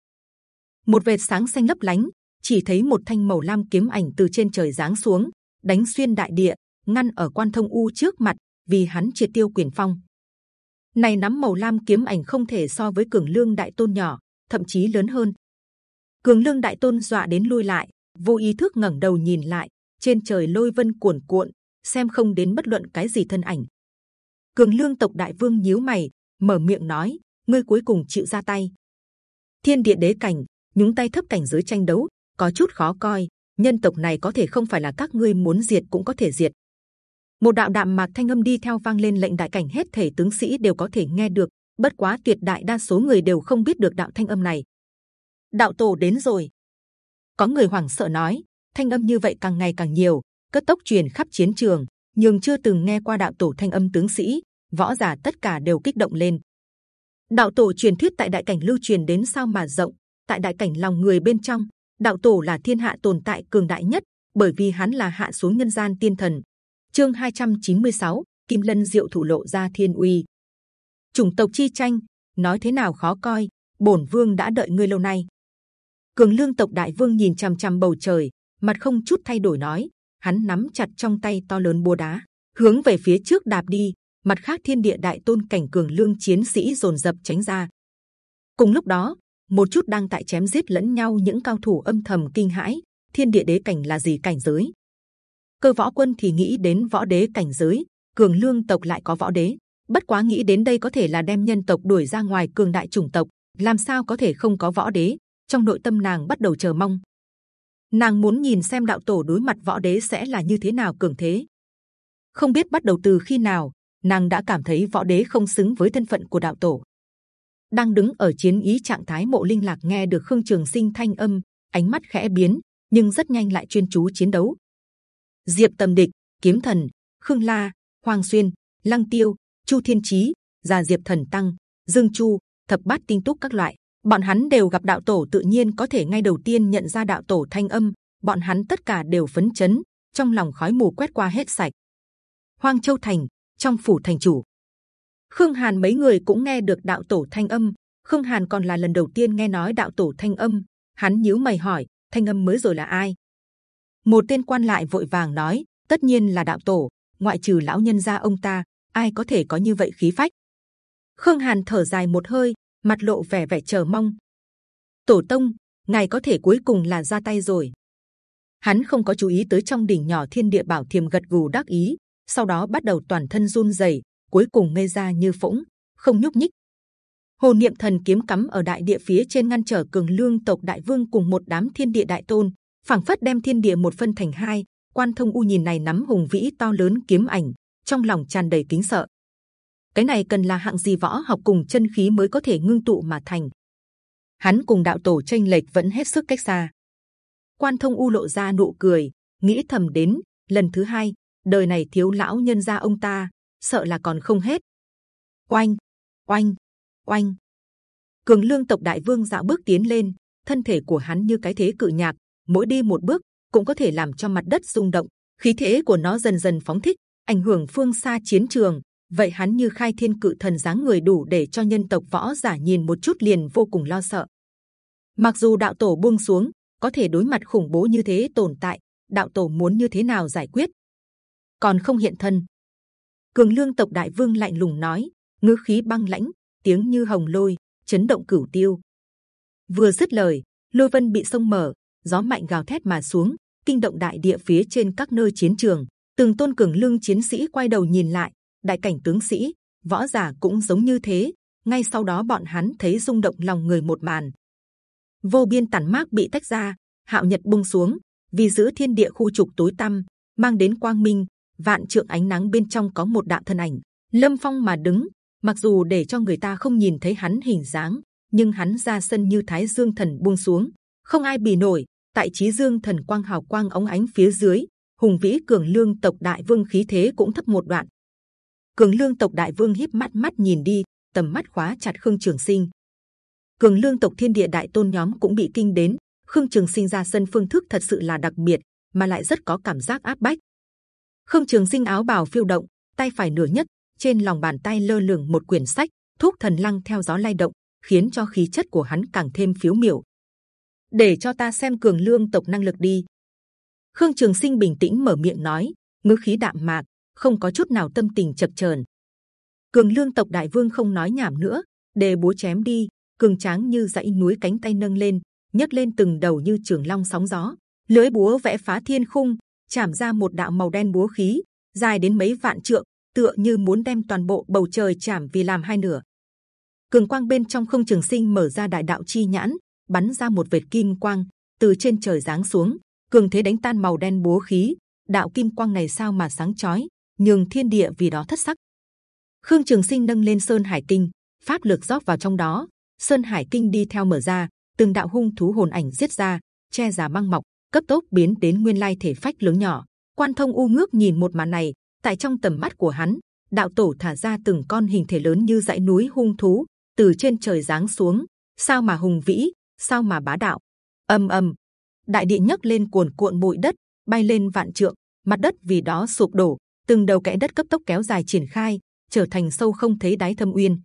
Một vệt sáng xanh lấp lánh, chỉ thấy một thanh màu lam kiếm ảnh từ trên trời giáng xuống, đánh xuyên đại địa, ngăn ở quan thông u trước mặt, vì hắn triệt tiêu quyền phong. Này nắm màu lam kiếm ảnh không thể so với cường lương đại tôn nhỏ, thậm chí lớn hơn. Cường lương đại tôn dọa đến lui lại, vô ý thức ngẩng đầu nhìn lại, trên trời lôi vân cuồn cuộn, xem không đến bất luận cái gì thân ảnh. Cường lương tộc đại vương nhíu mày, mở miệng nói: ngươi cuối cùng chịu ra tay. Thiên địa đế cảnh, nhúng tay thấp cảnh giới tranh đấu, có chút khó coi. Nhân tộc này có thể không phải là các ngươi muốn diệt cũng có thể diệt. Một đạo đạm mạc thanh âm đi theo vang lên lệnh đại cảnh hết thể tướng sĩ đều có thể nghe được. Bất quá tuyệt đại đa số người đều không biết được đạo thanh âm này. Đạo tổ đến rồi. Có người hoảng sợ nói, thanh âm như vậy càng ngày càng nhiều, cất tốc truyền khắp chiến trường. Nhưng chưa từng nghe qua đạo tổ thanh âm tướng sĩ, võ giả tất cả đều kích động lên. Đạo tổ truyền thuyết tại đại cảnh lưu truyền đến sao mà rộng, tại đại cảnh lòng người bên trong, đạo tổ là thiên hạ tồn tại cường đại nhất, bởi vì hắn là hạ xuống nhân gian tiên thần. Chương 296, Kim Lân Diệu thủ lộ ra thiên uy. Chủng tộc chi tranh, nói thế nào khó coi, bổn vương đã đợi ngươi lâu nay. Cường lương tộc đại vương nhìn c h ầ m c h ầ m bầu trời, mặt không chút thay đổi nói, hắn nắm chặt trong tay to lớn búa đá, hướng về phía trước đạp đi. Mặt khác thiên địa đại tôn cảnh cường lương chiến sĩ dồn dập tránh ra. Cùng lúc đó, một chút đang tại chém giết lẫn nhau những cao thủ âm thầm kinh hãi thiên địa đế cảnh là gì cảnh giới? Cơ võ quân thì nghĩ đến võ đế cảnh giới cường lương tộc lại có võ đế. Bất quá nghĩ đến đây có thể là đem nhân tộc đuổi ra ngoài cường đại chủng tộc làm sao có thể không có võ đế? Trong nội tâm nàng bắt đầu chờ mong. Nàng muốn nhìn xem đạo tổ đối mặt võ đế sẽ là như thế nào cường thế. Không biết bắt đầu từ khi nào nàng đã cảm thấy võ đế không xứng với thân phận của đạo tổ. Đang đứng ở chiến ý trạng thái mộ linh lạc nghe được khương trường sinh thanh âm, ánh mắt khẽ biến, nhưng rất nhanh lại chuyên chú chiến đấu. Diệp tầm địch, kiếm thần, khương la, hoàng xuyên, lăng tiêu, chu thiên chí, già diệp thần tăng, dương chu, thập bát tinh túc các loại, bọn hắn đều gặp đạo tổ tự nhiên có thể ngay đầu tiên nhận ra đạo tổ thanh âm, bọn hắn tất cả đều phấn chấn, trong lòng khói mù quét qua hết sạch. Hoang châu thành trong phủ thành chủ Khương Hàn mấy người cũng nghe được đạo tổ thanh âm. Khương Hàn còn là lần đầu tiên nghe nói đạo tổ thanh âm. Hắn nhíu mày hỏi, thanh âm mới rồi là ai? Một tên quan lại vội vàng nói, tất nhiên là đạo tổ. Ngoại trừ lão nhân gia ông ta, ai có thể có như vậy khí phách? Khương Hàn thở dài một hơi, mặt lộ vẻ vẻ chờ mong. Tổ tông, ngài có thể cuối cùng là ra tay rồi. Hắn không có chú ý tới trong đỉnh nhỏ thiên địa bảo thiềm gật gù đắc ý, sau đó bắt đầu toàn thân run rẩy, cuối cùng ngây ra như phỗng, không nhúc nhích. Hồn niệm thần kiếm cắm ở đại địa phía trên ngăn trở cường lương tộc đại vương cùng một đám thiên địa đại tôn, phảng phất đem thiên địa một phân thành hai. Quan thông u nhìn này nắm hùng vĩ to lớn kiếm ảnh, trong lòng tràn đầy kính sợ. Cái này cần là hạng gì võ học cùng chân khí mới có thể ngưng tụ mà thành. Hắn cùng đạo tổ tranh lệch vẫn hết sức cách xa. Quan thông u lộ ra nụ cười, nghĩ thầm đến lần thứ hai, đời này thiếu lão nhân gia ông ta sợ là còn không hết. Oanh, oanh, oanh. Cường lương tộc đại vương dạo bước tiến lên, thân thể của hắn như cái thế cự nhạc, mỗi đi một bước cũng có thể làm cho mặt đất rung động. Khí thế của nó dần dần phóng thích, ảnh hưởng phương xa chiến trường. Vậy hắn như khai thiên cự thần dáng người đủ để cho nhân tộc võ giả nhìn một chút liền vô cùng lo sợ. Mặc dù đạo tổ buông xuống, có thể đối mặt khủng bố như thế tồn tại, đạo tổ muốn như thế nào giải quyết? Còn không hiện thân. Cường lương tộc đại vương lạnh lùng nói, ngữ khí băng lãnh, tiếng như hồng lôi, chấn động cửu tiêu. Vừa dứt lời, lôi vân bị sông mở, gió mạnh gào thét mà xuống, kinh động đại địa phía trên các nơi chiến trường. Từng tôn cường lương chiến sĩ quay đầu nhìn lại, đại cảnh tướng sĩ, võ giả cũng giống như thế. Ngay sau đó bọn hắn thấy rung động lòng người một màn. Vô biên tản mát bị tách ra, hạo nhật bung xuống, vì giữ thiên địa khu trục tối tăm, mang đến quang minh. Vạn trượng ánh nắng bên trong có một đạo thân ảnh, lâm phong mà đứng. Mặc dù để cho người ta không nhìn thấy hắn hình dáng, nhưng hắn ra sân như thái dương thần buông xuống, không ai bì nổi. Tại trí dương thần quang hào quang ống ánh phía dưới, hùng vĩ cường lương tộc đại vương khí thế cũng thấp một đoạn. Cường lương tộc đại vương híp mắt mắt nhìn đi, tầm mắt khóa chặt khương trường sinh. Cường lương tộc thiên địa đại tôn nhóm cũng bị kinh đến. Khương Trường Sinh ra sân phương thức thật sự là đặc biệt, mà lại rất có cảm giác áp bách. Khương Trường Sinh áo bào phiêu động, tay phải nửa nhất, trên lòng bàn tay lơ lửng một quyển sách, thúc thần lăng theo gió lay động, khiến cho khí chất của hắn càng thêm phiếu miểu. Để cho ta xem cường lương tộc năng lực đi. Khương Trường Sinh bình tĩnh mở miệng nói, ngữ khí đạm mạc, không có chút nào tâm tình chập chờn. Cường lương tộc đại vương không nói nhảm nữa, đề búa chém đi, cường tráng như dãy núi cánh tay nâng lên, nhấc lên từng đầu như trường long sóng gió, lưới búa vẽ phá thiên khung, chạm ra một đạo màu đen búa khí, dài đến mấy vạn trượng, tựa như muốn đem toàn bộ bầu trời chạm vì làm hai nửa. Cường quang bên trong không trường sinh mở ra đại đạo chi nhãn, bắn ra một vệt kim quang từ trên trời giáng xuống, cường thế đánh tan màu đen búa khí. Đạo kim quang này sao mà sáng chói, nhường thiên địa vì đó thất sắc. Khương Trường Sinh nâng lên sơn hải kinh, pháp lực rót vào trong đó, sơn hải kinh đi theo mở ra, từng đạo hung thú hồn ảnh giết ra, che giả băng mọc, cấp tốc biến đến nguyên lai thể phách lớn nhỏ. Quan thông u ngước nhìn một màn này, tại trong tầm mắt của hắn, đạo tổ thả ra từng con hình thể lớn như dãy núi hung thú từ trên trời giáng xuống, sao mà hùng vĩ, sao mà bá đạo. ầm ầm, đại địa nhấc lên cuồn cuộn bụi đất, bay lên vạn trượng, mặt đất vì đó sụp đổ, từng đầu kẽ đất cấp tốc kéo dài triển khai, trở thành sâu không thấy đáy thâm uyên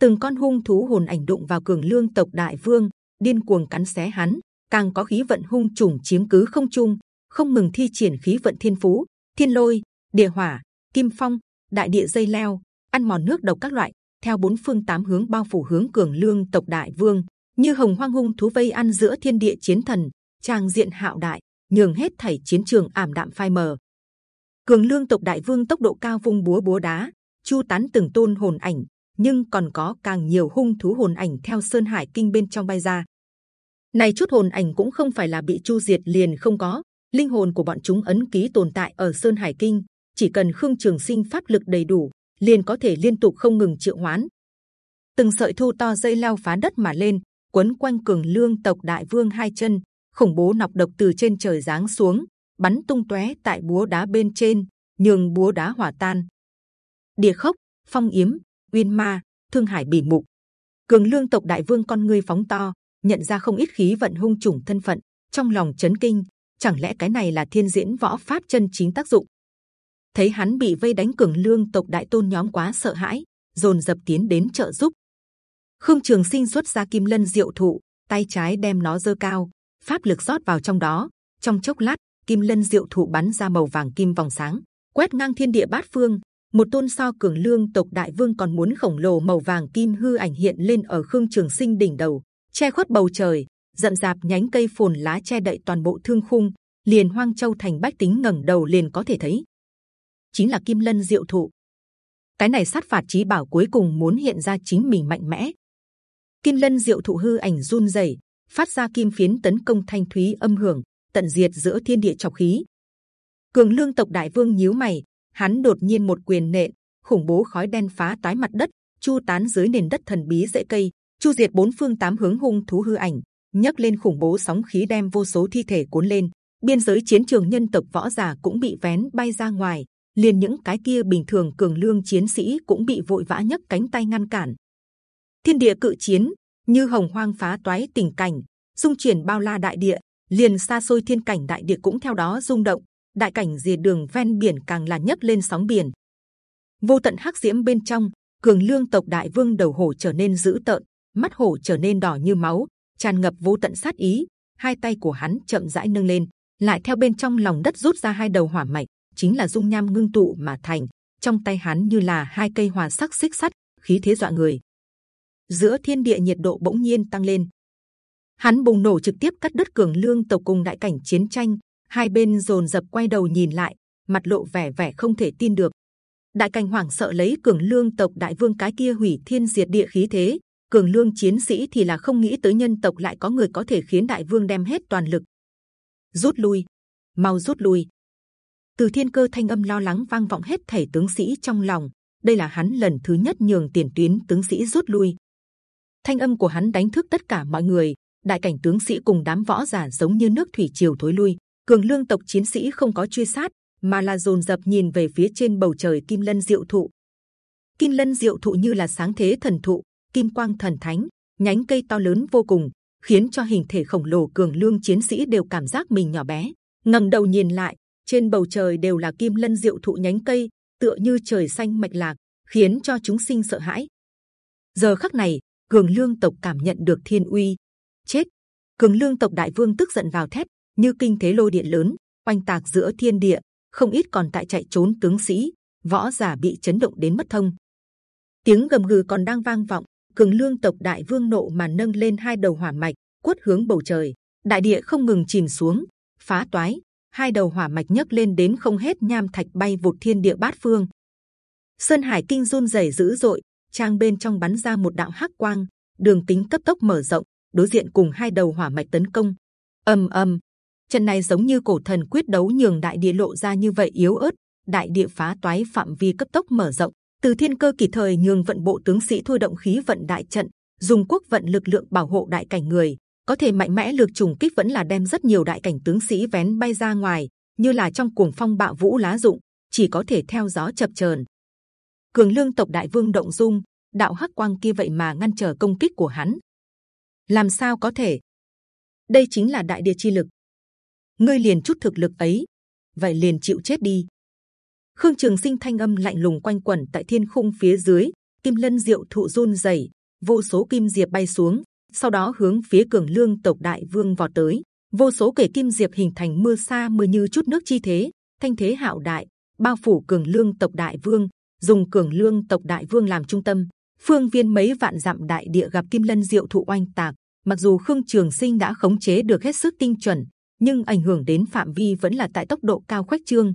từng con hung thú hồn ảnh đụng vào cường lương tộc đại vương điên cuồng cắn xé hắn càng có khí vận hung trùng chiếm cứ không trung, không ngừng thi triển khí vận thiên phú, thiên lôi, địa hỏa, kim phong, đại địa dây leo, ăn mòn nước độc các loại, theo bốn phương tám hướng bao phủ hướng cường lương tộc đại vương, như hồng hoang hung thú vây ăn giữa thiên địa chiến thần, trang diện hạo đại, nhường hết thảy chiến trường ảm đạm phai mờ cường lương tộc đại vương tốc độ cao vung búa búa đá, chu tán từng tôn hồn ảnh, nhưng còn có càng nhiều hung thú hồn ảnh theo sơn hải kinh bên trong bay ra. Này chút hồn ảnh cũng không phải là bị chu diệt liền không có, linh hồn của bọn chúng ấn ký tồn tại ở sơn hải kinh. Chỉ cần khương trường sinh pháp lực đầy đủ, liền có thể liên tục không ngừng triệu hoán. Từng sợi thu to dây leo phá đất mà lên, quấn quanh cường lương tộc đại vương hai chân, khủng bố nọc độc từ trên trời giáng xuống, bắn tung tóe tại búa đá bên trên, nhường búa đá hỏa tan. Địa khốc, phong yếm, uyên ma thương hải bỉ mục cường lương tộc đại vương con ngươi phóng to nhận ra không ít khí vận hung trùng thân phận, trong lòng chấn kinh, chẳng lẽ cái này là thiên diễn võ pháp chân chính tác dụng? Thấy hắn bị vây đánh cường lương tộc đại tôn nhóm quá sợ hãi, dồn dập tiến đến trợ giúp. Khương trường sinh xuất ra kim lân diệu thụ, tay trái đem nó dơ cao, pháp lực rót vào trong đó. Trong chốc lát, kim lân diệu thụ bắn ra màu vàng kim vòng sáng, quét ngang thiên địa bát phương. Một tôn so cường lương tộc đại vương còn muốn khổng lồ màu vàng kim hư ảnh hiện lên ở khương trường sinh đỉnh đầu che khuất bầu trời rậm rạp nhánh cây phồn lá che đậy toàn bộ thương khung, liền hoang châu thành bách tính ngẩng đầu liền có thể thấy. Chính là kim lân diệu thụ. Cái này sát phạt chí bảo cuối cùng muốn hiện ra chính mình mạnh mẽ. Kim lân diệu thụ hư ảnh run rẩy, phát ra kim phiến tấn công thanh thúy âm hưởng, tận diệt giữa thiên địa trọc khí. Cường lương tộc đại vương nhíu mày, hắn đột nhiên một quyền nện, khủng bố khói đen phá toái mặt đất, chu tán dưới nền đất thần bí rễ cây chu diệt bốn phương tám hướng hung thú hư ảnh nhấc lên khủng bố sóng khí đem vô số thi thể cuốn lên biên giới chiến trường nhân tộc võ giả cũng bị vén bay ra ngoài liền những cái kia bình thường cường lương chiến sĩ cũng bị vội vã nhấc cánh tay ngăn cản thiên địa cự chiến như hồng hoang phá toái tình cảnh dung chuyển bao la đại địa liền xa xôi thiên cảnh đại địa cũng theo đó rung động. Đại cảnh dìa đường ven biển càng là nhấc lên sóng biển. Vô tận hắc diễm bên trong, cường lương tộc đại vương đầu hổ trở nên dữ tợn, mắt hổ trở nên đỏ như máu, tràn ngập vô tận sát ý. Hai tay của hắn chậm rãi nâng lên, lại theo bên trong lòng đất rút ra hai đầu hỏa mạch, chính là dung nham ngưng tụ mà thành. Trong tay hắn như là hai cây hòa sắc xích sắt, khí thế dọa người. Giữa thiên địa nhiệt độ bỗng nhiên tăng lên, hắn bùng nổ trực tiếp cắt đứt cường lương tộc cùng đại cảnh chiến tranh. Hai bên dồn dập quay đầu nhìn lại, mặt lộ vẻ vẻ không thể tin được. Đại cảnh hoảng sợ lấy cường lương tộc đại vương cái kia hủy thiên diệt địa khí thế, cường lương chiến sĩ thì là không nghĩ tới nhân tộc lại có người có thể khiến đại vương đem hết toàn lực rút lui, mau rút lui. Từ thiên cơ thanh âm lo lắng vang vọng hết thể tướng sĩ trong lòng. Đây là hắn lần thứ nhất nhường tiền tuyến tướng sĩ rút lui. Thanh âm của hắn đánh thức tất cả mọi người. Đại cảnh tướng sĩ cùng đám võ giả giống như nước thủy triều thối lui. Cường lương tộc chiến sĩ không có truy sát, mà là dồn dập nhìn về phía trên bầu trời kim lân diệu thụ. Kim lân diệu thụ như là sáng thế thần thụ, kim quang thần thánh, nhánh cây to lớn vô cùng, khiến cho hình thể khổng lồ cường lương chiến sĩ đều cảm giác mình nhỏ bé. ngẩng đầu nhìn lại, trên bầu trời đều là kim lân diệu thụ nhánh cây, tựa như trời xanh mạch lạc, khiến cho chúng sinh sợ hãi. Giờ khắc này, cường lương tộc cảm nhận được thiên uy. Chết! Cường lương tộc đại vương tức giận vào thét, như kinh thế lôi điện lớn, oanh tạc giữa thiên địa, không ít còn tại chạy trốn tướng sĩ, võ giả bị chấn động đến mất thông. Tiếng gầm gừ còn đang vang vọng, cường lương tộc đại vương nộ mà nâng lên hai đầu hỏa mạch, quất hướng bầu trời. Đại địa không ngừng chìm xuống, phá toái. Hai đầu hỏa mạch nhấc lên đến không hết nham thạch bay vụt thiên địa bát phương. Sơn hải kinh run rẩy dữ dội, trang bên trong bắn ra một đạo hắc quang, đường tính cấp tốc mở rộng, đối diện cùng hai đầu hỏa mạch tấn công. Ầm ầm, trận này giống như cổ thần quyết đấu nhường đại địa lộ ra như vậy yếu ớt. Đại địa phá toái, phạm vi cấp tốc mở rộng từ thiên cơ kịp thời nhường vận bộ tướng sĩ thôi động khí vận đại trận, dùng quốc vận lực lượng bảo hộ đại cảnh người. Có thể mạnh mẽ lược trùng kích vẫn là đem rất nhiều đại cảnh tướng sĩ vén bay ra ngoài, như là trong cuồng phong bạo vũ lá dụng, chỉ có thể theo gió chập chờn. Cường lương tộc đại vương động dung, đạo hắc quang kia vậy mà ngăn trở công kích của hắn. Làm sao có thể? Đây chính là đại địa chi lực. Ngươi liền chút thực lực ấy, vậy liền chịu chết đi. Khương Trường Sinh thanh âm lạnh lùng quanh quẩn tại thiên khung phía dưới, kim lân diệu thụ run rẩy, vô số kim diệp bay xuống, sau đó hướng phía cường lương tộc đại vương vọt tới. Vô số kể kim diệp hình thành mưa xa mưa như chút nước chi thế, thanh thế hạo đại, bao phủ cường lương tộc đại vương, dùng cường lương tộc đại vương làm trung tâm, phương viên mấy vạn dặm đại địa gặp kim lân diệu thụ oanh tạc. Mặc dù Khương Trường Sinh đã khống chế được hết sức tinh chuẩn, nhưng ảnh hưởng đến phạm vi vẫn là tại tốc độ cao khuếch trương,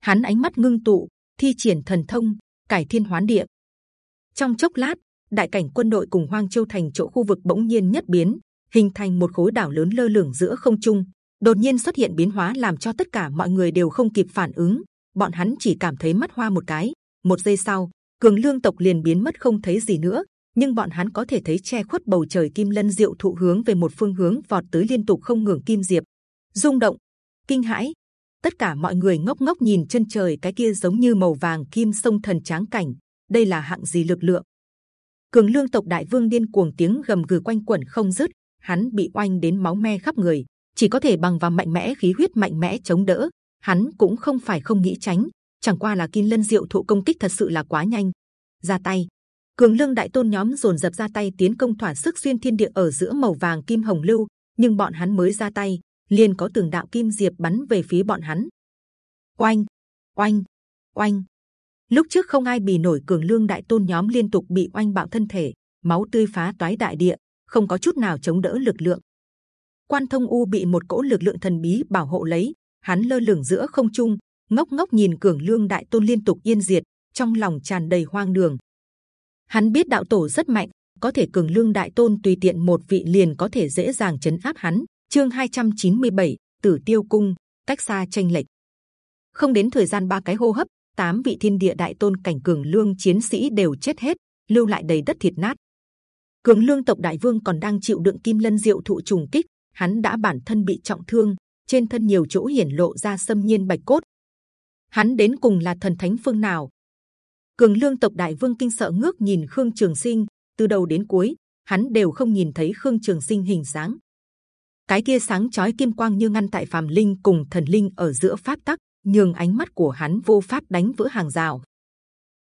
hắn ánh mắt ngưng tụ, thi triển thần thông, cải thiên hoán địa. Trong chốc lát, đại cảnh quân đội cùng Hoang Châu thành chỗ khu vực bỗng nhiên nhất biến, hình thành một khối đảo lớn lơ lửng giữa không trung. Đột nhiên xuất hiện biến hóa làm cho tất cả mọi người đều không kịp phản ứng. Bọn hắn chỉ cảm thấy mắt hoa một cái. Một giây sau, cường lương tộc liền biến mất không thấy gì nữa. Nhưng bọn hắn có thể thấy che khuất bầu trời kim lân diệu thụ hướng về một phương hướng vọt tới liên tục không ngừng kim diệp, rung động, kinh hãi, tất cả mọi người ngốc ngốc nhìn chân trời, cái kia giống như màu vàng kim sông thần tráng cảnh. Đây là hạng gì lực lượng? Cường lương tộc đại vương điên cuồng tiếng gầm gừ quanh quẩn không dứt. Hắn bị oanh đến máu me khắp người. Chỉ có thể bằng vào mạnh mẽ, khí huyết mạnh mẽ chống đỡ. Hắn cũng không phải không nghĩ tránh. Chẳng qua là kim lân diệu thụ công kích thật sự là quá nhanh. Ra tay. Cường lương đại tôn nhóm dồn dập ra tay, tiến công thỏa sức xuyên thiên địa ở giữa màu vàng kim hồng lưu. Nhưng bọn hắn mới ra tay liền có từng đạo kim diệp bắn về phía bọn hắn. Oanh, oanh, oanh. Lúc trước không ai bì nổi cường lương đại tôn nhóm liên tục bị oanh bạo thân thể, máu tươi phá toái đại địa, không có chút nào chống đỡ lực lượng. Quan thông u bị một cỗ lực lượng thần bí bảo hộ lấy, hắn lơ lửng giữa không trung, ngốc ngốc nhìn cường lương đại tôn liên tục yên diệt, trong lòng tràn đầy hoang đường. Hắn biết đạo tổ rất mạnh, có thể cường lương đại tôn tùy tiện một vị liền có thể dễ dàng chấn áp hắn, chương 297, Tử Tiêu Cung cách xa tranh lệch. Không đến thời gian ba cái hô hấp tám vị thiên địa đại tôn cảnh cường lương chiến sĩ đều chết hết lưu lại đầy đất thịt nát. Cường lương tộc đại vương còn đang chịu đựng kim lân diệu thụ trùng kích hắn đã bản thân bị trọng thương trên thân nhiều chỗ hiển lộ ra xâm nhiên bạch cốt. Hắn đến cùng là thần thánh phương nào? Cường lương tộc đại vương kinh sợ ngước nhìn khương trường sinh từ đầu đến cuối hắn đều không nhìn thấy khương trường sinh hình dáng cái kia sáng chói kim quang như ngăn tại phàm linh cùng thần linh ở giữa pháp tắc, nhường ánh mắt của hắn vô pháp đánh vỡ hàng rào.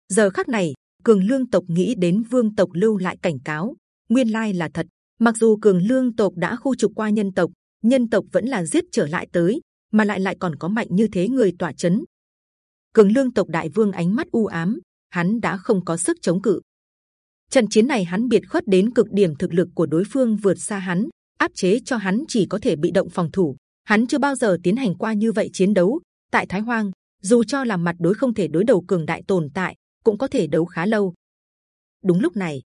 Giờ khắc này, cường lương tộc nghĩ đến vương tộc lưu lại cảnh cáo, nguyên lai là thật. Mặc dù cường lương tộc đã khu trục qua nhân tộc, nhân tộc vẫn là giết trở lại tới, mà lại lại còn có mạnh như thế người tỏa chấn. Cường lương tộc đại vương ánh mắt u ám, hắn đã không có sức chống cự. Trận chiến này hắn biệt khuất đến cực điểm, thực lực của đối phương vượt xa hắn, áp chế cho hắn chỉ có thể bị động phòng thủ. Hắn chưa bao giờ tiến hành qua như vậy chiến đấu. Tại Thái Hoang, dù cho làm mặt đối không thể đối đầu cường đại tồn tại, cũng có thể đấu khá lâu. Đúng lúc này,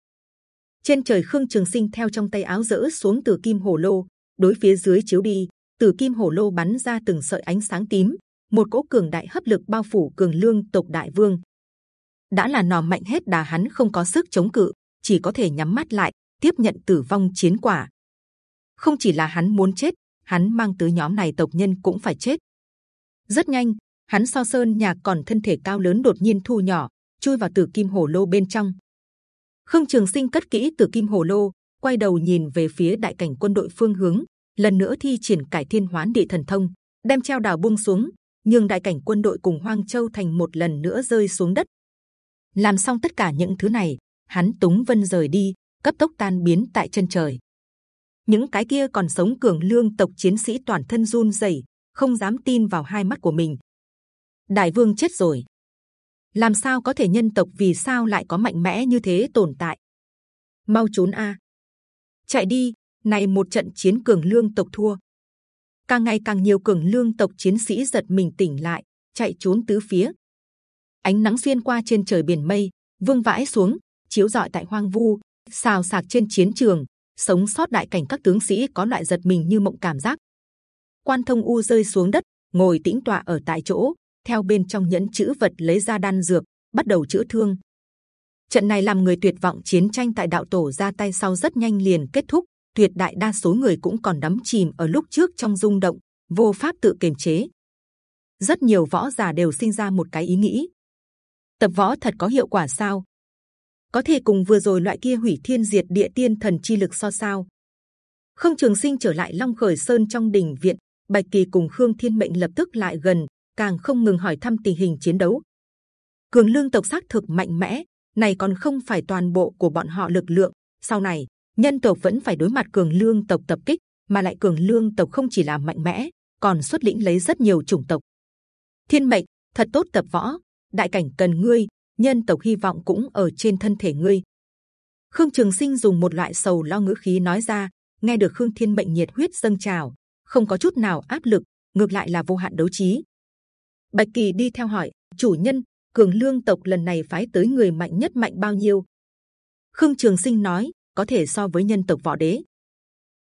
trên trời khương trường sinh theo trong tay áo rỡ xuống từ kim hồ lô, đối phía dưới chiếu đi, từ kim hồ lô bắn ra từng sợi ánh sáng tím, một cỗ cường đại hấp lực bao phủ cường lương tộc đại vương. đã là nò mạnh hết đà hắn không có sức chống cự, chỉ có thể nhắm mắt lại tiếp nhận tử vong chiến quả. Không chỉ là hắn muốn chết, hắn mang tới nhóm này tộc nhân cũng phải chết. rất nhanh, hắn so sơn nhạc còn thân thể cao lớn đột nhiên thu nhỏ, chui vào tử kim hồ lô bên trong. Khương Trường Sinh cất kỹ tử kim hồ lô, quay đầu nhìn về phía đại cảnh quân đội phương hướng, lần nữa thi triển cải thiên hoán địa thần thông, đem treo đào buông xuống, nhưng đại cảnh quân đội cùng Hoang Châu thành một lần nữa rơi xuống đất. Làm xong tất cả những thứ này, hắn túng vân rời đi, cấp tốc tan biến tại chân trời. Những cái kia còn sống cường lương tộc chiến sĩ toàn thân run rẩy, không dám tin vào hai mắt của mình. Đại vương chết rồi. Làm sao có thể nhân tộc vì sao lại có mạnh mẽ như thế tồn tại? Mau trốn a! Chạy đi! Này một trận chiến cường lương tộc thua. Càng ngày càng nhiều cường lương tộc chiến sĩ giật mình tỉnh lại, chạy trốn tứ phía. Ánh nắng xuyên qua trên trời biển mây, vương vãi xuống, chiếu rọi tại hoang vu, xào xạc trên chiến trường. Sống sót đại cảnh các tướng sĩ có loại giật mình như mộng cảm giác. Quan thông u rơi xuống đất, ngồi tĩnh tọa ở tại chỗ, theo bên trong nhẫn chữ vật lấy ra đan dược, bắt đầu chữa thương. Trận này làm người tuyệt vọng chiến tranh tại đạo tổ ra tay sau rất nhanh liền kết thúc. Tuyệt đại đa số người cũng còn đắm chìm ở lúc trước trong rung động, vô pháp tự kiềm chế. Rất nhiều võ giả đều sinh ra một cái ý nghĩ: tập võ thật có hiệu quả sao? Có thể cùng vừa rồi loại kia hủy thiên diệt địa tiên thần chi lực so sao? Không Trường Sinh trở lại Long Khởi Sơn trong đình viện, Bạch Kỳ cùng Khương Thiên Mệnh lập tức lại gần, càng không ngừng hỏi thăm tình hình chiến đấu. Cường lương tộc xác thực mạnh mẽ, này còn không phải toàn bộ của bọn họ lực lượng. Sau này nhân tộc vẫn phải đối mặt cường lương tộc tập kích, mà lại cường lương tộc không chỉ là mạnh mẽ, còn xuất lĩnh lấy rất nhiều chủng tộc. Thiên mệnh thật tốt tập võ, đại cảnh cần ngươi, nhân tộc hy vọng cũng ở trên thân thể ngươi. Khương Trường Sinh dùng một loại sầu lo ngữ khí nói ra, nghe được Khương Thiên mệnh nhiệt huyết dâng trào, không có chút nào áp lực, ngược lại là vô hạn đấu trí. Bạch Kỳ đi theo hỏi, chủ nhân, cường lương tộc lần này phái tới người mạnh nhất mạnh bao nhiêu? Khương Trường Sinh nói, có thể so với nhân tộc võ đế.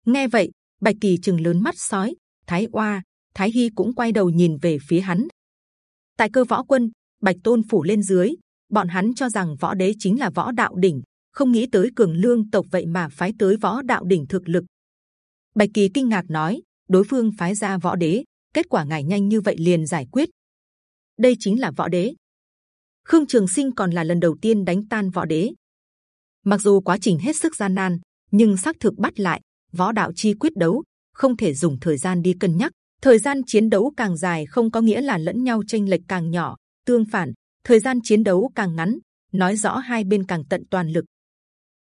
Nghe vậy, Bạch Kỳ chừng lớn mắt sói, Thái Oa, Thái Hy cũng quay đầu nhìn về phía hắn. Tại cơ võ quân, Bạch Tôn phủ lên dưới, bọn hắn cho rằng võ đế chính là võ đạo đỉnh, không nghĩ tới cường lương tộc vậy mà phái tới võ đạo đỉnh thực lực. Bạch Kỳ kinh ngạc nói, đối phương phái ra võ đế, kết quả ngài nhanh như vậy liền giải quyết. Đây chính là võ đế. Khương Trường Sinh còn là lần đầu tiên đánh tan võ đế, Mặc dù quá trình hết sức gian nan, nhưng xác thực bắt lại võ đạo chi quyết đấu không thể dùng thời gian đi cân nhắc. Thời gian chiến đấu càng dài không có nghĩa là lẫn nhau tranh lệch càng nhỏ. Tương phản, thời gian chiến đấu càng ngắn, nói rõ hai bên càng tận toàn lực.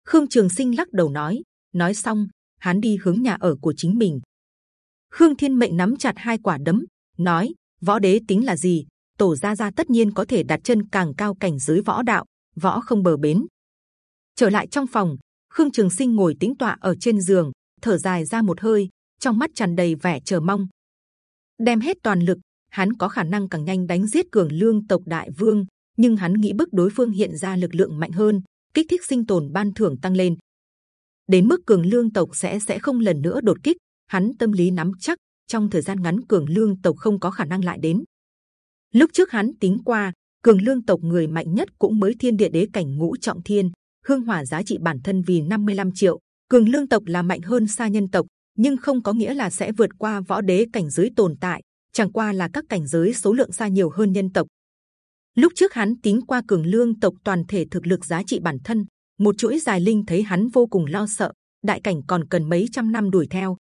Khương Trường Sinh lắc đầu nói, nói xong, hắn đi hướng nhà ở của chính mình. Khương Thiên Mệnh nắm chặt hai quả đấm, nói: võ đế tính là gì? Tổ gia gia tất nhiên có thể đặt chân càng cao cảnh giới võ đạo, võ không bờ bến, trở lại trong phòng khương trường sinh ngồi tĩnh tọa ở trên giường thở dài ra một hơi trong mắt tràn đầy vẻ chờ mong đem hết toàn lực hắn có khả năng càng nhanh đánh giết cường lương tộc đại vương, nhưng hắn nghĩ bức đối phương hiện ra lực lượng mạnh hơn, kích thích sinh tồn ban thưởng tăng lên. Đến mức cường lương tộc sẽ sẽ không lần nữa đột kích, hắn tâm lý nắm chắc, trong thời gian ngắn cường lương tộc không có khả năng lại đến. Lúc trước hắn tính qua, cường lương tộc người mạnh nhất cũng mới thiên địa đế cảnh ngũ trọng thiên, hương hỏa giá trị bản thân vì 55 triệu, cường lương tộc là mạnh hơn xa nhân tộc, nhưng không có nghĩa là sẽ vượt qua võ đế cảnh giới tồn tại chẳng qua là các cảnh giới số lượng xa nhiều hơn nhân tộc. Lúc trước hắn tính qua cường lương tộc toàn thể thực lực giá trị bản thân, một chuỗi dài linh thấy hắn vô cùng lo sợ, đại cảnh còn cần mấy trăm năm đuổi theo.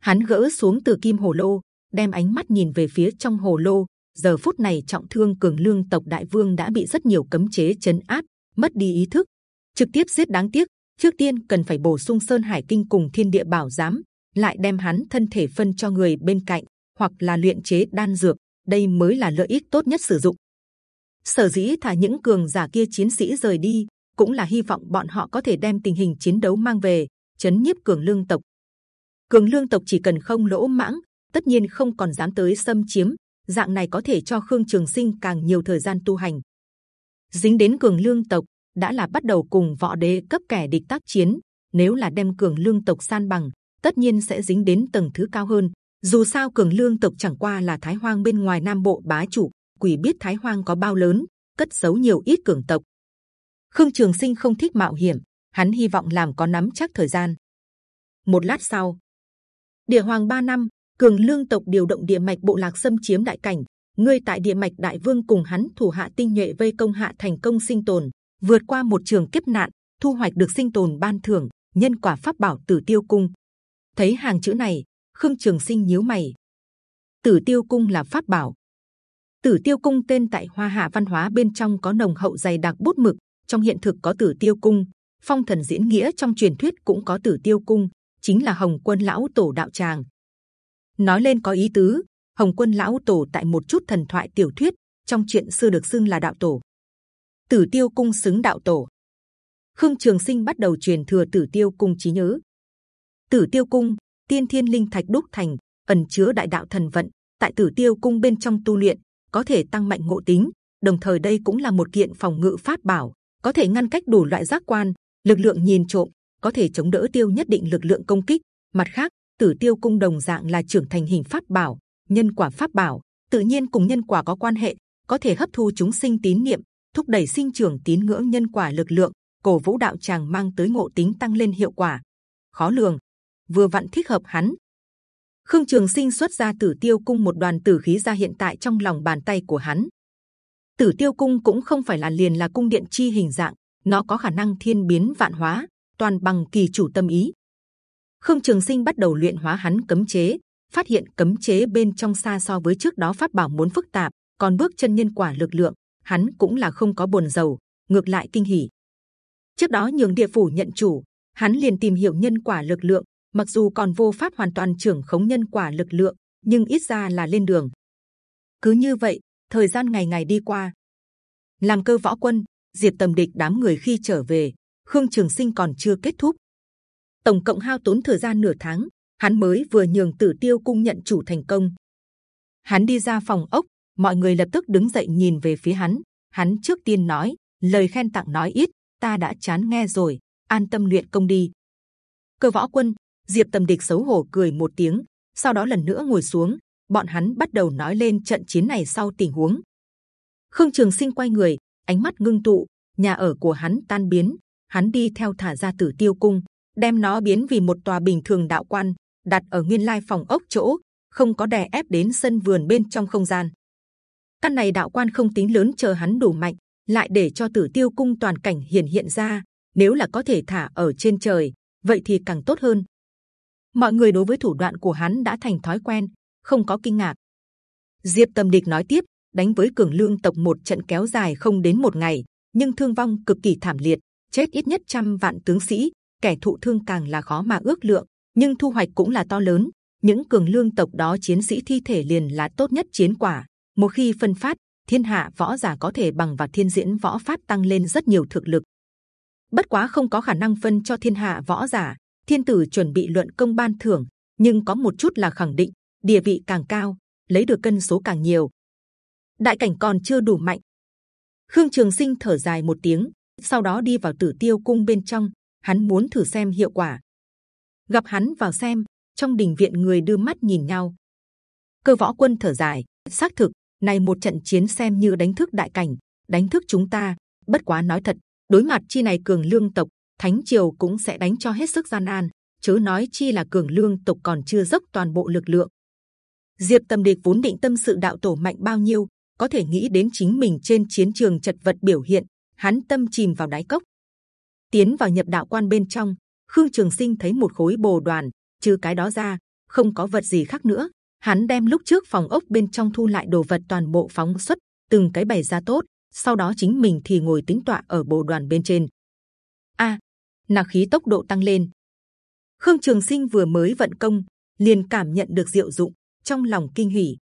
Hắn gỡ xuống từ kim hồ lô, đem ánh mắt nhìn về phía trong hồ lô. Giờ phút này trọng thương cường lương tộc đại vương đã bị rất nhiều cấm chế chấn áp, mất đi ý thức. Trực tiếp giết đáng tiếc, trước tiên cần phải bổ sung sơn hải kinh cùng thiên địa bảo giám, lại đem hắn thân thể phân cho người bên cạnh hoặc là luyện chế đan dược, đây mới là lợi ích tốt nhất sử dụng. Sở dĩ thả những cường giả kia chiến sĩ rời đi, cũng là hy vọng bọn họ có thể đem tình hình chiến đấu mang về, chấn nhiếp cường lương tộc. Cường lương tộc chỉ cần không lỗ mãng, tất nhiên không còn dám tới xâm chiếm, dạng này có thể cho khương trường sinh càng nhiều thời gian tu hành. Dính đến cường lương tộc, đã là bắt đầu cùng võ đế cấp kẻ địch tác chiến, nếu là đem cường lương tộc san bằng, tất nhiên sẽ dính đến tầng thứ cao hơn dù sao cường lương tộc chẳng qua là thái hoang bên ngoài nam bộ bá chủ, quỷ biết thái hoang có bao lớn, cất giấu nhiều ít cường tộc. Khương trường sinh không thích mạo hiểm, hắn hy vọng làm có nắm chắc thời gian. Một lát sau, địa hoàng ba năm, cường lương tộc điều động địa mạch bộ lạc xâm chiếm đại cảnh, ngươi tại địa mạch đại vương cùng hắn thủ hạ tinh nhuệ vây công hạ thành công sinh tồn, vượt qua một trường kiếp nạn, thu hoạch được sinh tồn ban thưởng, nhân quả pháp bảo tử tiêu cung. Thấy hàng chữ này khương trường sinh nhíu mày. Tử tiêu cung là pháp bảo. Tử tiêu cung tên tại hoa hạ văn hóa bên trong có nồng hậu dày đặc bút mực, trong hiện thực có tử tiêu cung. Phong thần diễn nghĩa trong truyền thuyết cũng có tử tiêu cung, chính là hồng quân lão tổ đạo tràng. Nói lên có ý tứ, hồng quân lão tổ tại một chút thần thoại tiểu thuyết, trong chuyện xưa được xưng là đạo tổ. Tử tiêu cung xứng đạo tổ. Khương trường sinh bắt đầu truyền thừa tử tiêu cung trí nhớ. Tử tiêu cung tiên thiên linh thạch đúc thành, ẩn chứa đại đạo thần vận, tại tử tiêu cung bên trong tu luyện, có thể tăng mạnh ngộ tính, đồng thời đây cũng là một kiện phòng ngự pháp bảo, có thể ngăn cách đủ loại giác quan, lực lượng nhìn trộm, có thể chống đỡ tiêu nhất định lực lượng công kích. Mặt khác, tử tiêu cung đồng dạng là trưởng thành hình pháp bảo, nhân quả pháp bảo, tự nhiên cùng nhân quả có quan hệ, có thể hấp thu chúng sinh tín niệm, thúc đẩy sinh trưởng tín ngưỡng nhân quả lực lượng, cổ vũ đạo tràng mang tới ngộ tính tăng lên hiệu quả. Khó lường vừa vặn thích hợp hắn. Khương trường sinh xuất ra tử tiêu cung một đoàn tử khí ra hiện tại trong lòng bàn tay của hắn. Tử tiêu cung cũng không phải là liền là cung điện chi hình dạng, nó có khả năng thiên biến vạn hóa, toàn bằng kỳ chủ tâm ý. Khương trường sinh bắt đầu luyện hóa hắn cấm chế, phát hiện cấm chế bên trong xa so với trước đó pháp bảo muốn phức tạp, còn bước chân nhân quả lực lượng, hắn cũng là không có buồn giàu, ngược lại kinh hỉ. Trước đó nhường địa phủ nhận chủ, hắn liền tìm hiểu nhân quả lực lượng mặc dù còn vô pháp hoàn toàn trưởng khống nhân quả lực lượng, nhưng ít ra là lên đường. Cứ như vậy, thời gian ngày ngày đi qua. Làm cơ võ quân, diệt tầm địch đám người khi trở về, khương trường sinh còn chưa kết thúc. Tổng cộng hao tốn thời gian nửa tháng, hắn mới vừa nhường tử tiêu cung nhận chủ thành công. Hắn đi ra phòng ốc, mọi người lập tức đứng dậy nhìn về phía hắn. Hắn trước tiên nói, lời khen tặng nói ít, ta đã chán nghe rồi, an tâm luyện công đi. Cơ võ quân diệp tầm địch xấu hổ cười một tiếng, sau đó lần nữa ngồi xuống, bọn hắn bắt đầu nói lên trận chiến này sau tình huống. Khương trường sinh quay người, ánh mắt ngưng tụ, nhà ở của hắn tan biến, hắn đi theo thả ra tử tiêu cung, đem nó biến vì một tòa bình thường đạo quan, đặt ở nguyên lai phòng ốc chỗ, không có đè ép đến sân vườn bên trong không gian. Căn này đạo quan không tính lớn chờ hắn đủ mạnh, lại để cho tử tiêu cung toàn cảnh hiển hiện ra, nếu là có thể thả ở trên trời, vậy thì càng tốt hơn mọi người đối với thủ đoạn của hắn đã thành thói quen, không có kinh ngạc. Diệp tâm địch nói tiếp, đánh với cường lương tộc một trận kéo dài không đến một ngày, nhưng thương vong cực kỳ thảm liệt, chết ít nhất trăm vạn tướng sĩ, kẻ thụ thương càng là khó mà ước lượng, nhưng thu hoạch cũng là to lớn, những cường lương tộc đó chiến sĩ thi thể liền là tốt nhất chiến quả. Một khi phân phát, thiên hạ võ giả có thể bằng và thiên diễn võ pháp tăng lên rất nhiều thực lực. Bất quá không có khả năng phân cho thiên hạ võ giả thiên tử chuẩn bị luận công ban thưởng, nhưng có một chút là khẳng định, địa vị càng cao, lấy được cân số càng nhiều. Đại cảnh còn chưa đủ mạnh. Khương trường sinh thở dài một tiếng, sau đó đi vào tử tiêu cung bên trong, hắn muốn thử xem hiệu quả. Gặp hắn vào xem, trong đình viện người đưa mắt nhìn nhau. Cơ võ quân thở dài, xác thực, này một trận chiến xem như đánh thức đại cảnh, đánh thức chúng ta, bất quá nói thật, đối mặt chi này cường lương tộc thánh triều cũng sẽ đánh cho hết sức gian nan chớ nói chi là cường lương tộc còn chưa dốc toàn bộ lực lượng diệp tâm địch vốn định tâm sự đạo tổ mạnh bao nhiêu có thể nghĩ đến chính mình trên chiến trường chật vật biểu hiện hắn tâm chìm vào đáy cốc tiến vào nhập đạo quan bên trong khương trường sinh thấy một khối bồ đoàn trừ cái đó ra không có vật gì khác nữa. Hắn đem lúc trước phòng ốc bên trong thu lại đồ vật toàn bộ phóng xuất, từng cái bày ra tốt. Sau đó chính mình thì ngồi tính tọa ở bồ đoàn bên trên. A, à, nạp khí tốc độ tăng lên. Khương Trường Sinh vừa mới vận công, liền cảm nhận được diệu dụng, trong lòng kinh hỉ.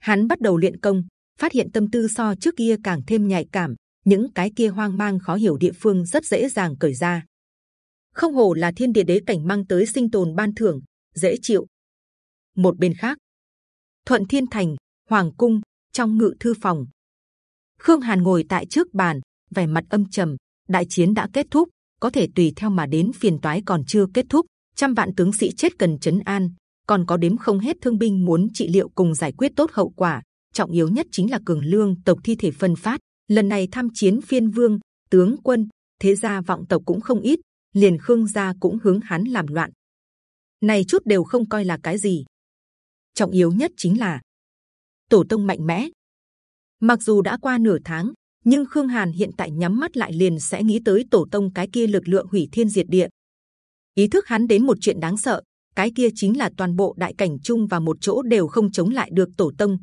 Hắn bắt đầu luyện công, phát hiện tâm tư so trước kia càng thêm nhạy cảm, những cái kia hoang mang khó hiểu địa phương rất dễ dàng cởi ra. Không hồ là thiên địa đế cảnh mang tới sinh tồn ban thưởng, dễ chịu. Một bên khác, Thuận Thiên Thành, Hoàng cung trong ngự thư phòng, Khương Hàn ngồi tại trước bàn, vẻ mặt âm trầm. Đại chiến đã kết thúc, có thể tùy theo mà đến phiền toái còn chưa kết thúc. Trăm vạn tướng sĩ chết cần chấn an, còn có đếm không hết thương binh muốn trị liệu cùng giải quyết tốt hậu quả. Trọng yếu nhất chính là cường lương tộc thi thể phân phát. Lần này tham chiến phiên vương, tướng quân, thế gia vọng tộc cũng không ít, liền khương gia cũng hướng hắn làm loạn. Này chút đều không coi là cái gì. Trọng yếu nhất chính là tổ tông mạnh mẽ. Mặc dù đã qua nửa tháng, nhưng Khương Hàn hiện tại nhắm mắt lại liền sẽ nghĩ tới tổ tông cái kia lực lượng hủy thiên diệt địa. Ý thức hắn đến một chuyện đáng sợ, cái kia chính là toàn bộ đại cảnh chung và một chỗ đều không chống lại được tổ tông.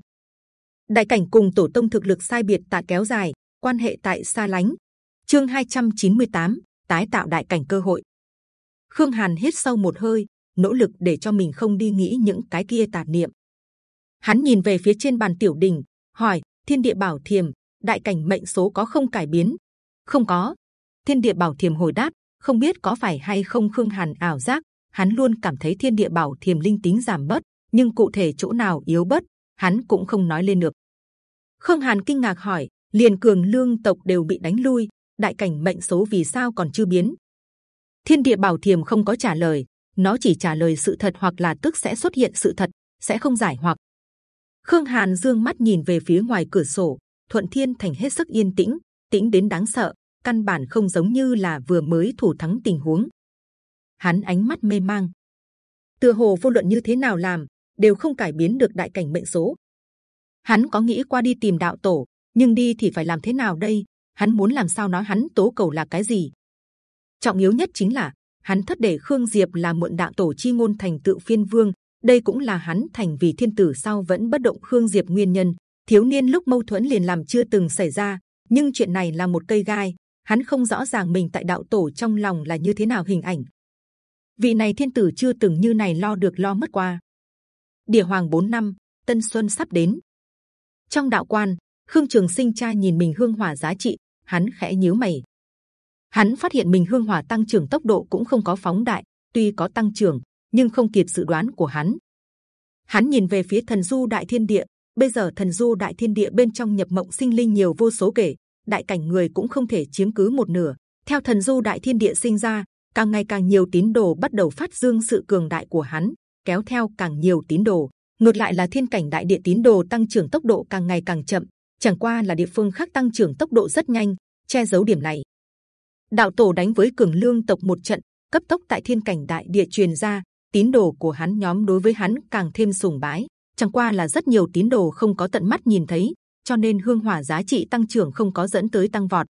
Đại cảnh cùng tổ tông thực lực sai biệt tại kéo dài, quan hệ tại xa lánh. Chương 298, tái tạo đại cảnh cơ hội. Khương Hàn hít sâu một hơi, nỗ lực để cho mình không đi nghĩ những cái kia tạp niệm. Hắn nhìn về phía trên bàn tiểu đình, hỏi: Thiên địa bảo thiềm, đại cảnh mệnh số có không cải biến? Không có. Thiên địa bảo thiềm hồi đáp: Không biết có phải hay không Khương Hàn ảo giác? Hắn luôn cảm thấy thiên địa bảo thiềm linh tính giảm bớt, nhưng cụ thể chỗ nào yếu bớt, hắn cũng không nói lên được. Khương Hàn kinh ngạc hỏi: liền cường lương tộc đều bị đánh lui, đại cảnh mệnh số vì sao còn chưa biến? Thiên địa bảo thiềm không có trả lời, nó chỉ trả lời sự thật hoặc là tức sẽ xuất hiện sự thật, sẽ không giải hoặc. Khương Hàn dương mắt nhìn về phía ngoài cửa sổ, Thuận Thiên Thành hết sức yên tĩnh, tĩnh đến đáng sợ, căn bản không giống như là vừa mới thủ thắng tình huống. Hắn ánh mắt mê mang, tựa hồ vô luận như thế nào làm đều không cải biến được đại cảnh mệnh số. Hắn có nghĩ qua đi tìm đạo tổ, nhưng đi thì phải làm thế nào đây? Hắn muốn làm sao nói hắn tố cầu là cái gì? Trọng yếu nhất chính là hắn thất để Khương Diệp là muộn đạo tổ chi ngôn thành tựu phiên vương, đây cũng là hắn thành vì thiên tử sau vẫn bất động Khương Diệp nguyên nhân. Thiếu niên lúc mâu thuẫn liền làm chưa từng xảy ra, nhưng chuyện này là một cây gai. Hắn không rõ ràng mình tại đạo tổ trong lòng là như thế nào hình ảnh. Vị này thiên tử chưa từng như này lo được lo mất qua. Địa hoàng 4 năm, Tân Xuân sắp đến. Trong đạo quan, Khương Trường Sinh cha nhìn mình hương hỏa giá trị, hắn khẽ nhíu mày. Hắn phát hiện mình hương hỏa tăng trưởng tốc độ cũng không có phóng đại, tuy có tăng trưởng, nhưng không kịp dự đoán của hắn. Hắn nhìn về phía thần du đại thiên địa, bây giờ thần du đại thiên địa bên trong nhập mộng sinh linh nhiều vô số kể, đại cảnh người cũng không thể chiếm cứ một nửa. Theo thần du đại thiên địa sinh ra, càng ngày càng nhiều tín đồ bắt đầu phát dương sự cường đại của hắn, kéo theo càng nhiều tín đồ. Ngược lại là thiên cảnh đại địa tín đồ tăng trưởng tốc độ càng ngày càng chậm, chẳng qua là địa phương khác tăng trưởng tốc độ rất nhanh, che giấu điểm này. Đạo tổ đánh với cường lương tộc một trận, cấp tốc tại thiên cảnh đại địa truyền ra, tín đồ của hắn nhóm đối với hắn càng thêm sùng bái. Chẳng qua là rất nhiều tín đồ không có tận mắt nhìn thấy, cho nên hương hỏa giá trị tăng trưởng không có dẫn tới tăng vọt.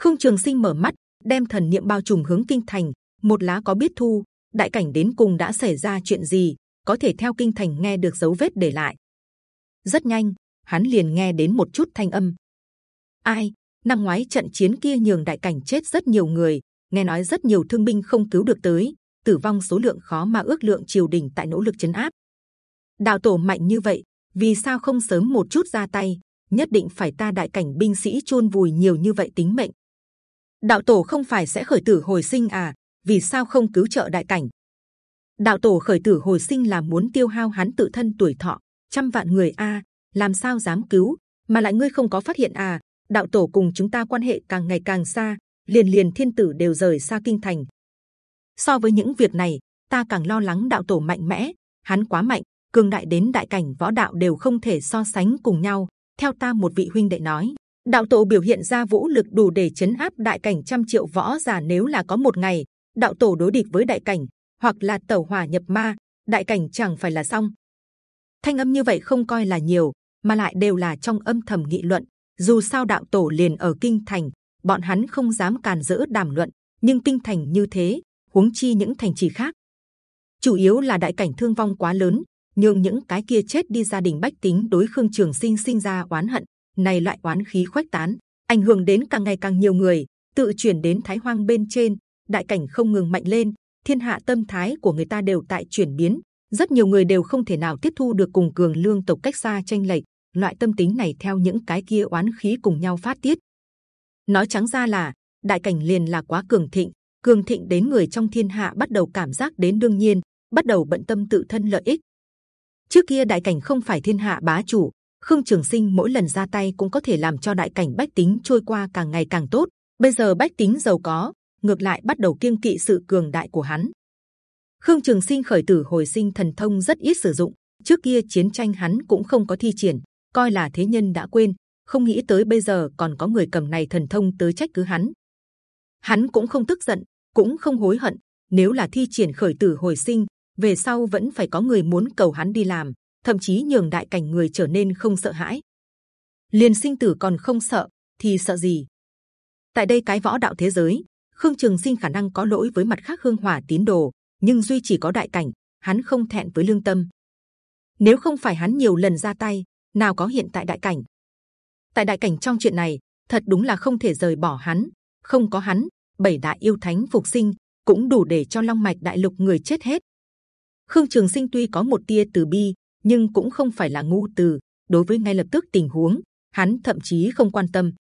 Khương Trường Sinh mở mắt, đem thần niệm bao trùm hướng kinh thành. Một lá có biết thu, đại cảnh đến cùng đã xảy ra chuyện gì, có thể theo kinh thành nghe được dấu vết để lại. Rất nhanh, hắn liền nghe đến một chút thanh âm. Ai? Năm ngoái trận chiến kia nhường đại cảnh chết rất nhiều người, nghe nói rất nhiều thương binh không cứu được tới, tử vong số lượng khó mà ước lượng triều đình tại nỗ lực chấn áp. Đạo tổ mạnh như vậy, vì sao không sớm một chút ra tay? Nhất định phải ta đại cảnh binh sĩ chôn vùi nhiều như vậy tính mệnh. Đạo tổ không phải sẽ khởi tử hồi sinh à? Vì sao không cứu trợ đại cảnh? Đạo tổ khởi tử hồi sinh là muốn tiêu hao hắn tự thân tuổi thọ, trăm vạn người a, làm sao dám cứu? Mà lại ngươi không có phát hiện à? Đạo tổ cùng chúng ta quan hệ càng ngày càng xa, liền liền thiên tử đều rời xa kinh thành, so với những việc này ta càng lo lắng đạo tổ mạnh mẽ hắn quá mạnh cường đại đến đại cảnh võ đạo đều không thể so sánh cùng nhau. Theo ta một vị huynh đệ nói đạo tổ biểu hiện ra vũ lực đủ để chấn áp đại cảnh trăm triệu võ giả nếu là có một ngày đạo tổ đối địch với đại cảnh hoặc là tẩu hỏa nhập ma đại cảnh chẳng phải là xong. Thanh âm như vậy không coi là nhiều mà lại đều là trong âm thầm nghị luận. Dù sao đạo tổ liền ở kinh thành bọn hắn không dám càn dỡ đàm luận nhưng kinh thành như thế huống chi những thành trì khác. chủ yếu là đại cảnh thương vong quá lớn, nhưng những cái kia chết đi gia đình bách tính đối khương trường sinh sinh ra oán hận, này loại oán khí khuếch tán, ảnh hưởng đến càng ngày càng nhiều người, tự chuyển đến thái hoang bên trên, đại cảnh không ngừng mạnh lên, thiên hạ tâm thái của người ta đều tại chuyển biến, rất nhiều người đều không thể nào tiếp thu được cùng cường lương tộc cách xa tranh lệch, loại tâm tính này theo những cái kia oán khí cùng nhau phát tiết. Nói trắng ra là đại cảnh liền là quá cường thịnh, cường thịnh đến người trong thiên hạ bắt đầu cảm giác đến đương nhiên, bắt đầu bận tâm tự thân lợi ích. Trước kia đại cảnh không phải thiên hạ bá chủ, Khương Trường Sinh mỗi lần ra tay cũng có thể làm cho đại cảnh bách tính trôi qua càng ngày càng tốt. Bây giờ bách tính giàu có, ngược lại bắt đầu kiêng kỵ sự cường đại của hắn. Khương Trường Sinh khởi tử hồi sinh thần thông rất ít sử dụng. Trước kia chiến tranh hắn cũng không có thi triển, coi là thế nhân đã quên. Không nghĩ tới bây giờ còn có người cầm này thần thông tới trách cứ hắn. Hắn cũng không tức giận, cũng không hối hận. Nếu là thi triển khởi tử hồi sinh, về sau vẫn phải có người muốn cầu hắn đi làm, thậm chí nhường đại cảnh người trở nên không sợ hãi. liền sinh tử còn không sợ, thì sợ gì? Tại đây cái võ đạo thế giới, Khương Trường Sinh khả năng có lỗi với mặt khác hương hỏa tín đồ, nhưng duy chỉ có đại cảnh, hắn không thẹn với lương tâm. Nếu không phải hắn nhiều lần ra tay, nào có hiện tại đại cảnh. Tại đại cảnh trong chuyện này, thật đúng là không thể rời bỏ hắn. Không có hắn, bảy đại yêu thánh phục sinh cũng đủ để cho long mạch đại lục người chết hết. Khương Trường Sinh tuy có một tia từ bi, nhưng cũng không phải là ngu từ. Đối với ngay lập tức tình huống, hắn thậm chí không quan tâm.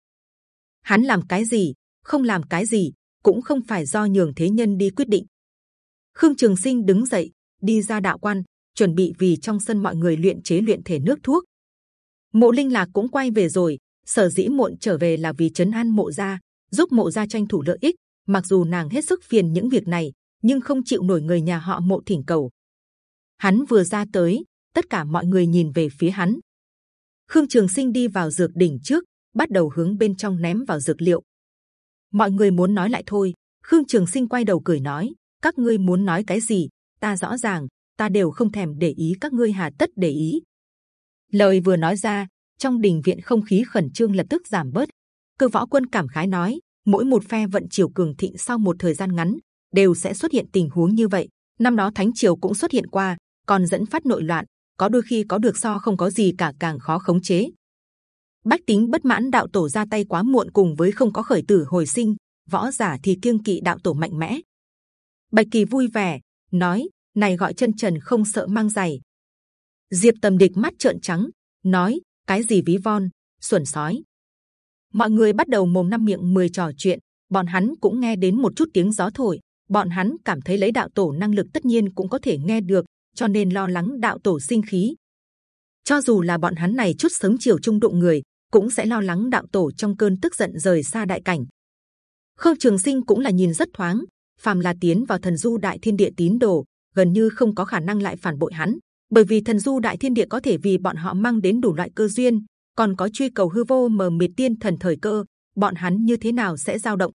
Hắn làm cái gì, không làm cái gì, cũng không phải do nhường thế nhân đi quyết định. Khương Trường Sinh đứng dậy, đi ra đạo quan, chuẩn bị vì trong sân mọi người luyện chế luyện thể nước thuốc. Mộ Linh Lạc cũng quay về rồi. Sở dĩ muộn trở về là vì chấn an mộ gia, giúp mộ gia tranh thủ lợi ích. Mặc dù nàng hết sức phiền những việc này, nhưng không chịu nổi người nhà họ mộ thỉnh cầu. Hắn vừa ra tới, tất cả mọi người nhìn về phía hắn. Khương Trường Sinh đi vào dược đỉnh trước, bắt đầu hướng bên trong ném vào dược liệu. Mọi người muốn nói lại thôi. Khương Trường Sinh quay đầu cười nói: các ngươi muốn nói cái gì? Ta rõ ràng, ta đều không thèm để ý các ngươi hà tất để ý. Lời vừa nói ra, trong đình viện không khí khẩn trương lập tức giảm bớt. Cơ võ quân cảm khái nói: mỗi một phe vận triều cường thịnh sau một thời gian ngắn đều sẽ xuất hiện tình huống như vậy. Năm đó Thánh triều cũng xuất hiện qua, còn dẫn phát nội loạn. Có đôi khi có được so không có gì cả càng khó khống chế. Bách tính bất mãn đạo tổ ra tay quá muộn cùng với không có khởi tử hồi sinh, võ giả thì kiêng kỵ đạo tổ mạnh mẽ. Bạch kỳ vui vẻ nói: này gọi chân trần không sợ mang giày. Diệp tầm địch mắt trợn trắng nói: cái gì ví von, xuẩn sói. Mọi người bắt đầu mồm năm miệng mười trò chuyện, bọn hắn cũng nghe đến một chút tiếng gió thổi. Bọn hắn cảm thấy lấy đạo tổ năng lực tất nhiên cũng có thể nghe được, cho nên lo lắng đạo tổ sinh khí. Cho dù là bọn hắn này chút sớm chiều trung đụng người, cũng sẽ lo lắng đạo tổ trong cơn tức giận rời xa đại cảnh. Khương Trường Sinh cũng là nhìn rất thoáng, phàm là tiến vào thần du đại thiên địa tín đồ, gần như không có khả năng lại phản bội hắn, bởi vì thần du đại thiên địa có thể vì bọn họ mang đến đủ loại cơ duyên, còn có truy cầu hư vô mờ mịt tiên thần thời cơ, bọn hắn như thế nào sẽ dao động?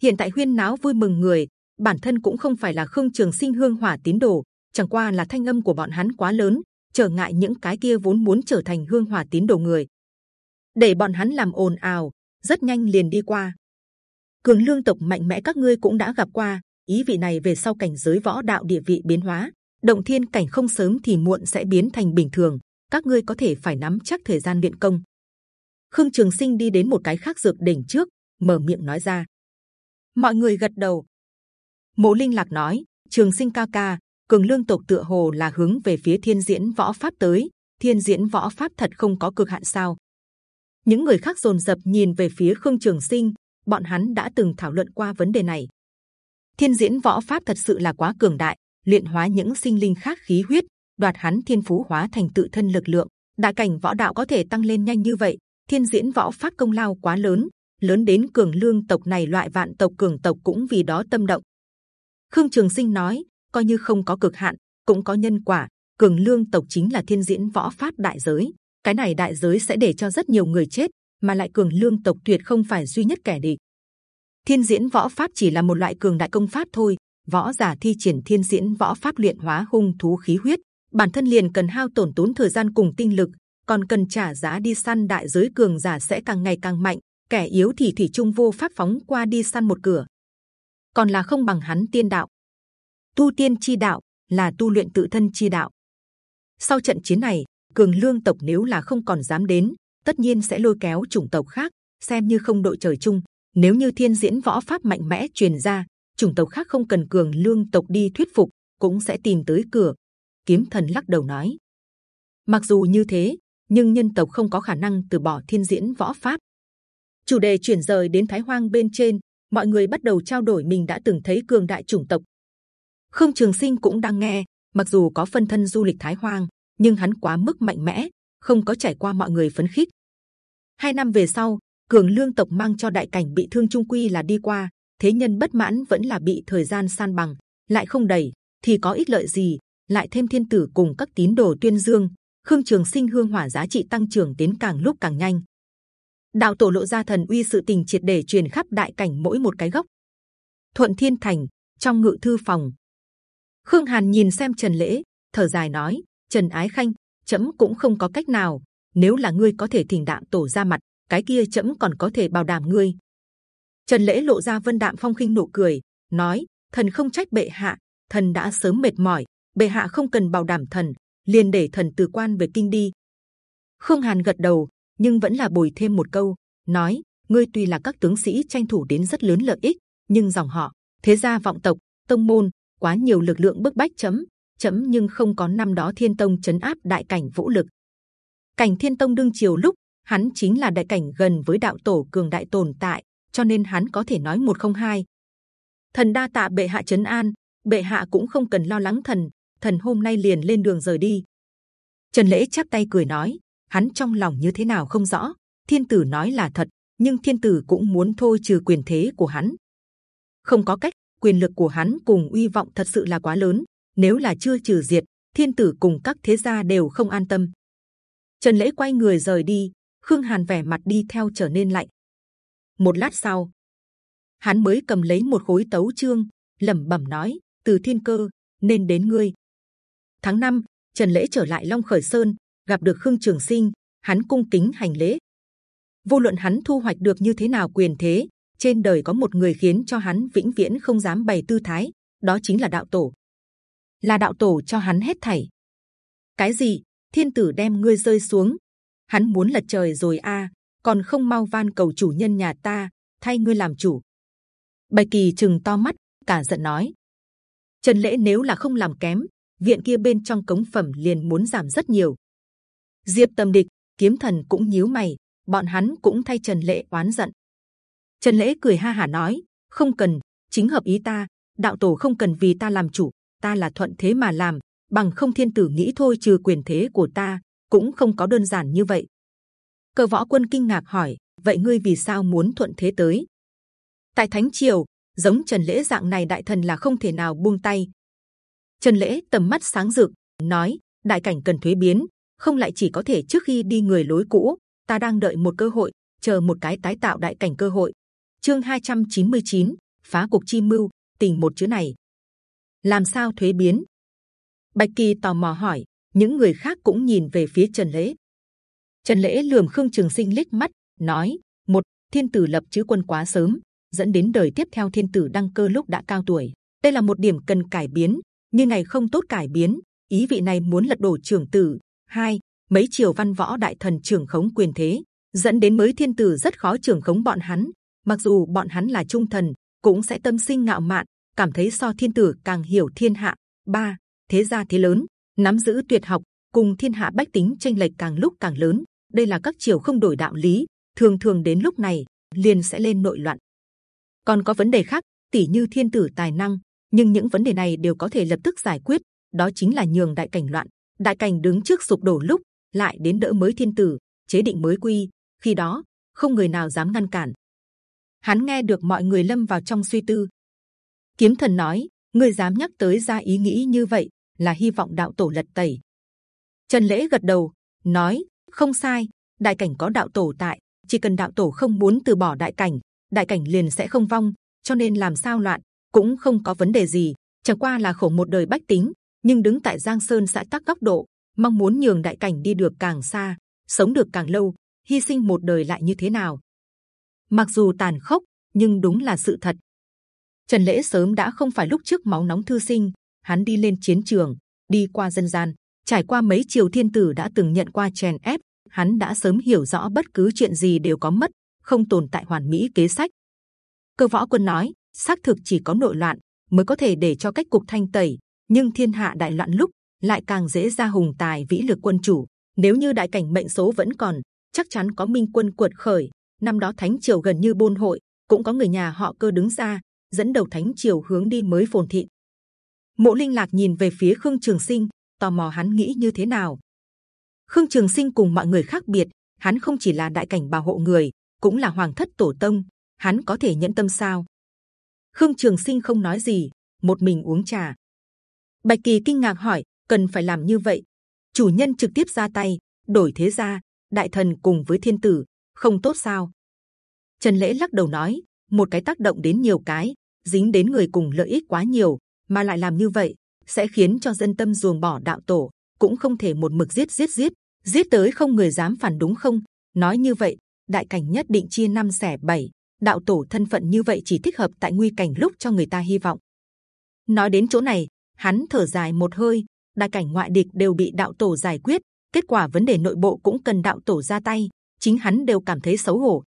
Hiện tại huyên náo vui mừng người, bản thân cũng không phải là Khương Trường Sinh hương hỏa tín đồ, chẳng qua là thanh âm của bọn hắn quá lớn, trở ngại những cái kia vốn muốn trở thành hương hỏa tín đồ người để bọn hắn làm ồn ào, rất nhanh liền đi qua. Cường lương tộc mạnh mẽ các ngươi cũng đã gặp qua, ý vị này về sau cảnh giới võ đạo địa vị biến hóa, động thiên cảnh không sớm thì muộn sẽ biến thành bình thường. Các ngươi có thể phải nắm chắc thời gian luyện công. Khương Trường Sinh đi đến một cái khác dược đỉnh trước, mở miệng nói ra. Mọi người gật đầu. Mộ Linh Lạc nói: Trường Sinh ca ca, cường lương tộc tựa hồ là hướng về phía thiên diễn võ pháp tới. Thiên diễn võ pháp thật không có cực hạn sao? những người khác rồn rập nhìn về phía khương trường sinh bọn hắn đã từng thảo luận qua vấn đề này thiên diễn võ pháp thật sự là quá cường đại, luyện hóa những sinh linh khác khí huyết, đoạt hắn thiên phú hóa thành tự thân lực lượng đại cảnh võ đạo có thể tăng lên nhanh như vậy, thiên diễn võ pháp công lao quá lớn lớn đến cường lương tộc này loại vạn tộc cường tộc cũng vì đó tâm động khương trường sinh nói coi như không có cực hạn, cũng có nhân quả. Cường lương tộc chính là thiên diễn võ pháp đại giới. Cái này đại giới sẽ để cho rất nhiều người chết, mà lại cường lương tộc tuyệt không phải duy nhất kẻ địch. Thiên diễn võ pháp chỉ là một loại cường đại công pháp thôi. Võ giả thi triển thiên diễn võ pháp luyện hóa hung thú khí huyết. Bản thân liền cần hao tổn tốn thời gian cùng tinh lực, còn cần trả giá đi săn đại giới cường giả sẽ càng ngày càng mạnh. Kẻ yếu thì thủy trung vô pháp phóng qua đi săn một cửa. Còn là không bằng hắn tiên đạo tu tiên chi đạo là tu luyện tự thân chi đạo. Sau trận chiến này, cường lương tộc nếu là không còn dám đến, tất nhiên sẽ lôi kéo chủng tộc khác, xem như không đội trời chung. Nếu như thiên diễn võ pháp mạnh mẽ truyền ra, chủng tộc khác không cần cường lương tộc đi thuyết phục, cũng sẽ tìm tới cửa. Kiếm thần lắc đầu nói, mặc dù như thế, nhưng nhân tộc không có khả năng từ bỏ thiên diễn võ pháp. Chủ đề chuyển rời đến Thái Hoang bên trên, mọi người bắt đầu trao đổi mình đã từng thấy cường đại chủng tộc. Khương Trường Sinh cũng đang nghe, mặc dù có phân thân du lịch Thái Hoang, nhưng hắn quá mức mạnh mẽ, không có trải qua mọi người phấn khích. Hai năm về sau, cường lương tộc mang cho đại cảnh bị thương trung quy là đi qua, thế nhân bất mãn vẫn là bị thời gian san bằng, lại không đầy, thì có ích lợi gì? Lại thêm thiên tử cùng các tín đồ tuyên dương, khương trường sinh hương hỏa giá trị tăng trưởng đến càng lúc càng nhanh. Đạo tổ lộ ra thần uy sự tình triệt để truyền khắp đại cảnh mỗi một cái góc. Thuận Thiên Thành trong ngự thư phòng, Khương Hàn nhìn xem Trần Lễ, thở dài nói: Trần Ái Khanh, chấm cũng không có cách nào. Nếu là ngươi có thể thỉnh đạm tổ ra mặt, cái kia chấm còn có thể bảo đảm ngươi. Trần Lễ lộ ra vân đạm phong khinh nụ cười, nói: Thần không trách bệ hạ, thần đã sớm mệt mỏi, bệ hạ không cần bảo đảm thần, liền để thần từ quan về kinh đi. Khương Hàn gật đầu, nhưng vẫn là bồi thêm một câu, nói: ngươi tuy là các tướng sĩ tranh thủ đến rất lớn lợi ích, nhưng dòng họ, thế gia vọng tộc, tông môn quá nhiều lực lượng bức bách chấm, chấm nhưng không có năm đó thiên tông chấn áp đại cảnh vũ lực. Cảnh thiên tông đương triều lúc hắn chính là đại cảnh gần với đạo tổ cường đại tồn tại, cho nên hắn có thể nói một không hai. Thần đa tạ bệ hạ chấn an, bệ hạ cũng không cần lo lắng thần, thần hôm nay liền lên đường rời đi. Trần lễ chắp tay cười nói, hắn trong lòng như thế nào không rõ. Thiên tử nói là thật, nhưng thiên tử cũng muốn thôi trừ quyền thế của hắn. Không có cách, quyền lực của hắn cùng uy vọng thật sự là quá lớn. Nếu là chưa trừ diệt, thiên tử cùng các thế gia đều không an tâm. Trần lễ quay người rời đi, Khương Hàn vẻ mặt đi theo trở nên lạnh. Một lát sau, hắn mới cầm lấy một khối tấu chương, lẩm bẩm nói: Từ thiên cơ nên đến ngươi. Tháng 5, Trần lễ trở lại Long Khởi Sơn, gặp được Khương Trường Sinh, hắn cung kính hành lễ. Vô luận hắn thu hoạch được như thế nào quyền thế, trên đời có một người khiến cho hắn vĩnh viễn không dám bày tư thái, đó chính là đạo tổ. Là đạo tổ cho hắn hết thảy. Cái gì? Thiên tử đem ngươi rơi xuống, hắn muốn lật trời rồi a, còn không mau van cầu chủ nhân nhà ta thay ngươi làm chủ. Bạch kỳ chừng to mắt, cả giận nói: Trần lễ nếu là không làm kém, viện kia bên trong cống phẩm liền muốn giảm rất nhiều. Diệp Tâm Địch, Kiếm Thần cũng nhíu mày, bọn hắn cũng thay Trần Lễ oán giận. Trần Lễ cười ha hà nói, không cần, chính hợp ý ta. Đạo tổ không cần vì ta làm chủ, ta là thuận thế mà làm, bằng không thiên tử nghĩ thôi trừ quyền thế của ta, cũng không có đơn giản như vậy. Cờ võ quân kinh ngạc hỏi, vậy ngươi vì sao muốn thuận thế tới? Tại Thánh triều, giống Trần Lễ dạng này đại thần là không thể nào buông tay. Trần Lễ tầm mắt sáng rực, nói: đại cảnh cần thuế biến, không lại chỉ có thể trước khi đi người lối cũ. Ta đang đợi một cơ hội, chờ một cái tái tạo đại cảnh cơ hội. Chương 299, phá cuộc chi mưu, tình một chữ này. Làm sao thuế biến? Bạch Kỳ tò mò hỏi. Những người khác cũng nhìn về phía Trần Lễ. Trần Lễ lườm Khương Trường Sinh lít mắt, nói: một thiên tử lập chữ quân quá sớm, dẫn đến đời tiếp theo thiên tử đăng cơ lúc đã cao tuổi. Đây là một điểm cần cải biến, nhưng này không tốt cải biến. Ý vị này muốn lật đổ trưởng tử. Hai, mấy triều văn võ đại thần trưởng khống quyền thế, dẫn đến mới thiên tử rất khó trưởng khống bọn hắn. Mặc dù bọn hắn là trung thần, cũng sẽ tâm sinh ngạo mạn, cảm thấy so thiên tử càng hiểu thiên hạ. Ba, thế gia thế lớn, nắm giữ tuyệt học, cùng thiên hạ bách tính tranh lệch càng lúc càng lớn. Đây là các triều không đổi đạo lý, thường thường đến lúc này liền sẽ lên nội loạn. Còn có vấn đề khác, tỷ như thiên tử tài năng, nhưng những vấn đề này đều có thể lập tức giải quyết. Đó chính là nhường đại cảnh loạn, đại cảnh đứng trước sụp đổ lúc lại đến đỡ mới thiên tử, chế định mới quy. Khi đó không người nào dám ngăn cản. Hắn nghe được mọi người lâm vào trong suy tư. Kiếm thần nói, người dám nhắc tới ra ý nghĩ như vậy là hy vọng đạo tổ lật tẩy. Trần lễ gật đầu, nói không sai. Đại cảnh có đạo tổ tại, chỉ cần đạo tổ không muốn từ bỏ đại cảnh, đại cảnh liền sẽ không vong. Cho nên làm sao loạn cũng không có vấn đề gì. Chẳng qua là khổ một đời bách tính, nhưng đứng tại Giang Sơn xã tắc góc độ, mong muốn nhường đại cảnh đi được càng xa, sống được càng lâu, hy sinh một đời lại như thế nào? Mặc dù tàn khốc, nhưng đúng là sự thật. Trần lễ sớm đã không phải lúc trước máu nóng thư sinh, hắn đi lên chiến trường, đi qua dân gian, trải qua mấy triều thiên tử đã từng nhận qua chèn ép, hắn đã sớm hiểu rõ bất cứ chuyện gì đều có mất, không tồn tại hoàn mỹ kế sách. Cơ võ quân nói, xác thực chỉ có nội loạn mới có thể để cho cách cục thanh tẩy, nhưng thiên hạ đại loạn lúc lại càng dễ ra hùng tài vĩ lực quân chủ. Nếu như đại cảnh mệnh số vẫn còn, chắc chắn có minh quân cuột khởi. Năm đó thánh triều gần như bôn hội, cũng có người nhà họ cơ đứng ra dẫn đầu thánh triều hướng đi mới phồn thịnh. Mộ Linh Lạc nhìn về phía Khương Trường Sinh, tò mò hắn nghĩ như thế nào. Khương Trường Sinh cùng mọi người khác biệt, hắn không chỉ là đại cảnh bảo hộ người, cũng là hoàng thất tổ tông. Hắn có thể nhẫn tâm sao? Khương Trường Sinh không nói gì, một mình uống trà. Bạch Kỳ kinh ngạc hỏi, cần phải làm như vậy? Chủ nhân trực tiếp ra tay, đổi thế gia, đại thần cùng với thiên tử, không tốt sao? Trần Lễ lắc đầu nói, một cái tác động đến nhiều cái, dính đến người cùng lợi ích quá nhiều, mà lại làm như vậy sẽ khiến cho dân tâm ruồng bỏ đạo tổ, cũng không thể một mực giết giết giết, giết tới không người dám phản đúng không? Nói như vậy, đại cảnh nhất định chia năm sẻ bảy, đạo tổ thân phận như vậy chỉ thích hợp tại nguy cảnh lúc cho người ta hy vọng. Nói đến chỗ này, hắn thở dài một hơi. Đại cảnh ngoại địch đều bị đạo tổ giải quyết, kết quả vấn đề nội bộ cũng cần đạo tổ ra tay. Chính hắn đều cảm thấy xấu hổ.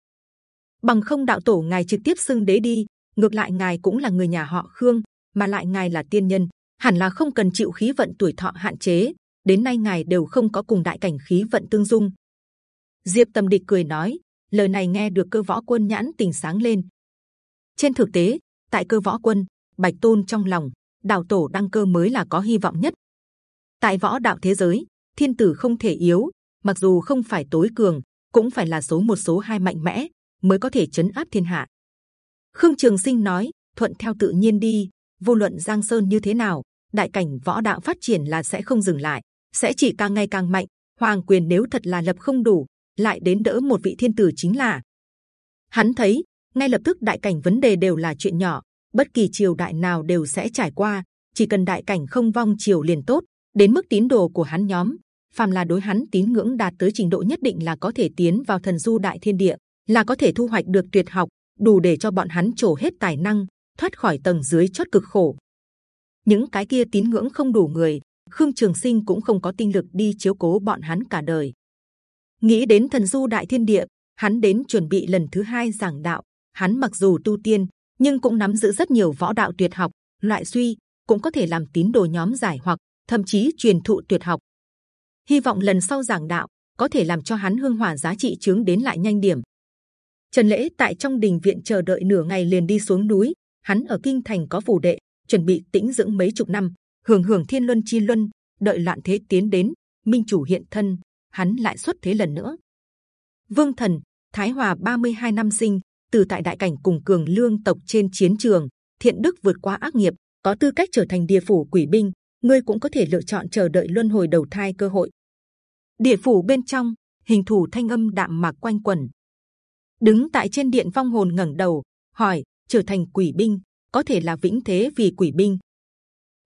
Bằng không đạo tổ ngài trực tiếp xưng đế đi, ngược lại ngài cũng là người nhà họ Khương, mà lại ngài là tiên nhân, hẳn là không cần chịu khí vận tuổi thọ hạn chế. Đến nay ngài đều không có cùng đại cảnh khí vận tương dung. Diệp Tâm Địch cười nói, lời này nghe được cơ võ quân nhãn tình sáng lên. Trên thực tế, tại cơ võ quân, bạch tôn trong lòng đạo tổ đăng cơ mới là có hy vọng nhất. Tại võ đạo thế giới, thiên tử không thể yếu, mặc dù không phải tối cường, cũng phải là số một số hai mạnh mẽ mới có thể chấn áp thiên hạ. Khương Trường Sinh nói, thuận theo tự nhiên đi, vô luận giang sơn như thế nào, đại cảnh võ đạo phát triển là sẽ không dừng lại, sẽ chỉ càng ngày càng mạnh. Hoàng quyền nếu thật là lập không đủ, lại đến đỡ một vị thiên tử chính là. Hắn thấy ngay lập tức đại cảnh vấn đề đều là chuyện nhỏ, bất kỳ triều đại nào đều sẽ trải qua, chỉ cần đại cảnh không vong triều liền tốt. Đến mức tín đồ của hắn nhóm, phàm là đối hắn tín ngưỡng đạt tới trình độ nhất định là có thể tiến vào thần du đại thiên địa, là có thể thu hoạch được tuyệt học, đủ để cho bọn hắn trổ hết tài năng, thoát khỏi tầng dưới chót cực khổ. Những cái kia tín ngưỡng không đủ người, Khương Trường Sinh cũng không có tinh lực đi chiếu cố bọn hắn cả đời. Nghĩ đến thần du đại thiên địa, hắn đến chuẩn bị lần thứ hai giảng đạo. Hắn mặc dù tu tiên, nhưng cũng nắm giữ rất nhiều võ đạo tuyệt học, loại suy cũng có thể làm tín đồ nhóm giải hoặc thậm chí truyền thụ tuyệt học. Hy vọng lần sau giảng đạo có thể làm cho hắn hương hỏa giá trị chướng đến lại nhanh điểm. Trần lễ tại trong đình viện chờ đợi nửa ngày liền đi xuống núi. Hắn ở kinh thành có phủ đệ, chuẩn bị tĩnh dưỡng mấy chục năm, hưởng hưởng thiên luân chi luân. Đợi loạn thế tiến đến, minh chủ hiện thân, hắn lại xuất thế lần nữa. Vương Thần, Thái Hòa 32 năm sinh, từ tại đại cảnh cùng cường lương tộc trên chiến trường, thiện đức vượt qua ác nghiệp, có tư cách trở thành địa phủ quỷ binh. Ngươi cũng có thể lựa chọn chờ đợi luân hồi đầu thai cơ hội. Địa phủ bên trong, hình thủ thanh âm đạm mạc quanh quẩn. Đứng tại trên điện vong hồn ngẩng đầu, hỏi: trở thành quỷ binh, có thể là vĩnh thế vì quỷ binh?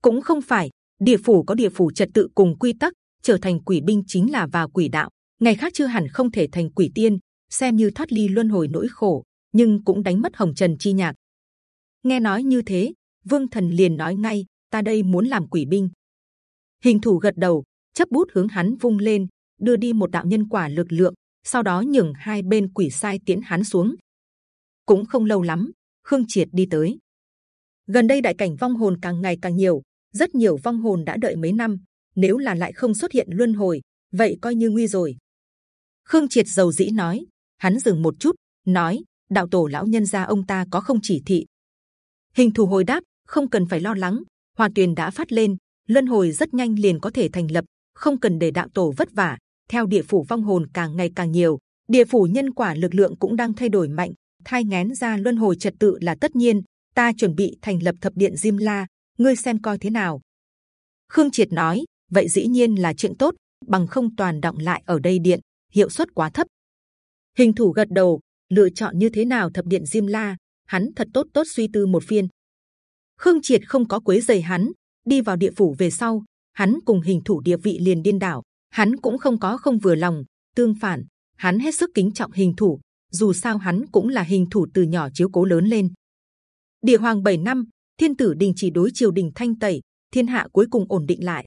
Cũng không phải. Địa phủ có địa phủ trật tự cùng quy tắc, trở thành quỷ binh chính là vào quỷ đạo. Ngày khác chưa hẳn không thể thành quỷ tiên, xem như thoát ly luân hồi nỗi khổ, nhưng cũng đánh mất hồng trần chi nhạc. Nghe nói như thế, Vương Thần liền nói ngay, ta đây muốn làm quỷ binh. Hình thủ gật đầu, chấp bút hướng hắn vung lên, đưa đi một đạo nhân quả lực lượng, sau đó nhường hai bên quỷ sai tiến hắn xuống. Cũng không lâu lắm, Khương Triệt đi tới. Gần đây đại cảnh vong hồn càng ngày càng nhiều, rất nhiều vong hồn đã đợi mấy năm, nếu là lại không xuất hiện luân hồi, vậy coi như nguy rồi. Khương Triệt dầu dĩ nói, hắn dừng một chút, nói, đạo tổ lão nhân gia ông ta có không chỉ thị. Hình thù hồi đáp, không cần phải lo lắng, hòa tuyền đã phát lên, luân hồi rất nhanh liền có thể thành lập, không cần để đạo tổ vất vả. Theo địa phủ vong hồn càng ngày càng nhiều, địa phủ nhân quả lực lượng cũng đang thay đổi mạnh, thai ngén ra luân hồi trật tự là tất nhiên. Ta chuẩn bị thành lập thập điện Diêm La, ngươi xem coi thế nào. Khương Triệt nói, vậy dĩ nhiên là chuyện tốt, bằng không toàn động lại ở đây điện, hiệu suất quá thấp. Hình thủ gật đầu, lựa chọn như thế nào thập điện Diêm La, hắn thật tốt tốt suy tư một phiên. Khương Triệt không có quấy giày hắn, đi vào địa phủ về sau, hắn cùng hình thủ địa vị liền điên đảo, hắn cũng không có không vừa lòng, tương phản, hắn hết sức kính trọng hình thủ, dù sao hắn cũng là hình thủ từ nhỏ chiếu cố lớn lên. Địa hoàng 7 năm, thiên tử đình chỉ đối triều đình thanh tẩy, thiên hạ cuối cùng ổn định lại.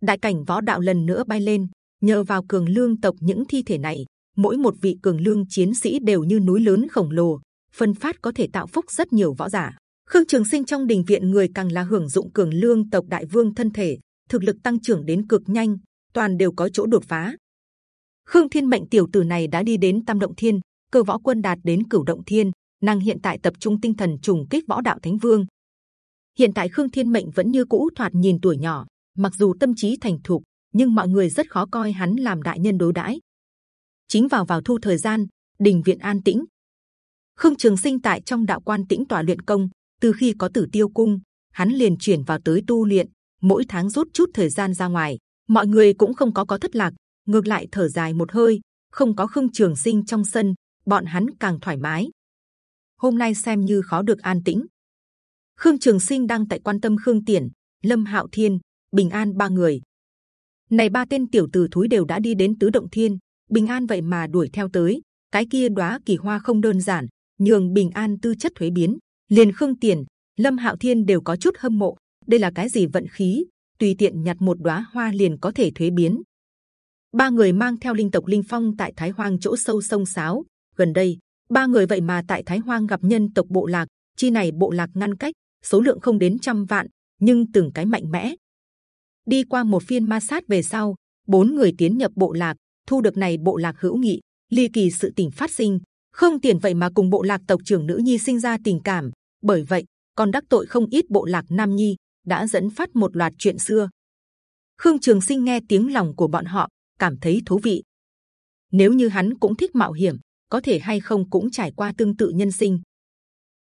Đại cảnh võ đạo lần nữa bay lên, nhờ vào cường lương tộc những thi thể này, mỗi một vị cường lương chiến sĩ đều như núi lớn khổng lồ, phân phát có thể tạo phúc rất nhiều võ giả. Khương Trường Sinh trong đình viện người càng là hưởng dụng cường lương tộc đại vương thân thể, thực lực tăng trưởng đến cực nhanh, toàn đều có chỗ đột phá. Khương Thiên mệnh tiểu tử này đã đi đến Tam Động Thiên, cơ võ quân đạt đến Cửu Động Thiên, nàng hiện tại tập trung tinh thần trùng kích võ đạo thánh vương. Hiện tại Khương Thiên mệnh vẫn như cũ thoạt nhìn tuổi nhỏ, mặc dù tâm trí thành thục, nhưng mọi người rất khó coi hắn làm đại nhân đối đãi. Chính vào vào thu thời gian, đình viện an tĩnh. Khương Trường Sinh tại trong đạo quan tĩnh tòa luyện công, từ khi có Tử Tiêu Cung, hắn liền chuyển vào tới tu luyện, mỗi tháng rút chút thời gian ra ngoài. Mọi người cũng không có có thất lạc, ngược lại thở dài một hơi. Không có Khương Trường Sinh trong sân, bọn hắn càng thoải mái. Hôm nay xem như khó được an tĩnh. Khương Trường Sinh đang tại quan tâm Khương tiển Lâm Hạo Thiên, Bình An ba người. Này ba tên tiểu tử thúi đều đã đi đến tứ động thiên, Bình An vậy mà đuổi theo tới. Cái kia đóa kỳ hoa không đơn giản, nhường Bình An tư chất thuế biến liền Khương tiền Lâm Hạo Thiên đều có chút hâm mộ. Đây là cái gì vận khí? Tùy tiện nhặt một đóa hoa liền có thể thuế biến. Ba người mang theo linh tộc linh phong tại Thái Hoang chỗ sâu sông sáo. Gần đây, ba người vậy mà tại Thái Hoang gặp nhân tộc bộ lạc. Chi này bộ lạc ngăn cách, số lượng không đến trăm vạn, nhưng từng cái mạnh mẽ. Đi qua một phiên ma sát về sau, bốn người tiến nhập bộ lạc, thu được này bộ lạc hữu nghị, ly kỳ sự tình phát sinh, không tiền vậy mà cùng bộ lạc tộc trưởng nữ nhi sinh ra tình cảm. Bởi vậy, còn đắc tội không ít bộ lạc nam nhi, đã dẫn phát một loạt chuyện xưa. Khương Trường Sinh nghe tiếng lòng của bọn họ, cảm thấy thú vị. Nếu như hắn cũng thích mạo hiểm, có thể hay không cũng trải qua tương tự nhân sinh.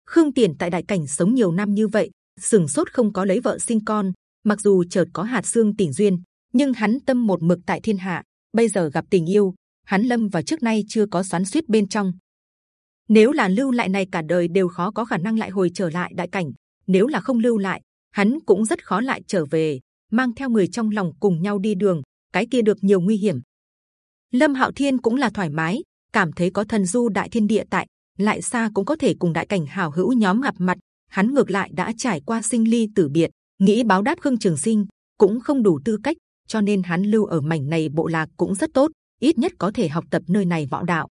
Khương Tiền tại đại cảnh sống nhiều năm như vậy, sừng sốt không có lấy vợ sinh con, mặc dù chợt có hạt xương tình duyên, nhưng hắn tâm một mực tại thiên hạ. Bây giờ gặp tình yêu, hắn lâm và trước nay chưa có xoắn xuýt bên trong. Nếu là lưu lại này cả đời đều khó có khả năng lại hồi trở lại đại cảnh. Nếu là không lưu lại, hắn cũng rất khó lại trở về, mang theo người trong lòng cùng nhau đi đường. Cái kia được nhiều nguy hiểm. Lâm Hạo Thiên cũng là thoải mái, cảm thấy có thần du đại thiên địa tại, lại xa cũng có thể cùng đại cảnh hảo hữu nhóm gặp mặt. Hắn ngược lại đã trải qua sinh ly tử biệt, nghĩ báo đáp khương trường sinh cũng không đủ tư cách, cho nên hắn lưu ở mảnh này bộ lạc cũng rất tốt, ít nhất có thể học tập nơi này võ đạo.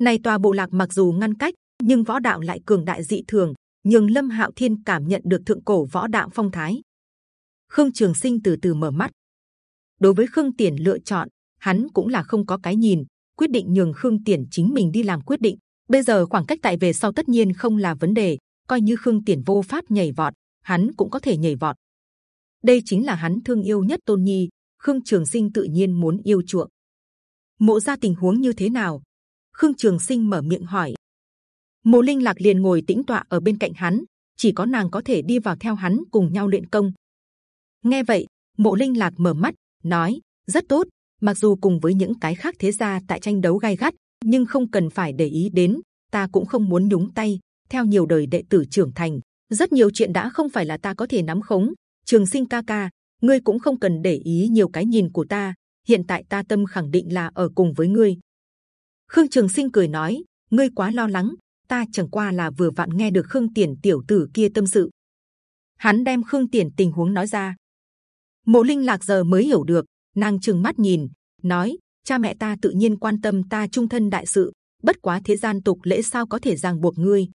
Này tòa bộ lạc mặc dù ngăn cách, nhưng võ đạo lại cường đại dị thường, nhưng Lâm Hạo Thiên cảm nhận được thượng cổ võ đạo phong thái. Khương Trường Sinh từ từ mở mắt. Đối với Khương Tiền lựa chọn, hắn cũng là không có cái nhìn, quyết định nhường Khương Tiền chính mình đi làm quyết định. Bây giờ khoảng cách tại về sau tất nhiên không là vấn đề, coi như Khương Tiền vô pháp nhảy vọt, hắn cũng có thể nhảy vọt. Đây chính là hắn thương yêu nhất Tôn Nhi, Khương Trường Sinh tự nhiên muốn yêu chuộng. Mộ ra tình huống như thế nào? Khương Trường Sinh mở miệng hỏi. Mộ Linh Lạc liền ngồi tĩnh tọa ở bên cạnh hắn, chỉ có nàng có thể đi vào theo hắn cùng nhau luyện công. Nghe vậy, Mộ Linh Lạc mở mắt, nói: rất tốt. Mặc dù cùng với những cái khác thế gia tại tranh đấu gai gắt, nhưng không cần phải để ý đến. Ta cũng không muốn nhúng tay. Theo nhiều đời đệ tử trưởng thành, rất nhiều chuyện đã không phải là ta có thể nắm khống. Trường Sinh ca ca, ngươi cũng không cần để ý nhiều cái nhìn của ta. Hiện tại ta tâm khẳng định là ở cùng với ngươi. Khương Trường Sinh cười nói, ngươi quá lo lắng, ta chẳng qua là vừa vặn nghe được Khương Tiền tiểu tử kia tâm sự. Hắn đem Khương Tiền tình huống nói ra. Mộ Linh lạc giờ mới hiểu được, nàng trừng mắt nhìn, nói: cha mẹ ta tự nhiên quan tâm ta trung thân đại sự, bất quá thế gian tục lễ sao có thể ràng buộc ngươi?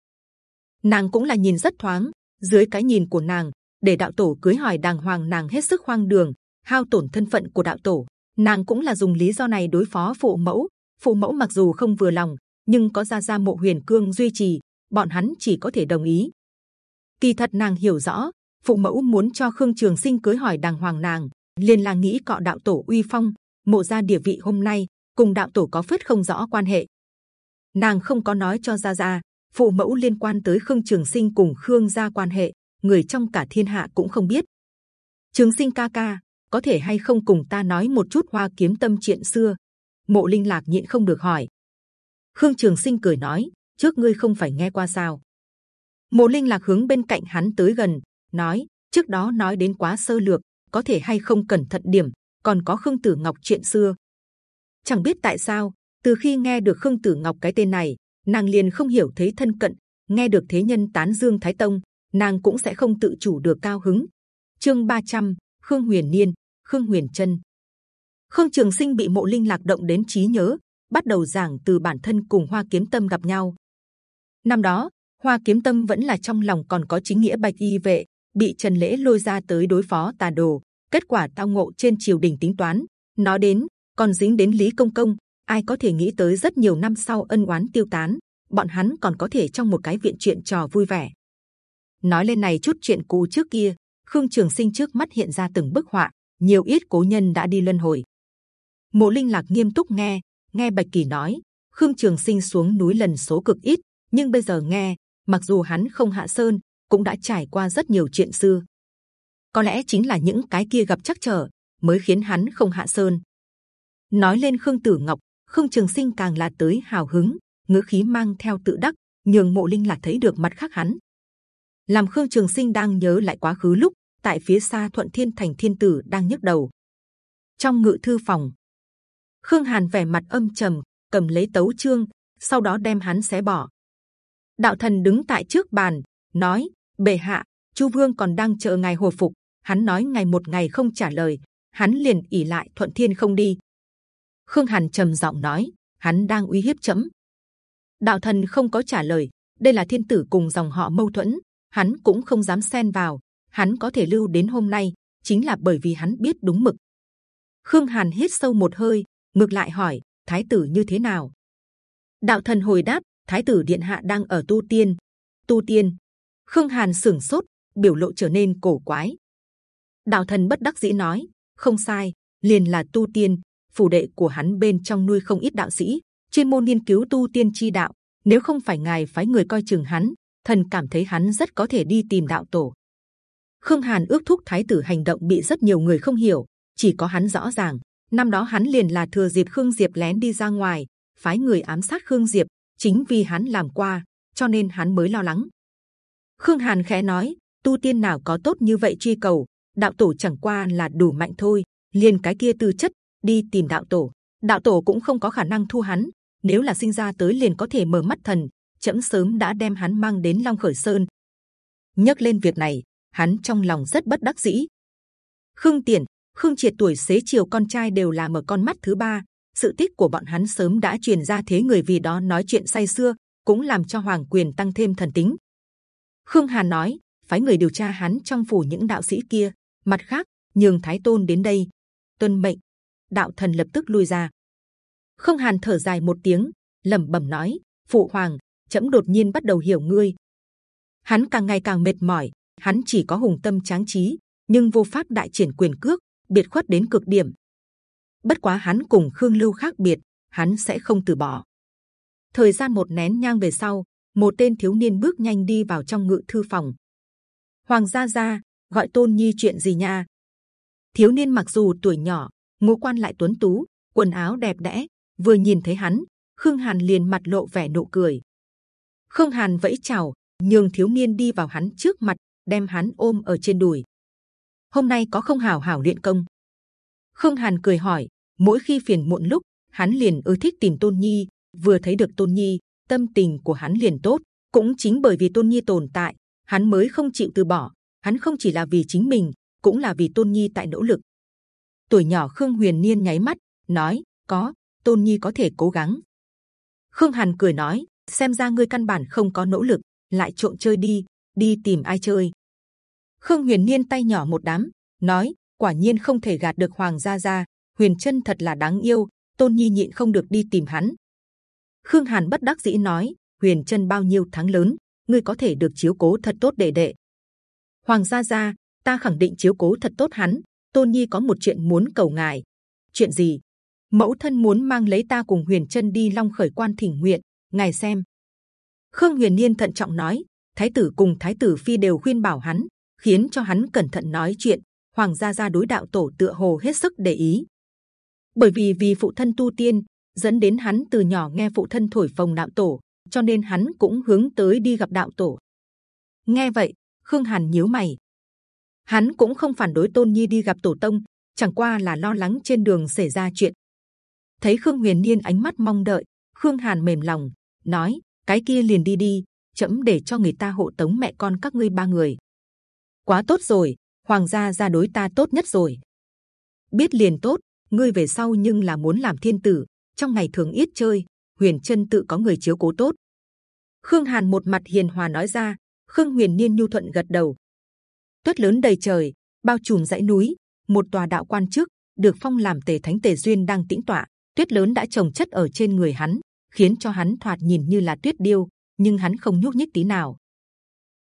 Nàng cũng là nhìn rất thoáng, dưới cái nhìn của nàng, để đạo tổ cưới hỏi đàng hoàng nàng hết sức hoang đường, hao tổn thân phận của đạo tổ. Nàng cũng là dùng lý do này đối phó phụ mẫu. Phụ mẫu mặc dù không vừa lòng, nhưng có gia gia mộ huyền cương duy trì, bọn hắn chỉ có thể đồng ý. Kỳ thật nàng hiểu rõ, phụ mẫu muốn cho khương trường sinh cưới hỏi đàng hoàng nàng, liền là nghĩ cọ đạo tổ uy phong, mộ gia địa vị hôm nay cùng đạo tổ có phết không rõ quan hệ. Nàng không có nói cho gia gia, phụ mẫu liên quan tới khương trường sinh cùng khương gia quan hệ, người trong cả thiên hạ cũng không biết. Trường sinh ca ca, có thể hay không cùng ta nói một chút hoa kiếm tâm chuyện xưa? Mộ linh lạc nhịn không được hỏi. Khương Trường Sinh cười nói, trước ngươi không phải nghe qua sao? Mộ Linh lạc hướng bên cạnh hắn tới gần, nói, trước đó nói đến quá sơ lược, có thể hay không cẩn thận điểm. Còn có Khương Tử Ngọc chuyện xưa, chẳng biết tại sao, từ khi nghe được Khương Tử Ngọc cái tên này, nàng liền không hiểu thấy thân cận. Nghe được thế nhân tán dương Thái Tông, nàng cũng sẽ không tự chủ được cao hứng. chương 300, khương huyền niên khương huyền chân khương trường sinh bị mộ linh lạc động đến trí nhớ, bắt đầu giảng từ bản thân cùng hoa kiếm tâm gặp nhau. Năm đó, hoa kiếm tâm vẫn là trong lòng còn có chính nghĩa bạch y vệ, bị trần lễ lôi ra tới đối phó tà đồ. Kết quả tao ngộ trên triều đình tính toán, nó đến, còn dính đến lý công công, ai có thể nghĩ tới rất nhiều năm sau ân oán tiêu tán, bọn hắn còn có thể trong một cái viện chuyện trò vui vẻ. Nói lên này chút chuyện cũ trước kia, khương trường sinh trước mắt hiện ra từng bức họa, nhiều ít cố nhân đã đi luân hồi mộ linh lạc nghiêm túc nghe nghe bạch kỳ nói, khương trường sinh xuống núi lần số cực ít, nhưng bây giờ nghe, mặc dù hắn không hạ sơn, cũng đã trải qua rất nhiều chuyện xưa. Có lẽ chính là những cái kia gặp chắc trở, mới khiến hắn không hạ sơn. Nói lên khương tử ngọc, khương trường sinh càng là tới hào hứng, ngữ khí mang theo tự đắc, nhường mộ linh lạc thấy được mặt khác hắn. Làm khương trường sinh đang nhớ lại quá khứ lúc, tại phía xa thuận thiên thành thiên tử đang nhấc đầu. Trong ngự thư phòng khương hàn vẻ mặt âm trầm, cầm lấy tấu chương, sau đó đem hắn xé bỏ. Đạo thần đứng tại trước bàn, nói, bệ hạ, chu vương còn đang chờ ngài hồi phục. Hắn nói ngày một ngày không trả lời, hắn liền ỉ lại thuận thiên không đi. Khương hàn trầm giọng nói, hắn đang uy hiếp chấm. Đạo thần không có trả lời, đây là thiên tử cùng dòng họ mâu thuẫn, hắn cũng không dám xen vào, hắn có thể lưu đến hôm nay, chính là bởi vì hắn biết đúng mực. Khương hàn hít sâu một hơi ngược lại hỏi, thái tử như thế nào? Đạo thần hồi đáp, thái tử điện hạ đang ở tu tiên. Tu tiên. Khương hàn sửng sốt, biểu lộ trở nên cổ quái. Đạo thần bất đắc dĩ nói, không sai, liền là tu tiên, phủ đệ của hắn bên trong nuôi không ít đạo sĩ, chuyên môn nghiên cứu tu tiên chi đạo. Nếu không phải ngài phái người coi chừng hắn, thần cảm thấy hắn rất có thể đi tìm đạo tổ. Khương hàn ước thúc thái tử hành động bị rất nhiều người không hiểu, chỉ có hắn rõ ràng năm đó hắn liền là thừa dịp khương diệp lén đi ra ngoài, phái người ám sát khương diệp, chính vì hắn làm qua, cho nên hắn mới lo lắng. Khương hàn khẽ nói, tu tiên nào có tốt như vậy truy cầu? Đạo tổ chẳng qua là đủ mạnh thôi, liền cái kia tư chất, đi tìm đạo tổ. Đạo tổ cũng không có khả năng thu hắn, nếu là sinh ra tới liền có thể mở mắt thần, chậm sớm đã đem hắn mang đến long khởi sơn. Nhắc lên việc này, hắn trong lòng rất bất đắc dĩ. Khương tiền khương triệt tuổi xế chiều con trai đều là mở con mắt thứ ba. Sự tích của bọn hắn sớm đã truyền ra thế người vì đó nói chuyện say xưa cũng làm cho hoàng quyền tăng thêm thần tính. Khương hàn nói, phái người điều tra hắn trong phủ những đạo sĩ kia. Mặt khác, nhường thái tôn đến đây. Tuân mệnh. Đạo thần lập tức lui ra. Khương hàn thở dài một tiếng, lẩm bẩm nói, phụ hoàng chậm đột nhiên bắt đầu hiểu ngươi. Hắn càng ngày càng mệt mỏi, hắn chỉ có hùng tâm tráng trí, nhưng vô pháp đại triển quyền cước biệt khuất đến cực điểm. Bất quá hắn cùng khương lưu khác biệt, hắn sẽ không từ bỏ. Thời gian một nén nhang về sau, một tên thiếu niên bước nhanh đi vào trong ngự thư phòng. Hoàng gia gia, gọi tôn nhi chuyện gì nha? Thiếu niên mặc dù tuổi nhỏ, ngũ quan lại tuấn tú, quần áo đẹp đẽ, vừa nhìn thấy hắn, khương hàn liền mặt lộ vẻ nụ cười. Khương hàn vẫy chào, nhường thiếu niên đi vào hắn trước mặt, đem hắn ôm ở trên đùi hôm nay có không hảo hảo luyện công. Khương hàn cười hỏi, mỗi khi phiền muộn lúc, hắn liền ưa thích tìm tôn nhi. Vừa thấy được tôn nhi, tâm tình của hắn liền tốt. Cũng chính bởi vì tôn nhi tồn tại, hắn mới không chịu từ bỏ. Hắn không chỉ là vì chính mình, cũng là vì tôn nhi tại nỗ lực. Tuổi nhỏ khương huyền niên nháy mắt, nói, có, tôn nhi có thể cố gắng. Khương hàn cười nói, xem ra ngươi căn bản không có nỗ lực, lại trộn chơi đi đi tìm ai chơi khương huyền niên tay nhỏ một đám, nói, quả nhiên không thể gạt được hoàng gia gia, huyền chân thật là đáng yêu, tôn nhi nhịn không được đi tìm hắn. Khương hàn bất đắc dĩ nói, huyền chân bao nhiêu tháng lớn, ngươi có thể được chiếu cố thật tốt để đệ. Hoàng gia gia, ta khẳng định chiếu cố thật tốt hắn, tôn nhi có một chuyện muốn cầu ngài. Chuyện gì? Mẫu thân muốn mang lấy ta cùng huyền chân đi long khởi quan thỉnh nguyện, ngài xem. Khương huyền niên thận trọng nói, thái tử cùng thái tử phi đều khuyên bảo hắn khiến cho hắn cẩn thận nói chuyện. Hoàng gia gia đối đạo tổ tựa hồ hết sức để ý. Bởi vì vì phụ thân tu tiên, dẫn đến hắn từ nhỏ nghe phụ thân thổi phồng đạo tổ, cho nên hắn cũng hướng tới đi gặp đạo tổ. Nghe vậy, khương hàn nhíu mày. Hắn cũng không phản đối tôn nhi đi gặp tổ tông, chẳng qua là lo lắng trên đường xảy ra chuyện. Thấy khương huyền niên ánh mắt mong đợi, khương hàn mềm lòng, nói, cái kia liền đi đi chậm để cho người ta hộ tống mẹ con các ngươi ba người quá tốt rồi hoàng gia gia đối ta tốt nhất rồi. Biết liền tốt, ngươi về sau nhưng là muốn làm thiên tử, trong ngày thường ít chơi, huyền chân tự có người chiếu cố tốt. Khương Hàn một mặt hiền hòa nói ra, Khương Huyền Niên nhu thuận gật đầu. Tuyết lớn đầy trời, bao trùm dãy núi, một tòa đạo quan trước được phong làm tề thánh tề duyên đang tĩnh tọa. Tuyết lớn đã trồng chất ở trên người hắn, khiến cho hắn thoạt nhìn như là tuyết điêu, nhưng hắn không nhúc nhích tí nào.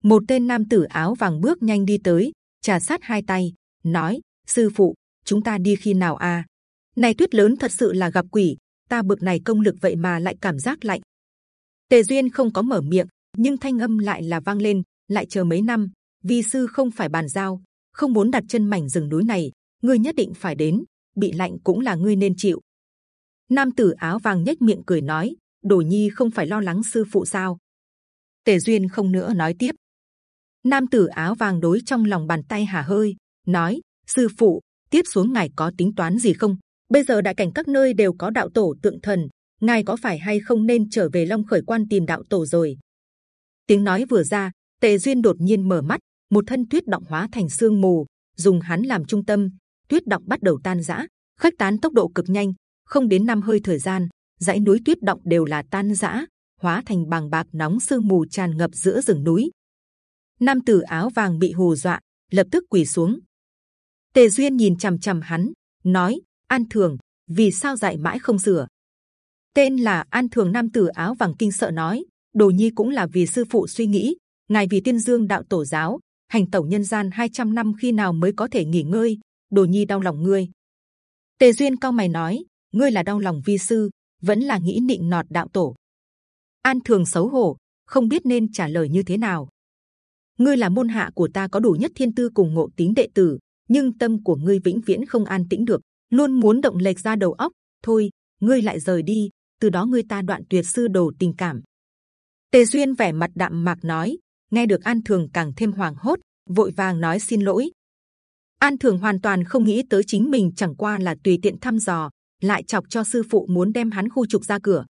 Một tên nam tử áo vàng bước nhanh đi tới, trà sát hai tay, nói: sư phụ, chúng ta đi khi nào a? À? Này tuyết lớn thật sự là gặp quỷ, ta bực này công lực vậy mà lại cảm giác lạnh. Tề duyên không có mở miệng, nhưng thanh âm lại là vang lên. lại chờ mấy năm, vi sư không phải bàn giao, không muốn đặt chân mảnh rừng núi này, ngươi nhất định phải đến. bị lạnh cũng là ngươi nên chịu. Nam tử áo vàng nhếch miệng cười nói, Đồ Nhi không phải lo lắng sư phụ sao? Tề duyên không nữa nói tiếp. Nam tử áo vàng đối trong lòng bàn tay hà hơi, nói: sư phụ, tiếp xuống ngài có tính toán gì không? Bây giờ đại cảnh các nơi đều có đạo tổ tượng thần, ngài có phải hay không nên trở về Long Khởi Quan tìm đạo tổ rồi? Tiếng nói vừa ra, Tề duyên đột nhiên mở mắt, một thân tuyết động hóa thành sương mù, dùng hắn làm trung tâm, tuyết động bắt đầu tan rã, khách tán tốc độ cực nhanh, không đến năm hơi thời gian, dãy núi tuyết động đều là tan rã, hóa thành bàng bạc nóng sương mù tràn ngập giữa rừng núi. Nam tử áo vàng bị hù dọa, lập tức quỳ xuống. Tề duyên nhìn c h ầ m c h ầ m hắn, nói: An thường, vì sao dạy mãi không sửa? Tên là An thường nam tử áo vàng kinh sợ nói: Đồ nhi cũng là vì sư phụ suy nghĩ, ngài vì tiên dương đạo tổ giáo, hành tẩu nhân gian 200 năm khi nào mới có thể nghỉ ngơi? Đồ nhi đau lòng ngươi. Tề duyên cao mày nói: Ngươi là đau lòng vi sư, vẫn là nghĩ nịnh nọt đạo tổ. An thường xấu hổ, không biết nên trả lời như thế nào. Ngươi là môn hạ của ta có đủ nhất thiên tư cùng ngộ tính đệ tử, nhưng tâm của ngươi vĩnh viễn không an tĩnh được, luôn muốn động lệch ra đầu óc. Thôi, ngươi lại rời đi, từ đó ngươi ta đoạn tuyệt sư đồ tình cảm. Tề duyên vẻ mặt đạm mạc nói, nghe được An thường càng thêm hoàng hốt, vội vàng nói xin lỗi. An thường hoàn toàn không nghĩ tới chính mình chẳng qua là tùy tiện thăm dò, lại chọc cho sư phụ muốn đem hắn khu trục ra cửa.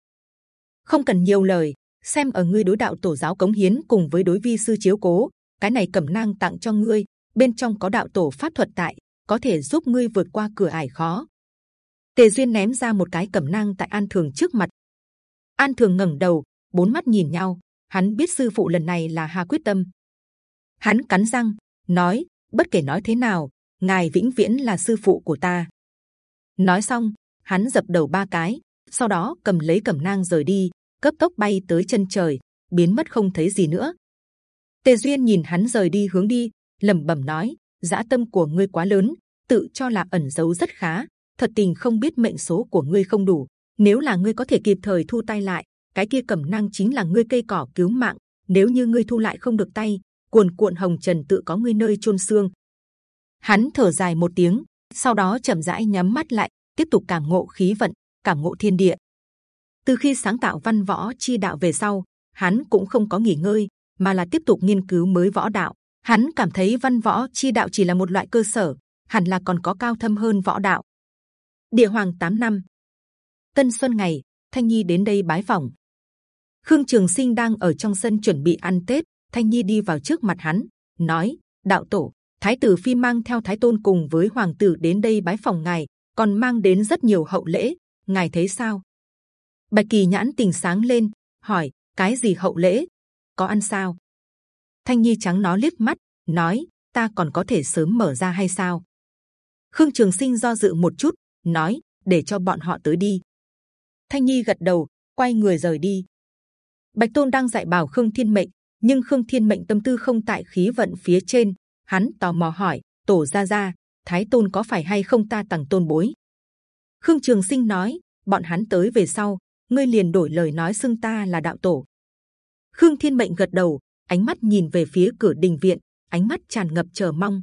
Không cần nhiều lời, xem ở ngươi đối đạo tổ giáo cống hiến cùng với đối vi sư chiếu cố, cái này cẩm nang tặng cho ngươi, bên trong có đạo tổ pháp thuật tại, có thể giúp ngươi vượt qua cửa ải khó. Tề duyên ném ra một cái cẩm nang tại An Thường trước mặt. An Thường ngẩng đầu, bốn mắt nhìn nhau, hắn biết sư phụ lần này là hà quyết tâm. Hắn cắn răng, nói: bất kể nói thế nào, ngài vĩnh viễn là sư phụ của ta. Nói xong, hắn dập đầu ba cái, sau đó cầm lấy cẩm nang rời đi, cấp tốc bay tới chân trời, biến mất không thấy gì nữa. Tề duyên nhìn hắn rời đi hướng đi, lẩm bẩm nói: dã tâm của ngươi quá lớn, tự cho là ẩn giấu rất khá, thật tình không biết mệnh số của ngươi không đủ. Nếu là ngươi có thể kịp thời thu tay lại, cái kia cẩm năng chính là ngươi cây cỏ cứu mạng. Nếu như ngươi thu lại không được tay, cuồn cuộn hồng trần tự có ngươi nơi chôn xương. Hắn thở dài một tiếng, sau đó chậm rãi nhắm mắt lại, tiếp tục cảm ngộ khí vận, cảm ngộ thiên địa. Từ khi sáng tạo văn võ chi đạo về sau, hắn cũng không có nghỉ ngơi, mà là tiếp tục nghiên cứu mới võ đạo. Hắn cảm thấy văn võ chi đạo chỉ là một loại cơ sở, hẳn là còn có cao thâm hơn võ đạo. Địa Hoàng 8 năm, Tân Xuân ngày, Thanh Nhi đến đây bái phỏng. Khương Trường Sinh đang ở trong sân chuẩn bị ăn Tết. Thanh Nhi đi vào trước mặt hắn, nói: Đạo tổ, Thái tử Phi mang theo Thái Tôn cùng với Hoàng tử đến đây bái phỏng ngài, còn mang đến rất nhiều hậu lễ. Ngài thấy sao? Bạch Kỳ nhãn tình sáng lên, hỏi: cái gì hậu lễ? Có ăn sao? Thanh Nhi trắng nó liếc mắt, nói: ta còn có thể sớm mở ra hay sao? Khương Trường Sinh do dự một chút, nói: để cho bọn họ tới đi. Thanh Nhi gật đầu, quay người rời đi. Bạch Tôn đang dạy bảo Khương Thiên Mệnh, nhưng Khương Thiên Mệnh tâm tư không tại khí vận phía trên. Hắn tò mò hỏi: Tổ gia gia, Thái Tôn có phải hay không ta tặng tôn bối? Khương Trường Sinh nói: bọn hắn tới về sau, ngươi liền đổi lời nói xưng ta là đạo tổ. Khương Thiên Mệnh gật đầu, ánh mắt nhìn về phía cửa đình viện, ánh mắt tràn ngập chờ mong.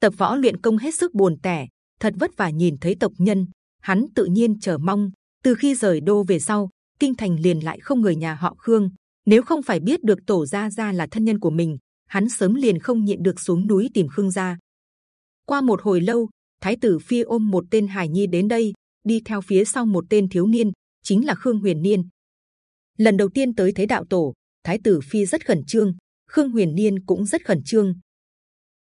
Tập võ luyện công hết sức buồn tẻ, thật vất vả nhìn thấy tộc nhân, hắn tự nhiên chờ mong. Từ khi rời đô về sau, kinh thành liền lại không người nhà họ Khương. Nếu không phải biết được tổ gia gia là thân nhân của mình, hắn sớm liền không nhịn được xuống núi tìm Khương gia. Qua một hồi lâu, Thái tử Phi ôm một tên hài nhi đến đây, đi theo phía sau một tên thiếu niên, chính là Khương Huyền Niên. Lần đầu tiên tới thế đạo tổ, Thái tử Phi rất khẩn trương, Khương Huyền Niên cũng rất khẩn trương.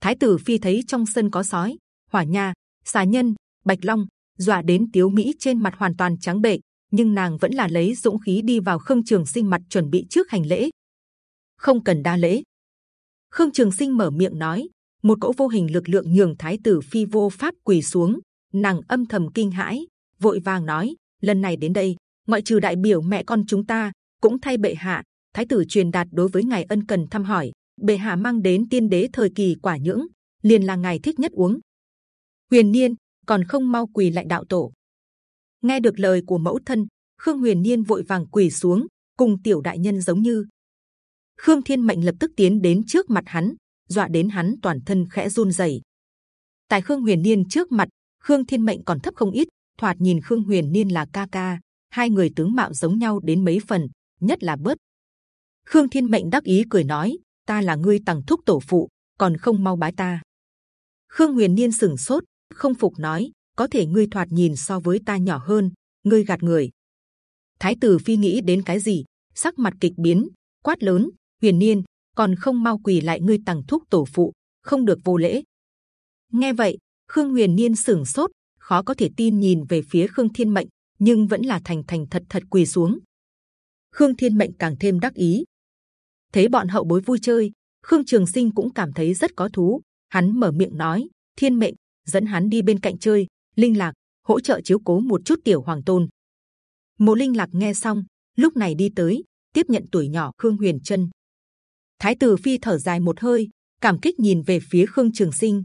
Thái tử phi thấy trong sân có sói, hỏa nha, xà nhân, bạch long, dọa đến tiếu mỹ trên mặt hoàn toàn trắng bệ, nhưng nàng vẫn là lấy dũng khí đi vào khương trường sinh mặt chuẩn bị trước hành lễ. Không cần đa lễ. Khương Trường Sinh mở miệng nói, một cỗ vô hình lực lượng nhường Thái tử phi vô pháp quỳ xuống, nàng âm thầm kinh hãi, vội vàng nói, lần này đến đây, ngoại trừ đại biểu mẹ con chúng ta, cũng thay bệ hạ, Thái tử truyền đạt đối với ngài ân cần thăm hỏi, bệ hạ mang đến tiên đế thời kỳ quả nhưỡng, liền là ngài thích nhất uống. Huyền Niên còn không mau quỳ lại đạo tổ. Nghe được lời của mẫu thân, Khương Huyền Niên vội vàng quỳ xuống, cùng tiểu đại nhân giống như Khương Thiên Mệnh lập tức tiến đến trước mặt hắn, dọa đến hắn toàn thân khẽ run rẩy. Tại Khương Huyền Niên trước mặt, Khương Thiên Mệnh còn thấp không ít, thoạt nhìn Khương Huyền Niên là ca ca, hai người tướng mạo giống nhau đến mấy phần, nhất là bớt. Khương Thiên Mệnh đắc ý cười nói, ta là ngươi tằng thúc tổ phụ, còn không mau bái ta. Khương Huyền Niên sừng sốt, không phục nói, có thể ngươi thoạt nhìn so với ta nhỏ hơn, ngươi gạt người. Thái tử phi nghĩ đến cái gì, sắc mặt kịch biến, quát lớn, Huyền Niên, còn không mau quỳ lại ngươi tằng thúc tổ phụ, không được vô lễ. Nghe vậy, Khương Huyền Niên sừng sốt, khó có thể tin nhìn về phía Khương Thiên Mệnh, nhưng vẫn là thành thành thật thật quỳ xuống. Khương Thiên Mệnh càng thêm đắc ý. Thấy bọn hậu bối vui chơi, Khương Trường Sinh cũng cảm thấy rất có thú. Hắn mở miệng nói: Thiên Mệnh dẫn hắn đi bên cạnh chơi, Linh Lạc hỗ trợ chiếu cố một chút tiểu hoàng tôn. Mộ Linh Lạc nghe xong, lúc này đi tới tiếp nhận tuổi nhỏ Khương Huyền Trân. Thái tử phi thở dài một hơi, cảm kích nhìn về phía Khương Trường Sinh,